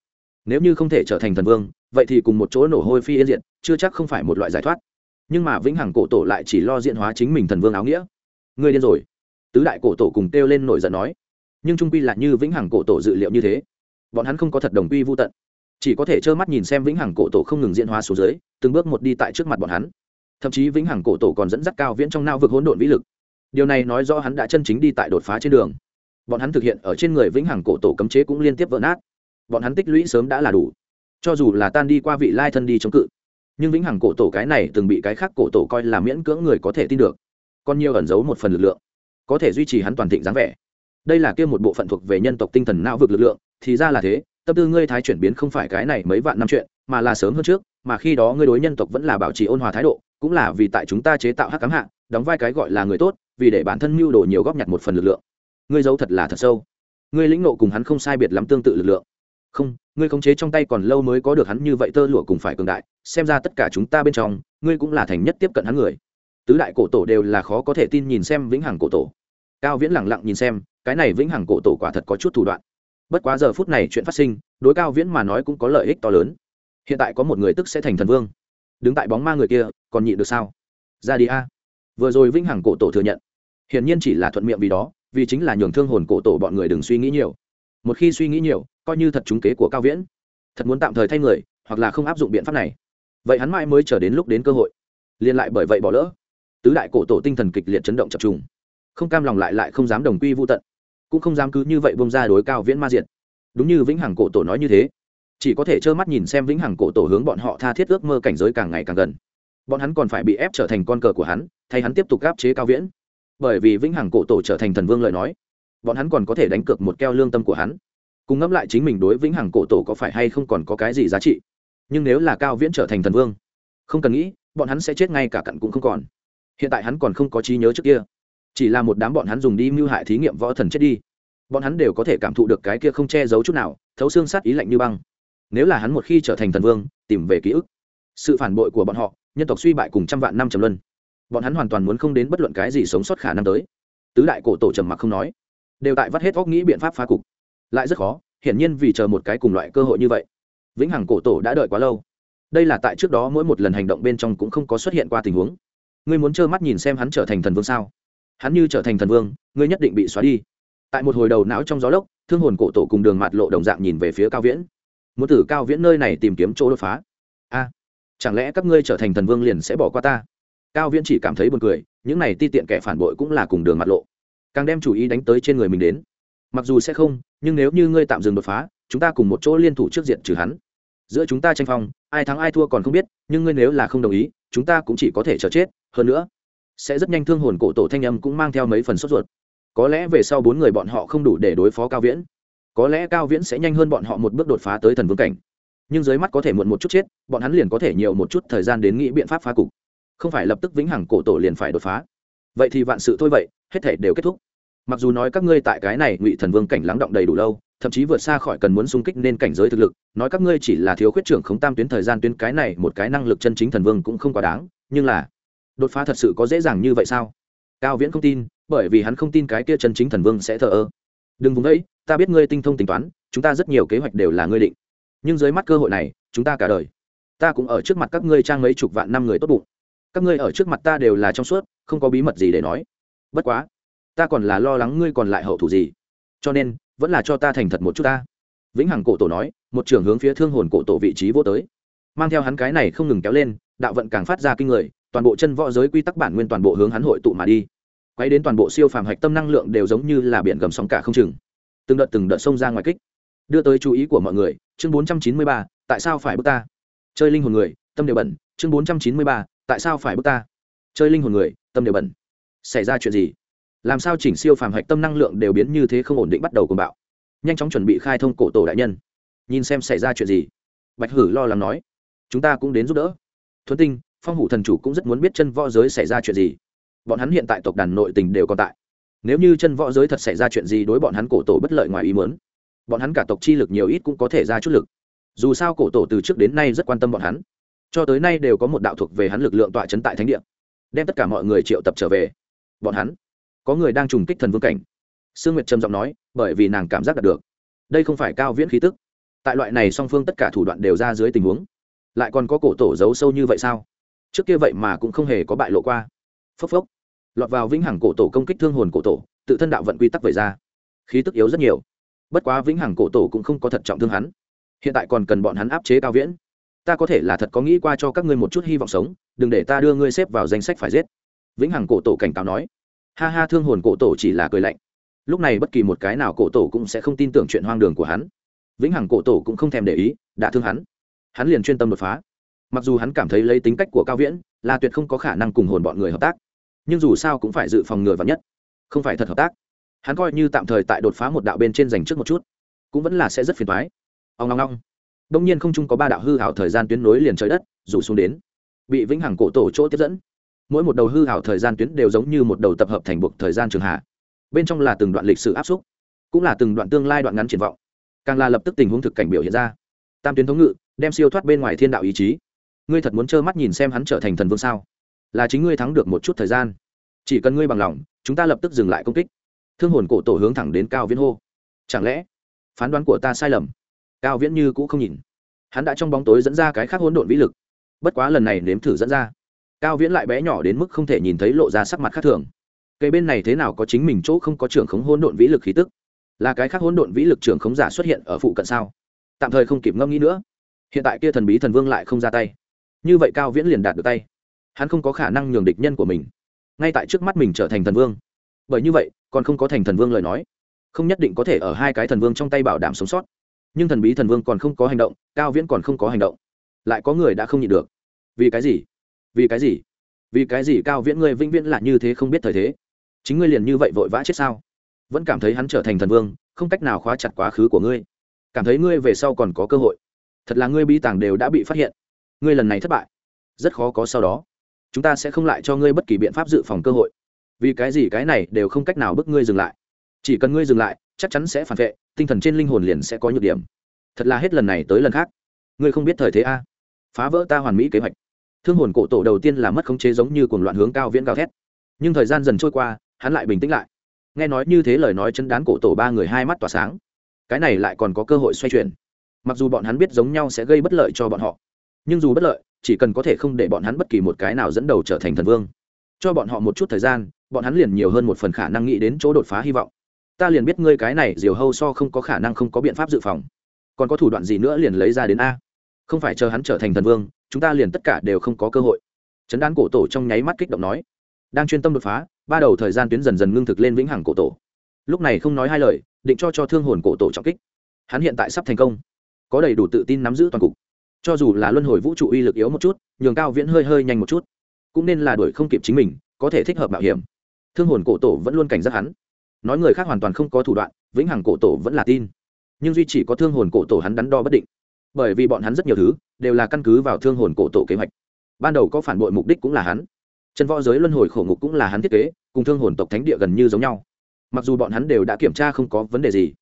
Nếu như không thể trở thành thần vương, vậy thì cùng một chỗ nổ hôi phi yên diện chưa chắc không phải một loại giải thoát. Nhưng mà vĩnh hằng cổ tổ lại chỉ lo diện hóa chính mình thần vương áo nghĩa. Ngươi điên rồi. Tứ đại cổ tổ cùng kêu lên nổi giận nói. Nhưng trung quy là như vĩnh hằng cổ tổ dự liệu như thế. Bọn hắn không có thật đồng quy vô tận. Chỉ có thể trơ mắt nhìn xem vĩnh hằng cổ tổ không ngừng diễn hóa xuống dưới, từng bước một đi tại trước mặt bọn hắn thậm chí vĩnh hằng cổ tổ còn dẫn dắt cao viễn trong nao vực hỗn độn vĩ lực. Điều này nói rõ hắn đã chân chính đi tại đột phá trên đường. Bọn hắn thực hiện ở trên người vĩnh hằng cổ tổ cấm chế cũng liên tiếp vỡ nát. Bọn hắn tích lũy sớm đã là đủ. Cho dù là tan đi qua vị lai thân đi chống cự, nhưng vĩnh hằng cổ tổ cái này từng bị cái khác cổ tổ coi là miễn cưỡng người có thể tin được. Còn nhiều ẩn giấu một phần lực lượng, có thể duy trì hắn toàn thịnh dáng vẻ. Đây là kia một bộ phận thuộc về nhân tộc tinh thần não vực lực lượng, thì ra là thế, tâm tư ngươi thái chuyển biến không phải cái này mấy vạn năm chuyện, mà là sớm hơn trước, mà khi đó ngươi đối nhân tộc vẫn là bảo trì ôn hòa thái độ cũng là vì tại chúng ta chế tạo hắc cám hạ, đóng vai cái gọi là người tốt, vì để bản thân mưu đồ nhiều góp nhặt một phần lực lượng. Ngươi giấu thật là thật sâu. Ngươi lĩnh nộ cùng hắn không sai biệt lắm tương tự lực lượng. Không, ngươi khống chế trong tay còn lâu mới có được hắn như vậy tơ lụa cùng phải cường đại, xem ra tất cả chúng ta bên trong, ngươi cũng là thành nhất tiếp cận hắn người. Tứ đại cổ tổ đều là khó có thể tin nhìn xem vĩnh hằng cổ tổ. Cao viễn lẳng lặng nhìn xem, cái này vĩnh hằng cổ tổ quả thật có chút thủ đoạn. Bất quá giờ phút này chuyện phát sinh, đối cao viễn mà nói cũng có lợi ích to lớn. Hiện tại có một người tức sẽ thành thần vương đứng tại bóng ma người kia, còn nhịn được sao? Ra đi a. Vừa rồi vĩnh hằng cổ tổ thừa nhận. Hiển nhiên chỉ là thuận miệng vì đó, vì chính là nhường thương hồn cổ tổ bọn người đừng suy nghĩ nhiều. Một khi suy nghĩ nhiều, coi như thật trúng kế của cao viễn. Thật muốn tạm thời thay người, hoặc là không áp dụng biện pháp này. Vậy hắn mãi mới chờ đến lúc đến cơ hội. Liên lại bởi vậy bỏ lỡ. Tứ đại cổ tổ tinh thần kịch liệt chấn động chập trùng. Không cam lòng lại lại không dám đồng quy vô tận. Cũng không dám cứ như vậy bông ra đối cao viễn ma diệt. Đúng như vĩnh hằng cổ tổ nói như thế chỉ có thể trơ mắt nhìn xem vĩnh hằng cổ tổ hướng bọn họ tha thiết ước mơ cảnh giới càng ngày càng gần. Bọn hắn còn phải bị ép trở thành con cờ của hắn, thay hắn tiếp tục gáp chế cao viễn. Bởi vì vĩnh hằng cổ tổ trở thành thần vương lời nói, bọn hắn còn có thể đánh cược một keo lương tâm của hắn. Cùng ngẫm lại chính mình đối vĩnh hằng cổ tổ có phải hay không còn có cái gì giá trị. Nhưng nếu là cao viễn trở thành thần vương, không cần nghĩ, bọn hắn sẽ chết ngay cả cặn cũng không còn. Hiện tại hắn còn không có trí nhớ trước kia. Chỉ là một đám bọn hắn dùng đi mưu hại thí nghiệm võ thần chết đi. Bọn hắn đều có thể cảm thụ được cái kia không che giấu chút nào, thấu xương sát ý lạnh như băng nếu là hắn một khi trở thành thần vương, tìm về ký ức. Sự phản bội của bọn họ, nhân tộc suy bại cùng trăm vạn năm trầm luân. Bọn hắn hoàn toàn muốn không đến bất luận cái gì sống sót khả năng tới. Tứ đại cổ tổ trầm mặc không nói, đều tại vắt hết óc nghĩ biện pháp phá cục. Lại rất khó, hiển nhiên vì chờ một cái cùng loại cơ hội như vậy. Vĩnh hằng cổ tổ đã đợi quá lâu. Đây là tại trước đó mỗi một lần hành động bên trong cũng không có xuất hiện qua tình huống. Ngươi muốn trơ mắt nhìn xem hắn trở thành thần vương sao? Hắn như trở thành thần vương, ngươi nhất định bị xóa đi. Tại một hồi đầu não trong gió lốc, thương hồn cổ tổ cùng đường mạt lộ đồng dạng nhìn về phía cao viễn muốn từ cao viễn nơi này tìm kiếm chỗ đột phá. A, chẳng lẽ các ngươi trở thành thần vương liền sẽ bỏ qua ta? Cao viễn chỉ cảm thấy buồn cười, những này ti tiện kẻ phản bội cũng là cùng đường mặt lộ. Càng đem chủ ý đánh tới trên người mình đến. Mặc dù sẽ không, nhưng nếu như ngươi tạm dừng đột phá, chúng ta cùng một chỗ liên thủ trước diện trừ hắn. Giữa chúng ta tranh phong, ai thắng ai thua còn không biết, nhưng ngươi nếu là không đồng ý, chúng ta cũng chỉ có thể chờ chết. Hơn nữa, sẽ rất nhanh thương hồn cổ tổ thanh âm cũng mang theo mấy phần sốt ruột. Có lẽ về sau bốn người bọn họ không đủ để đối phó cao viễn có lẽ cao viễn sẽ nhanh hơn bọn họ một bước đột phá tới thần vương cảnh. Nhưng dưới mắt có thể muộn một chút chết, bọn hắn liền có thể nhiều một chút thời gian đến nghĩ biện pháp phá cục. Không phải lập tức vĩnh hằng cổ tổ liền phải đột phá. Vậy thì vạn sự thôi vậy, hết thể đều kết thúc. Mặc dù nói các ngươi tại cái này ngụy thần vương cảnh lắng động đầy đủ lâu, thậm chí vượt xa khỏi cần muốn xung kích nên cảnh giới thực lực, nói các ngươi chỉ là thiếu khuyết trưởng không tam tuyến thời gian tuyến cái này một cái năng lực chân chính thần vương cũng không quá đáng, nhưng là, đột phá thật sự có dễ dàng như vậy sao? Cao viễn không tin, bởi vì hắn không tin cái kia chân chính thần vương sẽ thờ ơ. Đừng vùng đấy ta biết ngươi tinh thông tính toán, chúng ta rất nhiều kế hoạch đều là ngươi định. Nhưng dưới mắt cơ hội này, chúng ta cả đời, ta cũng ở trước mặt các ngươi trang mấy chục vạn năm người tốt bụng. Các ngươi ở trước mặt ta đều là trong suốt, không có bí mật gì để nói. Bất quá, ta còn là lo lắng ngươi còn lại hậu thủ gì. Cho nên, vẫn là cho ta thành thật một chút ta. Vĩnh hằng cổ tổ nói, một trưởng hướng phía thương hồn cổ tổ vị trí vô tới. Mang theo hắn cái này không ngừng kéo lên, đạo vận càng phát ra kinh người, toàn bộ chân võ giới quy tắc bản nguyên toàn bộ hướng hắn hội tụ mà đi. Quay đến toàn bộ siêu phàm hạch tâm năng lượng đều giống như là biển gầm sóng cả không chừng từng đợt từng đợt xông ra ngoài kích. Đưa tới chú ý của mọi người, chương bốn trăm chín mươi ba, tại sao phải bước ta? Chơi linh hồn người, tâm đều bẩn, chương bốn trăm chín mươi ba, tại sao phải bước ta? Chơi linh hồn người, tâm đều bẩn. Xảy ra chuyện gì? Làm sao chỉnh siêu phàm hạch tâm năng lượng đều biến như thế không ổn định bắt đầu cùng bạo? Nhanh chóng chuẩn bị khai thông cổ tổ đại nhân. Nhìn xem xảy ra chuyện gì. Bạch hử lo lắng nói. Chúng ta cũng đến giúp đỡ. Thuấn tinh, phong hủ thần chủ cũng rất muốn biết chân võ giới xảy ra chuyện gì. Bọn hắn hiện tại tộc đàn nội tình đều còn tại nếu như chân võ giới thật xảy ra chuyện gì đối bọn hắn cổ tổ bất lợi ngoài ý muốn, bọn hắn cả tộc chi lực nhiều ít cũng có thể ra chút lực. Dù sao cổ tổ từ trước đến nay rất quan tâm bọn hắn. Cho tới nay đều có một đạo thuộc về hắn lực lượng tọa chấn tại thánh địa, đem tất cả mọi người triệu tập trở về. Bọn hắn, có người đang trùng kích thần vương cảnh. Sương nguyệt trầm giọng nói, bởi vì nàng cảm giác đạt được. Đây không phải cao viễn khí tức. Tại loại này song phương tất cả thủ đoạn đều ra dưới tình huống, lại còn có cổ tổ giấu sâu như vậy sao? Trước kia vậy mà cũng không hề có bại lộ qua. Phốc phốc lọt vào vĩnh hằng cổ tổ công kích thương hồn cổ tổ, tự thân đạo vận quy tắc về ra. Khí tức yếu rất nhiều. Bất quá vĩnh hằng cổ tổ cũng không có thật trọng thương hắn. Hiện tại còn cần bọn hắn áp chế cao viễn. Ta có thể là thật có nghĩ qua cho các ngươi một chút hy vọng sống, đừng để ta đưa ngươi xếp vào danh sách phải giết. Vĩnh hằng cổ tổ cảnh cáo nói. Ha ha, thương hồn cổ tổ chỉ là cười lạnh. Lúc này bất kỳ một cái nào cổ tổ cũng sẽ không tin tưởng chuyện hoang đường của hắn. Vĩnh hằng cổ tổ cũng không thèm để ý, đã thương hắn. Hắn liền chuyên tâm đột phá. Mặc dù hắn cảm thấy lấy tính cách của cao viễn là tuyệt không có khả năng cùng hồn bọn người hợp tác nhưng dù sao cũng phải dự phòng ngừa vắn nhất. Không phải thật hợp tác. Hắn coi như tạm thời tại đột phá một đạo bên trên dành trước một chút, cũng vẫn là sẽ rất phiền thoái ông long long đông nhiên không chung có ba đạo hư hảo thời gian tuyến nối liền trời đất, rủ xuống đến. Bị vĩnh hằng cổ tổ chỗ tiếp dẫn. Mỗi một đầu hư hảo thời gian tuyến đều giống như một đầu tập hợp thành buộc thời gian trường hạ. Bên trong là từng đoạn lịch sử áp xúc, cũng là từng đoạn tương lai đoạn ngắn triển vọng. Càng là lập tức tình huống thực cảnh biểu hiện ra. Tam tuyến thống ngự, đem siêu thoát bên ngoài thiên đạo ý chí. Ngươi thật muốn trơ mắt nhìn xem hắn trở thành thần vương sao? Là chính ngươi thắng được một chút thời gian. Chỉ cần ngươi bằng lòng, chúng ta lập tức dừng lại công kích. Thương hồn cổ tổ hướng thẳng đến cao viễn hô. Chẳng lẽ phán đoán của ta sai lầm? Cao viễn như cũng không nhìn. Hắn đã trong bóng tối dẫn ra cái khác hỗn độn vĩ lực. Bất quá lần này nếm thử dẫn ra. Cao viễn lại bé nhỏ đến mức không thể nhìn thấy lộ ra sắc mặt khác thường. Cây bên này thế nào có chính mình chỗ không có trưởng khống hỗn độn vĩ lực khí tức? Là cái khác hỗn độn vĩ lực trưởng khống giả xuất hiện ở phụ cận sao? Tạm thời không kịp ngâm nghĩ nữa. Hiện tại kia thần bí thần vương lại không ra tay. Như vậy cao viễn liền đạt được tay hắn không có khả năng nhường địch nhân của mình. Ngay tại trước mắt mình trở thành thần vương. Bởi như vậy, còn không có thành thần vương lời nói. Không nhất định có thể ở hai cái thần vương trong tay bảo đảm sống sót. Nhưng thần bí thần vương còn không có hành động, cao viễn còn không có hành động. Lại có người đã không nhịn được. Vì cái gì? Vì cái gì? Vì cái gì cao viễn ngươi vĩnh viễn là như thế không biết thời thế? Chính ngươi liền như vậy vội vã chết sao? Vẫn cảm thấy hắn trở thành thần vương, không cách nào khóa chặt quá khứ của ngươi. Cảm thấy ngươi về sau còn có cơ hội. Thật là ngươi bi tàng đều đã bị phát hiện. Ngươi lần này thất bại. Rất khó có sau đó chúng ta sẽ không lại cho ngươi bất kỳ biện pháp dự phòng cơ hội. Vì cái gì cái này đều không cách nào bức ngươi dừng lại. Chỉ cần ngươi dừng lại, chắc chắn sẽ phản vệ, tinh thần trên linh hồn liền sẽ có nhược điểm. Thật là hết lần này tới lần khác. Ngươi không biết thời thế a. Phá vỡ ta hoàn mỹ kế hoạch. Thương hồn cổ tổ đầu tiên là mất khống chế giống như cuồng loạn hướng cao viễn cao thét. Nhưng thời gian dần trôi qua, hắn lại bình tĩnh lại. Nghe nói như thế lời nói chân đán cổ tổ ba người hai mắt tỏa sáng. Cái này lại còn có cơ hội xoay chuyển. Mặc dù bọn hắn biết giống nhau sẽ gây bất lợi cho bọn họ, nhưng dù bất lợi chỉ cần có thể không để bọn hắn bất kỳ một cái nào dẫn đầu trở thành thần vương. Cho bọn họ một chút thời gian, bọn hắn liền nhiều hơn một phần khả năng nghĩ đến chỗ đột phá hy vọng. Ta liền biết ngươi cái này diều hâu so không có khả năng không có biện pháp dự phòng. Còn có thủ đoạn gì nữa liền lấy ra đến a? Không phải chờ hắn trở thành thần vương, chúng ta liền tất cả đều không có cơ hội. Chấn đán cổ tổ trong nháy mắt kích động nói. Đang chuyên tâm đột phá, ba đầu thời gian tuyến dần dần ngưng thực lên vĩnh hằng cổ tổ. Lúc này không nói hai lời, định cho cho thương hồn cổ tổ trọng kích. Hắn hiện tại sắp thành công. Có đầy đủ tự tin nắm giữ toàn cục cho dù là luân hồi vũ trụ uy lực yếu một chút, nhường cao viễn hơi hơi nhanh một chút. Cũng nên là đuổi không kịp chính mình, có thể thích hợp bảo hiểm. Thương hồn cổ tổ vẫn luôn cảnh giác hắn. Nói người khác hoàn toàn không có thủ đoạn, vĩnh hằng cổ tổ vẫn là tin. Nhưng duy chỉ có thương hồn cổ tổ hắn đắn đo bất định. Bởi vì bọn hắn rất nhiều thứ, đều là căn cứ vào thương hồn cổ tổ kế hoạch. Ban đầu có phản bội mục đích cũng là hắn. Chân võ giới luân hồi khổ ngục cũng là hắn thiết kế, cùng thương hồn tộc thánh địa gần như giống nhau. Mặc dù bọn hắn đều đã kiểm tra không có vấn đề gì,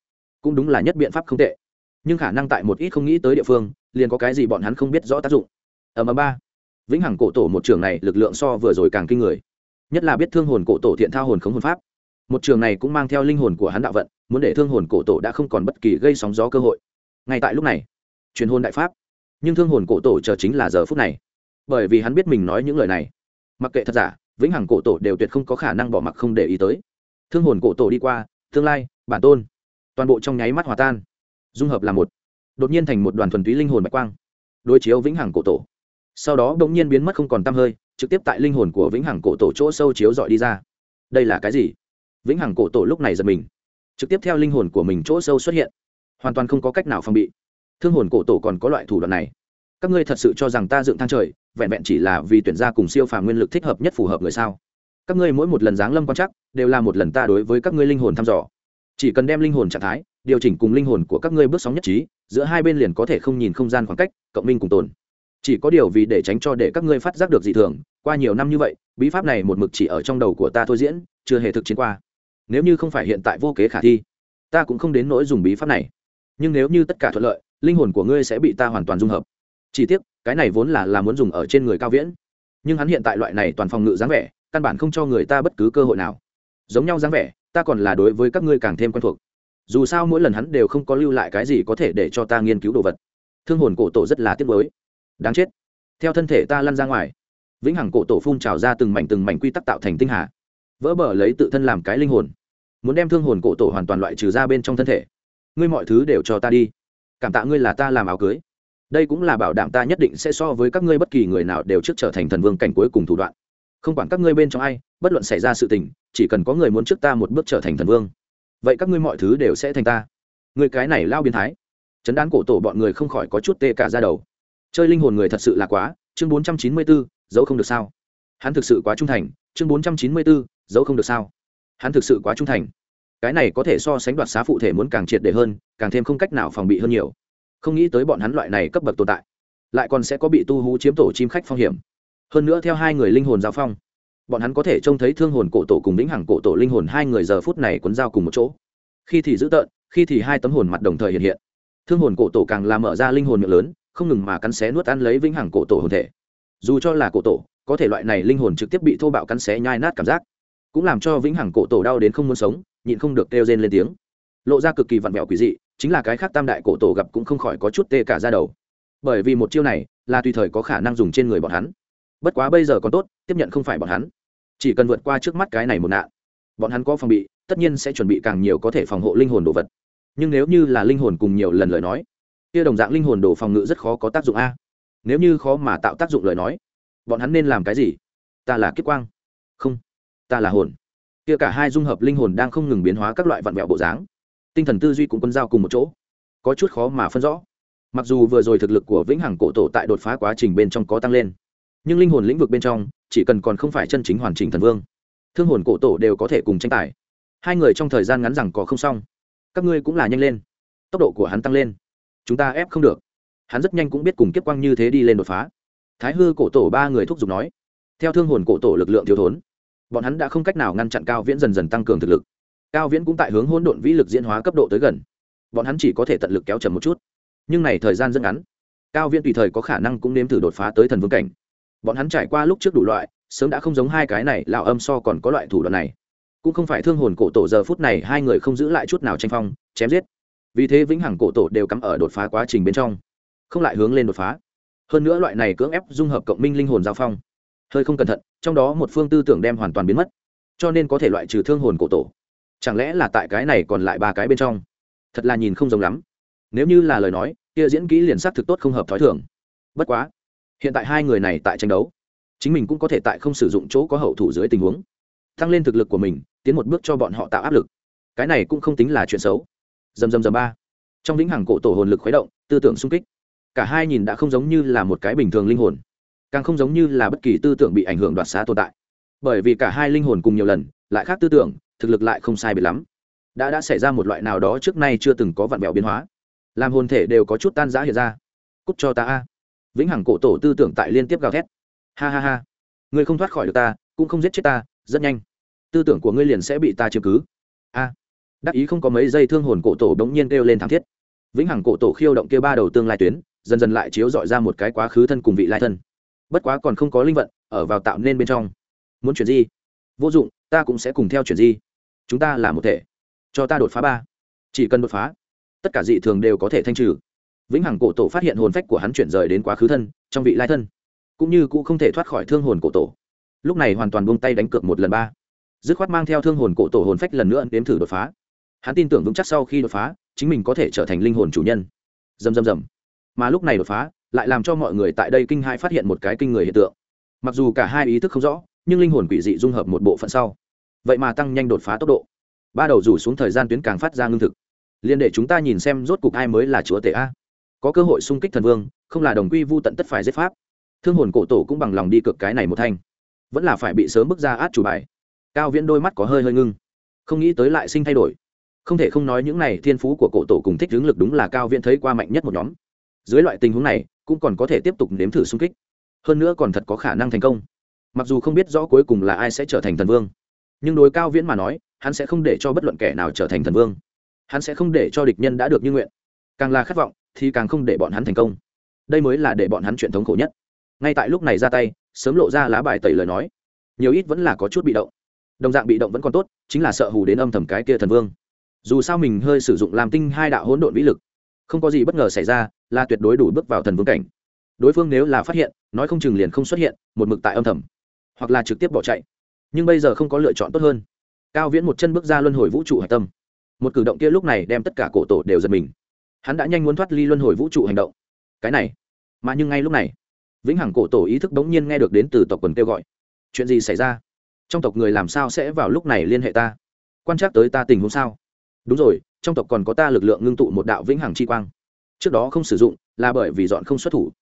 cũng đúng là nhất biện pháp không tệ nhưng khả năng tại một ít không nghĩ tới địa phương, liền có cái gì bọn hắn không biết rõ tác dụng. Ở mà ba, vĩnh hằng cổ tổ một trường này lực lượng so vừa rồi càng kinh người. Nhất là biết thương hồn cổ tổ thiện thao hồn khống hồn pháp. Một trường này cũng mang theo linh hồn của hắn đạo vận, muốn để thương hồn cổ tổ đã không còn bất kỳ gây sóng gió cơ hội. Ngay tại lúc này, truyền hồn đại pháp. Nhưng thương hồn cổ tổ chờ chính là giờ phút này. Bởi vì hắn biết mình nói những lời này. Mặc kệ thật giả, vĩnh hằng cổ tổ đều tuyệt không có khả năng bỏ mặc không để ý tới. Thương hồn cổ tổ đi qua, tương lai, bản tôn, toàn bộ trong nháy mắt hòa tan dung hợp là một, đột nhiên thành một đoàn thuần túy linh hồn bạch quang, đối chiếu vĩnh hằng cổ tổ. Sau đó đ ỗ n g nhiên biến mất không còn t hơi, trực tiếp tại linh hồn của vĩnh hằng cổ tổ chỗ sâu chiếu dọi đi ra. Đây là cái gì? Vĩnh hằng cổ tổ lúc này giật mình. Trực tiếp theo linh hồn của mình chỗ sâu xuất hiện, hoàn toàn không có cách nào phòng bị. Thương hồn cổ tổ còn có loại thủ đoạn này. Các ngươi thật sự cho rằng ta dựng thang trời, vẹn vẹn chỉ là vì tuyển ra cùng siêu phàm nguyên lực thích hợp nhất phù hợp người sao? Các ngươi mỗi một lần giáng lâm quan chắc đều là một lần ta đối với các ngươi linh hồn thăm dò. Chỉ cần đem linh hồn trạng thái điều chỉnh cùng linh hồn của các ngươi bước sóng nhất trí, giữa hai bên liền có thể không nhìn không gian khoảng cách, cộng minh cùng tồn. Chỉ có điều vì để tránh cho để các ngươi phát giác được dị thường, qua nhiều năm như vậy, bí pháp này một mực chỉ ở trong đầu của ta thôi diễn, chưa hề thực chiến qua. Nếu như không phải hiện tại vô kế khả thi, ta cũng không đến nỗi dùng bí pháp này. Nhưng nếu như tất cả thuận lợi, linh hồn của ngươi sẽ bị ta hoàn toàn dung hợp. Chỉ tiếc, cái này vốn là là muốn dùng ở trên người cao viễn. Nhưng hắn hiện tại loại này toàn phòng ngự dáng vẻ, căn bản không cho người ta bất cứ cơ hội nào. Giống nhau dáng vẻ, ta còn là đối với các ngươi càng thêm quen thuộc dù sao mỗi lần hắn đều không có lưu lại cái gì có thể để cho ta nghiên cứu đồ vật. Thương hồn cổ tổ rất là tiếc mới đáng chết. Theo thân thể ta lăn ra ngoài. Vĩnh hằng cổ tổ phun trào ra từng mảnh từng mảnh quy tắc tạo thành tinh hà. Vỡ bờ lấy tự thân làm cái linh hồn. Muốn đem thương hồn cổ tổ hoàn toàn loại trừ ra bên trong thân thể. Ngươi mọi thứ đều cho ta đi. Cảm tạ ngươi là ta làm áo cưới. Đây cũng là bảo đảm ta nhất định sẽ so với các ngươi bất kỳ người nào đều trước trở thành thần vương cảnh cuối cùng thủ đoạn. Không quản các ngươi bên trong ai, bất luận xảy ra sự tình, chỉ cần có người muốn trước ta một bước trở thành thần vương vậy các ngươi mọi thứ đều sẽ thành ta. Người cái này lao biến thái. Chấn đán cổ tổ bọn người không khỏi có chút tê cả ra đầu. Chơi linh hồn người thật sự là quá, chương bốn trăm chín mươi bốn dấu không được sao. Hắn thực sự quá trung thành, chương bốn trăm chín mươi bốn dấu không được sao. Hắn thực sự quá trung thành. Cái này có thể so sánh đoạt xá phụ thể muốn càng triệt để hơn, càng thêm không cách nào phòng bị hơn nhiều. Không nghĩ tới bọn hắn loại này cấp bậc tồn tại, lại còn sẽ có bị tu hú chiếm tổ chim khách phong hiểm. Hơn nữa theo hai người linh hồn giao phong bọn hắn có thể trông thấy thương hồn cổ tổ cùng vĩnh hằng cổ tổ linh hồn hai người giờ phút này quấn giao cùng một chỗ. Khi thì dữ tợn, khi thì hai tấm hồn mặt đồng thời hiện hiện. Thương hồn cổ tổ càng làm mở ra linh hồn miệng lớn, không ngừng mà cắn xé nuốt ăn lấy vĩnh hằng cổ tổ hồn thể. Dù cho là cổ tổ, có thể loại này linh hồn trực tiếp bị thô bạo cắn xé nhai nát cảm giác, cũng làm cho vĩnh hằng cổ tổ đau đến không muốn sống, nhịn không được kêu rên lên tiếng. Lộ ra cực kỳ vặn vẹo quỷ dị, chính là cái khác tam đại cổ tổ gặp cũng không khỏi có chút tê cả ra đầu. Bởi vì một chiêu này là tùy thời có khả năng dùng trên người bọn hắn. Bất quá bây giờ còn tốt, tiếp nhận không phải bọn hắn chỉ cần vượt qua trước mắt cái này một nạn, bọn hắn có phòng bị, tất nhiên sẽ chuẩn bị càng nhiều có thể phòng hộ linh hồn đồ vật. Nhưng nếu như là linh hồn cùng nhiều lần lời nói, kia đồng dạng linh hồn đồ phòng ngự rất khó có tác dụng a. Nếu như khó mà tạo tác dụng lời nói, bọn hắn nên làm cái gì? Ta là kiếp quang. Không, ta là hồn. Kia cả hai dung hợp linh hồn đang không ngừng biến hóa các loại vặn vẹo bộ dáng. Tinh thần tư duy cũng quân giao cùng một chỗ. Có chút khó mà phân rõ. Mặc dù vừa rồi thực lực của vĩnh hằng cổ tổ tại đột phá quá trình bên trong có tăng lên nhưng linh hồn lĩnh vực bên trong chỉ cần còn không phải chân chính hoàn chỉnh thần vương, thương hồn cổ tổ đều có thể cùng tranh tài. Hai người trong thời gian ngắn rằng có không xong. Các ngươi cũng là nhanh lên. Tốc độ của hắn tăng lên. Chúng ta ép không được. Hắn rất nhanh cũng biết cùng kiếp quang như thế đi lên đột phá. Thái hư cổ tổ ba người thúc giục nói, theo thương hồn cổ tổ lực lượng thiếu thốn, bọn hắn đã không cách nào ngăn chặn cao viễn dần dần tăng cường thực lực. Cao viễn cũng tại hướng hỗn độn vĩ lực diễn hóa cấp độ tới gần. Bọn hắn chỉ có thể tận lực kéo chậm một chút. Nhưng này thời gian rất ngắn. Cao viễn tùy thời có khả năng cũng nếm thử đột phá tới thần vương cảnh bọn hắn trải qua lúc trước đủ loại, sớm đã không giống hai cái này lão âm so còn có loại thủ đoạn này. Cũng không phải thương hồn cổ tổ giờ phút này hai người không giữ lại chút nào tranh phong, chém giết. Vì thế vĩnh hằng cổ tổ đều cắm ở đột phá quá trình bên trong, không lại hướng lên đột phá. Hơn nữa loại này cưỡng ép dung hợp cộng minh linh hồn giao phong, hơi không cẩn thận, trong đó một phương tư tưởng đem hoàn toàn biến mất. Cho nên có thể loại trừ thương hồn cổ tổ. Chẳng lẽ là tại cái này còn lại ba cái bên trong? Thật là nhìn không giống lắm. Nếu như là lời nói, kia diễn kỹ liền sắc thực tốt không hợp thói thường. Bất quá hiện tại hai người này tại tranh đấu, chính mình cũng có thể tại không sử dụng chỗ có hậu thủ dưới tình huống. Tăng lên thực lực của mình, tiến một bước cho bọn họ tạo áp lực. Cái này cũng không tính là chuyện xấu. Dầm dầm dầm ba. Trong lĩnh hàng cổ tổ hồn lực khuấy động, tư tưởng sung kích. Cả hai nhìn đã không giống như là một cái bình thường linh hồn, càng không giống như là bất kỳ tư tưởng bị ảnh hưởng đoạt xá tồn tại. Bởi vì cả hai linh hồn cùng nhiều lần, lại khác tư tưởng, thực lực lại không sai biệt lắm. Đã đã xảy ra một loại nào đó trước nay chưa từng có vạn vẹo biến hóa. Làm hồn thể đều có chút tan rã hiện ra. Cút cho ta a vĩnh hằng cổ tổ tư tưởng tại liên tiếp gào thét. Ha ha ha. Ngươi không thoát khỏi được ta, cũng không giết chết ta, rất nhanh. Tư tưởng của ngươi liền sẽ bị ta chiếm cứ. A. Đắc ý không có mấy giây thương hồn cổ tổ đống nhiên kêu lên thảm thiết. Vĩnh hằng cổ tổ khiêu động kia ba đầu tương lai tuyến, dần dần lại chiếu dọi ra một cái quá khứ thân cùng vị lai thân. Bất quá còn không có linh vận, ở vào tạo nên bên trong. Muốn chuyển gì vô dụng, ta cũng sẽ cùng theo chuyển gì chúng ta là một thể. Cho ta đột phá ba. Chỉ cần đột phá, tất cả dị thường đều có thể thanh trừ vĩnh hằng cổ tổ phát hiện hồn phách của hắn chuyển rời đến quá khứ thân, trong vị lai thân. Cũng như cũng không thể thoát khỏi thương hồn cổ tổ. Lúc này hoàn toàn buông tay đánh cược một lần ba. Dứt khoát mang theo thương hồn cổ tổ hồn phách lần nữa đến thử đột phá. Hắn tin tưởng vững chắc sau khi đột phá, chính mình có thể trở thành linh hồn chủ nhân. Dầm dầm dầm mà lúc này đột phá, lại làm cho mọi người tại đây kinh hai phát hiện một cái kinh người hiện tượng. Mặc dù cả hai ý thức không rõ, nhưng linh hồn quỷ dị dung hợp một bộ phận sau. Vậy mà tăng nhanh đột phá tốc độ. Ba đầu rủ xuống thời gian tuyến càng phát ra ngưng thực. Liên để chúng ta nhìn xem rốt cục ai mới là chúa tể a có cơ hội xung kích thần vương, không là đồng quy vu tận tất phải giết pháp. Thương hồn cổ tổ cũng bằng lòng đi cực cái này một thanh. Vẫn là phải bị sớm bước ra át chủ bài. Cao viễn đôi mắt có hơi hơi ngưng. Không nghĩ tới lại sinh thay đổi. Không thể không nói những này thiên phú của cổ tổ cùng thích hướng lực đúng là cao viễn thấy qua mạnh nhất một nhóm. Dưới loại tình huống này, cũng còn có thể tiếp tục nếm thử xung kích. Hơn nữa còn thật có khả năng thành công. Mặc dù không biết rõ cuối cùng là ai sẽ trở thành thần vương, nhưng đối cao viễn mà nói, hắn sẽ không để cho bất luận kẻ nào trở thành thần vương. Hắn sẽ không để cho địch nhân đã được như nguyện. Càng là khát vọng thì càng không để bọn hắn thành công. Đây mới là để bọn hắn truyền thống khổ nhất. Ngay tại lúc này ra tay, sớm lộ ra lá bài tẩy lời nói. Nhiều ít vẫn là có chút bị động. Đồng dạng bị động vẫn còn tốt, chính là sợ hù đến âm thầm cái kia thần vương. Dù sao mình hơi sử dụng làm tinh hai đạo hỗn độn vĩ lực, không có gì bất ngờ xảy ra, là tuyệt đối đủ bước vào thần vương cảnh. Đối phương nếu là phát hiện, nói không chừng liền không xuất hiện, một mực tại âm thầm, hoặc là trực tiếp bỏ chạy. Nhưng bây giờ không có lựa chọn tốt hơn. Cao viễn một chân bước ra luân hồi vũ trụ hạch tâm. Một cử động kia lúc này đem tất cả cổ tổ đều giật mình hắn đã nhanh muốn thoát ly luân hồi vũ trụ hành động. Cái này, mà nhưng ngay lúc này, vĩnh hằng cổ tổ ý thức bỗng nhiên nghe được đến từ tộc quần kêu gọi. Chuyện gì xảy ra? Trong tộc người làm sao sẽ vào lúc này liên hệ ta? Quan trắc tới ta tình huống sao? Đúng rồi, trong tộc còn có ta lực lượng ngưng tụ một đạo vĩnh hằng chi quang. Trước đó không sử dụng, là bởi vì dọn không xuất thủ.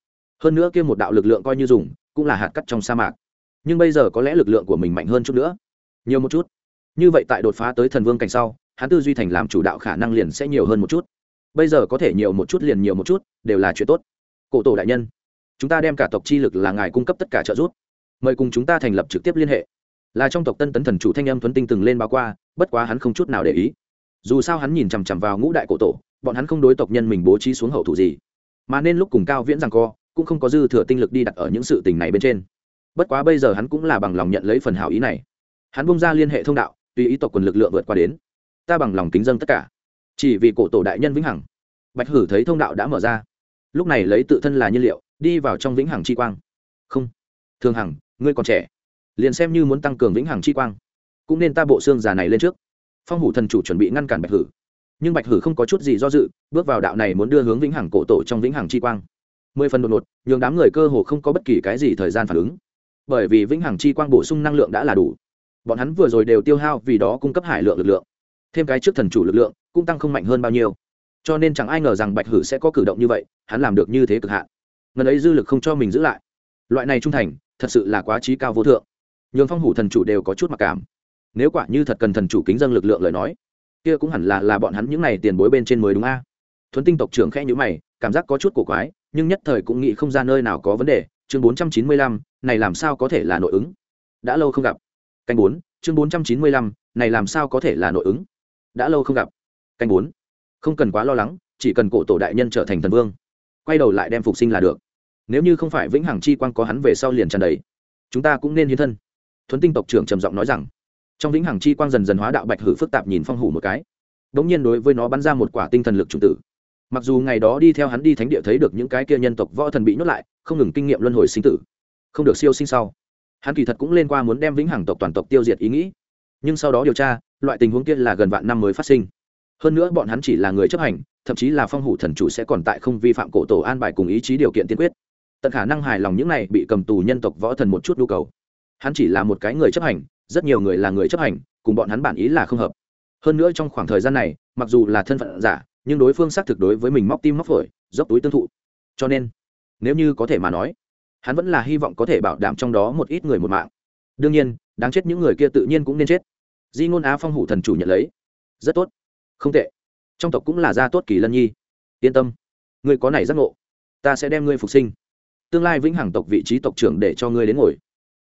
Hơn nữa kia một đạo lực lượng coi như dùng, cũng là hạt cắt trong sa mạc. Nhưng bây giờ có lẽ lực lượng của mình mạnh hơn chút nữa. Nhiều một chút. Như vậy tại đột phá tới thần vương cảnh sau, hắn tư duy thành làm chủ đạo khả năng liền sẽ nhiều hơn một chút bây giờ có thể nhiều một chút liền nhiều một chút, đều là chuyện tốt. Cổ tổ đại nhân, chúng ta đem cả tộc chi lực là ngài cung cấp tất cả trợ giúp. Mời cùng chúng ta thành lập trực tiếp liên hệ. Là trong tộc tân tấn thần chủ thanh âm thuấn tinh từng lên báo qua, bất quá hắn không chút nào để ý. Dù sao hắn nhìn chằm chằm vào ngũ đại cổ tổ, bọn hắn không đối tộc nhân mình bố trí xuống hậu thủ gì. Mà nên lúc cùng cao viễn rằng co, cũng không có dư thừa tinh lực đi đặt ở những sự tình này bên trên. Bất quá bây giờ hắn cũng là bằng lòng nhận lấy phần hảo ý này. Hắn bung ra liên hệ thông đạo, tùy ý tộc quần lực lượng vượt qua đến. Ta bằng lòng kính dân tất cả chỉ vì cổ tổ đại nhân vĩnh hằng, bạch hử thấy thông đạo đã mở ra. Lúc này lấy tự thân là nhiên liệu, đi vào trong vĩnh hằng chi quang. Không, thường hằng, ngươi còn trẻ, liền xem như muốn tăng cường vĩnh hằng chi quang, cũng nên ta bộ xương già này lên trước. Phong hủ thần chủ chuẩn bị ngăn cản bạch hử. Nhưng bạch hử không có chút gì do dự, bước vào đạo này muốn đưa hướng vĩnh hằng cổ tổ trong vĩnh hằng chi quang. Mười phần đột ngột, nhường đám người cơ hồ không có bất kỳ cái gì thời gian phản ứng. Bởi vì vĩnh hằng chi quang bổ sung năng lượng đã là đủ. Bọn hắn vừa rồi đều tiêu hao vì đó cung cấp hải lượng lực lượng thêm cái trước thần chủ lực lượng, cũng tăng không mạnh hơn bao nhiêu. Cho nên chẳng ai ngờ rằng bạch hử sẽ có cử động như vậy, hắn làm được như thế cực hạn. Ngần ấy dư lực không cho mình giữ lại. Loại này trung thành, thật sự là quá trí cao vô thượng. Nhường phong hủ thần chủ đều có chút mặc cảm. Nếu quả như thật cần thần chủ kính dân lực lượng lời nói, kia cũng hẳn là là bọn hắn những n à y tiền bối bên trên mới đúng a. Thuấn tinh tộc trưởng khẽ nhữ mày, cảm giác có chút cổ quái, nhưng nhất thời cũng nghĩ không ra nơi nào có vấn đề. Chương bốn trăm chín mươi lăm, này làm sao có thể là nội ứng? Đã lâu không gặp. Canh bốn, chương bốn trăm chín mươi lăm, này làm sao có thể là nội ứng? Đã lâu không gặp. Canh bốn. Không cần quá lo lắng, chỉ cần cổ tổ đại nhân trở thành thần vương. Quay đầu lại đem phục sinh là được. Nếu như không phải vĩnh hằng chi quang có hắn về sau liền tràn đầy, chúng ta cũng nên hiến thân. Thuấn tinh tộc trưởng trầm giọng nói rằng. Trong vĩnh hằng chi quang dần dần hóa đạo bạch hử phức tạp nhìn phong hủ một cái. Đ ỗ n g nhiên đối với nó bắn ra một quả tinh thần lực chủng tử. Mặc dù ngày đó đi theo hắn đi thánh địa thấy được những cái kia nhân tộc võ thần bị nhốt lại, không ngừng kinh nghiệm luân hồi sinh tử. Không được siêu sinh sau, hắn kỳ thật cũng lên qua muốn đem vĩnh hằng tộc toàn tộc tiêu diệt ý nghĩ nhưng sau đó điều tra, loại tình huống kia là gần vạn năm mới phát sinh. Hơn nữa bọn hắn chỉ là người chấp hành, thậm chí là phong hủ thần chủ sẽ còn tại không vi phạm cổ tổ an bài cùng ý chí điều kiện tiên quyết. Tận khả năng hài lòng những này bị cầm tù nhân tộc võ thần một chút nhu cầu. Hắn chỉ là một cái người chấp hành, rất nhiều người là người chấp hành, cùng bọn hắn bản ý là không hợp. Hơn nữa trong khoảng thời gian này, mặc dù là thân phận giả, nhưng đối phương xác thực đối với mình móc tim móc phổi, dốc túi tương thụ. Cho nên, nếu như có thể mà nói, hắn vẫn là hy vọng có thể bảo đảm trong đó một ít người một mạng. Đương nhiên, đáng chết những người kia tự nhiên cũng nên chết di ngôn á phong hủ thần chủ nhận lấy. Rất tốt. Không tệ. Trong tộc cũng là gia tốt kỳ lân nhi. Yên tâm. Ngươi có này giác ngộ. Ta sẽ đem ngươi phục sinh. Tương lai vĩnh hằng tộc vị trí tộc trưởng để cho ngươi đến ngồi.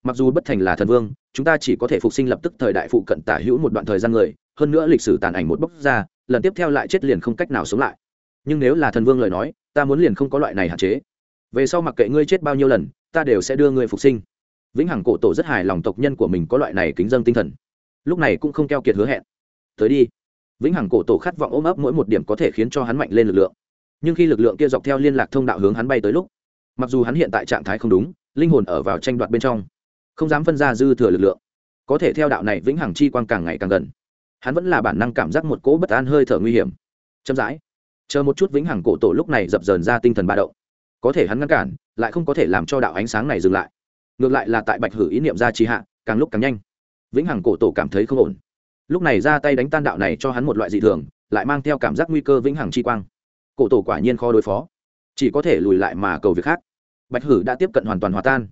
Mặc dù bất thành là thần vương, chúng ta chỉ có thể phục sinh lập tức thời đại phụ cận tả hữu một đoạn thời gian người, hơn nữa lịch sử tàn ảnh một bốc ra, lần tiếp theo lại chết liền không cách nào sống lại. Nhưng nếu là thần vương lời nói, ta muốn liền không có loại này hạn chế. Về sau mặc kệ ngươi chết bao nhiêu lần, ta đều sẽ đưa ngươi phục sinh. Vĩnh hằng cổ tổ rất hài lòng tộc nhân của mình có loại này kính dân tinh thần lúc này cũng không keo kiệt hứa hẹn. Tới đi. Vĩnh hằng cổ tổ khát vọng ôm ấp mỗi một điểm có thể khiến cho hắn mạnh lên lực lượng. Nhưng khi lực lượng kia dọc theo liên lạc thông đạo hướng hắn bay tới lúc, mặc dù hắn hiện tại trạng thái không đúng, linh hồn ở vào tranh đoạt bên trong, không dám phân ra dư thừa lực lượng. Có thể theo đạo này vĩnh hằng chi quang càng ngày càng gần, hắn vẫn là bản năng cảm giác một cỗ bất an hơi thở nguy hiểm. Chậm rãi, chờ một chút vĩnh hằng cổ tổ lúc này dập dờn ra tinh thần ba động. Có thể hắn ngăn cản, lại không có thể làm cho đạo ánh sáng này dừng lại. Ngược lại là tại bạch hử ý niệm ra trì hạ, càng lúc càng nhanh vĩnh hằng cổ tổ cảm thấy không ổn. Lúc này ra tay đánh tan đạo này cho hắn một loại dị thường, lại mang theo cảm giác nguy cơ vĩnh hằng chi quang. Cổ tổ quả nhiên khó đối phó. Chỉ có thể lùi lại mà cầu việc khác. Bạch hử đã tiếp cận hoàn toàn hòa tan.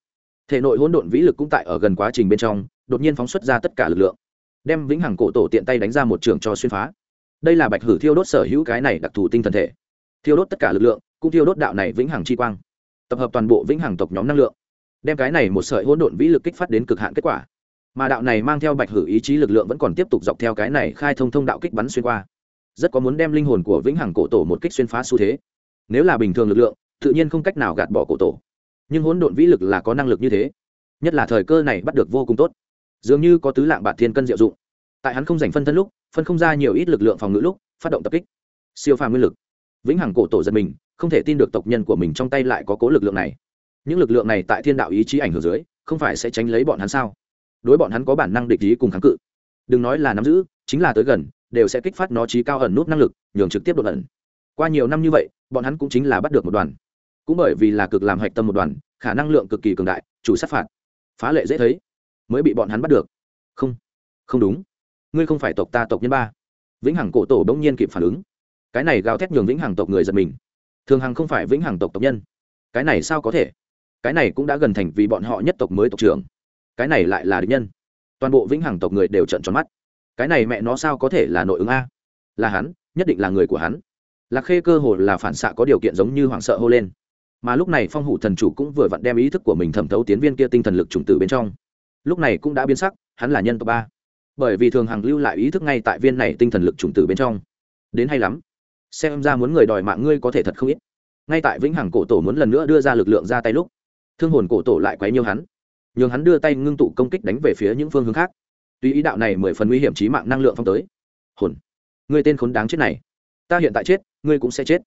Thể nội hỗn độn vĩ lực cũng tại ở gần quá trình bên trong, đột nhiên phóng xuất ra tất cả lực lượng, đem vĩnh hằng cổ tổ tiện tay đánh ra một trường cho xuyên phá. Đây là bạch hử thiêu đốt sở hữu cái này đặc thù tinh thần thể. Thiêu đốt tất cả lực lượng, cũng thiêu đốt đạo này vĩnh hằng chi quang. Tập hợp toàn bộ vĩnh hằng tộc nhóm năng lượng, đem cái này một sợi hỗn độn vĩ lực kích phát đến cực hạn kết quả mà đạo này mang theo bạch hử ý chí lực lượng vẫn còn tiếp tục dọc theo cái này khai thông thông đạo kích bắn xuyên qua. Rất có muốn đem linh hồn của vĩnh hằng cổ tổ một kích xuyên phá xu thế. Nếu là bình thường lực lượng, tự nhiên không cách nào gạt bỏ cổ tổ. Nhưng hỗn độn vĩ lực là có năng lực như thế. Nhất là thời cơ này bắt được vô cùng tốt. Dường như có tứ lạng bạt thiên cân diệu dụng. Tại hắn không giành phân thân lúc, phân không ra nhiều ít lực lượng phòng ngự lúc, phát động tập kích. Siêu phàm nguyên lực. Vĩnh hằng cổ tổ giật mình, không thể tin được tộc nhân của mình trong tay lại có cố lực lượng này. Những lực lượng này tại thiên đạo ý chí ảnh hưởng dưới, không phải sẽ tránh lấy bọn hắn sao? Đối bọn hắn có bản năng địch ý cùng kháng cự. Đừng nói là nắm giữ, chính là tới gần, đều sẽ kích phát nó trí cao ẩn nút năng lực, nhường trực tiếp đột ẩn. Qua nhiều năm như vậy, bọn hắn cũng chính là bắt được một đoàn. Cũng bởi vì là cực làm hạch tâm một đoàn, khả năng lượng cực kỳ cường đại, chủ sát phạt. Phá lệ dễ thấy, mới bị bọn hắn bắt được. Không không đúng. Ngươi không phải tộc ta tộc nhân ba. Vĩnh hằng cổ tổ bỗng nhiên kịp phản ứng. Cái này gào thét nhường vĩnh hằng tộc người giật mình. Thường hằng không phải vĩnh hằng tộc tộc nhân. Cái này sao có thể? Cái này cũng đã gần thành vì bọn họ nhất tộc mới tộc trưởng cái này lại là địch nhân. Toàn bộ vĩnh hằng tộc người đều trận tròn mắt. Cái này mẹ nó sao có thể là nội ứng a? Là hắn, nhất định là người của hắn. Lạc khê cơ hồ là phản xạ có điều kiện giống như hoảng sợ hô lên. Mà lúc này phong hủ thần chủ cũng vừa vặn đem ý thức của mình thẩm thấu tiến viên kia tinh thần lực chủng tử bên trong. Lúc này cũng đã biến sắc, hắn là nhân tộc ba bởi vì thường hằng lưu lại ý thức ngay tại viên này tinh thần lực chủng tử bên trong. Đến hay lắm. Xem ra muốn người đòi mạng ngươi có thể thật không ít. Ngay tại vĩnh hằng cổ tổ muốn lần nữa đưa ra lực lượng ra tay lúc, thương hồn cổ tổ lại quấy nhiêu hắn nhường hắn đưa tay ngưng tụ công kích đánh về phía những phương hướng khác. Tuy ý đạo này mười phần nguy hiểm trí mạng năng lượng phong tới. Hồn người tên khốn đáng chết này. Ta hiện tại chết, ngươi cũng sẽ chết.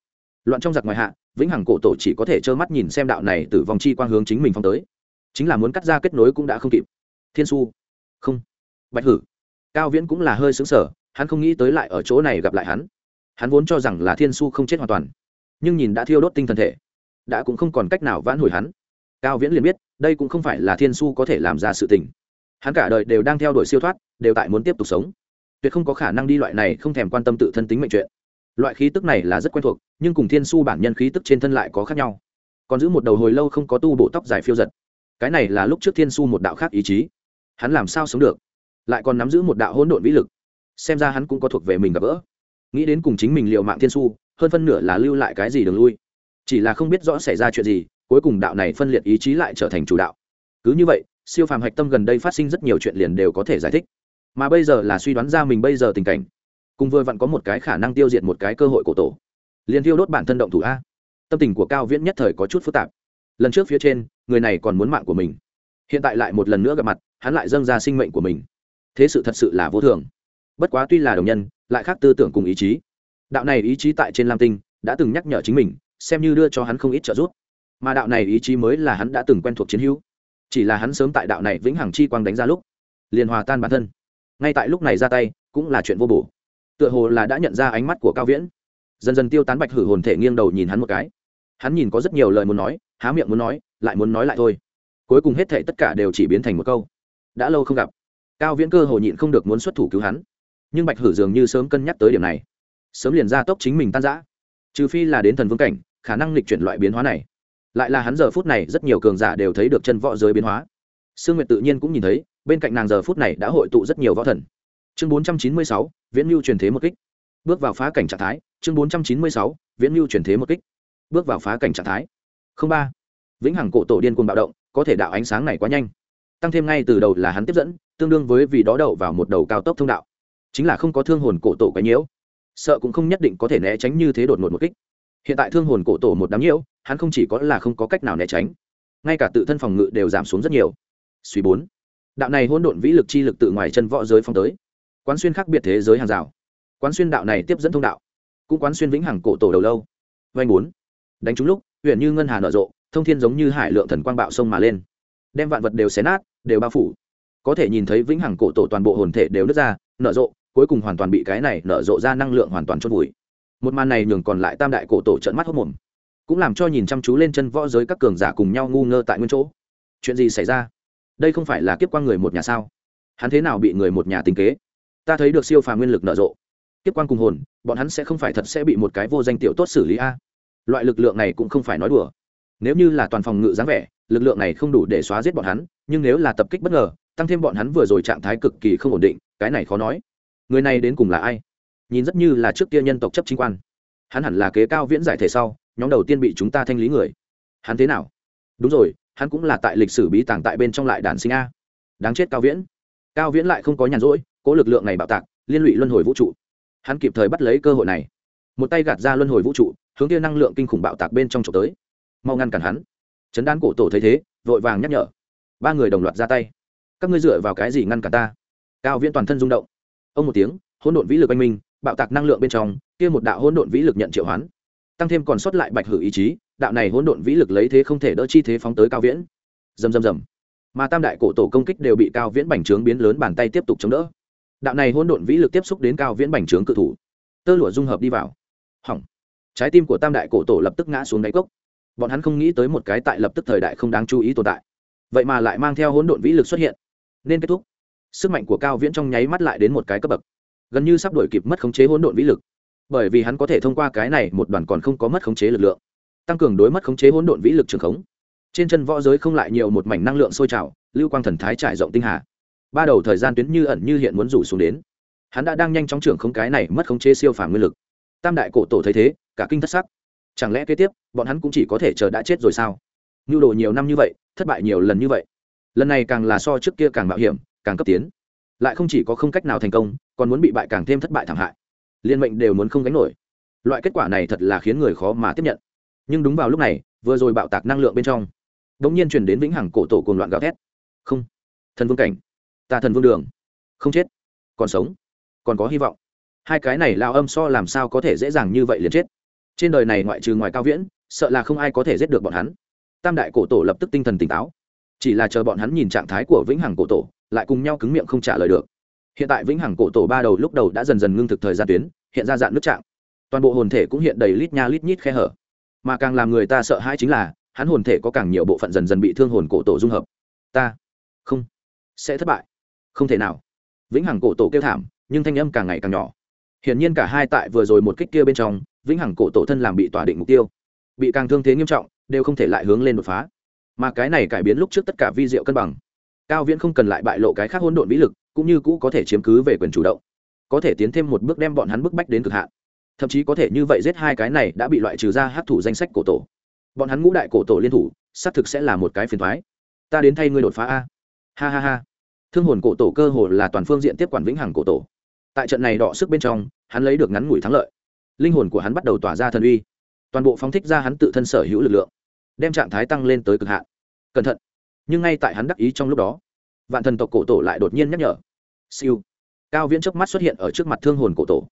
Loạn trong giặc ngoài hạ, vĩnh hằng cổ tổ chỉ có thể trơ mắt nhìn xem đạo này tử vong chi quang hướng chính mình phong tới. Chính là muốn cắt ra kết nối cũng đã không kịp. Thiên su, không. Bạch hử, cao viễn cũng là hơi xứng sở hắn không nghĩ tới lại ở chỗ này gặp lại hắn. Hắn vốn cho rằng là thiên su không chết hoàn toàn, nhưng nhìn đã thiêu đốt tinh thần thể, đã cũng không còn cách nào vãn hồi hắn cao viễn liền biết, đây cũng không phải là thiên su có thể làm ra sự tình. Hắn cả đời đều đang theo đuổi siêu thoát, đều tại muốn tiếp tục sống. Tuyệt không có khả năng đi loại này không thèm quan tâm tự thân tính mệnh chuyện. Loại khí tức này là rất quen thuộc, nhưng cùng thiên su bản nhân khí tức trên thân lại có khác nhau. Còn giữ một đầu hồi lâu không có tu bộ tóc dài phiêu giật. Cái này là lúc trước thiên su một đạo khác ý chí. Hắn làm sao sống được? Lại còn nắm giữ một đạo hỗn độn vĩ lực. Xem ra hắn cũng có thuộc về mình gặp gỡ. Nghĩ đến cùng chính mình liệu mạng thiên su hơn phân nửa là lưu lại cái gì đường lui. Chỉ là không biết rõ xảy ra chuyện gì cuối cùng đạo này phân liệt ý chí lại trở thành chủ đạo. Cứ như vậy, siêu phàm hạch tâm gần đây phát sinh rất nhiều chuyện liền đều có thể giải thích. Mà bây giờ là suy đoán ra mình bây giờ tình cảnh. Cùng vừa vặn có một cái khả năng tiêu diệt một cái cơ hội cổ tổ. Liền tiêu đốt bản thân động thủ a. Tâm tình của cao viễn nhất thời có chút phức tạp. Lần trước phía trên, người này còn muốn mạng của mình. Hiện tại lại một lần nữa gặp mặt, hắn lại dâng ra sinh mệnh của mình. Thế sự thật sự là vô thường. Bất quá tuy là đồng nhân, lại khác tư tưởng cùng ý chí. Đạo này ý chí tại trên lam tinh, đã từng nhắc nhở chính mình, xem như đưa cho hắn không ít trợ giúp mà đạo này ý chí mới là hắn đã từng quen thuộc chiến hữu. Chỉ là hắn sớm tại đạo này vĩnh hằng chi quang đánh ra lúc, liền hòa tan bản thân. Ngay tại lúc này ra tay, cũng là chuyện vô bổ. Tựa hồ là đã nhận ra ánh mắt của cao viễn. Dần dần tiêu tán bạch hử hồn thể nghiêng đầu nhìn hắn một cái. Hắn nhìn có rất nhiều lời muốn nói, há miệng muốn nói, lại muốn nói lại thôi. Cuối cùng hết thể tất cả đều chỉ biến thành một câu. Đã lâu không gặp. Cao viễn cơ hồ nhịn không được muốn xuất thủ cứu hắn. Nhưng bạch hử dường như sớm cân nhắc tới điểm này. Sớm liền ra tốc chính mình tan giã trừ phi là đến thần vương cảnh, khả năng lịch chuyển loại biến hóa này lại là hắn giờ phút này rất nhiều cường giả đều thấy được chân võ giới biến hóa. Sương nguyệt tự nhiên cũng nhìn thấy, bên cạnh nàng giờ phút này đã hội tụ rất nhiều võ thần. Chương bốn trăm chín mươi sáu, viễn mưu truyền thế một kích. Bước vào phá cảnh trạng thái, chương bốn trăm chín mươi sáu, viễn mưu truyền thế một kích. Bước vào phá cảnh trạng thái. Không ba. Vĩnh hằng cổ tổ điên cuồng bạo động, có thể đạo ánh sáng này quá nhanh. Tăng thêm ngay từ đầu là hắn tiếp dẫn, tương đương với vì đó đậu vào một đầu cao tốc thông đạo. Chính là không có thương hồn cổ tổ cái nhiễu. Sợ cũng không nhất định có thể né tránh như thế đột ngột một kích. Hiện tại thương hồn cổ tổ một đám nhiễu hắn không chỉ có là không có cách nào né tránh, ngay cả tự thân phòng ngự đều giảm xuống rất nhiều. Suy bốn, đạo này hỗn độn vĩ lực chi lực tự ngoài chân võ giới phong tới. Quán xuyên khác biệt thế giới hàng rào. Quán xuyên đạo này tiếp dẫn thông đạo, cũng quán xuyên vĩnh hằng cổ tổ đầu lâu. Vanh bốn, đánh trúng lúc huyện như ngân hà nở rộ, thông thiên giống như hải lượng thần quang bạo sông mà lên. Đem vạn vật đều xé nát, đều bao phủ. Có thể nhìn thấy vĩnh hằng cổ tổ toàn bộ hồn thể đều nứt ra, nở rộ, cuối cùng hoàn toàn bị cái này nở rộ ra năng lượng hoàn toàn chôn vùi. Một màn này nhường còn lại tam đại cổ tổ trận mắt hốc mồm cũng làm cho nhìn chăm chú lên chân võ giới các cường giả cùng nhau ngu ngơ tại nguyên chỗ. Chuyện gì xảy ra? Đây không phải là kiếp quang người một nhà sao? Hắn thế nào bị người một nhà tính kế? Ta thấy được siêu phàm nguyên lực nở rộ. Kiếp quang cùng hồn, bọn hắn sẽ không phải thật sẽ bị một cái vô danh tiểu tốt xử lý a. Loại lực lượng này cũng không phải nói đùa. Nếu như là toàn phòng ngự dáng vẻ, lực lượng này không đủ để xóa giết bọn hắn, nhưng nếu là tập kích bất ngờ, tăng thêm bọn hắn vừa rồi trạng thái cực kỳ không ổn định, cái này khó nói. Người này đến cùng là ai? Nhìn rất như là trước kia nhân tộc chấp chính quan. Hắn hẳn là kế cao viễn giải thể sau nhóm đầu tiên bị chúng ta thanh lý người. Hắn thế nào? Đúng rồi, hắn cũng là tại lịch sử bí tàng tại bên trong lại đàn sinh a. Đáng chết cao viễn. Cao viễn lại không có nhàn rỗi, cố lực lượng này bạo tạc, liên lụy luân hồi vũ trụ. Hắn kịp thời bắt lấy cơ hội này. Một tay gạt ra luân hồi vũ trụ, hướng kia năng lượng kinh khủng bạo tạc bên trong trộm tới. Mau ngăn cản hắn. Chấn đan cổ tổ thấy thế, vội vàng nhắc nhở. Ba người đồng loạt ra tay. Các ngươi dựa vào cái gì ngăn cản ta? Cao viễn toàn thân rung động. Ông một tiếng, hỗn độn vĩ lực anh minh, bạo tạc năng lượng bên trong, kia một đạo hỗn độn vĩ lực nhận triệu hoán tăng thêm còn sót lại bạch hử ý chí, đạo này hỗn độn vĩ lực lấy thế không thể đỡ chi thế phóng tới cao viễn. Dầm dầm dầm mà tam đại cổ tổ công kích đều bị cao viễn bành trướng biến lớn bàn tay tiếp tục chống đỡ. Đạo này hỗn độn vĩ lực tiếp xúc đến cao viễn bành trướng cự thủ. Tơ lụa dung hợp đi vào. Hỏng. Trái tim của tam đại cổ tổ lập tức ngã xuống đáy cốc. Bọn hắn không nghĩ tới một cái tại lập tức thời đại không đáng chú ý tồn tại. Vậy mà lại mang theo hỗn độn vĩ lực xuất hiện. Nên kết thúc. Sức mạnh của cao viễn trong nháy mắt lại đến một cái cấp bậc. Gần như sắp đổi kịp mất khống chế hỗn độn vĩ lực bởi vì hắn có thể thông qua cái này một đoàn còn không có mất khống chế lực lượng, tăng cường đối mất khống chế hỗn độn vĩ lực trường khống. Trên chân võ giới không lại nhiều một mảnh năng lượng sôi trào, lưu quang thần thái trải rộng tinh hà. Ba đầu thời gian tuyến như ẩn như hiện muốn rủ xuống đến. Hắn đã đang nhanh chóng trưởng không cái này mất khống chế siêu phàm nguyên lực. Tam đại cổ tổ thấy thế, cả kinh thất sắc. Chẳng lẽ kế tiếp, bọn hắn cũng chỉ có thể chờ đã chết rồi sao? Nhu đồ nhiều năm như vậy, thất bại nhiều lần như vậy. Lần này càng là so trước kia càng mạo hiểm, càng cấp tiến. Lại không chỉ có không cách nào thành công, còn muốn bị bại càng thêm thất bại thảm hại liên mệnh đều muốn không gánh nổi. Loại kết quả này thật là khiến người khó mà tiếp nhận. Nhưng đúng vào lúc này, vừa rồi bạo tạc năng lượng bên trong đ ỗ n g nhiên chuyển đến vĩnh hằng cổ tổ cùng loạn gào thét. Không, thần vương cảnh, ta thần vương đường, không chết, còn sống, còn có hy vọng. Hai cái này lao âm so làm sao có thể dễ dàng như vậy liền chết. Trên đời này ngoại trừ ngoài cao viễn, sợ là không ai có thể giết được bọn hắn. Tam đại cổ tổ lập tức tinh thần tỉnh táo. Chỉ là chờ bọn hắn nhìn trạng thái của vĩnh hằng cổ tổ, lại cùng nhau cứng miệng không trả lời được hiện tại vĩnh hằng cổ tổ ba đầu lúc đầu đã dần dần ngưng thực thời gian tuyến, hiện ra dạng nước trạng. Toàn bộ hồn thể cũng hiện đầy lít nha lít nhít khe hở. Mà càng làm người ta sợ hãi chính là, hắn hồn thể có càng nhiều bộ phận dần dần bị thương hồn cổ tổ dung hợp. Ta, không, sẽ thất bại. Không thể nào. Vĩnh hằng cổ tổ kêu thảm, nhưng thanh âm càng ngày càng nhỏ. Hiển nhiên cả hai tại vừa rồi một kích kia bên trong, vĩnh hằng cổ tổ thân làm bị tỏa định mục tiêu. Bị càng thương thế nghiêm trọng, đều không thể lại hướng lên đột phá. Mà cái này cải biến lúc trước tất cả vi diệu cân bằng. Cao viễn không cần lại bại lộ cái khác hỗn độn vĩ lực cũng như cũ có thể chiếm cứ về quyền chủ động, có thể tiến thêm một bước đem bọn hắn bức bách đến cực hạn. Thậm chí có thể như vậy giết hai cái này đã bị loại trừ ra hát thủ danh sách cổ tổ. Bọn hắn ngũ đại cổ tổ liên thủ, xác thực sẽ là một cái phiền thoái ta đến thay ngươi đột phá a. Ha ha ha. Thương hồn cổ tổ cơ hồ là toàn phương diện tiếp quản vĩnh hằng cổ tổ. Tại trận này đọ sức bên trong, hắn lấy được ngắn ngủi thắng lợi. Linh hồn của hắn bắt đầu tỏa ra thần uy. Toàn bộ phóng thích ra hắn tự thân sở hữu lực lượng, đem trạng thái tăng lên tới cực hạn. Cẩn thận. Nhưng ngay tại hắn đắc ý trong lúc đó vạn thần tộc cổ tổ lại đột nhiên nhắc nhở. Siêu. Cao viễn chớp mắt xuất hiện ở trước mặt thương hồn cổ tổ.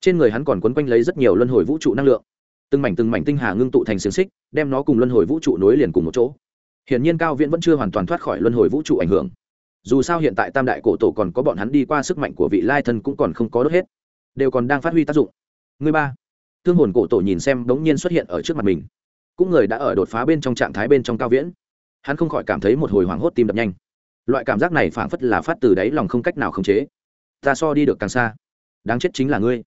Trên người hắn còn quấn quanh lấy rất nhiều luân hồi vũ trụ năng lượng. Từng mảnh từng mảnh tinh hà ngưng tụ thành xiềng xích, đem nó cùng luân hồi vũ trụ nối liền cùng một chỗ. Hiển nhiên cao viễn vẫn chưa hoàn toàn thoát khỏi luân hồi vũ trụ ảnh hưởng. Dù sao hiện tại tam đại cổ tổ còn có bọn hắn đi qua sức mạnh của vị lai thân cũng còn không có đốt hết. Đều còn đang phát huy tác dụng. Người ba. Thương hồn cổ tổ nhìn xem đống nhiên xuất hiện ở trước mặt mình. Cũng người đã ở đột phá bên trong trạng thái bên trong cao viễn. Hắn không khỏi cảm thấy một hồi hoảng hốt tim đập nhanh loại cảm giác này phảng phất là phát từ đáy lòng không cách nào khống chế. Ta so đi được càng xa. Đáng chết chính là ngươi.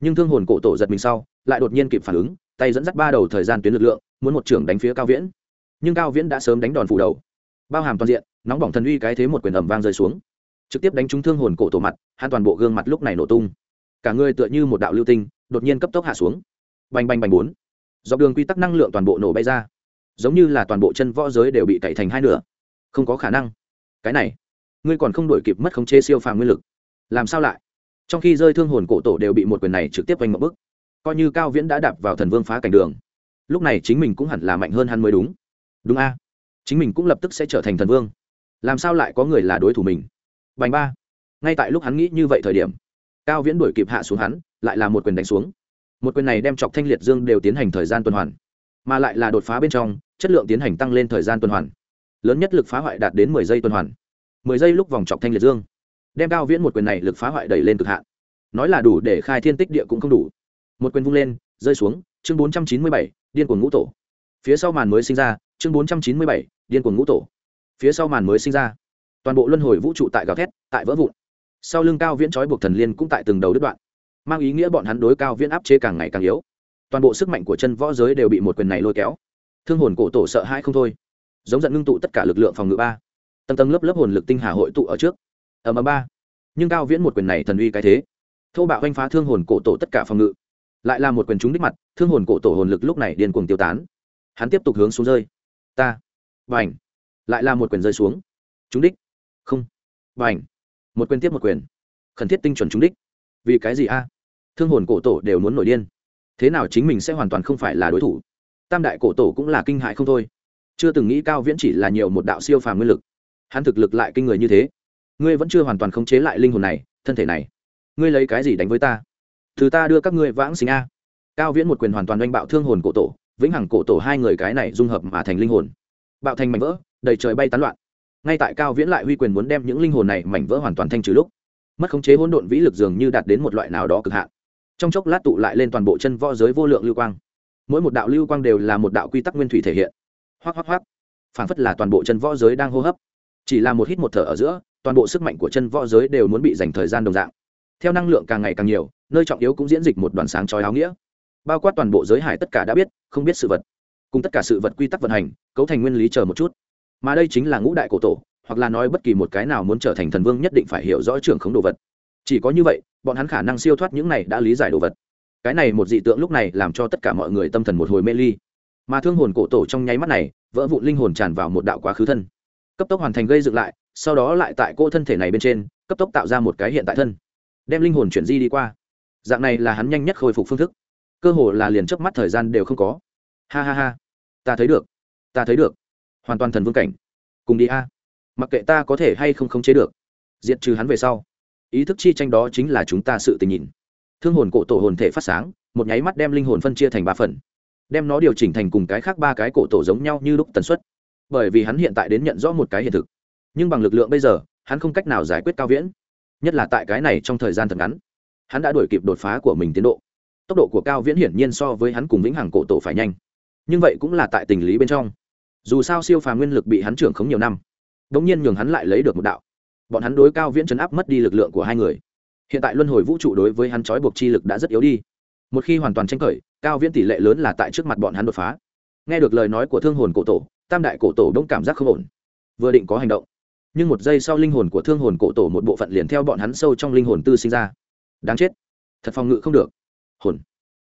Nhưng thương hồn cổ tổ giật mình sau, lại đột nhiên kịp phản ứng, tay dẫn dắt ba đầu thời gian tuyến lực lượng, muốn một trưởng đánh phía cao viễn. Nhưng cao viễn đã sớm đánh đòn phủ đầu. Bao hàm toàn diện, nóng bỏng thần uy cái thế một quyền ẩm vang rơi xuống. Trực tiếp đánh trúng thương hồn cổ tổ mặt, hắn toàn bộ gương mặt lúc này nổ tung. Cả người tựa như một đạo lưu tinh, đột nhiên cấp tốc hạ xuống. Bành bành bành bốn. Dọc đường quy tắc năng lượng toàn bộ nổ bay ra. Giống như là toàn bộ chân võ giới đều bị cậy thành hai nửa. Không có khả năng cái này, ngươi còn không đổi kịp mất khống chế siêu phàm nguyên lực. Làm sao lại? Trong khi rơi thương hồn cổ tổ đều bị một quyền này trực tiếp oanh một bức, coi như cao viễn đã đạp vào thần vương phá cảnh đường, lúc này chính mình cũng hẳn là mạnh hơn hắn mới đúng. Đúng a. Chính mình cũng lập tức sẽ trở thành thần vương. Làm sao lại có người là đối thủ mình? Bành ba. Ngay tại lúc hắn nghĩ như vậy thời điểm, cao viễn đuổi kịp hạ xuống hắn, lại là một quyền đánh xuống. Một quyền này đem chọc thanh liệt dương đều tiến hành thời gian tuần hoàn, mà lại là đột phá bên trong, chất lượng tiến hành tăng lên thời gian tuần hoàn lớn nhất lực phá hoại đạt đến mười giây tuần hoàn. mười giây lúc vòng chọc thanh liệt dương. Đem cao viễn một quyền này lực phá hoại đẩy lên cực hạn. Nói là đủ để khai thiên tích địa cũng không đủ. Một quyền vung lên, rơi xuống, chương bốn trăm chín mươi bảy, điên cuồng ngũ tổ. Phía sau màn mới sinh ra, chương bốn trăm chín mươi bảy, điên cuồng ngũ tổ. Phía sau màn mới sinh ra, toàn bộ luân hồi vũ trụ tại gào thét, tại vỡ vụn. Sau lưng cao viễn trói buộc thần liên cũng tại từng đầu đứt đoạn. Mang ý nghĩa bọn hắn đối cao viễn áp chế càng ngày càng yếu. Toàn bộ sức mạnh của chân võ giới đều bị một quyền này lôi kéo. Thương hồn cổ tổ sợ hãi không thôi giống giận ngưng tụ tất cả lực lượng phòng ngự ba. Tầng tầng lớp lớp hồn lực tinh hà hội tụ ở trước. Ở ầm ba. Nhưng cao viễn một quyền này thần uy cái thế. Thô bạo oanh phá thương hồn cổ tổ tất cả phòng ngự. Lại là một quyền trúng đích mặt, thương hồn cổ tổ hồn lực lúc này điên cuồng tiêu tán. Hắn tiếp tục hướng xuống rơi. Ta. Và ảnh lại là một quyền rơi xuống. Trúng đích. Không. Và ảnh một quyền tiếp một quyền. Khẩn thiết tinh chuẩn trúng đích. Vì cái gì a? Thương hồn cổ tổ đều muốn nổi điên. Thế nào chính mình sẽ hoàn toàn không phải là đối thủ? Tam đại cổ tổ cũng là kinh hại không thôi chưa từng nghĩ cao viễn chỉ là nhiều một đạo siêu phàm nguyên lực. Hắn thực lực lại kinh người như thế. Ngươi vẫn chưa hoàn toàn khống chế lại linh hồn này, thân thể này. Ngươi lấy cái gì đánh với ta? Thứ ta đưa các ngươi vãng sinh a. Cao viễn một quyền hoàn toàn oanh bạo thương hồn cổ tổ, vĩnh hằng cổ tổ hai người cái này dung hợp mà thành linh hồn. Bạo thành mảnh vỡ, đầy trời bay tán loạn. Ngay tại cao viễn lại huy quyền muốn đem những linh hồn này mảnh vỡ hoàn toàn thanh trừ lúc, mất khống chế hỗn độn vĩ lực dường như đạt đến một loại nào đó cực hạn. Trong chốc lát tụ lại lên toàn bộ chân võ giới vô lượng lưu quang. Mỗi một đạo lưu quang đều là một đạo quy tắc nguyên thủy thể hiện hoác hoác hoác phảng phất là toàn bộ chân võ giới đang hô hấp. Chỉ là một hít một thở ở giữa, toàn bộ sức mạnh của chân võ giới đều muốn bị dành thời gian đồng dạng. Theo năng lượng càng ngày càng nhiều, nơi trọng yếu cũng diễn dịch một đoàn sáng trói áo nghĩa. Bao quát toàn bộ giới hải tất cả đã biết, không biết sự vật. Cùng tất cả sự vật quy tắc vận hành, cấu thành nguyên lý chờ một chút. Mà đây chính là ngũ đại cổ tổ, hoặc là nói bất kỳ một cái nào muốn trở thành thần vương nhất định phải hiểu rõ trưởng khống đồ vật. Chỉ có như vậy, bọn hắn khả năng siêu thoát những này đã lý giải đồ vật. Cái này một dị tượng lúc này làm cho tất cả mọi người tâm thần một hồi mê ly mà thương hồn cổ tổ trong nháy mắt này, vỡ vụn linh hồn tràn vào một đạo quá khứ thân. Cấp tốc hoàn thành gây dựng lại, sau đó lại tại cô thân thể này bên trên, cấp tốc tạo ra một cái hiện tại thân, đem linh hồn chuyển di đi qua. Dạng này là hắn nhanh nhất khôi phục phương thức. Cơ hồ là liền trước mắt thời gian đều không có. Ha ha ha. Ta thấy được. Ta thấy được. Hoàn toàn thần vương cảnh. Cùng đi a. Mặc kệ ta có thể hay không khống chế được, diệt trừ hắn về sau, ý thức chi tranh đó chính là chúng ta sự tình nhìn thương hồn cổ tổ hồn thể phát sáng, một nháy mắt đem linh hồn phân chia thành ba phần đem nó điều chỉnh thành cùng cái khác ba cái cổ tổ giống nhau như lúc tần suất. Bởi vì hắn hiện tại đến nhận rõ một cái hiện thực. Nhưng bằng lực lượng bây giờ, hắn không cách nào giải quyết cao viễn. Nhất là tại cái này trong thời gian thật ngắn, hắn đã đuổi kịp đột phá của mình tiến độ. Tốc độ của cao viễn hiển nhiên so với hắn cùng vĩnh hằng cổ tổ phải nhanh. Nhưng vậy cũng là tại tình lý bên trong. Dù sao siêu phàm nguyên lực bị hắn trưởng khống nhiều năm đ ỗ n g nhiên nhường hắn lại lấy được một đạo. Bọn hắn đối cao viễn chấn áp mất đi lực lượng của hai người. Hiện tại luân hồi vũ trụ đối với hắn trói buộc chi lực đã rất yếu đi. Một khi hoàn toàn tranh khởi cao viễn tỷ lệ lớn là tại trước mặt bọn hắn đột phá. Nghe được lời nói của thương hồn cổ tổ, tam đại cổ tổ đông cảm giác không ổn. Vừa định có hành động, nhưng một giây sau linh hồn của thương hồn cổ tổ một bộ phận liền theo bọn hắn sâu trong linh hồn tư sinh ra. Đáng chết, thật phòng ngự không được. Hồn,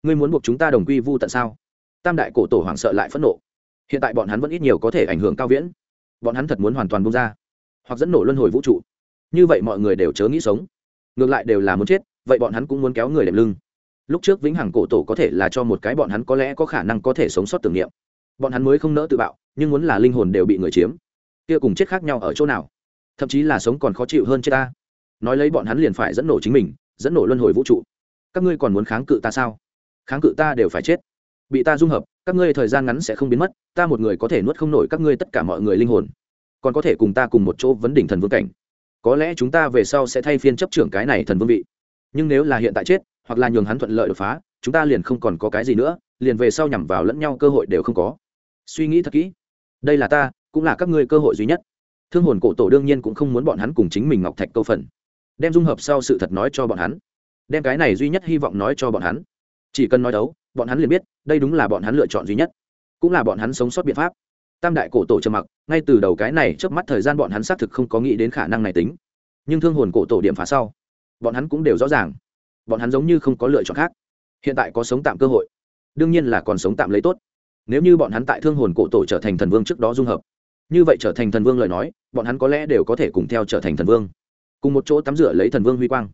ngươi muốn buộc chúng ta đồng quy vu tận sao? Tam đại cổ tổ hoảng sợ lại phẫn nộ. Hiện tại bọn hắn vẫn ít nhiều có thể ảnh hưởng cao viễn. Bọn hắn thật muốn hoàn toàn bung ra, hoặc dẫn nổ luân hồi vũ trụ. Như vậy mọi người đều chớ nghĩ sống. Ngược lại đều là muốn chết, vậy bọn hắn cũng muốn kéo người đệm lưng lúc trước vĩnh hằng cổ tổ có thể là cho một cái bọn hắn có lẽ có khả năng có thể sống sót tưởng niệm. Bọn hắn mới không nỡ tự bạo, nhưng muốn là linh hồn đều bị người chiếm. Kia cùng chết khác nhau ở chỗ nào? Thậm chí là sống còn khó chịu hơn chết ta. Nói lấy bọn hắn liền phải dẫn nổ chính mình, dẫn nổ luân hồi vũ trụ. Các ngươi còn muốn kháng cự ta sao? Kháng cự ta đều phải chết. Bị ta dung hợp, các ngươi thời gian ngắn sẽ không biến mất, ta một người có thể nuốt không nổi các ngươi tất cả mọi người linh hồn. Còn có thể cùng ta cùng một chỗ vấn đỉnh thần vương cảnh. Có lẽ chúng ta về sau sẽ thay phiên chấp trưởng cái này thần vương vị. Nhưng nếu là hiện tại chết hoặc là nhường hắn thuận lợi đột phá, chúng ta liền không còn có cái gì nữa, liền về sau nhằm vào lẫn nhau cơ hội đều không có. Suy nghĩ thật kỹ. Đây là ta, cũng là các ngươi cơ hội duy nhất. Thương hồn cổ tổ đương nhiên cũng không muốn bọn hắn cùng chính mình ngọc thạch câu phần. Đem dung hợp sau sự thật nói cho bọn hắn. Đem cái này duy nhất hy vọng nói cho bọn hắn. Chỉ cần nói đấu, bọn hắn liền biết, đây đúng là bọn hắn lựa chọn duy nhất. Cũng là bọn hắn sống sót biện pháp. Tam đại cổ tổ trầm mặc, ngay từ đầu cái này trước mắt thời gian bọn hắn xác thực không có nghĩ đến khả năng này tính. Nhưng thương hồn cổ tổ điểm phá sau, bọn hắn cũng đều rõ ràng bọn hắn giống như không có lựa chọn khác. Hiện tại có sống tạm cơ hội. Đương nhiên là còn sống tạm lấy tốt. Nếu như bọn hắn tại thương hồn cổ tổ trở thành thần vương trước đó dung hợp, như vậy trở thành thần vương lời nói, bọn hắn có lẽ đều có thể cùng theo trở thành thần vương. Cùng một chỗ tắm rửa lấy thần vương huy quang.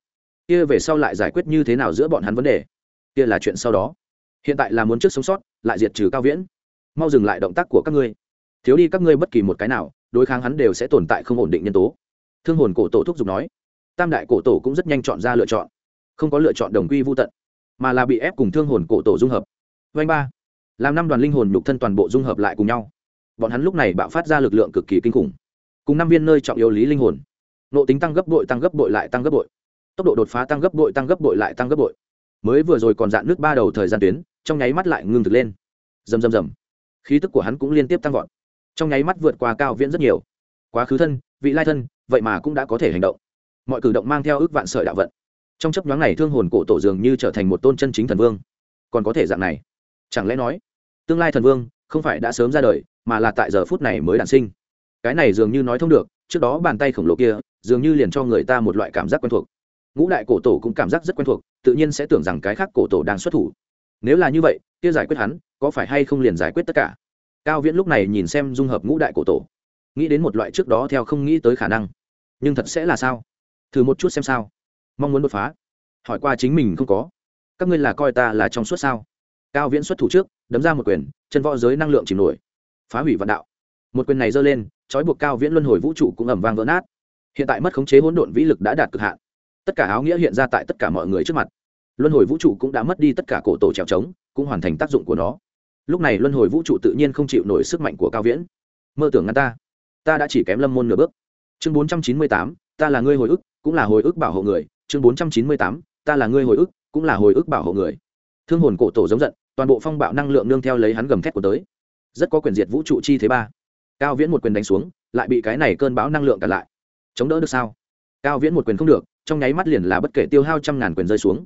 Kia về sau lại giải quyết như thế nào giữa bọn hắn vấn đề? Kia là chuyện sau đó. Hiện tại là muốn trước sống sót, lại diệt trừ cao viễn. Mau dừng lại động tác của các ngươi. Thiếu đi các ngươi bất kỳ một cái nào, đối kháng hắn đều sẽ tồn tại không ổn định nhân tố. Thương hồn cổ tổ thúc giục nói. Tam đại cổ tổ cũng rất nhanh chọn ra lựa chọn không có lựa chọn đồng quy vô tận, mà là bị ép cùng thương hồn cổ tổ dung hợp. Vanh ba, làm năm đoàn linh hồn nhục thân toàn bộ dung hợp lại cùng nhau. Bọn hắn lúc này bạo phát ra lực lượng cực kỳ kinh khủng. Cùng năm viên nơi trọng yếu lý linh hồn nộ tính tăng gấp bội, tăng gấp bội lại tăng gấp bội. Tốc độ đột phá tăng gấp bội, tăng gấp bội lại tăng gấp bội. Mới vừa rồi còn dạn nước ba đầu thời gian tuyến, trong nháy mắt lại ngưng thực lên. Rầm rầm rầm. Khí tức của hắn cũng liên tiếp tăng vọt. Trong nháy mắt vượt qua cao viễn rất nhiều. Quá khứ thân, vị lai thân, vậy mà cũng đã có thể hành động. Mọi cử động mang theo ước vạn sợi đạo vận trong chấp nhoáng này thương hồn cổ tổ dường như trở thành một tôn chân chính thần vương. Còn có thể dạng này? Chẳng lẽ nói, tương lai thần vương không phải đã sớm ra đời, mà là tại giờ phút này mới đản sinh? Cái này dường như nói thông được, trước đó bàn tay khổng lồ kia, dường như liền cho người ta một loại cảm giác quen thuộc. Ngũ đại cổ tổ cũng cảm giác rất quen thuộc, tự nhiên sẽ tưởng rằng cái khác cổ tổ đang xuất thủ. Nếu là như vậy, kia giải quyết hắn, có phải hay không liền giải quyết tất cả? Cao viễn lúc này nhìn xem dung hợp ngũ đại cổ tổ. Nghĩ đến một loại trước đó theo không nghĩ tới khả năng. Nhưng thật sẽ là sao? Thử một chút xem sao mong muốn đột phá. Hỏi qua chính mình không có. Các ngươi là coi ta là trong suốt sao? Cao viễn xuất thủ trước, đấm ra một quyền, chân võ giới năng lượng chìm nổi. Phá hủy vạn đạo. Một quyền này giơ lên, trói buộc cao viễn luân hồi vũ trụ cũng ẩm vang vỡ nát. Hiện tại mất khống chế hỗn độn vĩ lực đã đạt cực hạn. Tất cả áo nghĩa hiện ra tại tất cả mọi người trước mặt. Luân hồi vũ trụ cũng đã mất đi tất cả cổ tổ trèo trống, cũng hoàn thành tác dụng của nó. Lúc này luân hồi vũ trụ tự nhiên không chịu nổi sức mạnh của cao viễn. Mơ tưởng ngăn ta. Ta đã chỉ kém lâm môn nửa bước. Chương bốn trăm chín mươi tám, ta là ngươi hồi ức, cũng là hồi ức bảo hộ người chương bốn trăm chín mươi tám, ta là ngươi hồi ức, cũng là hồi ức bảo hộ người. Thương hồn cổ tổ giống giận, toàn bộ phong bạo năng lượng nương theo lấy hắn gầm thét của tới. Rất có quyền diệt vũ trụ chi thế ba. Cao viễn một quyền đánh xuống, lại bị cái này cơn bão năng lượng cản lại. Chống đỡ được sao? Cao viễn một quyền không được, trong nháy mắt liền là bất kể tiêu hao trăm ngàn quyền rơi xuống.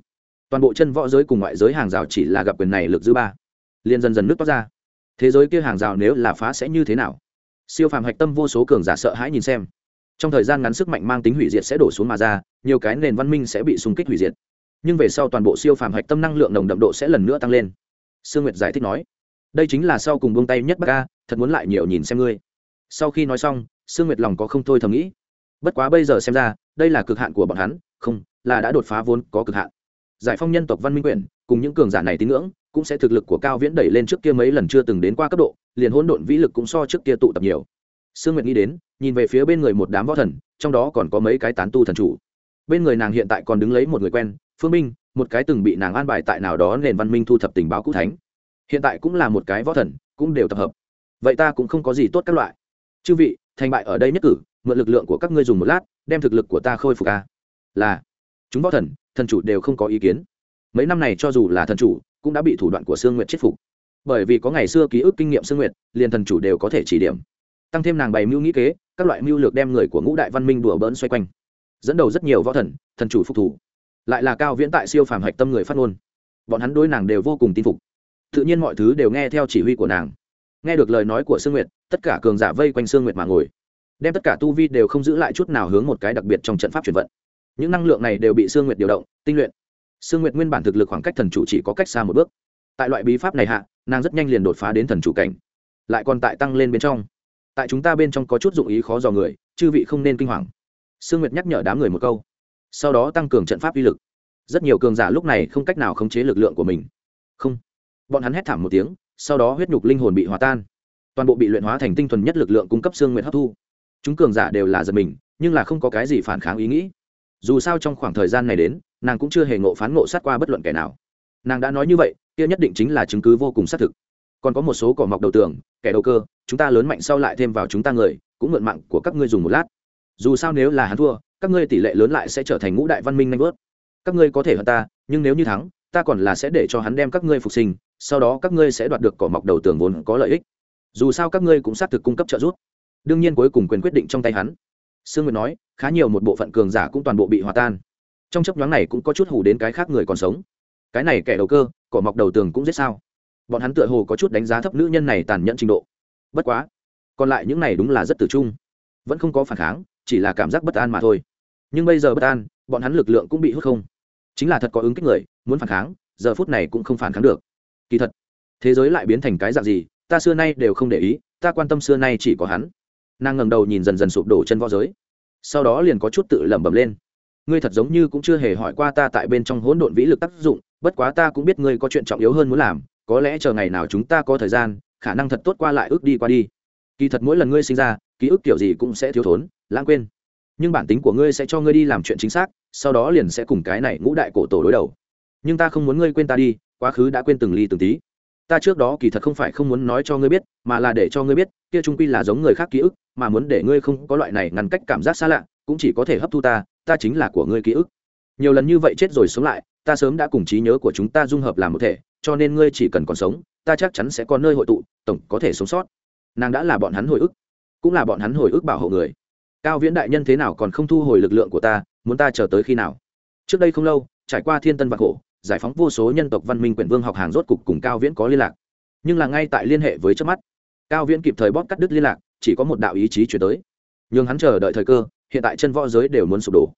Toàn bộ chân võ giới cùng ngoại giới hàng rào chỉ là gặp quyền này lực dư ba. Liền dần dần nước toát ra. Thế giới kia hàng rào nếu là phá sẽ như thế nào? Siêu phàm hạch tâm vô số cường giả sợ hãi nhìn xem trong thời gian ngắn sức mạnh mang tính hủy diệt sẽ đổ xuống mà ra, nhiều cái nền văn minh sẽ bị xung kích hủy diệt. Nhưng về sau toàn bộ siêu phàm hạch tâm năng lượng nồng đậm độ sẽ lần nữa tăng lên. Sương nguyệt giải thích nói, đây chính là sau cùng buông tay nhất bắc ca, thật muốn lại nhiều nhìn xem ngươi. Sau khi nói xong, sương nguyệt lòng có không thôi thầm nghĩ. Bất quá bây giờ xem ra, đây là cực hạn của bọn hắn, không, là đã đột phá vốn có cực hạn. Giải phong nhân tộc văn minh quyển cùng những cường giả này tín ngưỡng, cũng sẽ thực lực của cao viễn đẩy lên trước kia mấy lần chưa từng đến qua cấp độ, liền hỗn độn vĩ lực cũng so trước kia tụ tập nhiều sương nguyệt nghĩ đến, nhìn về phía bên người một đám võ thần, trong đó còn có mấy cái tán tu thần chủ. Bên người nàng hiện tại còn đứng lấy một người quen, phương minh, một cái từng bị nàng an bài tại nào đó nền văn minh thu thập tình báo cũ thánh. Hiện tại cũng là một cái võ thần, cũng đều tập hợp. Vậy ta cũng không có gì tốt các loại. Chư vị, thành bại ở đây nhất cử, mượn lực lượng của các ngươi dùng một lát, đem thực lực của ta khôi phục a. Là, chúng võ thần thần chủ đều không có ý kiến. Mấy năm này cho dù là thần chủ, cũng đã bị thủ đoạn của sương nguyệt chết phục. Bởi vì có ngày xưa ký ức kinh nghiệm sương nguyệt, liền thần chủ đều có thể chỉ điểm tăng thêm nàng bày mưu nghĩ kế, các loại mưu lược đem người của ngũ đại văn minh đùa bỡn xoay quanh. Dẫn đầu rất nhiều võ thần thần chủ phục thủ. Lại là cao viễn tại siêu phàm hạch tâm người phát ngôn. Bọn hắn đối nàng đều vô cùng tin phục. Tự nhiên mọi thứ đều nghe theo chỉ huy của nàng. Nghe được lời nói của sương nguyệt, tất cả cường giả vây quanh sương nguyệt mà ngồi. Đem tất cả tu vi đều không giữ lại chút nào hướng một cái đặc biệt trong trận pháp chuyển vận. Những năng lượng này đều bị sương nguyệt điều động, tinh luyện. Sương nguyệt nguyên bản thực lực khoảng cách thần chủ chỉ có cách xa một bước. Tại loại bí pháp này hạ, nàng rất nhanh liền đột phá đến thần chủ cảnh. Lại còn tại tăng lên bên trong tại chúng ta bên trong có chút dụng ý khó dò người, chư vị không nên kinh hoàng. Sương nguyệt nhắc nhở đám người một câu. Sau đó tăng cường trận pháp uy lực. Rất nhiều cường giả lúc này không cách nào khống chế lực lượng của mình. Không. Bọn hắn hét thảm một tiếng, sau đó huyết nhục linh hồn bị hòa tan. Toàn bộ bị luyện hóa thành tinh thuần nhất lực lượng cung cấp Sương Nguyệt hấp thu. Chúng cường giả đều là giật mình, nhưng là không có cái gì phản kháng ý nghĩ. Dù sao trong khoảng thời gian này đến, nàng cũng chưa hề ngộ phán ngộ sát qua bất luận kẻ nào. Nàng đã nói như vậy, kia nhất định chính là chứng cứ vô cùng xác thực. Còn có một số cỏ mọc đầu tường kẻ đầu cơ, chúng ta lớn mạnh sau lại thêm vào chúng ta người, cũng mượn mạng của các ngươi dùng một lát. Dù sao nếu là hắn thua, các ngươi tỷ lệ lớn lại sẽ trở thành ngũ đại văn minh nanh vớt. Các ngươi có thể hơn ta, nhưng nếu như thắng, ta còn là sẽ để cho hắn đem các ngươi phục sinh, sau đó các ngươi sẽ đoạt được cỏ mọc đầu tường vốn có lợi ích. Dù sao các ngươi cũng xác thực cung cấp trợ giúp. Đương nhiên cuối cùng quyền quyết định trong tay hắn. Sương nguyệt nói, khá nhiều một bộ phận cường giả cũng toàn bộ bị hòa tan. Trong chấp nhoáng này cũng có chút hủ đến cái khác người còn sống. Cái này kẻ đầu cơ, cỏ mọc đầu tường cũng giết sao? Bọn hắn tựa hồ có chút đánh giá thấp nữ nhân này tàn nhẫn trình độ. Bất quá, còn lại những này đúng là rất tử trung, vẫn không có phản kháng, chỉ là cảm giác bất an mà thôi. Nhưng bây giờ bất an, bọn hắn lực lượng cũng bị hút không. Chính là thật có ứng kích người, muốn phản kháng, giờ phút này cũng không phản kháng được. Kỳ thật, thế giới lại biến thành cái dạng gì, ta xưa nay đều không để ý, ta quan tâm xưa nay chỉ có hắn. Nàng ngẩng đầu nhìn dần dần sụp đổ chân võ giới. Sau đó liền có chút tự lẩm bẩm lên. Ngươi thật giống như cũng chưa hề hỏi qua ta tại bên trong hỗn độn vĩ lực tác dụng, bất quá ta cũng biết ngươi có chuyện trọng yếu hơn muốn làm có lẽ chờ ngày nào chúng ta có thời gian, khả năng thật tốt qua lại ước đi qua đi. Kỳ thật mỗi lần ngươi sinh ra, ký ức kiểu gì cũng sẽ thiếu thốn, lãng quên. Nhưng bản tính của ngươi sẽ cho ngươi đi làm chuyện chính xác, sau đó liền sẽ cùng cái này ngũ đại cổ tổ đối đầu. Nhưng ta không muốn ngươi quên ta đi, quá khứ đã quên từng ly từng tí. Ta trước đó kỳ thật không phải không muốn nói cho ngươi biết, mà là để cho ngươi biết, kia trung quy là giống người khác ký ức, mà muốn để ngươi không có loại này ngăn cách cảm giác xa lạ, cũng chỉ có thể hấp thu ta ta chính là của ngươi ký ức. Nhiều lần như vậy chết rồi sống lại, ta sớm đã cùng trí nhớ của chúng ta dung hợp làm một thể cho nên ngươi chỉ cần còn sống, ta chắc chắn sẽ có nơi hội tụ, tổng có thể sống sót. Nàng đã là bọn hắn hồi ức, cũng là bọn hắn hồi ức bảo hộ người. Cao viễn đại nhân thế nào còn không thu hồi lực lượng của ta, muốn ta chờ tới khi nào? Trước đây không lâu, trải qua thiên tân vạc khổ, giải phóng vô số nhân tộc văn minh quyển vương học hàng rốt cục cùng cao viễn có liên lạc. Nhưng là ngay tại liên hệ với trước mắt, cao viễn kịp thời bóp cắt đứt liên lạc, chỉ có một đạo ý chí chuyển tới. Nhưng hắn chờ đợi thời cơ, hiện tại chân võ giới đều muốn sụp đổ.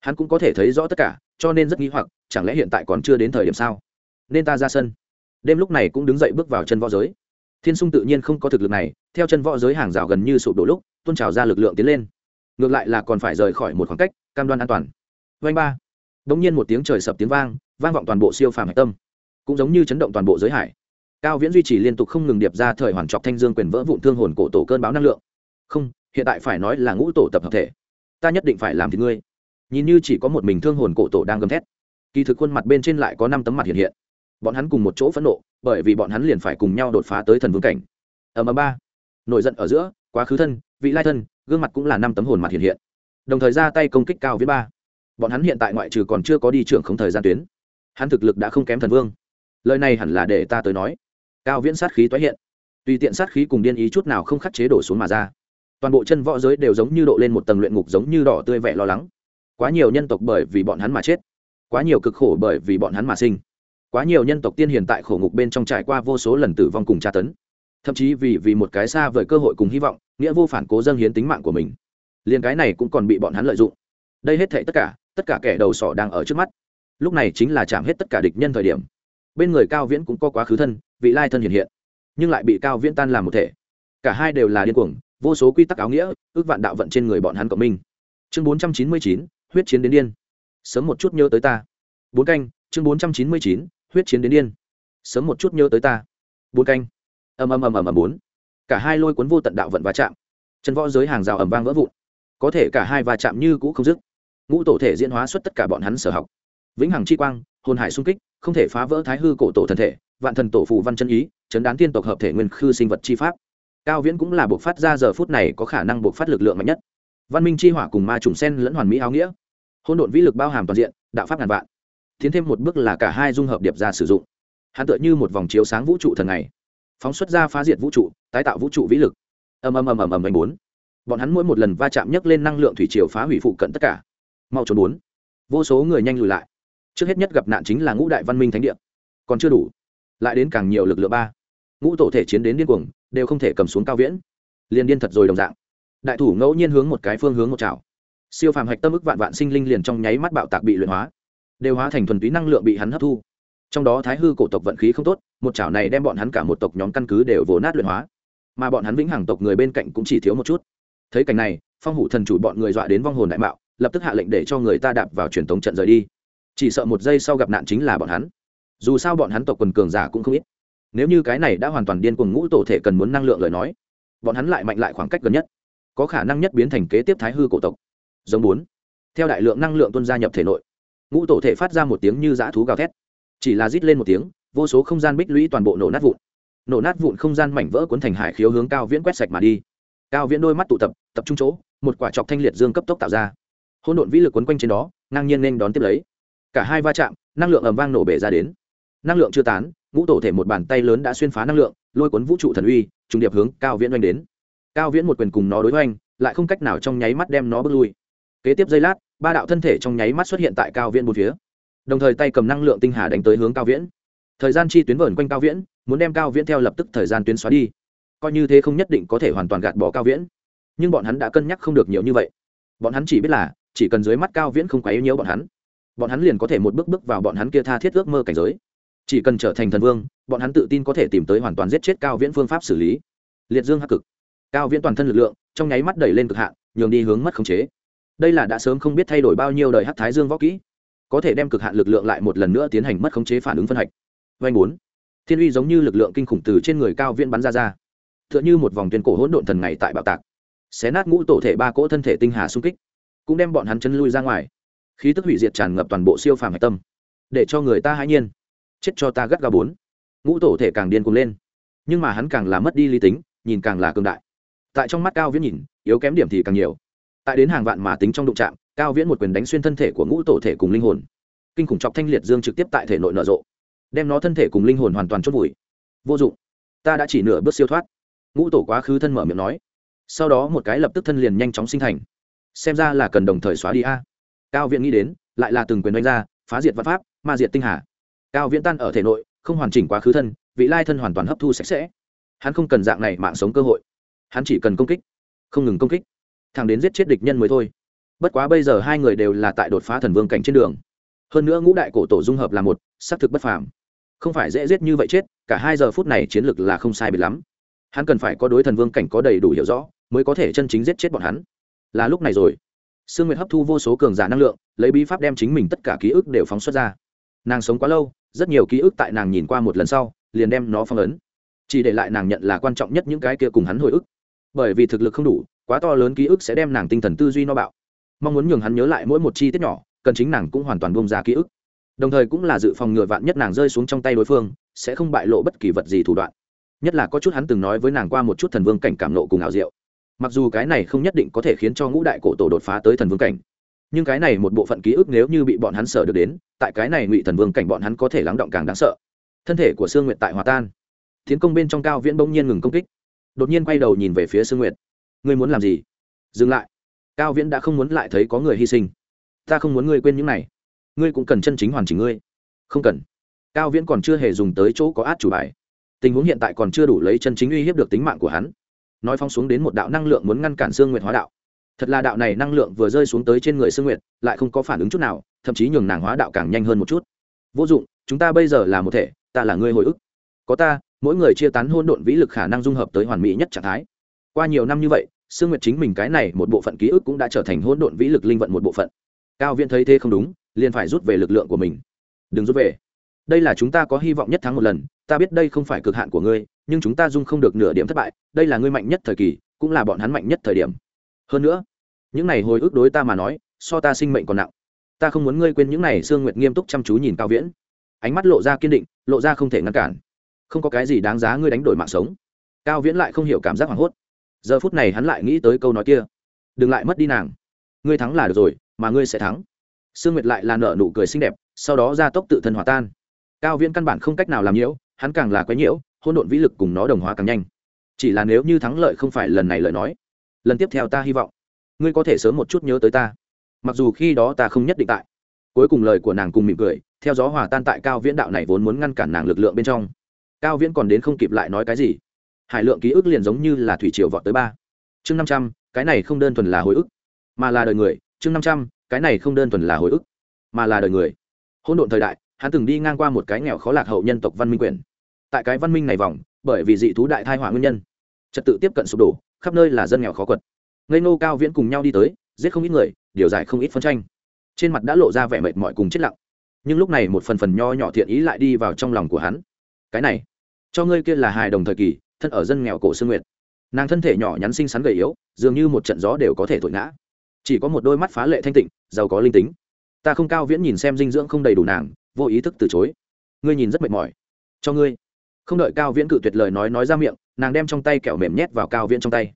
Hắn cũng có thể thấy rõ tất cả, cho nên rất nghi hoặc, chẳng lẽ hiện tại còn chưa đến thời điểm sao? Nên ta ra sân. Đêm lúc này cũng đứng dậy bước vào chân võ giới. Thiên sung tự nhiên không có thực lực này, theo chân võ giới hàng rào gần như sụp đổ lúc tôn trào ra lực lượng tiến lên. Ngược lại là còn phải rời khỏi một khoảng cách, cam đoan an toàn. Vanh ba. Đ ỗ n g nhiên một tiếng trời sập tiếng vang vang vọng toàn bộ siêu phàm hạch tâm. Cũng giống như chấn động toàn bộ giới hải. Cao viễn duy trì liên tục không ngừng điệp ra thời hoàn trọc thanh dương quyền vỡ vụn thương hồn cổ tổ cơn báo năng lượng. Không, hiện tại phải nói là ngũ tổ tập hợp thể. Ta nhất định phải làm thì ngươi. Nhìn như chỉ có một mình thương hồn cổ tổ đang gầm thét. Kỳ thực khuôn mặt bên trên lại có năm tấm mặt hiện hiện bọn hắn cùng một chỗ phẫn nộ, bởi vì bọn hắn liền phải cùng nhau đột phá tới thần vương cảnh. Ầm ầm ba. Nổi giận ở giữa, quá khứ thân, vị lai thân, gương mặt cũng là năm tấm hồn mặt hiện hiện. Đồng thời ra tay công kích cao viễn ba. Bọn hắn hiện tại ngoại trừ còn chưa có đi trưởng không thời gian tuyến. Hắn thực lực đã không kém thần vương. Lời này hẳn là để ta tới nói. Cao viễn sát khí tái hiện. Tùy tiện sát khí cùng điên ý chút nào không khắc chế đổ xuống mà ra. Toàn bộ chân võ giới đều giống như độ lên một tầng luyện ngục giống như đỏ tươi vẻ lo lắng. Quá nhiều nhân tộc bởi vì bọn hắn mà chết. Quá nhiều cực khổ bởi vì bọn hắn mà sinh quá nhiều nhân tộc tiên hiền tại khổ ngục bên trong trải qua vô số lần tử vong cùng tra tấn. Thậm chí vì vì một cái xa vời cơ hội cùng hy vọng, nghĩa vô phản cố dâng hiến tính mạng của mình. Liền cái này cũng còn bị bọn hắn lợi dụng. Đây hết thệ tất cả tất cả kẻ đầu sỏ đang ở trước mắt. Lúc này chính là chạm hết tất cả địch nhân thời điểm. Bên người cao viễn cũng có quá khứ thân, vị lai thân hiện hiện, nhưng lại bị cao viễn tan làm một thể. Cả hai đều là điên cuồng, vô số quy tắc áo nghĩa, ước vạn đạo vận trên người bọn hắn cộng minh. Chương bốn trăm chín mươi chín, huyết chiến đến điên. Sớm một chút nhớ tới ta. Bốn canh, chương bốn trăm chín mươi chín huyết chiến đến điên. Sớm một chút nhớ tới ta. Bốn canh. Ầm ầm ầm ầm ầm, bốn. Cả hai lôi cuốn vô tận đạo vận va chạm. Chân võ giới hàng rào ầm vang vỡ vụn. Có thể cả hai va chạm như cũ không dứt. Ngũ tổ thể diễn hóa xuất tất cả bọn hắn sở học. Vĩnh hằng chi quang, hồn hải sung kích, không thể phá vỡ thái hư cổ tổ thần thể, vạn thần tổ phù văn chân ý, chấn đán tiên tộc hợp thể nguyên khư sinh vật chi pháp. Cao viễn cũng là buộc phát ra giờ phút này có khả năng buộc phát lực lượng mạnh nhất. Văn minh chi hỏa cùng ma trùng sen lẫn hoàn mỹ áo nghĩa. Hôn độn vĩ lực bao hàm toàn diện, đạo pháp ngàn vạn tiến thêm một bước là cả hai dung hợp điệp ra sử dụng. Hắn tựa như một vòng chiếu sáng vũ trụ thần này phóng xuất ra phá diệt vũ trụ, tái tạo vũ trụ vĩ lực. Ầm ầm ầm ầm ầm ầm bốn. Bọn hắn mỗi một lần va chạm nhấc lên năng lượng thủy triều phá hủy phụ cận tất cả. Mau trốn bốn. Vô số người nhanh lùi lại. Trước hết nhất gặp nạn chính là ngũ đại văn minh thánh địa. Còn chưa đủ. Lại đến càng nhiều lực lượng ba. Ngũ tổ thể chiến đến điên cuồng, đều không thể cầm xuống cao viễn. Liền điên thật rồi đồng dạng. Đại thủ ngẫu nhiên hướng một cái phương hướng một chảo. Siêu phàm hạch tâm ức vạn vạn sinh linh liền trong nháy mắt bạo tạc bị luyện hóa đều hóa thành thuần túy năng lượng bị hắn hấp thu. Trong đó thái hư cổ tộc vận khí không tốt, một chảo này đem bọn hắn cả một tộc nhóm căn cứ đều vồ nát luyện hóa. Mà bọn hắn vĩnh hằng tộc người bên cạnh cũng chỉ thiếu một chút. Thấy cảnh này, phong hủ thần chủ bọn người dọa đến vong hồn đại mạo, lập tức hạ lệnh để cho người ta đạp vào truyền tống trận rời đi. Chỉ sợ một giây sau gặp nạn chính là bọn hắn. Dù sao bọn hắn tộc quần cường giả cũng không ít. Nếu như cái này đã hoàn toàn điên cuồng ngũ tổ thể cần muốn năng lượng lời nói, bọn hắn lại mạnh lại khoảng cách gần nhất, có khả năng nhất biến thành kế tiếp thái hư cổ tộc. Giống bốn. Theo đại lượng năng lượng tuân gia nhập thể nội ngũ tổ thể phát ra một tiếng như dã thú gào thét. Chỉ là rít lên một tiếng, vô số không gian bích lũy toàn bộ nổ nát vụn. Nổ nát vụn không gian mảnh vỡ cuốn thành hải khiếu hướng cao viễn quét sạch mà đi. Cao viễn đôi mắt tụ tập tập trung chỗ, một quả chọc thanh liệt dương cấp tốc tạo ra. Hôn độn vĩ lực quấn quanh trên đó, ngang nhiên nên đón tiếp lấy. Cả hai va chạm, năng lượng ầm vang nổ bể ra đến. Năng lượng chưa tán, ngũ tổ thể một bàn tay lớn đã xuyên phá năng lượng, lôi cuốn vũ trụ thần uy, trùng điệp hướng cao viễn oanh đến. Cao viễn một quyền cùng nó đối oanh, lại không cách nào trong nháy mắt đem nó bước lui. Kế tiếp giây lát ba đạo thân thể trong nháy mắt xuất hiện tại cao viễn một phía. Đồng thời tay cầm năng lượng tinh hà đánh tới hướng cao viễn. Thời gian chi tuyến vờn quanh cao viễn, muốn đem cao viễn theo lập tức thời gian tuyến xóa đi. Coi như thế không nhất định có thể hoàn toàn gạt bỏ cao viễn. Nhưng bọn hắn đã cân nhắc không được nhiều như vậy. Bọn hắn chỉ biết là, chỉ cần dưới mắt cao viễn không quá yếu nhiễu bọn hắn bọn hắn liền có thể một bước bước vào bọn hắn kia tha thiết ước mơ cảnh giới. Chỉ cần trở thành thần vương, bọn hắn tự tin có thể tìm tới hoàn toàn giết chết cao viễn phương pháp xử lý. Liệt dương hắc cực. Cao viễn toàn thân lực lượng trong nháy mắt đẩy lên cực hạn, nhường đi hướng mất khống chế đây là đã sớm không biết thay đổi bao nhiêu đời hắc thái dương võ kỹ, có thể đem cực hạn lực lượng lại một lần nữa tiến hành mất khống chế phản ứng phân hạch. Vanh bốn. Thiên uy giống như lực lượng kinh khủng từ trên người cao viễn bắn ra ra t h ư ợ n h ư một vòng tuyên cổ hỗn độn thần ngày tại bạo tạc. Xé nát ngũ tổ thể ba cỗ thân thể tinh hà xung kích, cũng đem bọn hắn chân lui ra ngoài. Khí tức hủy diệt tràn ngập toàn bộ siêu phàm hạch tâm, để cho người ta hãi nhiên. Chết cho ta gắt ga bốn. Ngũ tổ thể càng điên cuồng lên, nhưng mà hắn càng là mất đi lý tính, nhìn càng là cương đại. Tại trong mắt cao viễn nhìn, yếu kém điểm thì càng nhiều tại đến hàng vạn mà tính trong đụng trạm cao viễn một quyền đánh xuyên thân thể của ngũ tổ thể cùng linh hồn. Kinh khủng chọc thanh liệt dương trực tiếp tại thể nội nở rộ, đem nó thân thể cùng linh hồn hoàn toàn chốt vùi. Vô dụng, ta đã chỉ nửa bước siêu thoát. Ngũ tổ quá khứ thân mở miệng nói, sau đó một cái lập tức thân liền nhanh chóng sinh thành. Xem ra là cần đồng thời xóa đi a. Cao viện nghĩ đến, lại là từng quyền đánh ra, phá diệt văn pháp, ma diệt tinh hà. Cao viễn tan ở thể nội, không hoàn chỉnh quá khứ thân, vị lai thân hoàn toàn hấp thu sạch sẽ. Hắn không cần dạng này mạng sống cơ hội. Hắn chỉ cần công kích, không ngừng công kích thằng đến giết chết địch nhân mới thôi. Bất quá bây giờ hai người đều là tại đột phá thần vương cảnh trên đường. Hơn nữa ngũ đại cổ tổ dung hợp là một, xác thực bất phàm. Không phải dễ giết như vậy chết, cả hai giờ phút này chiến lược là không sai biệt lắm. Hắn cần phải có đối thần vương cảnh có đầy đủ hiểu rõ, mới có thể chân chính giết chết bọn hắn. Là lúc này rồi. Sương nguyệt hấp thu vô số cường giả năng lượng, lấy bí pháp đem chính mình tất cả ký ức đều phóng xuất ra. Nàng sống quá lâu, rất nhiều ký ức tại nàng nhìn qua một lần sau, liền đem nó phong ấn. Chỉ để lại nàng nhận là quan trọng nhất những cái kia cùng hắn hồi ức. Bởi vì thực lực không đủ quá to lớn ký ức sẽ đem nàng tinh thần tư duy no bạo. Mong muốn nhường hắn nhớ lại mỗi một chi tiết nhỏ, cần chính nàng cũng hoàn toàn bông ra ký ức. Đồng thời cũng là dự phòng ngừa vạn nhất nàng rơi xuống trong tay đối phương, sẽ không bại lộ bất kỳ vật gì thủ đoạn. Nhất là có chút hắn từng nói với nàng qua một chút thần vương cảnh cảm nộ cùng ảo diệu. Mặc dù cái này không nhất định có thể khiến cho ngũ đại cổ tổ đột phá tới thần vương cảnh, nhưng cái này một bộ phận ký ức nếu như bị bọn hắn sở được đến, tại cái này ngụy thần vương cảnh bọn hắn có thể lắng động càng đáng sợ. Thân thể của sương nguyệt tại hòa tan. Tiến công bên trong cao viễn bỗng nhiên ngừng công kích. Đột nhiên quay đầu nhìn về phía sương nguyệt ngươi muốn làm gì? Dừng lại. Cao viễn đã không muốn lại thấy có người hy sinh. Ta không muốn ngươi quên những này. Ngươi cũng cần chân chính hoàn chỉnh ngươi. Không cần. Cao viễn còn chưa hề dùng tới chỗ có át chủ bài. Tình huống hiện tại còn chưa đủ lấy chân chính uy hiếp được tính mạng của hắn. Nói phong xuống đến một đạo năng lượng muốn ngăn cản sương nguyệt hóa đạo. Thật là đạo này năng lượng vừa rơi xuống tới trên người sương nguyệt, lại không có phản ứng chút nào, thậm chí nhường nàng hóa đạo càng nhanh hơn một chút. Vô dụng, chúng ta bây giờ là một thể, ta là ngươi hồi ức. Có ta, mỗi người chia tán hôn độn vĩ lực khả năng dung hợp tới hoàn mỹ nhất trạng thái. Qua nhiều năm như vậy sương nguyệt chính mình cái này một bộ phận ký ức cũng đã trở thành hỗn độn vĩ lực linh vận một bộ phận. Cao viễn thấy thế không đúng, liền phải rút về lực lượng của mình. Đừng rút về. Đây là chúng ta có hy vọng nhất thắng một lần, ta biết đây không phải cực hạn của ngươi, nhưng chúng ta dung không được nửa điểm thất bại, đây là ngươi mạnh nhất thời kỳ, cũng là bọn hắn mạnh nhất thời điểm. Hơn nữa, những này hồi ức đối ta mà nói, so ta sinh mệnh còn nặng. Ta không muốn ngươi quên những này. Sương nguyệt nghiêm túc chăm chú nhìn cao viễn. Ánh mắt lộ ra kiên định, lộ ra không thể ngăn cản. Không có cái gì đáng giá ngươi đánh đổi mạng sống. Cao viễn lại không hiểu cảm giác hoảng hốt giờ phút này hắn lại nghĩ tới câu nói kia. Đừng lại mất đi nàng. Ngươi thắng là được rồi, mà ngươi sẽ thắng. Sương nguyệt lại là nở nụ cười xinh đẹp, sau đó ra tốc tự thân hòa tan. Cao viễn căn bản không cách nào làm nhiễu, hắn càng là quấy nhiễu hôn độn vĩ lực cùng nó đồng hóa càng nhanh. Chỉ là nếu như thắng lợi không phải lần này lời nói, lần tiếp theo ta hy vọng, ngươi có thể sớm một chút nhớ tới ta. Mặc dù khi đó ta không nhất định tại. Cuối cùng lời của nàng cùng mỉm cười, theo gió hòa tan tại cao viễn đạo này vốn muốn ngăn cản nàng lực lượng bên trong. Cao viễn còn đến không kịp lại nói cái gì hải lượng ký ức liền giống như là thủy triều vọt tới ba. Chương năm trăm, cái này không đơn thuần là hồi ức, mà là đời người. Chương năm trăm, cái này không đơn thuần là hồi ức, mà là đời người. Hôn độn thời đại, hắn từng đi ngang qua một cái nghèo khó lạc hậu nhân tộc văn minh quyền tại cái văn minh này vòng, bởi vì dị thú đại thai hỏa nguyên nhân, trật tự tiếp cận sụp đổ, khắp nơi là dân nghèo khó quật. Ngây nô cao viễn cùng nhau đi tới, giết không ít người, điều giải không ít phân tranh. Trên mặt đã lộ ra vẻ mệt mỏi cùng chết lặng. Nhưng lúc này một phần phần nho nhỏ thiện ý lại đi vào trong lòng của hắn. Cái này, cho ngươi kia là hài đồng thời kỳ thân ở dân nghèo cổ sương nguyệt. Nàng thân thể nhỏ nhắn xinh xắn gầy yếu, dường như một trận gió đều có thể thổi ngã. Chỉ có một đôi mắt phá lệ thanh tịnh, giàu có linh tính. Ta không cao viễn nhìn xem dinh dưỡng không đầy đủ nàng, vô ý thức từ chối. Ngươi nhìn rất mệt mỏi. Cho ngươi. Không đợi cao viễn cự tuyệt lời nói nói ra miệng, nàng đem trong tay kẹo mềm nhét vào cao viễn trong tay.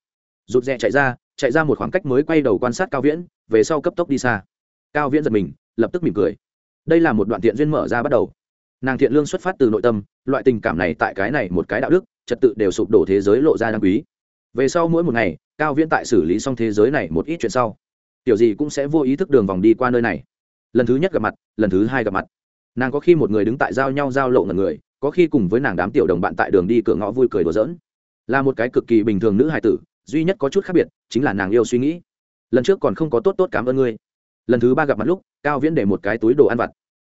Rụt rè chạy ra chạy ra một khoảng cách mới quay đầu quan sát cao viễn, về sau cấp tốc đi xa. Cao viễn giật mình, lập tức mỉm cười. Đây là một đoạn thiện duyên mở ra bắt đầu. Nàng thiện lương xuất phát từ nội tâm, loại tình cảm này tại cái này một cái đạo đức trật tự đều sụp đổ thế giới lộ ra đáng quý. Về sau mỗi một ngày, cao viễn tại xử lý xong thế giới này một ít chuyện sau, tiểu gì cũng sẽ vô ý thức đường vòng đi qua nơi này. Lần thứ nhất gặp mặt, lần thứ hai gặp mặt. Nàng có khi một người đứng tại giao nhau giao lộ ngần người, có khi cùng với nàng đám tiểu đồng bạn tại đường đi cửa ngõ vui cười đùa giỡn. Là một cái cực kỳ bình thường nữ hài tử, duy nhất có chút khác biệt chính là nàng yêu suy nghĩ. Lần trước còn không có tốt tốt cảm ơn ngươi. Lần thứ ba gặp mặt lúc, cao viễn để một cái túi đồ ăn vặt.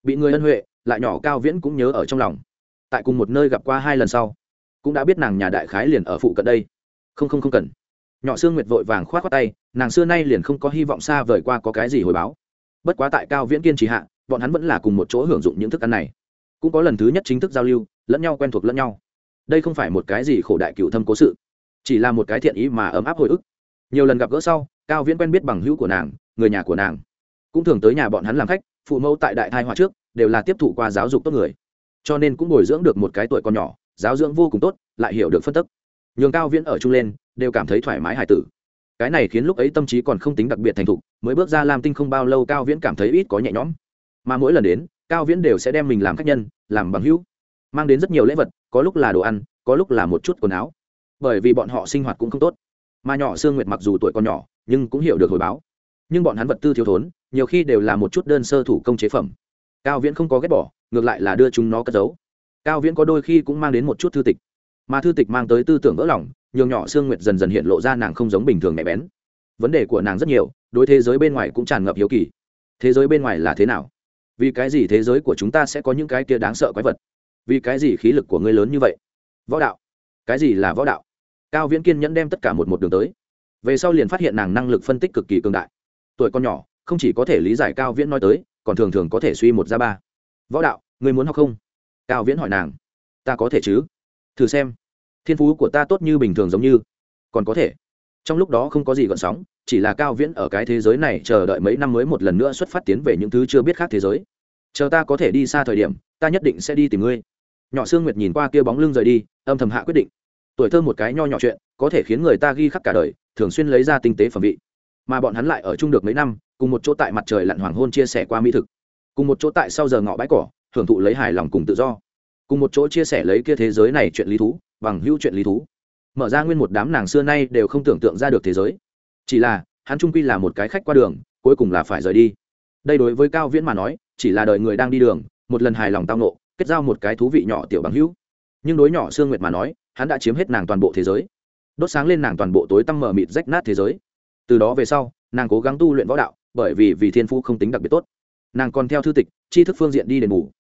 Bị người ân huệ, lại nhỏ cao viễn cũng nhớ ở trong lòng. Tại cùng một nơi gặp qua hai lần sau cũng đã biết nàng nhà đại khái liền ở phụ cận đây. Không không không cần. Nhỏ sương nguyệt vội vàng k h o á t khoác tay, nàng xưa nay liền không có hy vọng xa vời qua có cái gì hồi báo. Bất quá tại cao viễn kiên trì hạ, bọn hắn vẫn là cùng một chỗ hưởng dụng những thức ăn này. Cũng có lần thứ nhất chính thức giao lưu, lẫn nhau quen thuộc lẫn nhau. Đây không phải một cái gì khổ đại cựu thâm cố sự, chỉ là một cái thiện ý mà ấm áp hồi ức. Nhiều lần gặp gỡ sau, cao viễn quen biết bằng hữu của nàng, người nhà của nàng. Cũng thường tới nhà bọn hắn làm khách, phụ mẫu tại đại thai họa trước, đều là tiếp thụ qua giáo dục tốt người. Cho nên cũng bồi dưỡng được một cái tuổi còn nhỏ giáo dưỡng vô cùng tốt, lại hiểu được phân tức. Nhường cao viễn ở chung lên, đều cảm thấy thoải mái hài tử. Cái này khiến lúc ấy tâm trí còn không tính đặc biệt thành thục, mới bước ra làm tinh không bao lâu cao viễn cảm thấy ít có nhẹ nhõm. Mà mỗi lần đến, cao viễn đều sẽ đem mình làm khách nhân, làm bằng hữu. Mang đến rất nhiều lễ vật, có lúc là đồ ăn, có lúc là một chút quần áo. Bởi vì bọn họ sinh hoạt cũng không tốt. Mà nhỏ sương nguyệt mặc dù tuổi còn nhỏ, nhưng cũng hiểu được hồi báo. Nhưng bọn hắn vật tư thiếu thốn, nhiều khi đều là một chút đơn sơ thủ công chế phẩm. Cao viễn không có ghét bỏ, ngược lại là đưa chúng nó cất giấu cao viễn có đôi khi cũng mang đến một chút thư tịch, mà thư tịch mang tới tư tưởng vỡ lòng, nhường nhỏ sương nguyệt dần dần hiện lộ ra nàng không giống bình thường nhạy bén. Vấn đề của nàng rất nhiều, đối thế giới bên ngoài cũng tràn ngập hiếu kỳ. Thế giới bên ngoài là thế nào? Vì cái gì thế giới của chúng ta sẽ có những cái kia đáng sợ quái vật? Vì cái gì khí lực của ngươi lớn như vậy? Võ đạo. Cái gì là võ đạo? Cao viễn kiên nhẫn đem tất cả một một đường tới. Về sau liền phát hiện nàng năng lực phân tích cực kỳ cường đại. Tuổi con nhỏ, không chỉ có thể lý giải cao viễn nói tới, còn thường thường có thể suy một ra ba. Võ đạo người muốn học không? Cao viễn hỏi nàng. Ta có thể chứ? Thử xem. Thiên phú của ta tốt như bình thường giống như. Còn có thể. Trong lúc đó không có gì gợn sóng, chỉ là cao viễn ở cái thế giới này chờ đợi mấy năm mới một lần nữa xuất phát tiến về những thứ chưa biết khác thế giới. Chờ ta có thể đi xa thời điểm, ta nhất định sẽ đi tìm ngươi. Nhỏ sương nguyệt nhìn qua kia bóng lưng rời đi, âm thầm hạ quyết định. Tuổi thơ một cái nho nhỏ chuyện, có thể khiến người ta ghi khắc cả đời, thường xuyên lấy ra tinh tế phẩm vị. Mà bọn hắn lại ở chung được mấy năm, cùng một chỗ tại mặt trời lặn hoàng hôn chia sẻ qua mỹ thực. Cùng một chỗ tại sau giờ ngọ bãi cỏ hưởng thụ lấy hài lòng cùng tự do. Cùng một chỗ chia sẻ lấy kia thế giới này chuyện lý thú, bằng hữu chuyện lý thú. Mở ra nguyên một đám nàng xưa nay đều không tưởng tượng ra được thế giới. Chỉ là, hắn trung quy là một cái khách qua đường, cuối cùng là phải rời đi. Đây đối với cao viễn mà nói, chỉ là đời người đang đi đường, một lần hài lòng tao nộ kết giao một cái thú vị nhỏ tiểu bằng hữu. Nhưng đối nhỏ sương nguyệt mà nói, hắn đã chiếm hết nàng toàn bộ thế giới. Đốt sáng lên nàng toàn bộ tối tăm mở mịt rách nát thế giới. Từ đó về sau, nàng cố gắng tu luyện võ đạo, bởi vì vì thiên phu không tính đặc biệt tốt. Nàng còn theo thư tịch, tri thức phương diện đi đền bù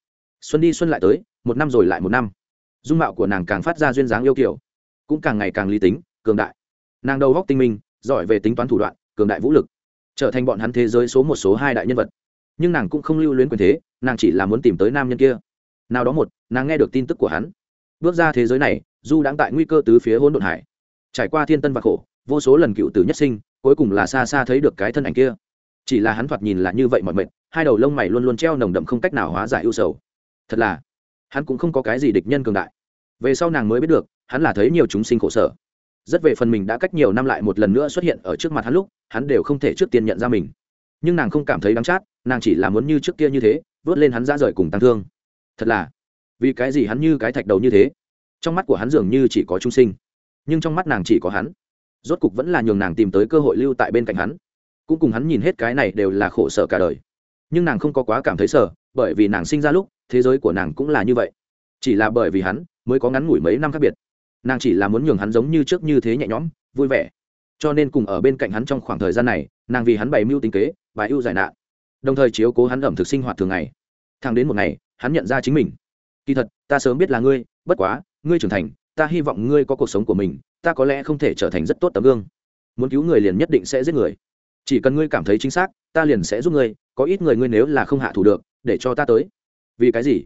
xuân đi xuân lại tới, một năm rồi lại một năm. Dung mạo của nàng càng phát ra duyên dáng yêu kiểu cũng càng ngày càng lý tính, cường đại. Nàng đầu góc tinh minh, giỏi về tính toán thủ đoạn, cường đại vũ lực, trở thành bọn hắn thế giới số một, số hai đại nhân vật. Nhưng nàng cũng không lưu luyến quyền thế, nàng chỉ là muốn tìm tới nam nhân kia. Nào đó một, nàng nghe được tin tức của hắn. Bước ra thế giới này, du đang tại nguy cơ tứ phía hỗn độn hải. Trải qua thiên tân và khổ, vô số lần cựu tử nhất sinh, cuối cùng là xa xa thấy được cái thân ảnh kia. Chỉ là hắn thoạt nhìn là như vậy mọi mệt, hai đầu lông mày luôn luôn treo nồng đậm không cách nào hóa giải ưu sầu thật là, hắn cũng không có cái gì địch nhân cường đại. Về sau nàng mới biết được, hắn là thấy nhiều chúng sinh khổ sở. Rất về phần mình đã cách nhiều năm lại một lần nữa xuất hiện ở trước mặt hắn lúc, hắn đều không thể trước tiên nhận ra mình. Nhưng nàng không cảm thấy đắng chát, nàng chỉ là muốn như trước kia như thế, vớt lên hắn ra rời cùng tăng thương. Thật là, vì cái gì hắn như cái thạch đầu như thế? Trong mắt của hắn dường như chỉ có trung sinh, nhưng trong mắt nàng chỉ có hắn. Rốt cục vẫn là nhường nàng tìm tới cơ hội lưu tại bên cạnh hắn. Cũng cùng hắn nhìn hết cái này đều là khổ sở cả đời. Nhưng nàng không có quá cảm thấy sợ bởi vì nàng sinh ra lúc, thế giới của nàng cũng là như vậy. Chỉ là bởi vì hắn mới có ngắn ngủi mấy năm khác biệt. Nàng chỉ là muốn nhường hắn giống như trước như thế nhẹ nhõm, vui vẻ. Cho nên cùng ở bên cạnh hắn trong khoảng thời gian này, nàng vì hắn bày mưu tính kế và ưu giải nạn. Đồng thời chiếu cố hắn ẩm thực sinh hoạt thường ngày. Thang đến một ngày, hắn nhận ra chính mình. Kỳ thật, ta sớm biết là ngươi, bất quá, ngươi trưởng thành, ta hy vọng ngươi có cuộc sống của mình, ta có lẽ không thể trở thành rất tốt tấm gương. Muốn cứu người liền nhất định sẽ giết người. Chỉ cần ngươi cảm thấy chính xác, ta liền sẽ giúp ngươi, có ít người ngươi nếu là không hạ thủ được để cho ta tới. Vì cái gì?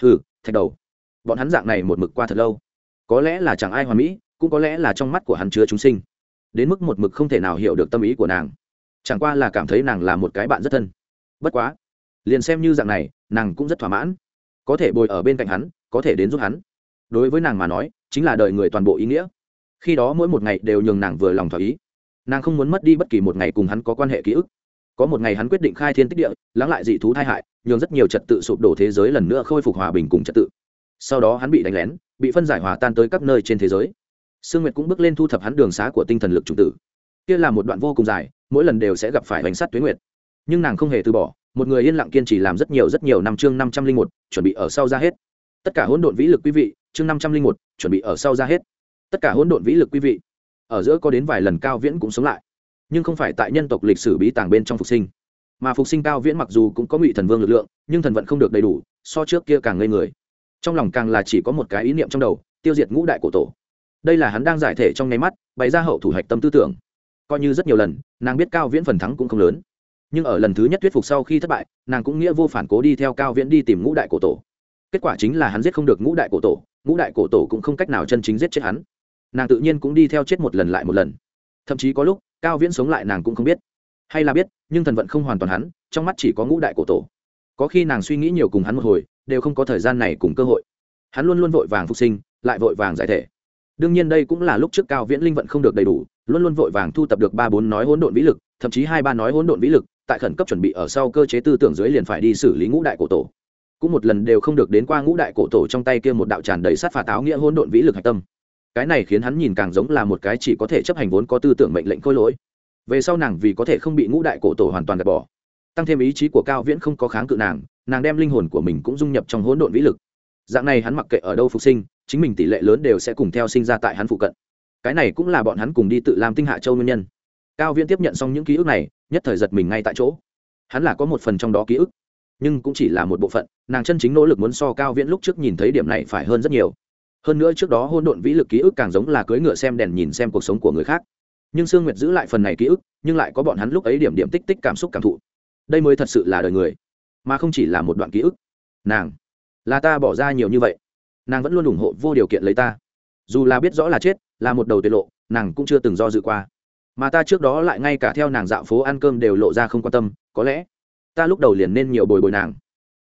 Ừ thạch đầu. Bọn hắn dạng này một mực qua thật lâu. Có lẽ là chẳng ai hoàn mỹ, cũng có lẽ là trong mắt của hắn chứa chúng sinh. Đến mức một mực không thể nào hiểu được tâm ý của nàng. Chẳng qua là cảm thấy nàng là một cái bạn rất thân. Bất quá, liền xem như dạng này, nàng cũng rất thỏa mãn. Có thể bồi ở bên cạnh hắn, có thể đến giúp hắn. Đối với nàng mà nói, chính là đời người toàn bộ ý nghĩa. Khi đó mỗi một ngày đều nhường nàng vừa lòng thỏa ý. Nàng không muốn mất đi bất kỳ một ngày cùng hắn có quan hệ ký ức có một ngày hắn quyết định khai thiên tích địa, lắng lại dị thú tai hại, nhường rất nhiều trật tự sụp đổ thế giới lần nữa khôi phục hòa bình cùng trật tự. Sau đó hắn bị đánh lén, bị phân giải hòa tan tới các nơi trên thế giới. Sương nguyệt cũng bước lên thu thập hắn đường xá của tinh thần lực chủng tử. Kia là một đoạn vô cùng dài, mỗi lần đều sẽ gặp phải bánh sắt tuyến nguyệt. Nhưng nàng không hề từ bỏ, một người yên lặng kiên trì làm rất nhiều rất nhiều năm chương năm trăm linh một, chuẩn bị ở sau ra hết. Tất cả hỗn độn vĩ lực quý vị, chương năm trăm linh một, chuẩn bị ở sau ra hết. Tất cả hỗn độn vĩ lực quý vị, ở giữa có đến vài lần cao viễn cũng sống lại nhưng không phải tại nhân tộc lịch sử bí tàng bên trong phục sinh. Mà phục sinh cao viễn mặc dù cũng có ngụy thần vương lực lượng, nhưng thần vận không được đầy đủ, so trước kia càng ngây người. Trong lòng càng là chỉ có một cái ý niệm trong đầu, tiêu diệt ngũ đại cổ tổ. Đây là hắn đang giải thể trong nháy mắt, bày ra hậu thủ hạch tâm tư tưởng. Coi như rất nhiều lần, nàng biết cao viễn phần thắng cũng không lớn. Nhưng ở lần thứ nhất thuyết phục sau khi thất bại, nàng cũng nghĩa vô phản cố đi theo cao viễn đi tìm ngũ đại cổ tổ. Kết quả chính là hắn giết không được ngũ đại cổ tổ, ngũ đại cổ tổ cũng không cách nào chân chính giết chết hắn. Nàng tự nhiên cũng đi theo chết một lần lại một lần. Thậm chí có lúc cao viễn sống lại nàng cũng không biết. Hay là biết, nhưng thần vận không hoàn toàn hắn, trong mắt chỉ có ngũ đại cổ tổ. Có khi nàng suy nghĩ nhiều cùng hắn một hồi, đều không có thời gian này cùng cơ hội. Hắn luôn luôn vội vàng phục sinh, lại vội vàng giải thể. Đương nhiên đây cũng là lúc trước cao viễn linh vận không được đầy đủ, luôn luôn vội vàng thu tập được ba bốn nói hỗn độn vĩ lực, thậm chí hai ba nói hỗn độn vĩ lực, tại khẩn cấp chuẩn bị ở sau cơ chế tư tưởng dưới liền phải đi xử lý ngũ đại cổ tổ. Cũng một lần đều không được đến qua ngũ đại cổ tổ trong tay kia một đạo tràn đầy sát phạt áo nghĩa hỗn độn vĩ lực hạch tâm cái này khiến hắn nhìn càng giống là một cái chỉ có thể chấp hành vốn có tư tưởng mệnh lệnh khôi lỗi. Về sau nàng vì có thể không bị ngũ đại cổ tổ hoàn toàn gạt bỏ, tăng thêm ý chí của cao viễn không có kháng cự nàng nàng đem linh hồn của mình cũng dung nhập trong hỗn độn vĩ lực. Dạng này hắn mặc kệ ở đâu phục sinh, chính mình tỷ lệ lớn đều sẽ cùng theo sinh ra tại hắn phụ cận. Cái này cũng là bọn hắn cùng đi tự làm tinh hạ châu nguyên nhân. Cao viễn tiếp nhận xong những ký ức này, nhất thời giật mình ngay tại chỗ. Hắn là có một phần trong đó ký ức, nhưng cũng chỉ là một bộ phận, nàng chân chính nỗ lực muốn so cao viễn lúc trước nhìn thấy điểm này phải hơn rất nhiều hơn nữa trước đó hôn độn vĩ lực ký ức càng giống là cưỡi ngựa xem đèn nhìn xem cuộc sống của người khác. Nhưng sương nguyệt giữ lại phần này ký ức, nhưng lại có bọn hắn lúc ấy điểm điểm tích tích cảm xúc cảm thụ. Đây mới thật sự là đời người, mà không chỉ là một đoạn ký ức. Nàng, là ta bỏ ra nhiều như vậy. Nàng vẫn luôn ủng hộ vô điều kiện lấy ta. Dù là biết rõ là chết, là một đầu tiết lộ, nàng cũng chưa từng do dự qua. Mà ta trước đó lại ngay cả theo nàng dạo phố ăn cơm đều lộ ra không quan tâm, có lẽ ta lúc đầu liền nên nhiều bồi bồi nàng.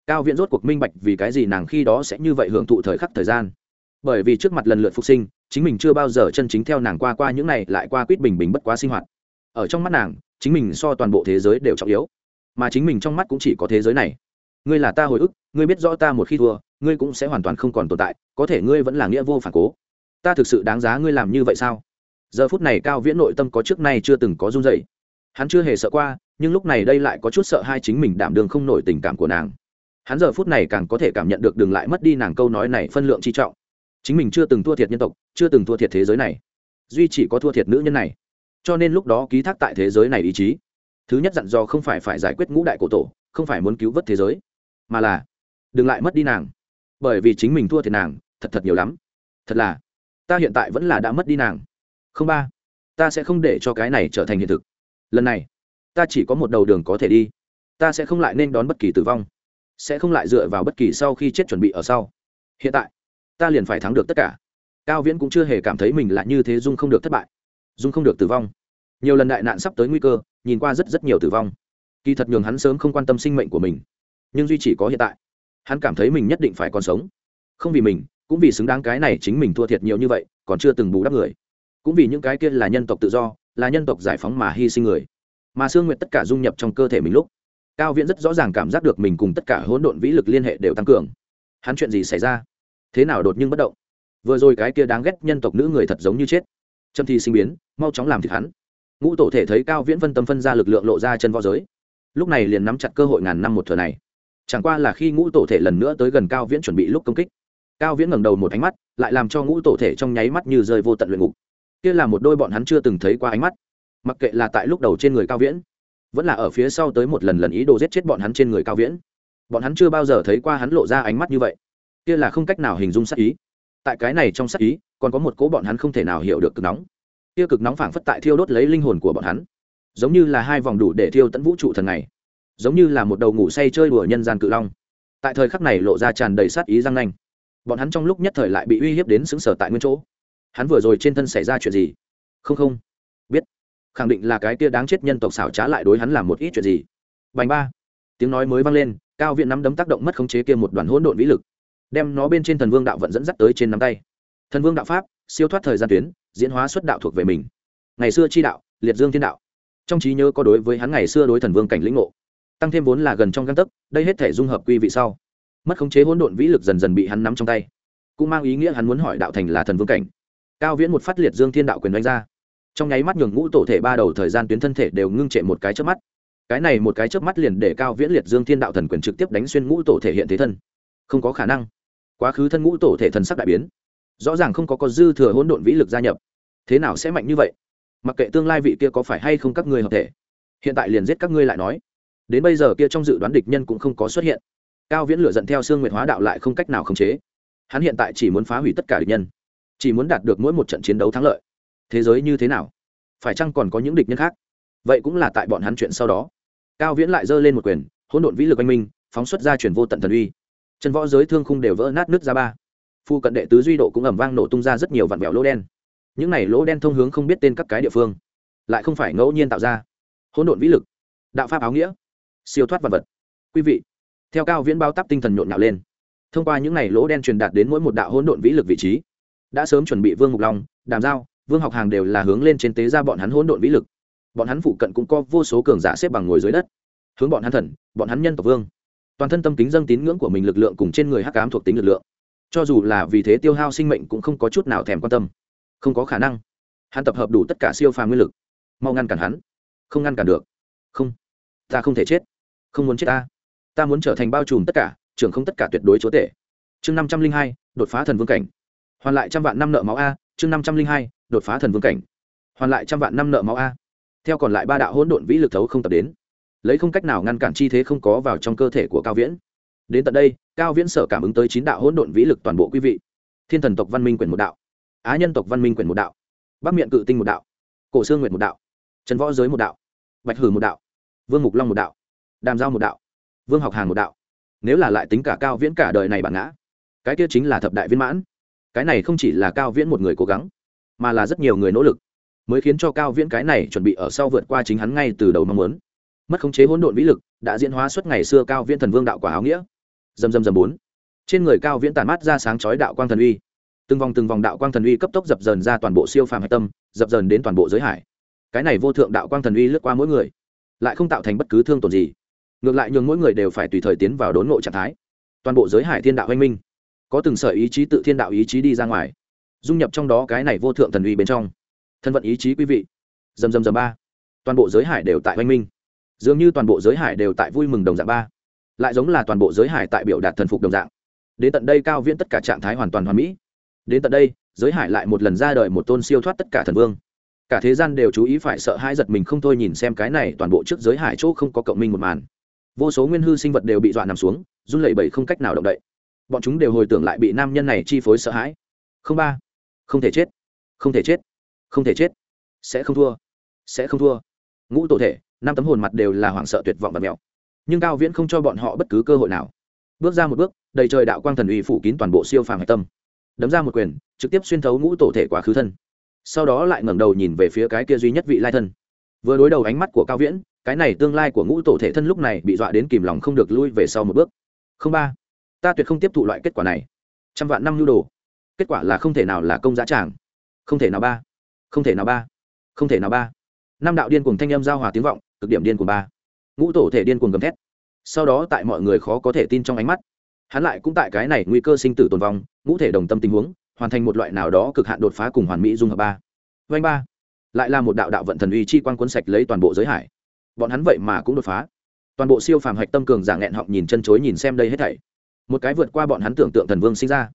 Cao viễn rốt cuộc minh bạch vì cái gì nàng khi đó sẽ như vậy hưởng thụ thời khắc thời gian bởi vì trước mặt lần lượt phục sinh, chính mình chưa bao giờ chân chính theo nàng qua qua những này lại qua quýt bình bình bất quá sinh hoạt. Ở trong mắt nàng, chính mình so toàn bộ thế giới đều trọng yếu. Mà chính mình trong mắt cũng chỉ có thế giới này. Ngươi là ta hồi ức, ngươi biết rõ ta một khi thua, ngươi cũng sẽ hoàn toàn không còn tồn tại, có thể ngươi vẫn là nghĩa vô phản cố. Ta thực sự đáng giá ngươi làm như vậy sao? Giờ phút này cao viễn nội tâm có trước nay chưa từng có run dậy hắn chưa hề sợ qua, nhưng lúc này đây lại có chút sợ hai chính mình đảm đường không nổi tình cảm của nàng. Hắn giờ phút này càng có thể cảm nhận được đừng lại mất đi nàng câu nói này phân lượng chi trọng chính mình chưa từng thua thiệt nhân tộc, chưa từng thua thiệt thế giới này. Duy chỉ có thua thiệt nữ nhân này. Cho nên lúc đó ký thác tại thế giới này ý chí. Thứ nhất dặn dò không phải phải giải quyết ngũ đại cổ tổ, không phải muốn cứu vớt thế giới, mà là đừng lại mất đi nàng. Bởi vì chính mình thua thiệt nàng, thật thật nhiều lắm. Thật là, ta hiện tại vẫn là đã mất đi nàng. Không ba, ta sẽ không để cho cái này trở thành hiện thực. Lần này, ta chỉ có một đầu đường có thể đi. Ta sẽ không lại nên đón bất kỳ tử vong. Sẽ không lại dựa vào bất kỳ sau khi chết chuẩn bị ở sau. Hiện tại ta liền phải thắng được tất cả. Cao viễn cũng chưa hề cảm thấy mình là như thế dung không được thất bại. Dung không được tử vong. Nhiều lần đại nạn sắp tới nguy cơ, nhìn qua rất rất nhiều tử vong. Kỳ thật nhường hắn sớm không quan tâm sinh mệnh của mình, nhưng duy chỉ có hiện tại. Hắn cảm thấy mình nhất định phải còn sống. Không vì mình, cũng vì xứng đáng cái này chính mình thua thiệt nhiều như vậy, còn chưa từng bù đắp người. Cũng vì những cái kia là nhân tộc tự do, là nhân tộc giải phóng mà hy sinh người. Mà sương nguyện tất cả dung nhập trong cơ thể mình lúc, cao viễn rất rõ ràng cảm giác được mình cùng tất cả hỗn độn vĩ lực liên hệ đều tăng cường. Hắn chuyện gì xảy ra? Thế nào đột nhiên bất động? Vừa rồi cái kia đáng ghét nhân tộc nữ người thật giống như chết. Trâm thi sinh biến, mau chóng làm thịt hắn. Ngũ tổ thể thấy cao viễn phân tâm phân ra lực lượng lộ ra chân võ giới. Lúc này liền nắm chặt cơ hội ngàn năm một thừa này. Chẳng qua là khi ngũ tổ thể lần nữa tới gần cao viễn chuẩn bị lúc công kích, cao viễn ngẩng đầu một ánh mắt, lại làm cho ngũ tổ thể trong nháy mắt như rơi vô tận luyện ngục. Kia là một đôi bọn hắn chưa từng thấy qua ánh mắt. Mặc kệ là tại lúc đầu trên người cao viễn, vẫn là ở phía sau tới một lần lần ý đồ giết chết bọn hắn trên người cao viễn, bọn hắn chưa bao giờ thấy qua hắn lộ ra ánh mắt như vậy kia là không cách nào hình dung sắc ý. Tại cái này trong sắc ý, còn có một cố bọn hắn không thể nào hiểu được cực nóng. Kia cực nóng phảng phất tại thiêu đốt lấy linh hồn của bọn hắn. Giống như là hai vòng đủ để thiêu tận vũ trụ thần này. Giống như là một đầu ngủ say chơi đùa nhân gian cự long. Tại thời khắc này lộ ra tràn đầy sát ý răng nanh. Bọn hắn trong lúc nhất thời lại bị uy hiếp đến xứng sở tại nguyên chỗ. Hắn vừa rồi trên thân xảy ra chuyện gì? Không không. Biết. Khẳng định là cái kia đáng chết nhân tộc xảo trá lại đối hắn làm một ít chuyện gì. Bành ba. Tiếng nói mới vang lên, cao viện nắm đấm tác động mất khống chế kia một đoàn hỗn độn vĩ lực đem nó bên trên thần vương đạo vận dẫn dắt tới trên nắm tay. Thần vương đạo pháp, siêu thoát thời gian tuyến, diễn hóa xuất đạo thuộc về mình. Ngày xưa chi đạo, liệt dương thiên đạo. Trong trí nhớ có đối với hắn ngày xưa đối thần vương cảnh lĩnh ngộ. Tăng thêm vốn là gần trong găng tấc, đây hết thể dung hợp quy vị sau. Mất khống chế hỗn độn vĩ lực dần dần bị hắn nắm trong tay. Cũng mang ý nghĩa hắn muốn hỏi đạo thành là thần vương cảnh. Cao viễn một phát liệt dương thiên đạo quyền đánh ra. Trong nháy mắt nhường ngũ tổ thể ba đầu thời gian tuyến thân thể đều ngưng trệ một cái chớp mắt. Cái này một cái chớp mắt liền để cao viễn liệt dương thiên đạo thần quyền trực tiếp đánh xuyên ngũ tổ thể hiện thế thân. Không có khả năng quá khứ thân ngũ tổ thể thần sắc đại biến. Rõ ràng không có có dư thừa hỗn độn vĩ lực gia nhập. Thế nào sẽ mạnh như vậy? Mặc kệ tương lai vị kia có phải hay không các ngươi hợp thể, hiện tại liền giết các ngươi lại nói. Đến bây giờ kia trong dự đoán địch nhân cũng không có xuất hiện. Cao viễn lửa dẫn theo xương nguyệt hóa đạo lại không cách nào khống chế. Hắn hiện tại chỉ muốn phá hủy tất cả địch nhân, chỉ muốn đạt được mỗi một trận chiến đấu thắng lợi. Thế giới như thế nào? Phải chăng còn có những địch nhân khác? Vậy cũng là tại bọn hắn chuyện sau đó. Cao viễn lại giơ lên một quyền, hỗn độn vĩ lực anh minh, phóng xuất ra chuyển vô tận thần uy chân võ giới thương khung đều vỡ nát nước ra ba. Phu cận đệ tứ duy độ cũng ẩm vang nổ tung ra rất nhiều vạn vẹo lỗ đen. Những này lỗ đen thông hướng không biết tên các cái địa phương, lại không phải ngẫu nhiên tạo ra. Hỗn độn vĩ lực, đạo pháp áo nghĩa, siêu thoát vật vật. Quý vị, theo cao viễn bao tắp tinh thần nhộn nhạo lên. Thông qua những này lỗ đen truyền đạt đến mỗi một đạo hỗn độn vĩ lực vị trí, đã sớm chuẩn bị vương mục long, đàm giao, vương học hàng đều là hướng lên trên tế ra bọn hắn hỗn độn vĩ lực. Bọn hắn phụ cận cũng có vô số cường giả xếp bằng ngồi dưới đất. Hướng bọn hắn thần, bọn hắn nhân tộc vương toàn thân tâm kính dâng tín ngưỡng của mình lực lượng cùng trên người hắc ám thuộc tính lực lượng. Cho dù là vì thế tiêu hao sinh mệnh cũng không có chút nào thèm quan tâm. Không có khả năng. Hắn tập hợp đủ tất cả siêu phàm nguyên lực. Mau ngăn cản hắn. Không ngăn cản được. Không. Ta không thể chết. Không muốn chết ta. Ta muốn trở thành bao trùm tất cả, trưởng không tất cả tuyệt đối chúa tể. Chương năm trăm linh hai, đột phá thần vương cảnh. Hoàn lại trăm vạn năm nợ máu a, chương năm trăm linh hai, đột phá thần vương cảnh. Hoàn lại trăm vạn năm nợ máu a. Theo còn lại ba đạo hỗn độn vĩ lực thấu không tập đến lấy không cách nào ngăn cản chi thế không có vào trong cơ thể của cao viễn. Đến tận đây, cao viễn sở cảm ứng tới chín đạo hỗn độn vĩ lực toàn bộ quý vị. Thiên thần tộc văn minh quyền một đạo. Á nhân tộc văn minh quyền một đạo. Bắc miệng cự tinh một đạo. Cổ sương nguyệt một đạo. Trần võ giới một đạo. Bạch hử một đạo. Vương mục long một đạo. Đàm giao một đạo. Vương học hàng một đạo. Nếu là lại tính cả cao viễn cả đời này bản ngã, cái kia chính là thập đại viên mãn. Cái này không chỉ là cao viễn một người cố gắng, mà là rất nhiều người nỗ lực, mới khiến cho cao viễn cái này chuẩn bị ở sau vượt qua chính hắn ngay từ đầu mong muốn mất khống chế hỗn độn vĩ lực, đã diễn hóa suốt ngày xưa cao viễn thần vương đạo quả áo nghĩa. Dầm dầm dầm bốn. Trên người cao viễn tàn mát ra sáng chói đạo quang thần uy. Từng vòng từng vòng đạo quang thần uy cấp tốc dập dờn ra toàn bộ siêu phàm hạch tâm, dập dờn đến toàn bộ giới hải. Cái này vô thượng đạo quang thần uy lướt qua mỗi người, lại không tạo thành bất cứ thương tổn gì. Ngược lại nhường mỗi người đều phải tùy thời tiến vào đốn ngộ trạng thái. Toàn bộ giới hải thiên đạo anh minh, có từng sở ý chí tự thiên đạo ý chí đi ra ngoài, dung nhập trong đó cái này vô thượng thần uy bên trong. Thân vận ý chí quý vị. Dầm dầm dầm ba. Toàn bộ giới hải đều tại anh minh dường như toàn bộ giới hải đều tại vui mừng đồng dạng ba. Lại giống là toàn bộ giới hải tại biểu đạt thần phục đồng dạng. Đến tận đây cao viễn tất cả trạng thái hoàn toàn hoàn mỹ. Đến tận đây, giới hải lại một lần ra đời một tôn siêu thoát tất cả thần vương. Cả thế gian đều chú ý phải sợ hãi giật mình không thôi nhìn xem cái này toàn bộ trước giới hải chỗ không có cộng minh một màn. Vô số nguyên hư sinh vật đều bị dọa nằm xuống, run lẩy bẩy không cách nào động đậy. Bọn chúng đều hồi tưởng lại bị nam nhân này chi phối sợ hãi. Không ba. Không thể chết. Không thể chết. Không thể chết. Sẽ không thua. Sẽ không thua. Ngũ tổ thể năm tấm hồn mặt đều là hoảng sợ tuyệt vọng và mèo nhưng cao viễn không cho bọn họ bất cứ cơ hội nào. Bước ra một bước, đầy trời đạo quang thần uy phủ kín toàn bộ siêu phàm hạch tâm. Đấm ra một quyền, trực tiếp xuyên thấu ngũ tổ thể quá khứ thân. Sau đó lại ngẩng đầu nhìn về phía cái kia duy nhất vị lai thân. Vừa đối đầu ánh mắt của cao viễn, cái này tương lai của ngũ tổ thể thân lúc này bị dọa đến kìm lòng không được lui về sau một bước. Không ba, ta tuyệt không tiếp thụ loại kết quả này. Trăm vạn năm nhu đồ. Kết quả là không thể nào là công giá tràng. Không thể nào ba. Không thể nào ba. Không thể nào ba. Năm đạo điên cùng thanh âm giao hòa tiếng vọng cực điểm điên cuồng ba. Ngũ tổ thể điên cuồng gầm thét. Sau đó tại mọi người khó có thể tin trong ánh mắt, hắn lại cũng tại cái này nguy cơ sinh tử tồn vong, ngũ thể đồng tâm tình huống, hoàn thành một loại nào đó cực hạn đột phá cùng hoàn mỹ dung hợp ba. Vanh ba, lại là một đạo đạo vận thần uy chi quan cuốn sạch lấy toàn bộ giới hải. Bọn hắn vậy mà cũng đột phá. Toàn bộ siêu phàm hạch tâm cường giả nghẹn họng nhìn chân chối nhìn xem đây hết thảy. Một cái vượt qua bọn hắn tưởng tượng thần vương sinh ra.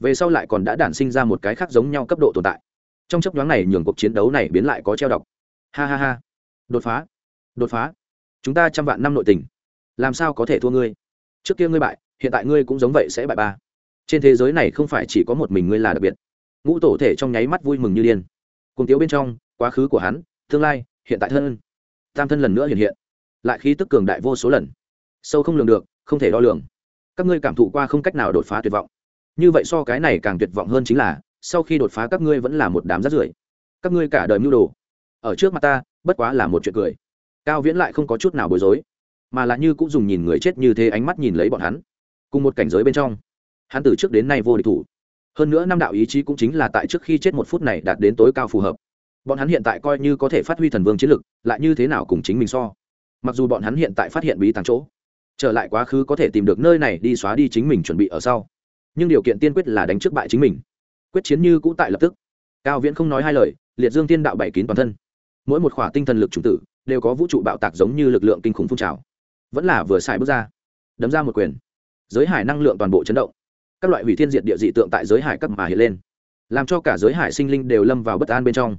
Về sau lại còn đã đản sinh ra một cái khác giống nhau cấp độ tồn tại. Trong chấp nhoáng này nhường cuộc chiến đấu này biến lại có treo độc ha ha ha. Đột phá đột phá. Chúng ta trăm vạn năm nội tình. Làm sao có thể thua ngươi? Trước kia ngươi bại, hiện tại ngươi cũng giống vậy sẽ bại ba. Trên thế giới này không phải chỉ có một mình ngươi là đặc biệt. Ngũ tổ thể trong nháy mắt vui mừng như điên. Cùng tiếu bên trong, quá khứ của hắn, tương lai, hiện tại thân. Tam thân lần nữa hiện hiện. Lại khí tức cường đại vô số lần. Sâu không lường được, không thể đo lường. Các ngươi cảm thụ qua không cách nào đột phá tuyệt vọng. Như vậy so cái này càng tuyệt vọng hơn chính là, sau khi đột phá các ngươi vẫn là một đám rát rưởi. Các ngươi cả đời mưu đồ. Ở trước mặt ta, bất quá là một chuyện cười cao viễn lại không có chút nào bối rối, mà là như cũng dùng nhìn người chết như thế ánh mắt nhìn lấy bọn hắn, cùng một cảnh giới bên trong. Hắn từ trước đến nay vô địch thủ. Hơn nữa năm đạo ý chí cũng chính là tại trước khi chết một phút này đạt đến tối cao phù hợp. Bọn hắn hiện tại coi như có thể phát huy thần vương chiến lực, lại như thế nào cùng chính mình so? Mặc dù bọn hắn hiện tại phát hiện bí tàng chỗ, trở lại quá khứ có thể tìm được nơi này đi xóa đi chính mình chuẩn bị ở sau. Nhưng điều kiện tiên quyết là đánh trước bại chính mình. Quyết chiến như cũ tại lập tức. Cao viễn không nói hai lời, liệt dương tiên đạo bảy kín toàn thân. Mỗi một khỏa tinh thần lực chủng tử đều có vũ trụ bạo tạc giống như lực lượng kinh khủng phun trào. Vẫn là vừa xài bước ra, đấm ra một quyền. Giới hải năng lượng toàn bộ chấn động. Các loại hủy thiên diệt địa dị tượng tại giới hải cấp mà hiện lên, làm cho cả giới hải sinh linh đều lâm vào bất an bên trong.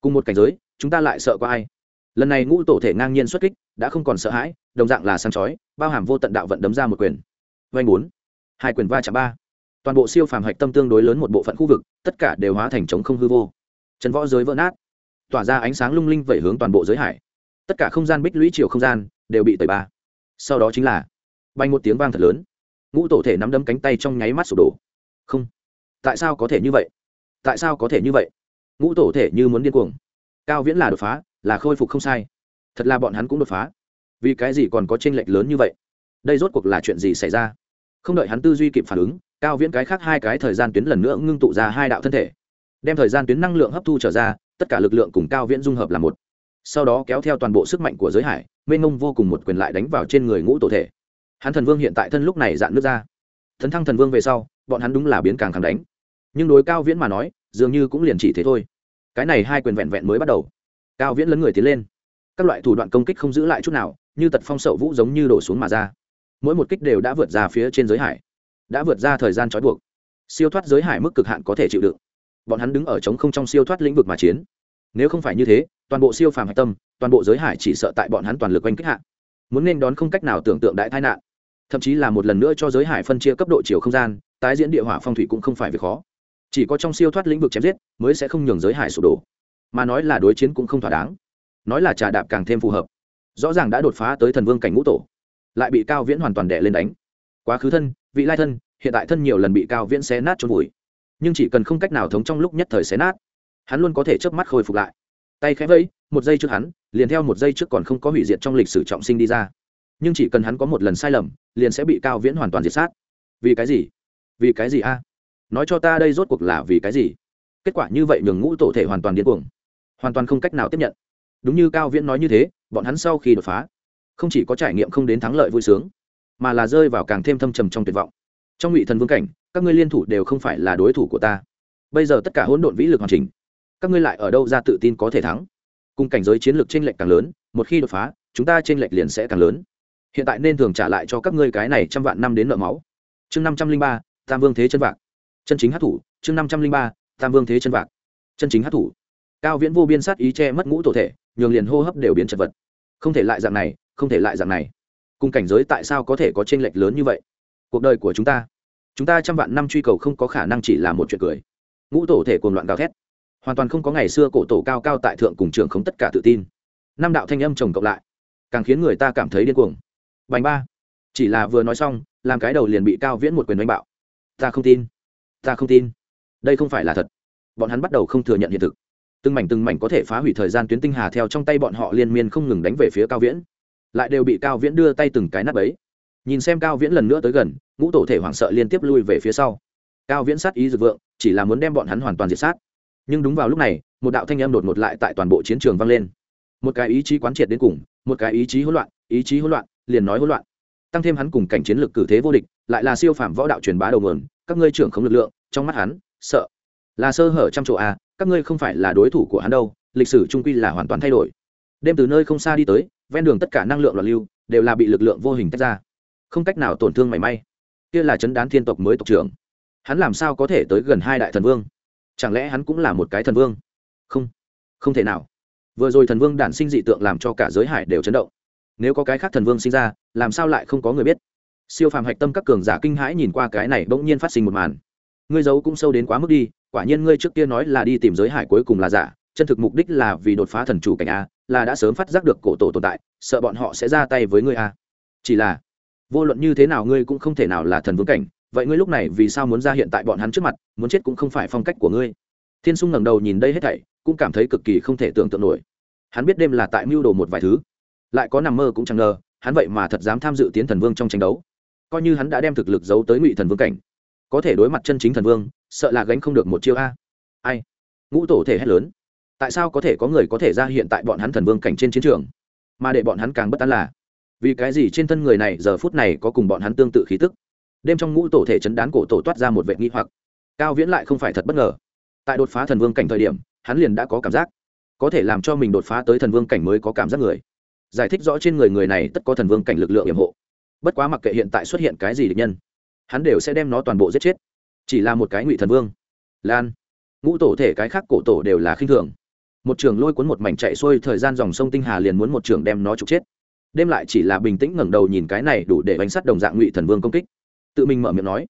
Cùng một cảnh giới, chúng ta lại sợ có ai? Lần này ngũ tổ thể ngang nhiên xuất kích, đã không còn sợ hãi, đồng dạng là sáng chói, bao hàm vô tận đạo vận đấm ra một quyền. Vanh bốn, hai quyền va chạm ba. Toàn bộ siêu phàm hạch tâm tương đối lớn một bộ phận khu vực, tất cả đều hóa thành trống không hư vô. Trần võ giới vỡ nát, tỏa ra ánh sáng lung linh vẩy hướng toàn bộ giới hải tất cả không gian bích lũy chiều không gian đều bị tẩy ba. Sau đó chính là bay một tiếng vang thật lớn. Ngũ tổ thể nắm đấm cánh tay trong nháy mắt sụp đổ. Không. Tại sao có thể như vậy? Tại sao có thể như vậy? Ngũ tổ thể như muốn điên cuồng. Cao viễn là đột phá, là khôi phục không sai. Thật là bọn hắn cũng đột phá. Vì cái gì còn có tranh lệch lớn như vậy? Đây rốt cuộc là chuyện gì xảy ra? Không đợi hắn tư duy kịp phản ứng, cao viễn cái khác hai cái thời gian tuyến lần nữa ngưng tụ ra hai đạo thân thể. Đem thời gian tuyến năng lượng hấp thu trở ra, tất cả lực lượng cùng cao viễn dung hợp là một sau đó kéo theo toàn bộ sức mạnh của giới hải, mênh ngông vô cùng một quyền lại đánh vào trên người ngũ tổ thể. Hắn thần vương hiện tại thân lúc này dạn nước ra. Thần thăng thần vương về sau, bọn hắn đúng là biến càng khẳng đánh. Nhưng đối cao viễn mà nói, dường như cũng liền chỉ thế thôi. Cái này hai quyền vẹn vẹn mới bắt đầu. Cao viễn lấn người tiến lên. Các loại thủ đoạn công kích không giữ lại chút nào, như tật phong sậu vũ giống như đổ xuống mà ra. Mỗi một kích đều đã vượt ra phía trên giới hải. Đã vượt ra thời gian trói buộc. Siêu thoát giới hải mức cực hạn có thể chịu đựng. Bọn hắn đứng ở trống không trong siêu thoát lĩnh vực mà chiến. Nếu không phải như thế toàn bộ siêu phàm hạch tâm, toàn bộ giới hải chỉ sợ tại bọn hắn toàn lực oanh kích hạ. Muốn nên đón không cách nào tưởng tượng đại tai nạn. Thậm chí là một lần nữa cho giới hải phân chia cấp độ chiều không gian, tái diễn địa hỏa phong thủy cũng không phải việc khó. Chỉ có trong siêu thoát lĩnh vực chém giết, mới sẽ không nhường giới hải sụp đổ. Mà nói là đối chiến cũng không thỏa đáng. Nói là trà đạp càng thêm phù hợp. Rõ ràng đã đột phá tới thần vương cảnh ngũ tổ. Lại bị cao viễn hoàn toàn đẻ lên đánh. Quá khứ thân, vị lai thân, hiện tại thân nhiều lần bị cao viễn xé nát trốn vùi. Nhưng chỉ cần không cách nào thống trong lúc nhất thời xé nát, hắn luôn có thể chớp mắt khôi phục lại tay khẽ vẫy, một giây trước hắn, liền theo một giây trước còn không có hủy diệt trong lịch sử trọng sinh đi ra. Nhưng chỉ cần hắn có một lần sai lầm, liền sẽ bị cao viễn hoàn toàn diệt sát. Vì cái gì? Vì cái gì a? Nói cho ta đây rốt cuộc là vì cái gì? Kết quả như vậy nhường ngũ tổ thể hoàn toàn điên cuồng. Hoàn toàn không cách nào tiếp nhận. Đúng như cao viễn nói như thế, bọn hắn sau khi đột phá, không chỉ có trải nghiệm không đến thắng lợi vui sướng, mà là rơi vào càng thêm thâm trầm trong tuyệt vọng. Trong ngụy thần vương cảnh, các ngươi liên thủ đều không phải là đối thủ của ta. Bây giờ tất cả hỗn độn vĩ lực hoàn chỉnh các ngươi lại ở đâu ra tự tin có thể thắng? Cùng cảnh giới chiến lược t r ê n lệch càng lớn, một khi đột phá, chúng ta t r ê n lệch liền sẽ càng lớn. Hiện tại nên thường trả lại cho các ngươi cái này trăm vạn năm đến nợ máu. Chương năm trăm linh ba, tam vương thế chân vạc. Chân chính hát thủ, chương năm trăm linh ba, tam vương thế chân vạc. Chân chính hát thủ. Cao viễn vô biên sát ý che mất ngũ tổ thể, nhường liền hô hấp đều biến chật vật. Không thể lại dạng này, không thể lại dạng này. Cùng cảnh giới tại sao có thể có t r ê n lệch lớn như vậy? Cuộc đời của chúng ta. Chúng ta trăm vạn năm truy cầu không có khả năng chỉ là một chuyện cười. Ngũ tổ thể cuồng loạn gào thét hoàn toàn không có ngày xưa cổ tổ cao cao tại thượng cùng trường không tất cả tự tin. Năm đạo thanh âm chồng cộng lại, càng khiến người ta cảm thấy điên cuồng. Bành ba, chỉ là vừa nói xong, làm cái đầu liền bị cao viễn một quyền đánh bạo. Ta không tin, ta không tin. Đây không phải là thật. Bọn hắn bắt đầu không thừa nhận hiện thực. Từng mảnh từng mảnh có thể phá hủy thời gian tuyến tinh hà theo trong tay bọn họ liên miên không ngừng đánh về phía cao viễn. Lại đều bị cao viễn đưa tay từng cái nắp ấy nhìn xem cao viễn lần nữa tới gần, ngũ tổ thể hoảng sợ liên tiếp lui về phía sau. Cao viễn sát ý dực vượng, chỉ là muốn đem bọn hắn hoàn toàn diệt sát nhưng đúng vào lúc này, một đạo thanh âm đột ngột lại tại toàn bộ chiến trường vang lên. Một cái ý chí quán triệt đến cùng, một cái ý chí hỗn loạn, ý chí hỗn loạn, liền nói hỗn loạn. Tăng thêm hắn cùng cảnh chiến lược cử thế vô địch, lại là siêu phàm võ đạo truyền bá đầu nguồn, các ngươi trưởng không lực lượng, trong mắt hắn, sợ. Là sơ hở trăm chỗ a các ngươi không phải là đối thủ của hắn đâu, lịch sử trung quy là hoàn toàn thay đổi. Đêm từ nơi không xa đi tới, ven đường tất cả năng lượng loạn lưu, đều là bị lực lượng vô hình tách ra. Không cách nào tổn thương mảy may. Kia là chấn đán thiên tộc mới tộc trưởng. Hắn làm sao có thể tới gần hai đại thần vương? Chẳng lẽ hắn cũng là một cái thần vương? Không. Không thể nào. Vừa rồi thần vương đản sinh dị tượng làm cho cả giới hải đều chấn động. Nếu có cái khác thần vương sinh ra, làm sao lại không có người biết? Siêu phàm hạch tâm các cường giả kinh hãi nhìn qua cái này bỗng nhiên phát sinh một màn. Ngươi giấu cũng sâu đến quá mức đi, quả nhiên ngươi trước kia nói là đi tìm giới hải cuối cùng là giả, chân thực mục đích là vì đột phá thần chủ cảnh a, là đã sớm phát giác được cổ tổ tồn tại, sợ bọn họ sẽ ra tay với ngươi a. Chỉ là, vô luận như thế nào ngươi cũng không thể nào là thần vương cảnh vậy ngươi lúc này vì sao muốn ra hiện tại bọn hắn trước mặt, muốn chết cũng không phải phong cách của ngươi. Thiên sung ngẩng đầu nhìn đây hết thảy, cũng cảm thấy cực kỳ không thể tưởng tượng nổi. Hắn biết đêm là tại mưu đồ một vài thứ, lại có nằm mơ cũng chẳng ngờ, hắn vậy mà thật dám tham dự tiến thần vương trong tranh đấu. Coi như hắn đã đem thực lực giấu tới ngụy thần vương cảnh, có thể đối mặt chân chính thần vương, sợ là gánh không được một chiêu a. Ai? Ngũ tổ thể hét lớn. Tại sao có thể có người có thể ra hiện tại bọn hắn thần vương cảnh trên chiến trường? Mà để bọn hắn càng bất tán là, vì cái gì trên thân người này giờ phút này có cùng bọn hắn tương tự khí tức? Đêm trong ngũ tổ thể chấn đán cổ tổ toát ra một vệ nghi hoặc. Cao viễn lại không phải thật bất ngờ. Tại đột phá thần vương cảnh thời điểm, hắn liền đã có cảm giác. Có thể làm cho mình đột phá tới thần vương cảnh mới có cảm giác người. Giải thích rõ trên người người này tất có thần vương cảnh lực lượng hiểm hộ. Bất quá mặc kệ hiện tại xuất hiện cái gì địch nhân, hắn đều sẽ đem nó toàn bộ giết chết. Chỉ là một cái ngụy thần vương. Lan. Ngũ tổ thể cái khác cổ tổ đều là khinh thường. Một trường lôi cuốn một mảnh chạy xuôi thời gian dòng sông tinh hà liền muốn một trường đem nó trục chết. Đêm lại chỉ là bình tĩnh ngẩng đầu nhìn cái này đủ để bánh sắt đồng dạng ngụy thần vương công kích tự mình mở miệng nói,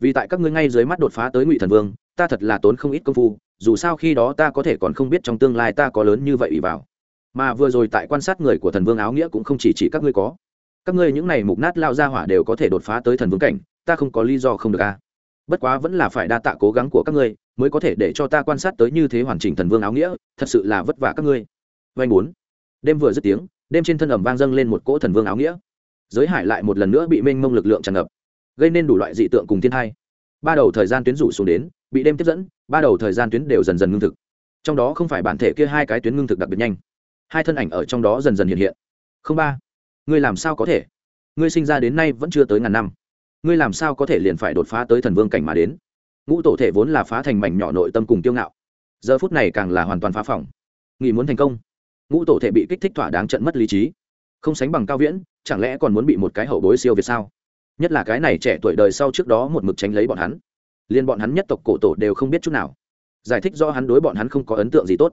vì tại các ngươi ngay dưới mắt đột phá tới ngụy thần vương, ta thật là tốn không ít công phu, dù sao khi đó ta có thể còn không biết trong tương lai ta có lớn như vậy ủy vào. Mà vừa rồi tại quan sát người của thần vương áo nghĩa cũng không chỉ chỉ các ngươi có. Các ngươi những này mục nát lao ra hỏa đều có thể đột phá tới thần vương cảnh, ta không có lý do không được a bất quá vẫn là phải đa tạ cố gắng của các ngươi, mới có thể để cho ta quan sát tới như thế hoàn chỉnh thần vương áo nghĩa, thật sự là vất vả các ngươi. Vanh bốn. Đêm vừa dứt tiếng, đêm trên thân ẩm vang dâng lên một cỗ thần vương áo nghĩa. Giới hải lại một lần nữa bị mênh mông lực lượng tràn ngập gây nên đủ loại dị tượng cùng thiên thai. Ba đầu thời gian tuyến rủ xuống đến, bị đêm tiếp dẫn, ba đầu thời gian tuyến đều dần dần ngưng thực. Trong đó không phải bản thể kia hai cái tuyến ngưng thực đặc biệt nhanh. Hai thân ảnh ở trong đó dần dần hiện hiện. Không ba, ngươi làm sao có thể? Ngươi sinh ra đến nay vẫn chưa tới ngàn năm. Ngươi làm sao có thể liền phải đột phá tới thần vương cảnh mà đến? Ngũ tổ thể vốn là phá thành mảnh nhỏ nội tâm cùng tiêu ngạo. Giờ phút này càng là hoàn toàn phá phỏng nghĩ muốn thành công. Ngũ tổ thể bị kích thích thỏa đáng trận mất lý trí. Không sánh bằng cao viễn, chẳng lẽ còn muốn bị một cái hậu bối siêu việt sao? Nhất là cái này trẻ tuổi đời sau trước đó một mực tránh lấy bọn hắn. Liên bọn hắn nhất tộc cổ tổ đều không biết chút nào. Giải thích do hắn đối bọn hắn không có ấn tượng gì tốt.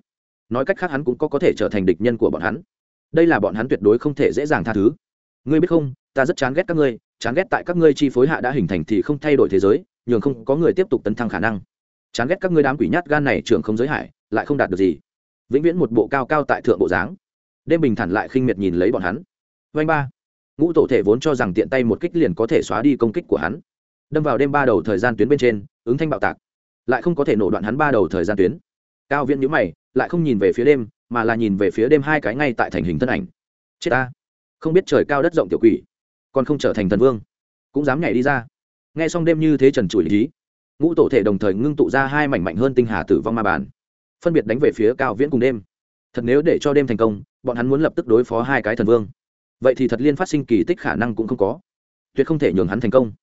Nói cách khác hắn cũng có có thể trở thành địch nhân của bọn hắn. Đây là bọn hắn tuyệt đối không thể dễ dàng tha thứ. Ngươi biết không, ta rất chán ghét các ngươi, chán ghét tại các ngươi chi phối hạ đã hình thành thì không thay đổi thế giới, nhường không có người tiếp tục tấn thăng khả năng. Chán ghét các ngươi đám quỷ nhát gan này trưởng không giới hải, lại không đạt được gì. Vĩnh viễn một bộ cao cao tại thượng bộ dáng. Đêm bình thản lại khinh miệt nhìn lấy bọn hắn. Vanh ba ngũ tổ thể vốn cho rằng tiện tay một kích liền có thể xóa đi công kích của hắn. Đâm vào đêm ba đầu thời gian tuyến bên trên, ứng thanh bạo tạc. Lại không có thể nổ đoạn hắn ba đầu thời gian tuyến. Cao viễn nhữ mày, lại không nhìn về phía đêm, mà là nhìn về phía đêm hai cái ngay tại thành hình thân ảnh. Chết ta. Không biết trời cao đất rộng tiểu quỷ, còn không trở thành thần vương. Cũng dám nhảy đi ra. Nghe xong đêm như thế trần trụi lý, ngũ tổ thể đồng thời ngưng tụ ra hai mảnh mạnh hơn tinh hà tử vong ma bản phân biệt đánh về phía cao viễn cùng đêm. Thật nếu để cho đêm thành công, bọn hắn muốn lập tức đối phó hai cái thần vương vậy thì thật liên phát sinh kỳ tích khả năng cũng không có. Tuyệt không thể nhường hắn thành công.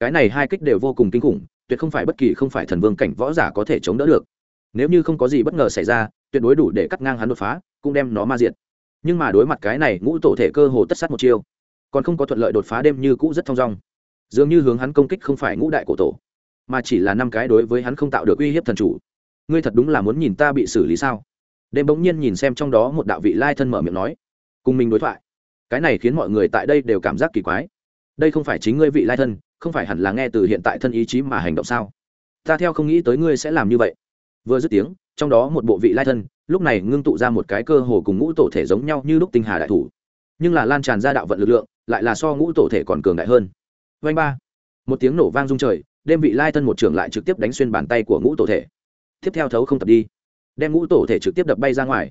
Cái này hai kích đều vô cùng kinh khủng, tuyệt không phải bất kỳ không phải thần vương cảnh võ giả có thể chống đỡ được. Nếu như không có gì bất ngờ xảy ra, tuyệt đối đủ để cắt ngang hắn đột phá, cũng đem nó ma diệt. Nhưng mà đối mặt cái này ngũ tổ thể cơ hồ tất sát một chiêu, còn không có thuận lợi đột phá đêm như cũ rất thong dong. Dường như hướng hắn công kích không phải ngũ đại cổ tổ, mà chỉ là năm cái đối với hắn không tạo được uy hiếp thần chủ. Ngươi thật đúng là muốn nhìn ta bị xử lý sao? Đêm bỗng nhiên nhìn xem trong đó một đạo vị lai thân mở miệng nói, cùng mình đối thoại cái này khiến mọi người tại đây đều cảm giác kỳ quái. Đây không phải chính ngươi vị lai thân, không phải hẳn là nghe từ hiện tại thân ý chí mà hành động sao? Ta theo không nghĩ tới ngươi sẽ làm như vậy. Vừa dứt tiếng, trong đó một bộ vị lai thân, lúc này ngưng tụ ra một cái cơ hồ cùng ngũ tổ thể giống nhau như lúc tinh hà đại thủ. Nhưng là lan tràn ra đạo vận lực lượng, lại là so ngũ tổ thể còn cường đại hơn. Vanh ba. Một tiếng nổ vang rung trời đêm vị lai thân một trưởng lại trực tiếp đánh xuyên bàn tay của ngũ tổ thể. Tiếp theo thấu không tập đi, đem ngũ tổ thể trực tiếp đập bay ra ngoài.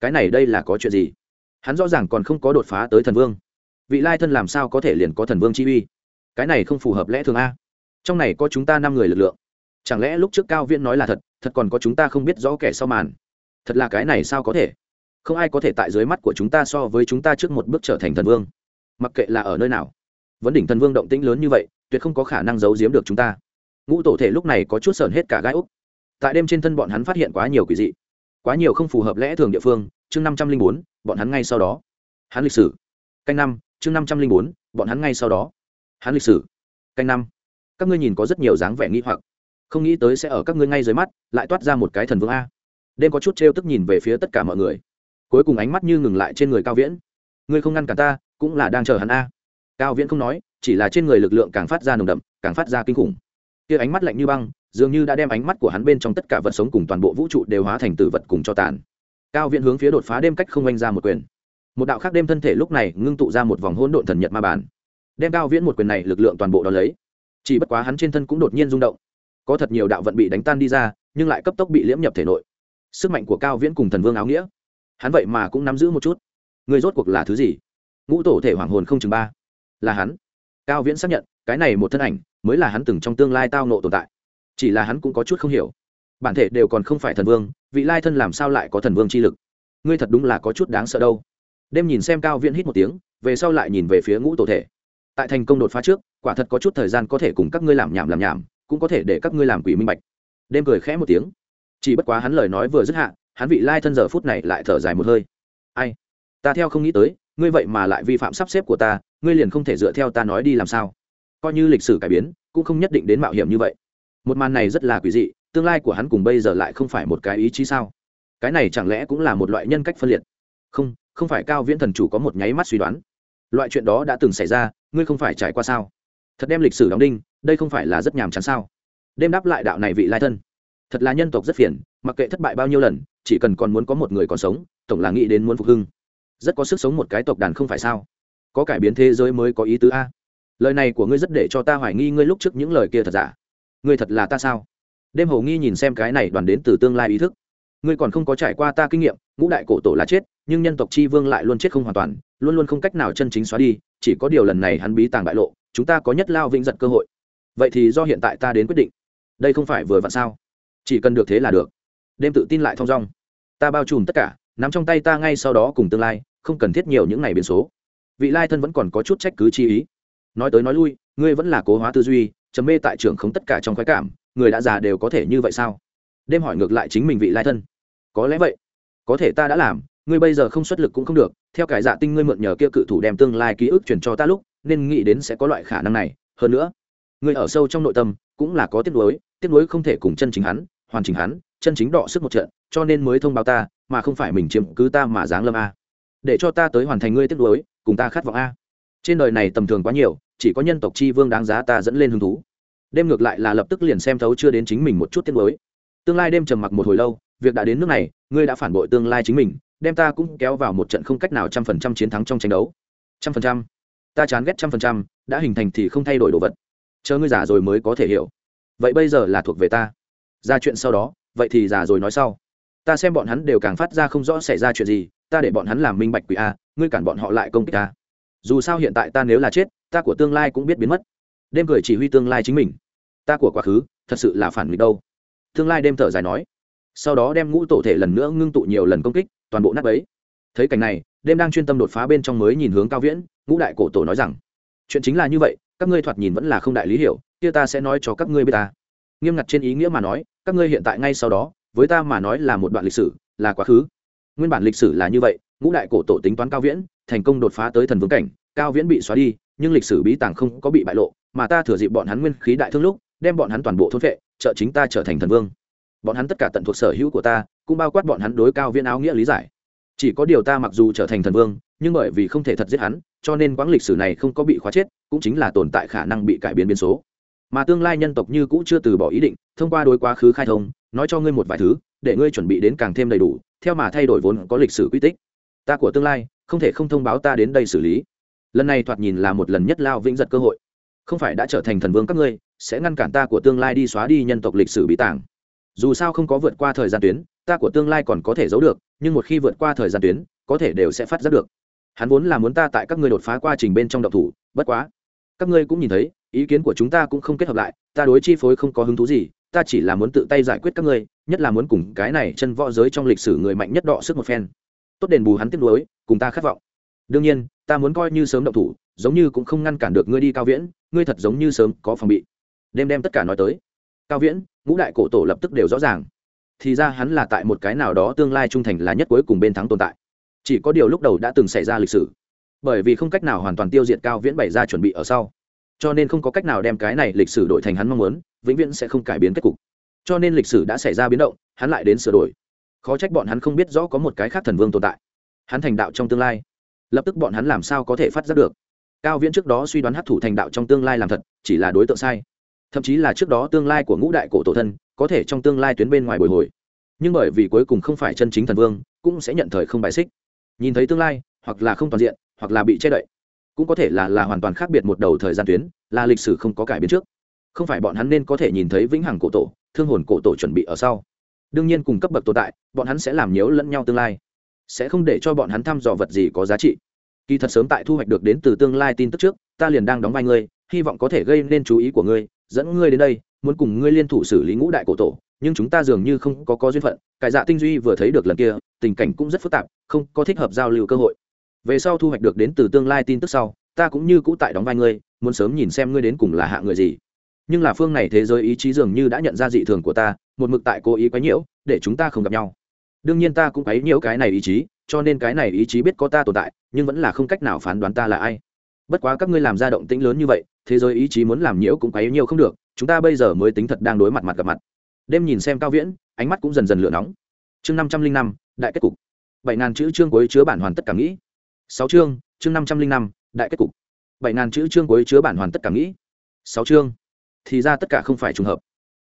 Cái này đây là có chuyện gì? Hắn rõ ràng còn không có đột phá tới thần vương. Vị lai thân làm sao có thể liền có thần vương chi uy? Cái này không phù hợp lẽ thường a. Trong này có chúng ta năm người lực lượng. Chẳng lẽ lúc trước cao viễn nói là thật thật còn có chúng ta không biết rõ kẻ sau màn? Thật là cái này sao có thể? Không ai có thể tại dưới mắt của chúng ta so với chúng ta trước một bước trở thành thần vương. Mặc kệ là ở nơi nào, vấn đỉnh thần vương động tĩnh lớn như vậy, tuyệt không có khả năng giấu giếm được chúng ta. Ngũ tổ thể lúc này có chút sờn hết cả gai úc. Tại đêm trên thân bọn hắn phát hiện quá nhiều quỷ dị, quá nhiều không phù hợp lẽ thường địa phương chương năm trăm linh bốn, bọn hắn ngay sau đó. Hắn lịch sử. Canh năm, chương năm trăm linh bốn, bọn hắn ngay sau đó. Hắn lịch sử. Canh năm. Các ngươi nhìn có rất nhiều dáng vẻ nghi hoặc. Không nghĩ tới sẽ ở các ngươi ngay dưới mắt, lại toát ra một cái thần vương a. Đêm có chút t r e o tức nhìn về phía tất cả mọi người. Cuối cùng ánh mắt như ngừng lại trên người cao viễn. Ngươi không ngăn cả ta, cũng là đang chờ hắn a. Cao viễn không nói, chỉ là trên người lực lượng càng phát ra nồng đậm, càng phát ra kinh khủng. Kia ánh mắt lạnh như băng, dường như đã đem ánh mắt của hắn bên trong tất cả vật sống cùng toàn bộ vũ trụ đều hóa thành tử vật cùng cho tàn cao viễn hướng phía đột phá đêm cách không oanh ra một quyền. Một đạo khác đêm thân thể lúc này ngưng tụ ra một vòng hỗn độn thần nhật ma bản đem cao viễn một quyền này lực lượng toàn bộ đ ó lấy. Chỉ bất quá hắn trên thân cũng đột nhiên rung động. Có thật nhiều đạo vận bị đánh tan đi ra, nhưng lại cấp tốc bị liễm nhập thể nội. Sức mạnh của cao viễn cùng thần vương áo nghĩa. Hắn vậy mà cũng nắm giữ một chút. Người rốt cuộc là thứ gì? Ngũ tổ thể hoàng hồn không chừng ba. Là hắn. Cao viễn xác nhận, cái này một thân ảnh mới là hắn từng trong tương lai tao nộ tồn tại. Chỉ là hắn cũng có chút không hiểu bản thể đều còn không phải thần vương, vị lai thân làm sao lại có thần vương chi lực? Ngươi thật đúng là có chút đáng sợ đâu. Đêm nhìn xem cao viễn hít một tiếng, về sau lại nhìn về phía ngũ tổ thể. Tại thành công đột phá trước, quả thật có chút thời gian có thể cùng các ngươi làm nhảm làm nhảm, cũng có thể để các ngươi làm quỷ minh bạch. Đêm cười khẽ một tiếng. Chỉ bất quá hắn lời nói vừa dứt hạ, hắn vị lai thân giờ phút này lại thở dài một hơi. Ai? Ta theo không nghĩ tới, ngươi vậy mà lại vi phạm sắp xếp của ta, ngươi liền không thể dựa theo ta nói đi làm sao? Coi như lịch sử cải biến, cũng không nhất định đến mạo hiểm như vậy. Một màn này rất là quỷ dị tương lai của hắn cùng bây giờ lại không phải một cái ý chí sao? Cái này chẳng lẽ cũng là một loại nhân cách phân liệt? Không không phải cao viễn thần chủ có một nháy mắt suy đoán. Loại chuyện đó đã từng xảy ra, ngươi không phải trải qua sao? Thật đem lịch sử đóng đinh, đây không phải là rất nhàm chán sao? Đêm đáp lại đạo này vị lai thân. Thật là nhân tộc rất phiền, mặc kệ thất bại bao nhiêu lần, chỉ cần còn muốn có một người còn sống, tổng là nghĩ đến muốn phục hưng. Rất có sức sống một cái tộc đàn không phải sao? Có cải biến thế giới mới có ý tứ a. Lời này của ngươi rất để cho ta hoài nghi ngươi lúc trước những lời kia thật giả. Ngươi thật là ta sao? Đêm hầu nghi nhìn xem cái này đoàn đến từ tương lai ý thức. Ngươi còn không có trải qua ta kinh nghiệm, ngũ đại cổ tổ là chết, nhưng nhân tộc chi vương lại luôn chết không hoàn toàn, luôn luôn không cách nào chân chính xóa đi, chỉ có điều lần này hắn bí tàng bại lộ, chúng ta có nhất lao vĩnh giật cơ hội. Vậy thì do hiện tại ta đến quyết định. Đây không phải vừa vặn sao? Chỉ cần được thế là được. Đêm tự tin lại thong dong. Ta bao trùm tất cả, nắm trong tay ta ngay sau đó cùng tương lai, không cần thiết nhiều những ngày biến số. Vị lai thân vẫn còn có chút trách cứ chi ý. Nói tới nói lui, ngươi vẫn là cố hóa tư duy chấm mê tại trường không tất cả trong khoái cảm người đã già đều có thể như vậy sao? Đêm hỏi ngược lại chính mình vị lai thân. Có lẽ vậy. Có thể ta đã làm, ngươi bây giờ không xuất lực cũng không được. Theo cải dạ tinh ngươi mượn nhờ kia cự thủ đem tương lai ký ức truyền cho ta lúc, nên nghĩ đến sẽ có loại khả năng này. Hơn nữa, ngươi ở sâu trong nội tâm cũng là có tiếc nuối tiếc nuối không thể cùng chân chính hắn, hoàn chỉnh hắn, chân chính đọ sức một trận, cho nên mới thông báo ta, mà không phải mình chiếm cứ ta mà giáng lâm a. Để cho ta tới hoàn thành ngươi tiếc nuối, cùng ta khát vọng a. Trên đời này tầm thường quá nhiều, chỉ có nhân tộc chi vương đáng giá ta dẫn lên hứng thú đêm ngược lại là lập tức liền xem thấu chưa đến chính mình một chút tiếc mới. Tương lai đêm trầm mặc một hồi lâu, việc đã đến nước này, ngươi đã phản bội tương lai chính mình, đem ta cũng kéo vào một trận không cách nào trăm phần trăm chiến thắng trong tranh đấu. Trăm phần trăm. Ta chán ghét trăm phần trăm, đã hình thành thì không thay đổi đồ vật. Chờ ngươi già rồi mới có thể hiểu. Vậy bây giờ là thuộc về ta. Ra chuyện sau đó, vậy thì già rồi nói sau. Ta xem bọn hắn đều càng phát ra không rõ xảy ra chuyện gì, ta để bọn hắn làm minh bạch quỷ a, ngươi cản bọn họ lại công kích ta dù sao hiện tại ta nếu là chết, ta của tương lai cũng biết biến mất đêm cười chỉ huy tương lai chính mình. Ta của quá khứ, thật sự là phản nghịch đâu. Tương lai đêm thở dài nói. Sau đó đem ngũ tổ thể lần nữa ngưng tụ nhiều lần công kích, toàn bộ nắp ấy thấy cảnh này, đêm đang chuyên tâm đột phá bên trong mới nhìn hướng cao viễn, ngũ đại cổ tổ nói rằng, chuyện chính là như vậy, các ngươi thoạt nhìn vẫn là không đại lý hiểu, kia ta sẽ nói cho các ngươi biết ta. Nghiêm ngặt trên ý nghĩa mà nói, các ngươi hiện tại ngay sau đó, với ta mà nói là một đoạn lịch sử, là quá khứ. Nguyên bản lịch sử là như vậy, ngũ đại cổ tổ tính toán cao viễn, thành công đột phá tới thần vương cảnh, cao viễn bị xóa đi, nhưng lịch sử bí tàng không có bị bại lộ mà ta thừa dịp bọn hắn nguyên khí đại thương lúc, đem bọn hắn toàn bộ thôn vệ trợ chính ta trở thành thần vương. Bọn hắn tất cả tận thuộc sở hữu của ta, cũng bao quát bọn hắn đối cao viên áo nghĩa lý giải. Chỉ có điều ta mặc dù trở thành thần vương, nhưng bởi vì không thể thật giết hắn, cho nên quãng lịch sử này không có bị khóa chết, cũng chính là tồn tại khả năng bị cải biến biến số. Mà tương lai nhân tộc như cũ chưa từ bỏ ý định, thông qua đối quá khứ khai thông, nói cho ngươi một vài thứ, để ngươi chuẩn bị đến càng thêm đầy đủ, theo mà thay đổi vốn có lịch sử quy tích. Ta của tương lai, không thể không thông báo ta đến đây xử lý. Lần này thoạt nhìn là một lần nhất lao vĩnh giật cơ hội không phải đã trở thành thần vương các ngươi, sẽ ngăn cản ta của tương lai đi xóa đi nhân tộc lịch sử bí tảng dù sao không có vượt qua thời gian tuyến, ta của tương lai còn có thể giấu được, nhưng một khi vượt qua thời gian tuyến, có thể đều sẽ phát giác được. Hắn vốn là muốn ta tại các ngươi đột phá quá trình bên trong độc thủ, bất quá. Các ngươi cũng nhìn thấy, ý kiến của chúng ta cũng không kết hợp lại, ta đối chi phối không có hứng thú gì, ta chỉ là muốn tự tay giải quyết các ngươi, nhất là muốn cùng cái này chân võ giới trong lịch sử người mạnh nhất đọ sức một phen. Tốt đền bù hắn tiếp nối cùng ta khát vọng. Đương nhiên ta muốn coi như sớm động thủ, giống như cũng không ngăn cản được ngươi đi cao viễn, ngươi thật giống như sớm có phòng bị. Đêm đem tất cả nói tới. Cao viễn, ngũ đại cổ tổ lập tức đều rõ ràng. Thì ra hắn là tại một cái nào đó tương lai trung thành là nhất cuối cùng bên thắng tồn tại. Chỉ có điều lúc đầu đã từng xảy ra lịch sử. Bởi vì không cách nào hoàn toàn tiêu diệt cao viễn bày ra chuẩn bị ở sau. Cho nên không có cách nào đem cái này lịch sử đổi thành hắn mong muốn, vĩnh viễn sẽ không cải biến kết cục. Cho nên lịch sử đã xảy ra biến động, hắn lại đến sửa đổi. Khó trách bọn hắn không biết rõ có một cái khác thần vương tồn tại. Hắn thành đạo trong tương lai lập tức bọn hắn làm sao có thể phát giác được? Cao viễn trước đó suy đoán hấp thủ thành đạo trong tương lai làm thật, chỉ là đối tượng sai. Thậm chí là trước đó tương lai của ngũ đại cổ tổ thân, có thể trong tương lai tuyến bên ngoài bồi hồi. Nhưng bởi vì cuối cùng không phải chân chính thần vương, cũng sẽ nhận thời không bài xích. Nhìn thấy tương lai, hoặc là không toàn diện, hoặc là bị che đậy, cũng có thể là là hoàn toàn khác biệt một đầu thời gian tuyến, là lịch sử không có cải biến trước. Không phải bọn hắn nên có thể nhìn thấy vĩnh hằng cổ tổ, thương hồn cổ tổ chuẩn bị ở sau. Đương nhiên cùng cấp bậc tồn tại, bọn hắn sẽ làm nhiễu lẫn nhau tương lai sẽ không để cho bọn hắn thăm dò vật gì có giá trị. Kỳ thật sớm tại thu hoạch được đến từ tương lai tin tức trước, ta liền đang đóng vai ngươi, hy vọng có thể gây nên chú ý của ngươi, dẫn ngươi đến đây, muốn cùng ngươi liên thủ xử lý ngũ đại cổ tổ, nhưng chúng ta dường như không có có duyên phận. Cải dạ tinh duy vừa thấy được lần kia, tình cảnh cũng rất phức tạp, không có thích hợp giao lưu cơ hội. Về sau thu hoạch được đến từ tương lai tin tức sau, ta cũng như cũ tại đóng vai ngươi, muốn sớm nhìn xem ngươi đến cùng là hạ người gì. Nhưng là phương này thế giới ý chí dường như đã nhận ra dị thường của ta, một mực tại cố ý quấy nhiễu, để chúng ta không gặp nhau đương nhiên ta cũng ấy nhiễu cái này ý chí, cho nên cái này ý chí biết có ta tồn tại, nhưng vẫn là không cách nào phán đoán ta là ai. Bất quá các ngươi làm ra động tĩnh lớn như vậy, thế giới ý chí muốn làm nhiễu cũng quấy nhiều không được, chúng ta bây giờ mới tính thật đang đối mặt mặt gặp mặt. Đêm nhìn xem cao viễn, ánh mắt cũng dần dần lửa nóng. Chương năm trăm linh năm, đại kết cục. Bảy ngàn chữ chương cuối chứa bản hoàn tất cả nghĩ. Sáu chương chương năm trăm linh năm, đại kết cục. Bảy ngàn chữ chương cuối chứa bản hoàn tất cả nghĩ. Sáu chương. Thì ra tất cả không phải trùng hợp.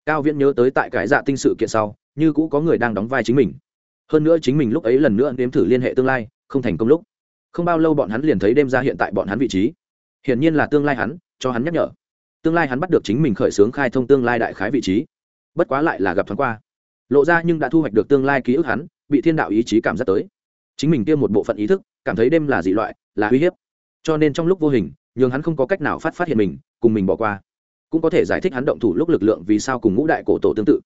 Cao viễn nhớ tới tại cái dạ tinh sự kiện sau, như cũ có người đang đóng vai chính mình hơn nữa chính mình lúc ấy lần nữa nếm thử liên hệ tương lai, không thành công lúc. Không bao lâu bọn hắn liền thấy đêm ra hiện tại bọn hắn vị trí. Hiển nhiên là tương lai hắn, cho hắn nhắc nhở. Tương lai hắn bắt được chính mình khởi xướng khai thông tương lai đại khái vị trí. Bất quá lại là gặp thoáng qua. Lộ ra nhưng đã thu hoạch được tương lai ký ức hắn, bị thiên đạo ý chí cảm giác tới. Chính mình kia một bộ phận ý thức, cảm thấy đêm là dị loại, là uy hiếp. Cho nên trong lúc vô hình, nhường hắn không có cách nào phát phát hiện mình, cùng mình bỏ qua. Cũng có thể giải thích hắn động thủ lúc lực lượng vì sao cùng ngũ đại cổ tổ tương tự.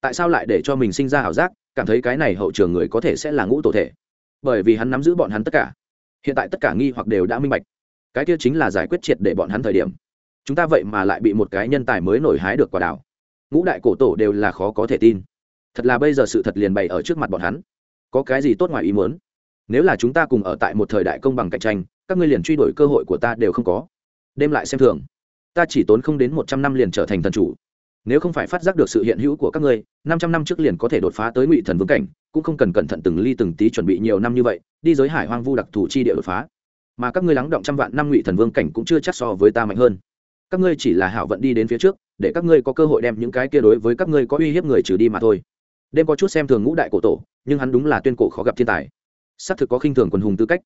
Tại sao lại để cho mình sinh ra ảo giác? Cảm thấy cái này hậu trường người có thể sẽ là ngũ tổ thể. Bởi vì hắn nắm giữ bọn hắn tất cả. Hiện tại tất cả nghi hoặc đều đã minh bạch. Cái kia chính là giải quyết triệt để bọn hắn thời điểm. Chúng ta vậy mà lại bị một cái nhân tài mới nổi hái được quả đảo ngũ đại cổ tổ đều là khó có thể tin. Thật là bây giờ sự thật liền bày ở trước mặt bọn hắn. Có cái gì tốt ngoài ý muốn? Nếu là chúng ta cùng ở tại một thời đại công bằng cạnh tranh, các ngươi liền truy đuổi cơ hội của ta đều không có. Đêm lại xem thường. Ta chỉ tốn không đến một trăm năm liền trở thành thần chủ nếu không phải phát giác được sự hiện hữu của các ngươi, năm trăm năm trước liền có thể đột phá tới ngụy thần vương cảnh, cũng không cần cẩn thận từng ly từng tí chuẩn bị nhiều năm như vậy, đi giới hải hoang vu đặc thù chi địa đột phá. Mà các ngươi lắng động trăm vạn năm ngụy thần vương cảnh cũng chưa chắc so với ta mạnh hơn. Các ngươi chỉ là hảo vận đi đến phía trước, để các ngươi có cơ hội đem những cái kia đối với các ngươi có uy hiếp người trừ đi mà thôi. Đêm có chút xem thường ngũ đại cổ tổ, nhưng hắn đúng là tuyên cổ khó gặp thiên tài. Xác thực có khinh thường quần hùng tư cách.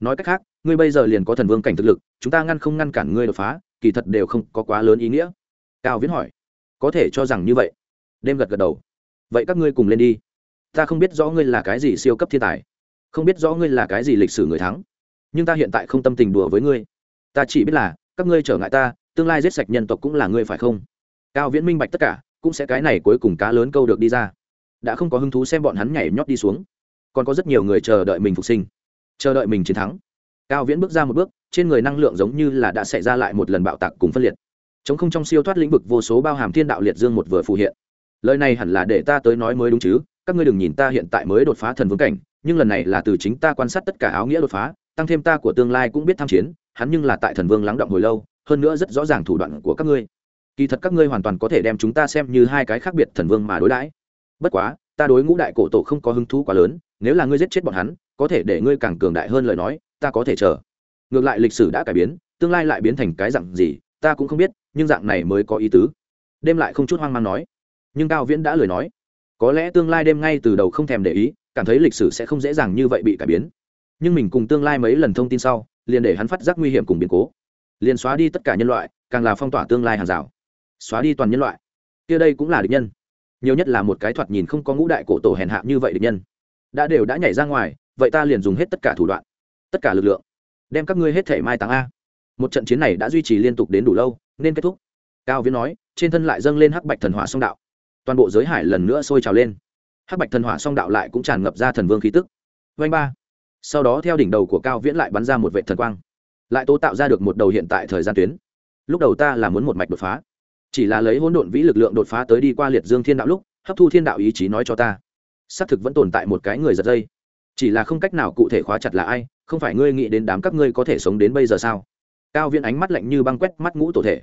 Nói cách khác, ngươi bây giờ liền có thần vương cảnh thực lực, chúng ta ngăn không ngăn cản ngươi đột phá, kỳ thật đều không có quá lớn ý nghĩa. Cao viễn hỏi có thể cho rằng như vậy. Đêm gật gật đầu. Vậy các ngươi cùng lên đi. Ta không biết rõ ngươi là cái gì siêu cấp thiên tài. Không biết rõ ngươi là cái gì lịch sử người thắng. Nhưng ta hiện tại không tâm tình đùa với ngươi. Ta chỉ biết là, các ngươi trở ngại ta, tương lai giết sạch nhân tộc cũng là ngươi phải không? Cao viễn minh bạch tất cả, cũng sẽ cái này cuối cùng cá lớn câu được đi ra. Đã không có hứng thú xem bọn hắn nhảy nhót đi xuống. Còn có rất nhiều người chờ đợi mình phục sinh. Chờ đợi mình chiến thắng. Cao viễn bước ra một bước, trên người năng lượng giống như là đã xảy ra lại một lần bạo tạc cùng phân liệt chống không trong siêu thoát lĩnh vực vô số bao hàm thiên đạo liệt dương một vừa phù hiện. Lời này hẳn là để ta tới nói mới đúng chứ, các ngươi đừng nhìn ta hiện tại mới đột phá thần vương cảnh, nhưng lần này là từ chính ta quan sát tất cả áo nghĩa đột phá, tăng thêm ta của tương lai cũng biết tham chiến, hắn nhưng là tại thần vương lắng động hồi lâu, hơn nữa rất rõ ràng thủ đoạn của các ngươi. Kỳ thật các ngươi hoàn toàn có thể đem chúng ta xem như hai cái khác biệt thần vương mà đối đãi. Bất quá, ta đối ngũ đại cổ tổ không có hứng thú quá lớn, nếu là ngươi giết chết bọn hắn, có thể để ngươi càng cường đại hơn lời nói, ta có thể chờ. Ngược lại lịch sử đã cải biến, tương lai lại biến thành cái dạng gì ta cũng không biết, nhưng dạng này mới có ý tứ. Đêm lại không chút hoang mang nói. Nhưng cao viễn đã lời nói. Có lẽ tương lai đêm ngay từ đầu không thèm để ý, cảm thấy lịch sử sẽ không dễ dàng như vậy bị cải biến. Nhưng mình cùng tương lai mấy lần thông tin sau, liền để hắn phát giác nguy hiểm cùng biến cố. Liền xóa đi tất cả nhân loại, càng là phong tỏa tương lai hàng rào. Xóa đi toàn nhân loại. Kia đây cũng là địch nhân. Nhiều nhất là một cái thoạt nhìn không có ngũ đại cổ tổ hèn hạ như vậy địch nhân. Đã đều đã nhảy ra ngoài, vậy ta liền dùng hết tất cả thủ đoạn, tất cả lực lượng, đem các ngươi hết thể mai táng a một trận chiến này đã duy trì liên tục đến đủ lâu, nên kết thúc. Cao viễn nói, trên thân lại dâng lên hắc bạch thần hỏa song đạo. Toàn bộ giới hải lần nữa sôi trào lên. Hắc bạch thần hỏa song đạo lại cũng tràn ngập ra thần vương khí tức. Vanh ba. Sau đó theo đỉnh đầu của cao viễn lại bắn ra một vệ thần quang. Lại tố tạo ra được một đầu hiện tại thời gian tuyến. Lúc đầu ta là muốn một mạch đột phá. Chỉ là lấy hỗn độn vĩ lực lượng đột phá tới đi qua liệt dương thiên đạo lúc, hấp thu thiên đạo ý chí nói cho ta. Xác thực vẫn tồn tại một cái người giật dây. Chỉ là không cách nào cụ thể khóa chặt là ai, không phải ngươi nghĩ đến đám các ngươi có thể sống đến bây giờ sao? Cao viễn ánh mắt lạnh như băng quét mắt ngũ tổ thể.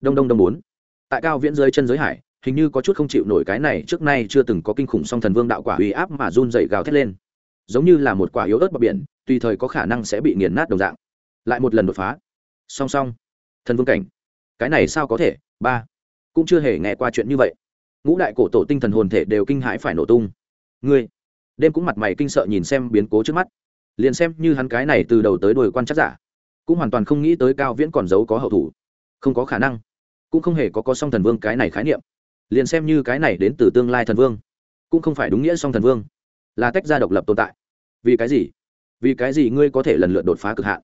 Đông đông đông bốn. Tại cao viễn dưới chân giới hải, hình như có chút không chịu nổi cái này trước nay chưa từng có kinh khủng song thần vương đạo quả uy áp mà run dậy gào thét lên. Giống như là một quả yếu ớt bờ biển, tùy thời có khả năng sẽ bị nghiền nát đồng dạng. Lại một lần đột phá. Song song. Thần vương cảnh. Cái này sao có thể? Ba. Cũng chưa hề nghe qua chuyện như vậy. Ngũ đại cổ tổ tinh thần hồn thể đều kinh hãi phải nổ tung. Ngươi. Đêm cũng mặt mày kinh sợ nhìn xem biến cố trước mắt. Liền xem như hắn cái này từ đầu tới đuôi quan chắc giả cũng hoàn toàn không nghĩ tới cao viễn còn giấu có hậu thủ. Không có khả năng. Cũng không hề có có song thần vương cái này khái niệm. Liền xem như cái này đến từ tương lai thần vương, cũng không phải đúng nghĩa song thần vương. Là tách ra độc lập tồn tại. Vì cái gì? Vì cái gì ngươi có thể lần lượt đột phá cực hạn?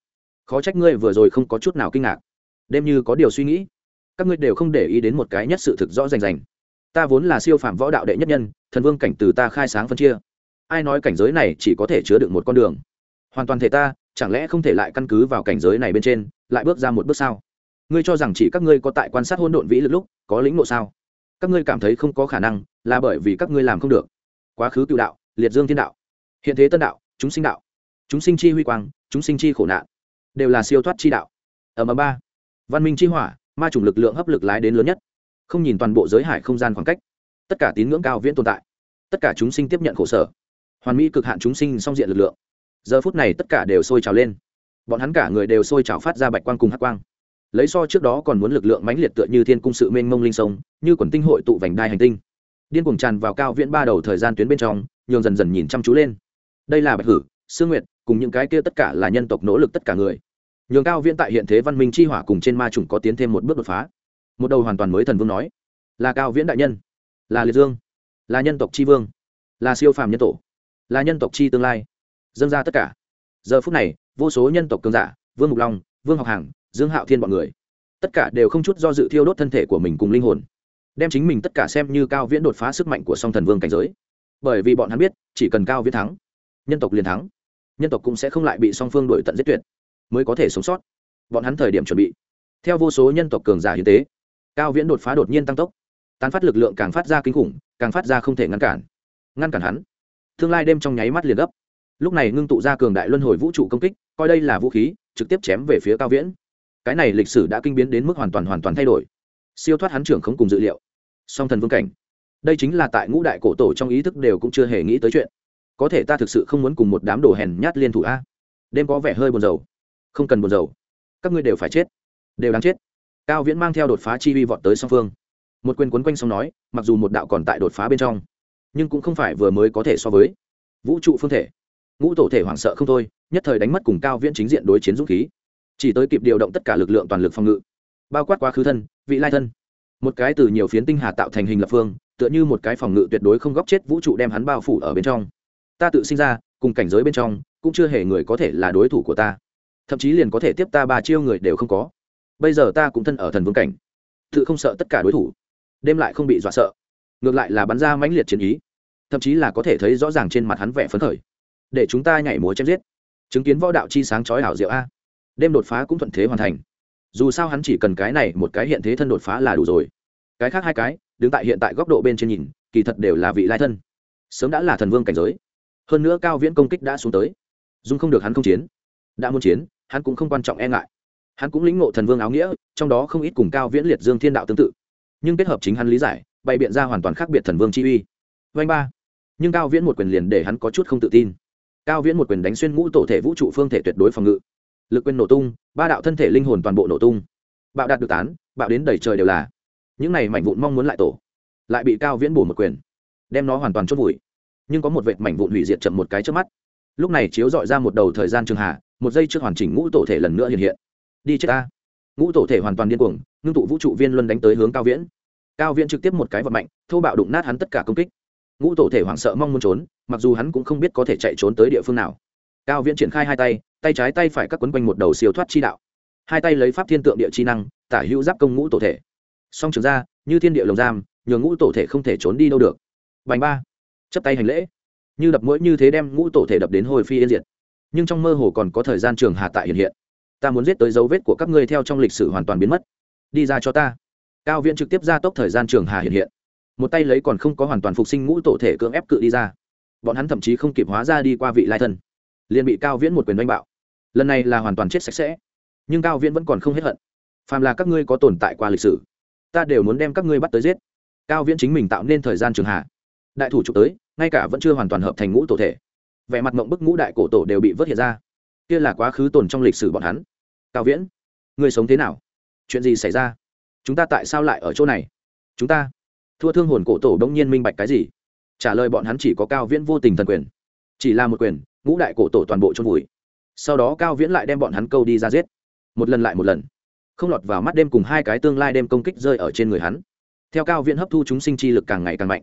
Khó trách ngươi vừa rồi không có chút nào kinh ngạc. Đêm như có điều suy nghĩ, các ngươi đều không để ý đến một cái nhất sự thực rõ rành rành. Ta vốn là siêu phạm võ đạo đệ nhất nhân, thần vương cảnh từ ta khai sáng phân chia. Ai nói cảnh giới này chỉ có thể chứa được một con đường? Hoàn toàn thể ta chẳng lẽ không thể lại căn cứ vào cảnh giới này bên trên, lại bước ra một bước sao? Ngươi cho rằng chỉ các ngươi có tại quan sát hôn độn vĩ lực lúc, có lĩnh ngộ sao? Các ngươi cảm thấy không có khả năng, là bởi vì các ngươi làm không được. Quá khứ cựu đạo, liệt dương thiên đạo. Hiện thế tân đạo, chúng sinh đạo. Chúng sinh chi huy quang, chúng sinh chi khổ nạn. Đều là siêu thoát chi đạo. Ở mờ ba, văn minh chi hỏa, ma chủng lực lượng hấp lực lái đến lớn nhất. Không nhìn toàn bộ giới hải không gian khoảng cách. Tất cả tín ngưỡng cao viễn tồn tại. Tất cả chúng sinh tiếp nhận khổ sở. Hoàn mỹ cực hạn chúng sinh song diện lực lượng giờ phút này tất cả đều sôi trào lên. Bọn hắn cả người đều sôi trào phát ra bạch quang cùng hắc quang. Lấy so trước đó còn muốn lực lượng mãnh liệt tựa như thiên cung sự mênh mông linh sông, như quần tinh hội tụ vành đai hành tinh. Điên cuồng tràn vào cao viễn ba đầu thời gian tuyến bên trong, nhường dần dần nhìn chăm chú lên. Đây là bạch hử, sương nguyệt, cùng những cái kia tất cả là nhân tộc nỗ lực tất cả người. Nhường cao viễn tại hiện thế văn minh chi hỏa cùng trên ma chủng có tiến thêm một bước đột phá. Một đầu hoàn toàn mới thần vương nói, là cao viễn đại nhân, là liệt dương, là nhân tộc chi vương, là siêu phàm nhân tổ, là nhân tộc chi tương lai dâng ra tất cả. Giờ phút này, vô số nhân tộc cường giả, vương mục long, vương học hàng, dương hạo thiên b ọ n người, tất cả đều không chút do dự thiêu đốt thân thể của mình cùng linh hồn, đem chính mình tất cả xem như cao viễn đột phá sức mạnh của song thần vương cảnh giới. Bởi vì bọn hắn biết, chỉ cần cao viễn thắng, nhân tộc liền thắng, nhân tộc cũng sẽ không lại bị song phương đổi tận giết tuyệt, mới có thể sống sót. Bọn hắn thời điểm chuẩn bị, theo vô số nhân tộc cường giả hiến tế, cao viễn đột phá đột nhiên tăng tốc, tán phát lực lượng càng phát ra kinh khủng, càng phát ra không thể ngăn cản ngăn cản hắn. Tương lai đêm trong nháy mắt liền gấp lúc này ngưng tụ ra cường đại luân hồi vũ trụ công kích, coi đây là vũ khí, trực tiếp chém về phía cao viễn. Cái này lịch sử đã kinh biến đến mức hoàn toàn hoàn toàn thay đổi. Siêu thoát hắn trưởng không cùng dự liệu. Song thần vương cảnh. Đây chính là tại ngũ đại cổ tổ trong ý thức đều cũng chưa hề nghĩ tới chuyện. Có thể ta thực sự không muốn cùng một đám đồ hèn nhát liên thủ a. Đêm có vẻ hơi buồn rầu. Không cần buồn rầu. Các ngươi đều phải chết. Đều đáng chết. Cao viễn mang theo đột phá chi vi vọt tới song phương. Một quyền quấn quanh xong nói, mặc dù một đạo còn tại đột phá bên trong, nhưng cũng không phải vừa mới có thể so với. Vũ trụ phương thể ngũ tổ thể hoảng sợ không thôi, nhất thời đánh mất cùng cao viễn chính diện đối chiến dũng khí. Chỉ tới kịp điều động tất cả lực lượng toàn lực phòng ngự. Bao quát quá khứ thân, vị lai thân. Một cái từ nhiều phiến tinh hà tạo thành hình lập phương, tựa như một cái phòng ngự tuyệt đối không góc chết vũ trụ đem hắn bao phủ ở bên trong. Ta tự sinh ra, cùng cảnh giới bên trong, cũng chưa hề người có thể là đối thủ của ta. Thậm chí liền có thể tiếp ta ba chiêu người đều không có. Bây giờ ta cũng thân ở thần vương cảnh. Tự không sợ tất cả đối thủ. Đêm lại không bị dọa sợ. Ngược lại là bắn ra mãnh liệt chiến ý. Thậm chí là có thể thấy rõ ràng trên mặt hắn vẻ phấn khởi để chúng ta nhảy múa chém giết. Chứng kiến võ đạo chi sáng chói hảo diệu a. Đêm đột phá cũng thuận thế hoàn thành. Dù sao hắn chỉ cần cái này một cái hiện thế thân đột phá là đủ rồi. Cái khác hai cái, đứng tại hiện tại góc độ bên trên nhìn, kỳ thật đều là vị lai thân. Sớm đã là thần vương cảnh giới. Hơn nữa cao viễn công kích đã xuống tới. Dung không được hắn không chiến. Đã muốn chiến, hắn cũng không quan trọng e ngại. Hắn cũng lĩnh ngộ thần vương áo nghĩa, trong đó không ít cùng cao viễn liệt dương thiên đạo tương tự. Nhưng kết hợp chính hắn lý giải, bày biện ra hoàn toàn khác biệt thần vương chi uy. Vanh ba. Nhưng cao viễn một quyền liền để hắn có chút không tự tin cao viễn một quyền đánh xuyên ngũ tổ thể vũ trụ phương thể tuyệt đối phòng ngự. Lực quyền nổ tung, ba đạo thân thể linh hồn toàn bộ nổ tung. Bạo đạt được tán, bạo đến đầy trời đều là. Những này mảnh vụn mong muốn lại tổ. Lại bị cao viễn bổ một quyền. Đem nó hoàn toàn chốt vùi. Nhưng có một vệt mảnh vụn hủy diệt chậm một cái trước mắt. Lúc này chiếu dọi ra một đầu thời gian trường hạ, một giây trước hoàn chỉnh ngũ tổ thể lần nữa hiện hiện. Đi chết ta. Ngũ tổ thể hoàn toàn điên cuồng, ngưng tụ vũ trụ viên luân đánh tới hướng cao viễn. Cao viễn trực tiếp một cái vật mạnh, thô bạo đụng nát hắn tất cả công kích. Ngũ tổ thể hoảng sợ mong muốn trốn mặc dù hắn cũng không biết có thể chạy trốn tới địa phương nào. Cao viễn triển khai hai tay tay trái tay phải các quấn quanh một đầu siêu thoát chi đạo. Hai tay lấy pháp thiên tượng địa chi năng, tả hữu giáp công ngũ tổ thể. Song trường ra, như thiên địa lồng giam, nhường ngũ tổ thể không thể trốn đi đâu được. Bành ba. Chấp tay hành lễ. Như đập mũi như thế đem ngũ tổ thể đập đến hồi phi yên diệt. Nhưng trong mơ hồ còn có thời gian trường hà tại hiện hiện. Ta muốn giết tới dấu vết của các ngươi theo trong lịch sử hoàn toàn biến mất. Đi ra cho ta. Cao viễn trực tiếp ra tốc thời gian trường hà hiện hiện. Một tay lấy còn không có hoàn toàn phục sinh ngũ tổ thể cưỡng ép cự đi ra bọn hắn thậm chí không kịp hóa ra đi qua vị lai thân, liền bị cao viễn một quyền đánh bạo. Lần này là hoàn toàn chết sạch sẽ, nhưng cao viễn vẫn còn không hết hận. Phàm là các ngươi có tồn tại qua lịch sử, ta đều muốn đem các ngươi bắt tới giết. Cao viễn chính mình tạo nên thời gian trường hạ. Đại thủ trục tới, ngay cả vẫn chưa hoàn toàn hợp thành ngũ tổ thể. Vẻ mặt mộng bức ngũ đại cổ tổ đều bị vớt hiện ra. Kia là quá khứ tồn trong lịch sử bọn hắn. Cao viễn người sống thế nào? Chuyện gì xảy ra? Chúng ta tại sao lại ở chỗ này? Chúng ta? Thua thương hồn cổ tổ đông nhiên minh bạch cái gì? Trả lời bọn hắn chỉ có cao viễn vô tình thần quyền. Chỉ là một quyền, ngũ đại cổ tổ toàn bộ chôn vùi. Sau đó cao viễn lại đem bọn hắn câu đi ra giết. Một lần lại một lần. Không lọt vào mắt đêm cùng hai cái tương lai đêm công kích rơi ở trên người hắn. Theo cao viễn hấp thu chúng sinh chi lực càng ngày càng mạnh.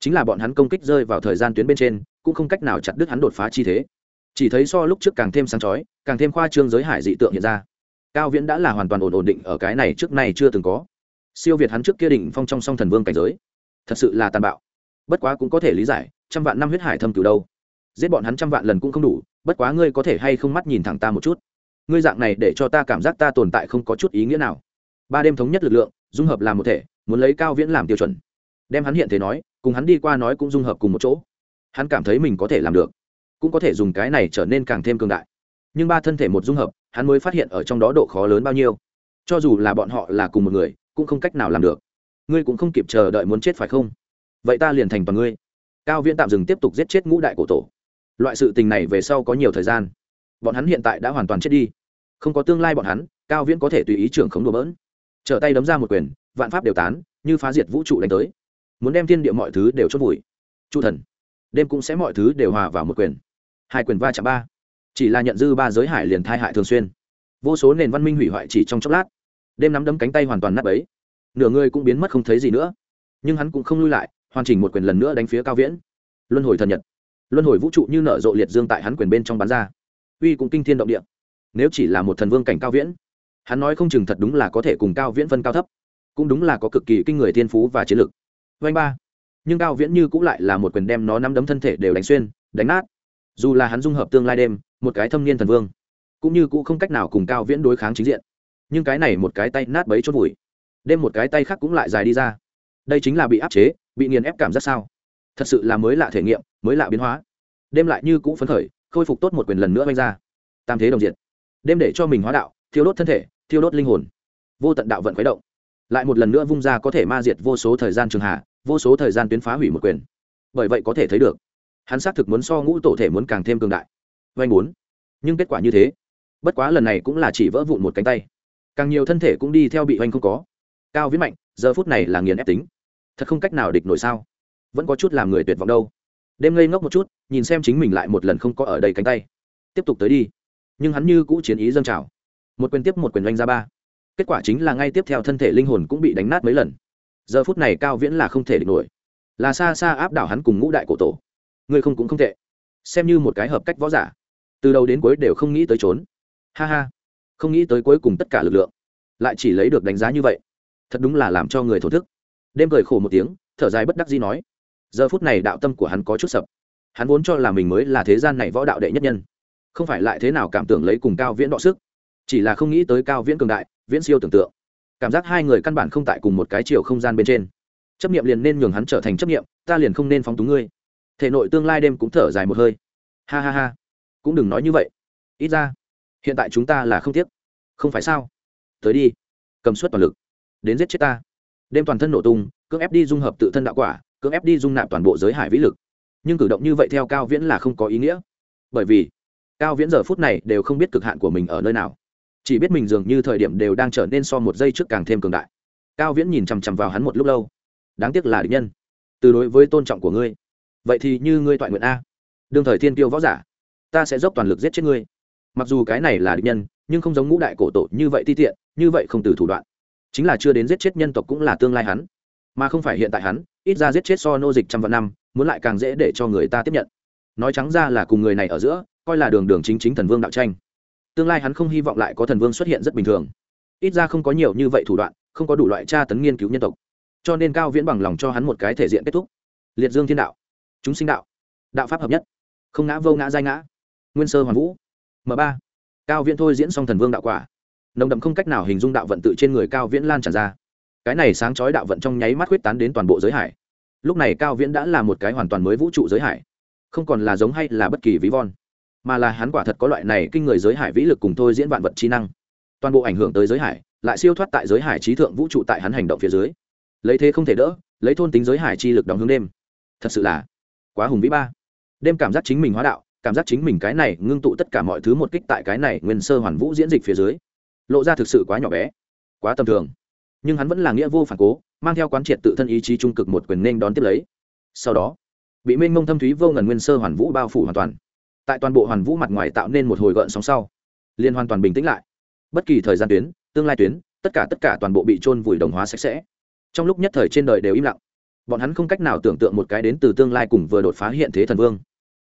Chính là bọn hắn công kích rơi vào thời gian tuyến bên trên, cũng không cách nào chặt đứt hắn đột phá chi thế. Chỉ thấy so lúc trước càng thêm sáng chói, càng thêm khoa trương giới hải dị tượng hiện ra. Cao viễn đã là hoàn toàn ổn ổn định ở cái này trước nay chưa từng có. Siêu việt hắn trước kia định phong trong song thần vương cảnh giới. Thật sự là tàn bạo bất quá cũng có thể lý giải, trăm vạn năm huyết hải thâm cửu đâu. Giết bọn hắn trăm vạn lần cũng không đủ, bất quá ngươi có thể hay không mắt nhìn thẳng ta một chút. Ngươi dạng này để cho ta cảm giác ta tồn tại không có chút ý nghĩa nào. Ba đêm thống nhất lực lượng, dung hợp làm một thể, muốn lấy cao viễn làm tiêu chuẩn. Đem hắn hiện thể nói, cùng hắn đi qua nói cũng dung hợp cùng một chỗ. Hắn cảm thấy mình có thể làm được, cũng có thể dùng cái này trở nên càng thêm cường đại. Nhưng ba thân thể một dung hợp, hắn mới phát hiện ở trong đó độ khó lớn bao nhiêu. Cho dù là bọn họ là cùng một người, cũng không cách nào làm được. Ngươi cũng không kịp chờ đợi muốn chết phải không? Vậy ta liền thành toàn ngươi. Cao viễn tạm dừng tiếp tục giết chết ngũ đại cổ tổ. Loại sự tình này về sau có nhiều thời gian. Bọn hắn hiện tại đã hoàn toàn chết đi. Không có tương lai bọn hắn, cao viễn có thể tùy ý trưởng khống đùa bỡn. Trở tay đấm ra một quyền, vạn pháp đều tán, như phá diệt vũ trụ đánh tới. Muốn đem thiên địa mọi thứ đều chốt vùi. Chu thần, đêm cũng sẽ mọi thứ đều hòa vào một quyền. Hai quyền va chạm ba. Chỉ là nhận dư ba giới hải liền thai hại thường xuyên. Vô số nền văn minh hủy hoại chỉ trong chốc lát. Đêm nắm đấm cánh tay hoàn toàn nát ấy nửa người cũng biến mất không thấy gì nữa. Nhưng hắn cũng không lui lại hoàn chỉnh một quyền lần nữa đánh phía cao viễn. Luân hồi thần nhật. Luân hồi vũ trụ như nở rộ liệt dương tại hắn quyền bên trong bán ra. Uy cũng kinh thiên động địa. Nếu chỉ là một thần vương cảnh cao viễn, hắn nói không chừng thật đúng là có thể cùng cao viễn phân cao thấp. Cũng đúng là có cực kỳ kinh người thiên phú và chiến lược vanh ba. Nhưng cao viễn như cũng lại là một quyền đem nó nắm đấm thân thể đều đánh xuyên, đánh nát. Dù là hắn dung hợp tương lai đêm, một cái thâm niên thần vương, cũng như cũng không cách nào cùng cao viễn đối kháng chính diện. Nhưng cái này một cái tay nát bấy chốt vùi đêm một cái tay khác cũng lại dài đi ra. Đây chính là bị áp chế bị nghiền ép cảm giác sao? Thật sự là mới lạ thể nghiệm, mới lạ biến hóa. Đêm lại như cũ phấn khởi, khôi phục tốt một quyền lần nữa oanh ra. Tam thế đồng diện đêm để cho mình hóa đạo, thiêu đốt thân thể, thiêu đốt linh hồn. Vô tận đạo vận khuấy động. Lại một lần nữa vung ra có thể ma diệt vô số thời gian trường hạ, vô số thời gian tuyến phá hủy một quyền. Bởi vậy có thể thấy được, hắn xác thực muốn so ngũ tổ thể muốn càng thêm cường đại. Vanh bốn. Nhưng kết quả như thế, bất quá lần này cũng là chỉ vỡ vụn một cánh tay. Càng nhiều thân thể cũng đi theo bị oanh không có. Cao viễn mạnh, giờ phút này là nghiền ép tính thật không cách nào địch nổi sao? Vẫn có chút làm người tuyệt vọng đâu. Đêm ngây ngốc một chút, nhìn xem chính mình lại một lần không có ở đây cánh tay. Tiếp tục tới đi. Nhưng hắn như cũ chiến ý dâng trào. Một quyền tiếp một quyền oanh ra ba. Kết quả chính là ngay tiếp theo thân thể linh hồn cũng bị đánh nát mấy lần. Giờ phút này cao viễn là không thể địch nổi. Là xa xa áp đảo hắn cùng ngũ đại cổ tổ. Ngươi không cũng không tệ. Xem như một cái hợp cách võ giả. Từ đầu đến cuối đều không nghĩ tới trốn. Ha ha. Không nghĩ tới cuối cùng tất cả lực lượng. Lại chỉ lấy được đánh giá như vậy. Thật đúng là làm cho người thổ thức đêm cười khổ một tiếng, thở dài bất đắc dĩ nói, giờ phút này đạo tâm của hắn có chút sập. Hắn vốn cho là mình mới là thế gian này võ đạo đệ nhất nhân. Không phải lại thế nào cảm tưởng lấy cùng cao viễn đọ sức, chỉ là không nghĩ tới cao viễn cường đại, viễn siêu tưởng tượng. Cảm giác hai người căn bản không tại cùng một cái chiều không gian bên trên. Chấp nghiệm liền nên nhường hắn trở thành chấp nghiệm ta liền không nên phóng túng ngươi. Thể nội tương lai đêm cũng thở dài một hơi. Ha ha ha, cũng đừng nói như vậy. Ít ra, hiện tại chúng ta là không tiếc. Không phải sao? Tới đi, cầm suất toàn lực, đến giết chết ta đêm toàn thân nổ tung, cưỡng ép đi dung hợp tự thân đạo quả, cưỡng ép đi dung nạp toàn bộ giới hải vĩ lực. Nhưng cử động như vậy theo cao viễn là không có ý nghĩa. Bởi vì, cao viễn giờ phút này đều không biết cực hạn của mình ở nơi nào. Chỉ biết mình dường như thời điểm đều đang trở nên so một giây trước càng thêm cường đại. Cao viễn nhìn chằm chằm vào hắn một lúc lâu. Đáng tiếc là địch nhân. Từ đối với tôn trọng của ngươi. Vậy thì như ngươi toại nguyện a. Đương thời thiên tiêu võ giả, ta sẽ dốc toàn lực giết chết ngươi. Mặc dù cái này là địch nhân, nhưng không giống ngũ đại cổ tổ như vậy ti tiện, như vậy không từ thủ đoạn chính là chưa đến giết chết nhân tộc cũng là tương lai hắn. Mà không phải hiện tại hắn, ít ra giết chết so nô dịch trăm vạn năm, muốn lại càng dễ để cho người ta tiếp nhận. Nói trắng ra là cùng người này ở giữa, coi là đường đường chính chính thần vương đạo tranh. Tương lai hắn không hy vọng lại có thần vương xuất hiện rất bình thường. Ít ra không có nhiều như vậy thủ đoạn, không có đủ loại tra tấn nghiên cứu nhân tộc. Cho nên cao viễn bằng lòng cho hắn một cái thể diện kết thúc. Liệt dương thiên đạo. Chúng sinh đạo. Đạo pháp hợp nhất. Không ngã vô ngã giai ngã. Nguyên sơ hoàn vũ. M ba. Cao viễn thôi diễn xong thần vương đạo quả nồng đậm không cách nào hình dung đạo vận tự trên người cao viễn lan tràn ra. Cái này sáng chói đạo vận trong nháy mắt huyết tán đến toàn bộ giới hải. Lúc này cao viễn đã là một cái hoàn toàn mới vũ trụ giới hải. Không còn là giống hay là bất kỳ ví von, mà là hắn quả thật có loại này kinh người giới hải vĩ lực cùng thôi diễn vạn vật trí năng. Toàn bộ ảnh hưởng tới giới hải, lại siêu thoát tại giới hải trí thượng vũ trụ tại hắn hành động phía dưới. Lấy thế không thể đỡ, lấy thôn tính giới hải chi lực đóng hướng đêm. Thật sự là quá hùng vĩ ba. Đêm cảm giác chính mình hóa đạo, cảm giác chính mình cái này ngưng tụ tất cả mọi thứ một kích tại cái này nguyên sơ hoàn vũ diễn dịch phía dưới lộ ra thực sự quá nhỏ bé, quá tầm thường. Nhưng hắn vẫn là nghĩa vô phản cố, mang theo quán triệt tự thân ý chí trung cực một quyền nên đón tiếp lấy. Sau đó, bị mênh mông thâm thúy vô ngần nguyên sơ hoàn vũ bao phủ hoàn toàn. Tại toàn bộ hoàn vũ mặt ngoài tạo nên một hồi gợn sóng sau liên hoàn toàn bình tĩnh lại. Bất kỳ thời gian tuyến, tương lai tuyến, tất cả tất cả toàn bộ bị trôn vùi đồng hóa sạch sẽ. Trong lúc nhất thời trên đời đều im lặng. Bọn hắn không cách nào tưởng tượng một cái đến từ tương lai cùng vừa đột phá hiện thế thần vương.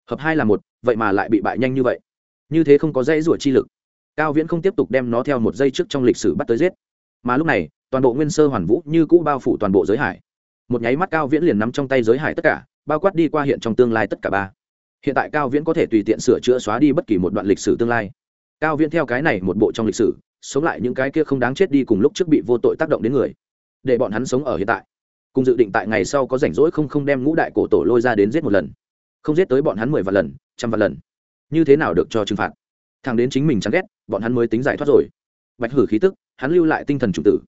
Hợp hai là một, vậy mà lại bị bại nhanh như vậy. Như thế không có dây rủa chi lực cao viễn không tiếp tục đem nó theo một giây trước trong lịch sử bắt tới giết. Mà lúc này, toàn bộ nguyên sơ hoàn vũ như cũ bao phủ toàn bộ giới hải. Một nháy mắt cao viễn liền nắm trong tay giới hải tất cả, bao quát đi qua hiện trong tương lai tất cả ba. Hiện tại cao viễn có thể tùy tiện sửa chữa xóa đi bất kỳ một đoạn lịch sử tương lai. Cao viễn theo cái này một bộ trong lịch sử, sống lại những cái kia không đáng chết đi cùng lúc trước bị vô tội tác động đến người. Để bọn hắn sống ở hiện tại. Cùng dự định tại ngày sau có rảnh rỗi không không đem ngũ đại cổ tổ lôi ra đến giết một lần. Không giết tới bọn hắn mười vạn lần, trăm vạn lần. Như thế nào được cho trừng phạt? Thằng đến chính mình chán ghét, bọn hắn mới tính giải thoát rồi. Bạch hử khí tức, hắn lưu lại tinh thần trùng tử.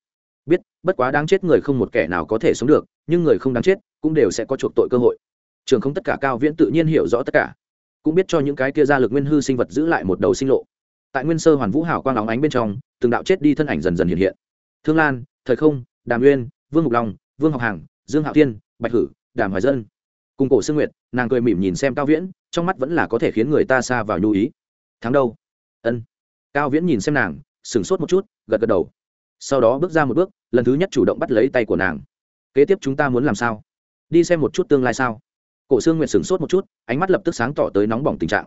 Biết, bất quá đáng chết người không một kẻ nào có thể sống được, nhưng người không đáng chết cũng đều sẽ có chuộc tội cơ hội. Trường không tất cả cao viễn tự nhiên hiểu rõ tất cả. Cũng biết cho những cái kia ra lực nguyên hư sinh vật giữ lại một đầu sinh lộ. Tại nguyên sơ hoàn vũ hảo quang óng ánh bên trong, từng đạo chết đi thân ảnh dần dần hiện hiện. Thương lan, thời không, đàm nguyên vương mục long, vương học hàng dương hạo tiên bạch hử, đàm hoài dân. Cùng cổ sương nguyệt, nàng cười mỉm nhìn xem cao viễn, trong mắt vẫn là có thể khiến người ta xa vào nhu ý. Tháng đâu? Ân cao viễn nhìn xem nàng sửng sốt một chút gật gật đầu sau đó bước ra một bước lần thứ nhất chủ động bắt lấy tay của nàng kế tiếp chúng ta muốn làm sao đi xem một chút tương lai sao cổ xương nguyện sửng sốt một chút ánh mắt lập tức sáng tỏ tới nóng bỏng tình trạng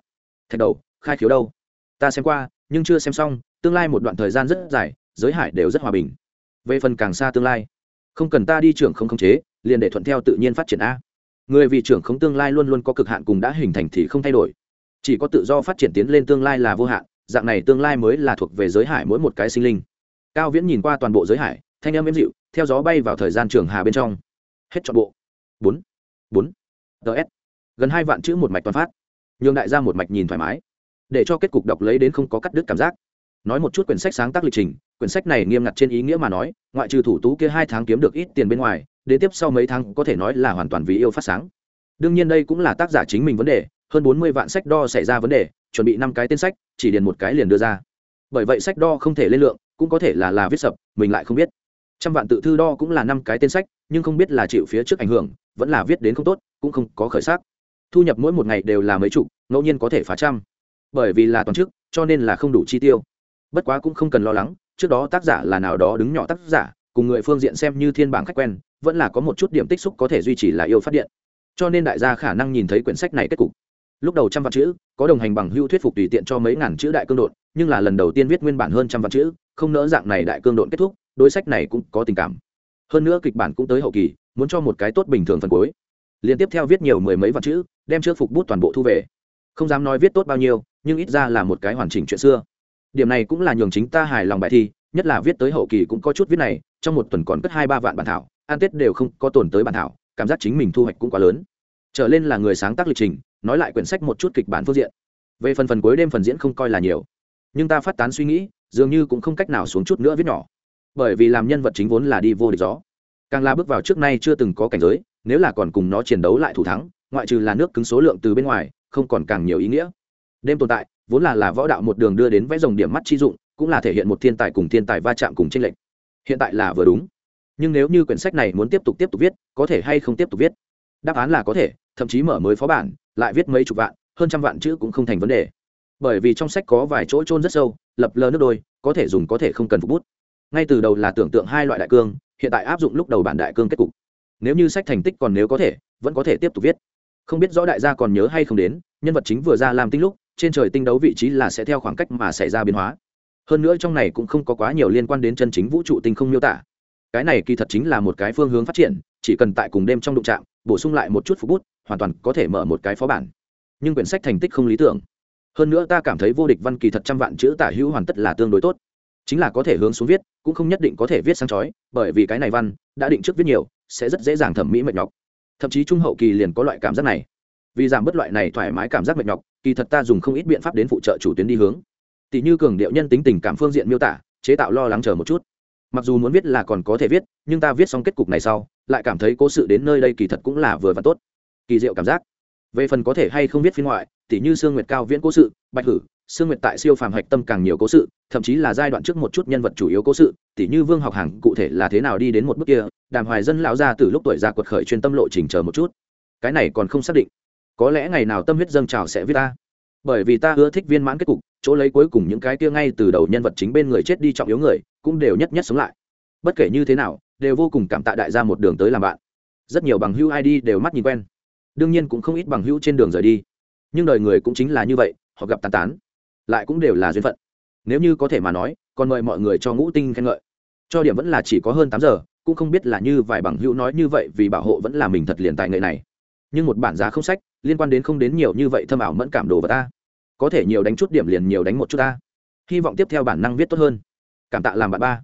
thạch đầu khai khiếu đâu ta xem qua nhưng chưa xem xong tương lai một đoạn thời gian rất dài giới hải đều rất hòa bình về phần càng xa tương lai không cần ta đi trưởng không khống chế liền để thuận theo tự nhiên phát triển a người vì trưởng không tương lai luôn luôn có cực hạn cùng đã hình thành thì không thay đổi chỉ có tự do phát triển tiến lên tương lai là vô hạn dạng này tương lai mới là thuộc về giới hải mỗi một cái sinh linh. Cao viễn nhìn qua toàn bộ giới hải, thanh âm êm dịu, theo gió bay vào thời gian trường hà bên trong. Hết trọn bộ. Bốn. Bốn. Ts gần hai vạn chữ một mạch toàn phát. Nhường đại ra một mạch nhìn thoải mái. Để cho kết cục đọc lấy đến không có cắt đứt cảm giác. Nói một chút quyển sách sáng tác lịch trình, quyển sách này nghiêm ngặt trên ý nghĩa mà nói, ngoại trừ thủ tú kia hai tháng kiếm được ít tiền bên ngoài, đến tiếp sau mấy tháng có thể nói là hoàn toàn vì yêu phát sáng. Đương nhiên đây cũng là tác giả chính mình vấn đề, hơn bốn mươi vạn sách đo xảy ra vấn đề chuẩn bị năm cái tên sách, chỉ điền một cái liền đưa ra. Bởi vậy sách đo không thể lên lượng, cũng có thể là là viết sập, mình lại không biết. Trăm vạn tự thư đo cũng là năm cái tên sách, nhưng không biết là chịu phía trước ảnh hưởng, vẫn là viết đến không tốt, cũng không có khởi sắc. Thu nhập mỗi một ngày đều là mấy chục, ngẫu nhiên có thể phá trăm. Bởi vì là toàn chức, cho nên là không đủ chi tiêu. Bất quá cũng không cần lo lắng, trước đó tác giả là nào đó đứng nhỏ tác giả, cùng người phương diện xem như thiên bảng khách quen, vẫn là có một chút điểm tích xúc có thể duy trì là yêu phát điện. Cho nên đại gia khả năng nhìn thấy quyển sách này kết cục lúc đầu trăm vạn chữ, có đồng hành bằng hưu thuyết phục tùy tiện cho mấy ngàn chữ đại cương đột nhưng là lần đầu tiên viết nguyên bản hơn trăm vạn chữ, không nỡ dạng này đại cương đột kết thúc, đối sách này cũng có tình cảm. Hơn nữa kịch bản cũng tới hậu kỳ, muốn cho một cái tốt bình thường phần cuối. Liên tiếp theo viết nhiều mười mấy vạn chữ, đem trước phục bút toàn bộ thu về. Không dám nói viết tốt bao nhiêu, nhưng ít ra là một cái hoàn chỉnh chuyện xưa. Điểm này cũng là nhường chính ta hài lòng bài thi, nhất là viết tới hậu kỳ cũng có chút viết này, trong một tuần còn cất hai ba vạn bản thảo an tết đều không có tồn tới bản thảo, cảm giác chính mình thu hoạch cũng quá lớn. Trở lên là người sáng tác lịch trình nói lại quyển sách một chút kịch bản phương diện. Về phần phần cuối đêm phần diễn không coi là nhiều, nhưng ta phát tán suy nghĩ, dường như cũng không cách nào xuống chút nữa viết nhỏ. Bởi vì làm nhân vật chính vốn là đi vô địch gió. Càng la bước vào trước nay chưa từng có cảnh giới, nếu là còn cùng nó chiến đấu lại thủ thắng, ngoại trừ là nước cứng số lượng từ bên ngoài, không còn càng nhiều ý nghĩa. Đêm tồn tại, vốn là là võ đạo một đường đưa đến vẽ dòng điểm mắt chi dụng, cũng là thể hiện một thiên tài cùng thiên tài va chạm cùng tranh lệch. Hiện tại là vừa đúng. Nhưng nếu như quyển sách này muốn tiếp tục tiếp tục viết, có thể hay không tiếp tục viết? Đáp án là có thể thậm chí mở mới phó bản, lại viết mấy chục vạn, hơn trăm vạn chữ cũng không thành vấn đề. Bởi vì trong sách có vài chỗ trôn rất sâu, lập lờ nước đôi, có thể dùng có thể không cần phục bút. Ngay từ đầu là tưởng tượng hai loại đại cương, hiện tại áp dụng lúc đầu bản đại cương kết cục. Nếu như sách thành tích còn nếu có thể, vẫn có thể tiếp tục viết. Không biết rõ đại gia còn nhớ hay không đến, nhân vật chính vừa ra làm tinh lúc, trên trời tinh đấu vị trí là sẽ theo khoảng cách mà xảy ra biến hóa. Hơn nữa trong này cũng không có quá nhiều liên quan đến chân chính vũ trụ tinh không miêu tả. Cái này kỳ thật chính là một cái phương hướng phát triển, chỉ cần tại cùng đêm trong đụng trạm bổ sung lại một chút phục bút hoàn toàn có thể mở một cái phó bản. Nhưng quyển sách thành tích không lý tưởng. Hơn nữa ta cảm thấy vô địch văn kỳ thật trăm vạn chữ tả hữu hoàn tất là tương đối tốt. Chính là có thể hướng xuống viết, cũng không nhất định có thể viết sang chói, bởi vì cái này văn đã định trước viết nhiều, sẽ rất dễ dàng thẩm mỹ mệt nhọc. Thậm chí trung hậu kỳ liền có loại cảm giác này. Vì giảm bớt loại này thoải mái cảm giác mệt nhọc, kỳ thật ta dùng không ít biện pháp đến phụ trợ chủ tuyến đi hướng. Tỷ như cường điệu nhân tính tình cảm phương diện miêu tả, chế tạo lo lắng chờ một chút. Mặc dù muốn viết là còn có thể viết, nhưng ta viết xong kết cục này sau, lại cảm thấy cố sự đến nơi đây kỳ thật cũng là vừa và tốt kỳ diệu cảm giác. Về phần có thể hay không biết phiên ngoại tỷ như sương nguyệt cao viễn cố sự, bạch hử, sương nguyệt tại siêu phàm hạch tâm càng nhiều cố sự, thậm chí là giai đoạn trước một chút nhân vật chủ yếu cố sự tỷ như vương học hàng cụ thể là thế nào đi đến một bước kia, đàm hoài dân lão ra từ lúc tuổi già quật khởi chuyên tâm lộ trình chờ một chút. Cái này còn không xác định. Có lẽ ngày nào tâm huyết dâng trào sẽ viết ta. Bởi vì ta ưa thích viên mãn kết cục, chỗ lấy cuối cùng những cái kia ngay từ đầu nhân vật chính bên người chết đi trọng yếu người, cũng đều nhất nhất sống lại. Bất kể như thế nào, đều vô cùng cảm tạ đại gia một đường tới làm bạn. Rất nhiều bằng hữu id đều mắt nhìn quen đương nhiên cũng không ít bằng hữu trên đường rời đi. Nhưng đời người cũng chính là như vậy, họ gặp tàn tán, lại cũng đều là duyên phận. Nếu như có thể mà nói, còn mời mọi người cho ngũ tinh khen ngợi. Cho điểm vẫn là chỉ có hơn tám giờ, cũng không biết là như vài bằng hữu nói như vậy vì bảo hộ vẫn là mình thật liền tài nghệ này. Nhưng một bản giá không sách, liên quan đến không đến nhiều như vậy thâm ảo mẫn cảm đồ vào ta. Có thể nhiều đánh chút điểm liền nhiều đánh một chút ta. Hy vọng tiếp theo bản năng viết tốt hơn. Cảm tạ làm bạn ba.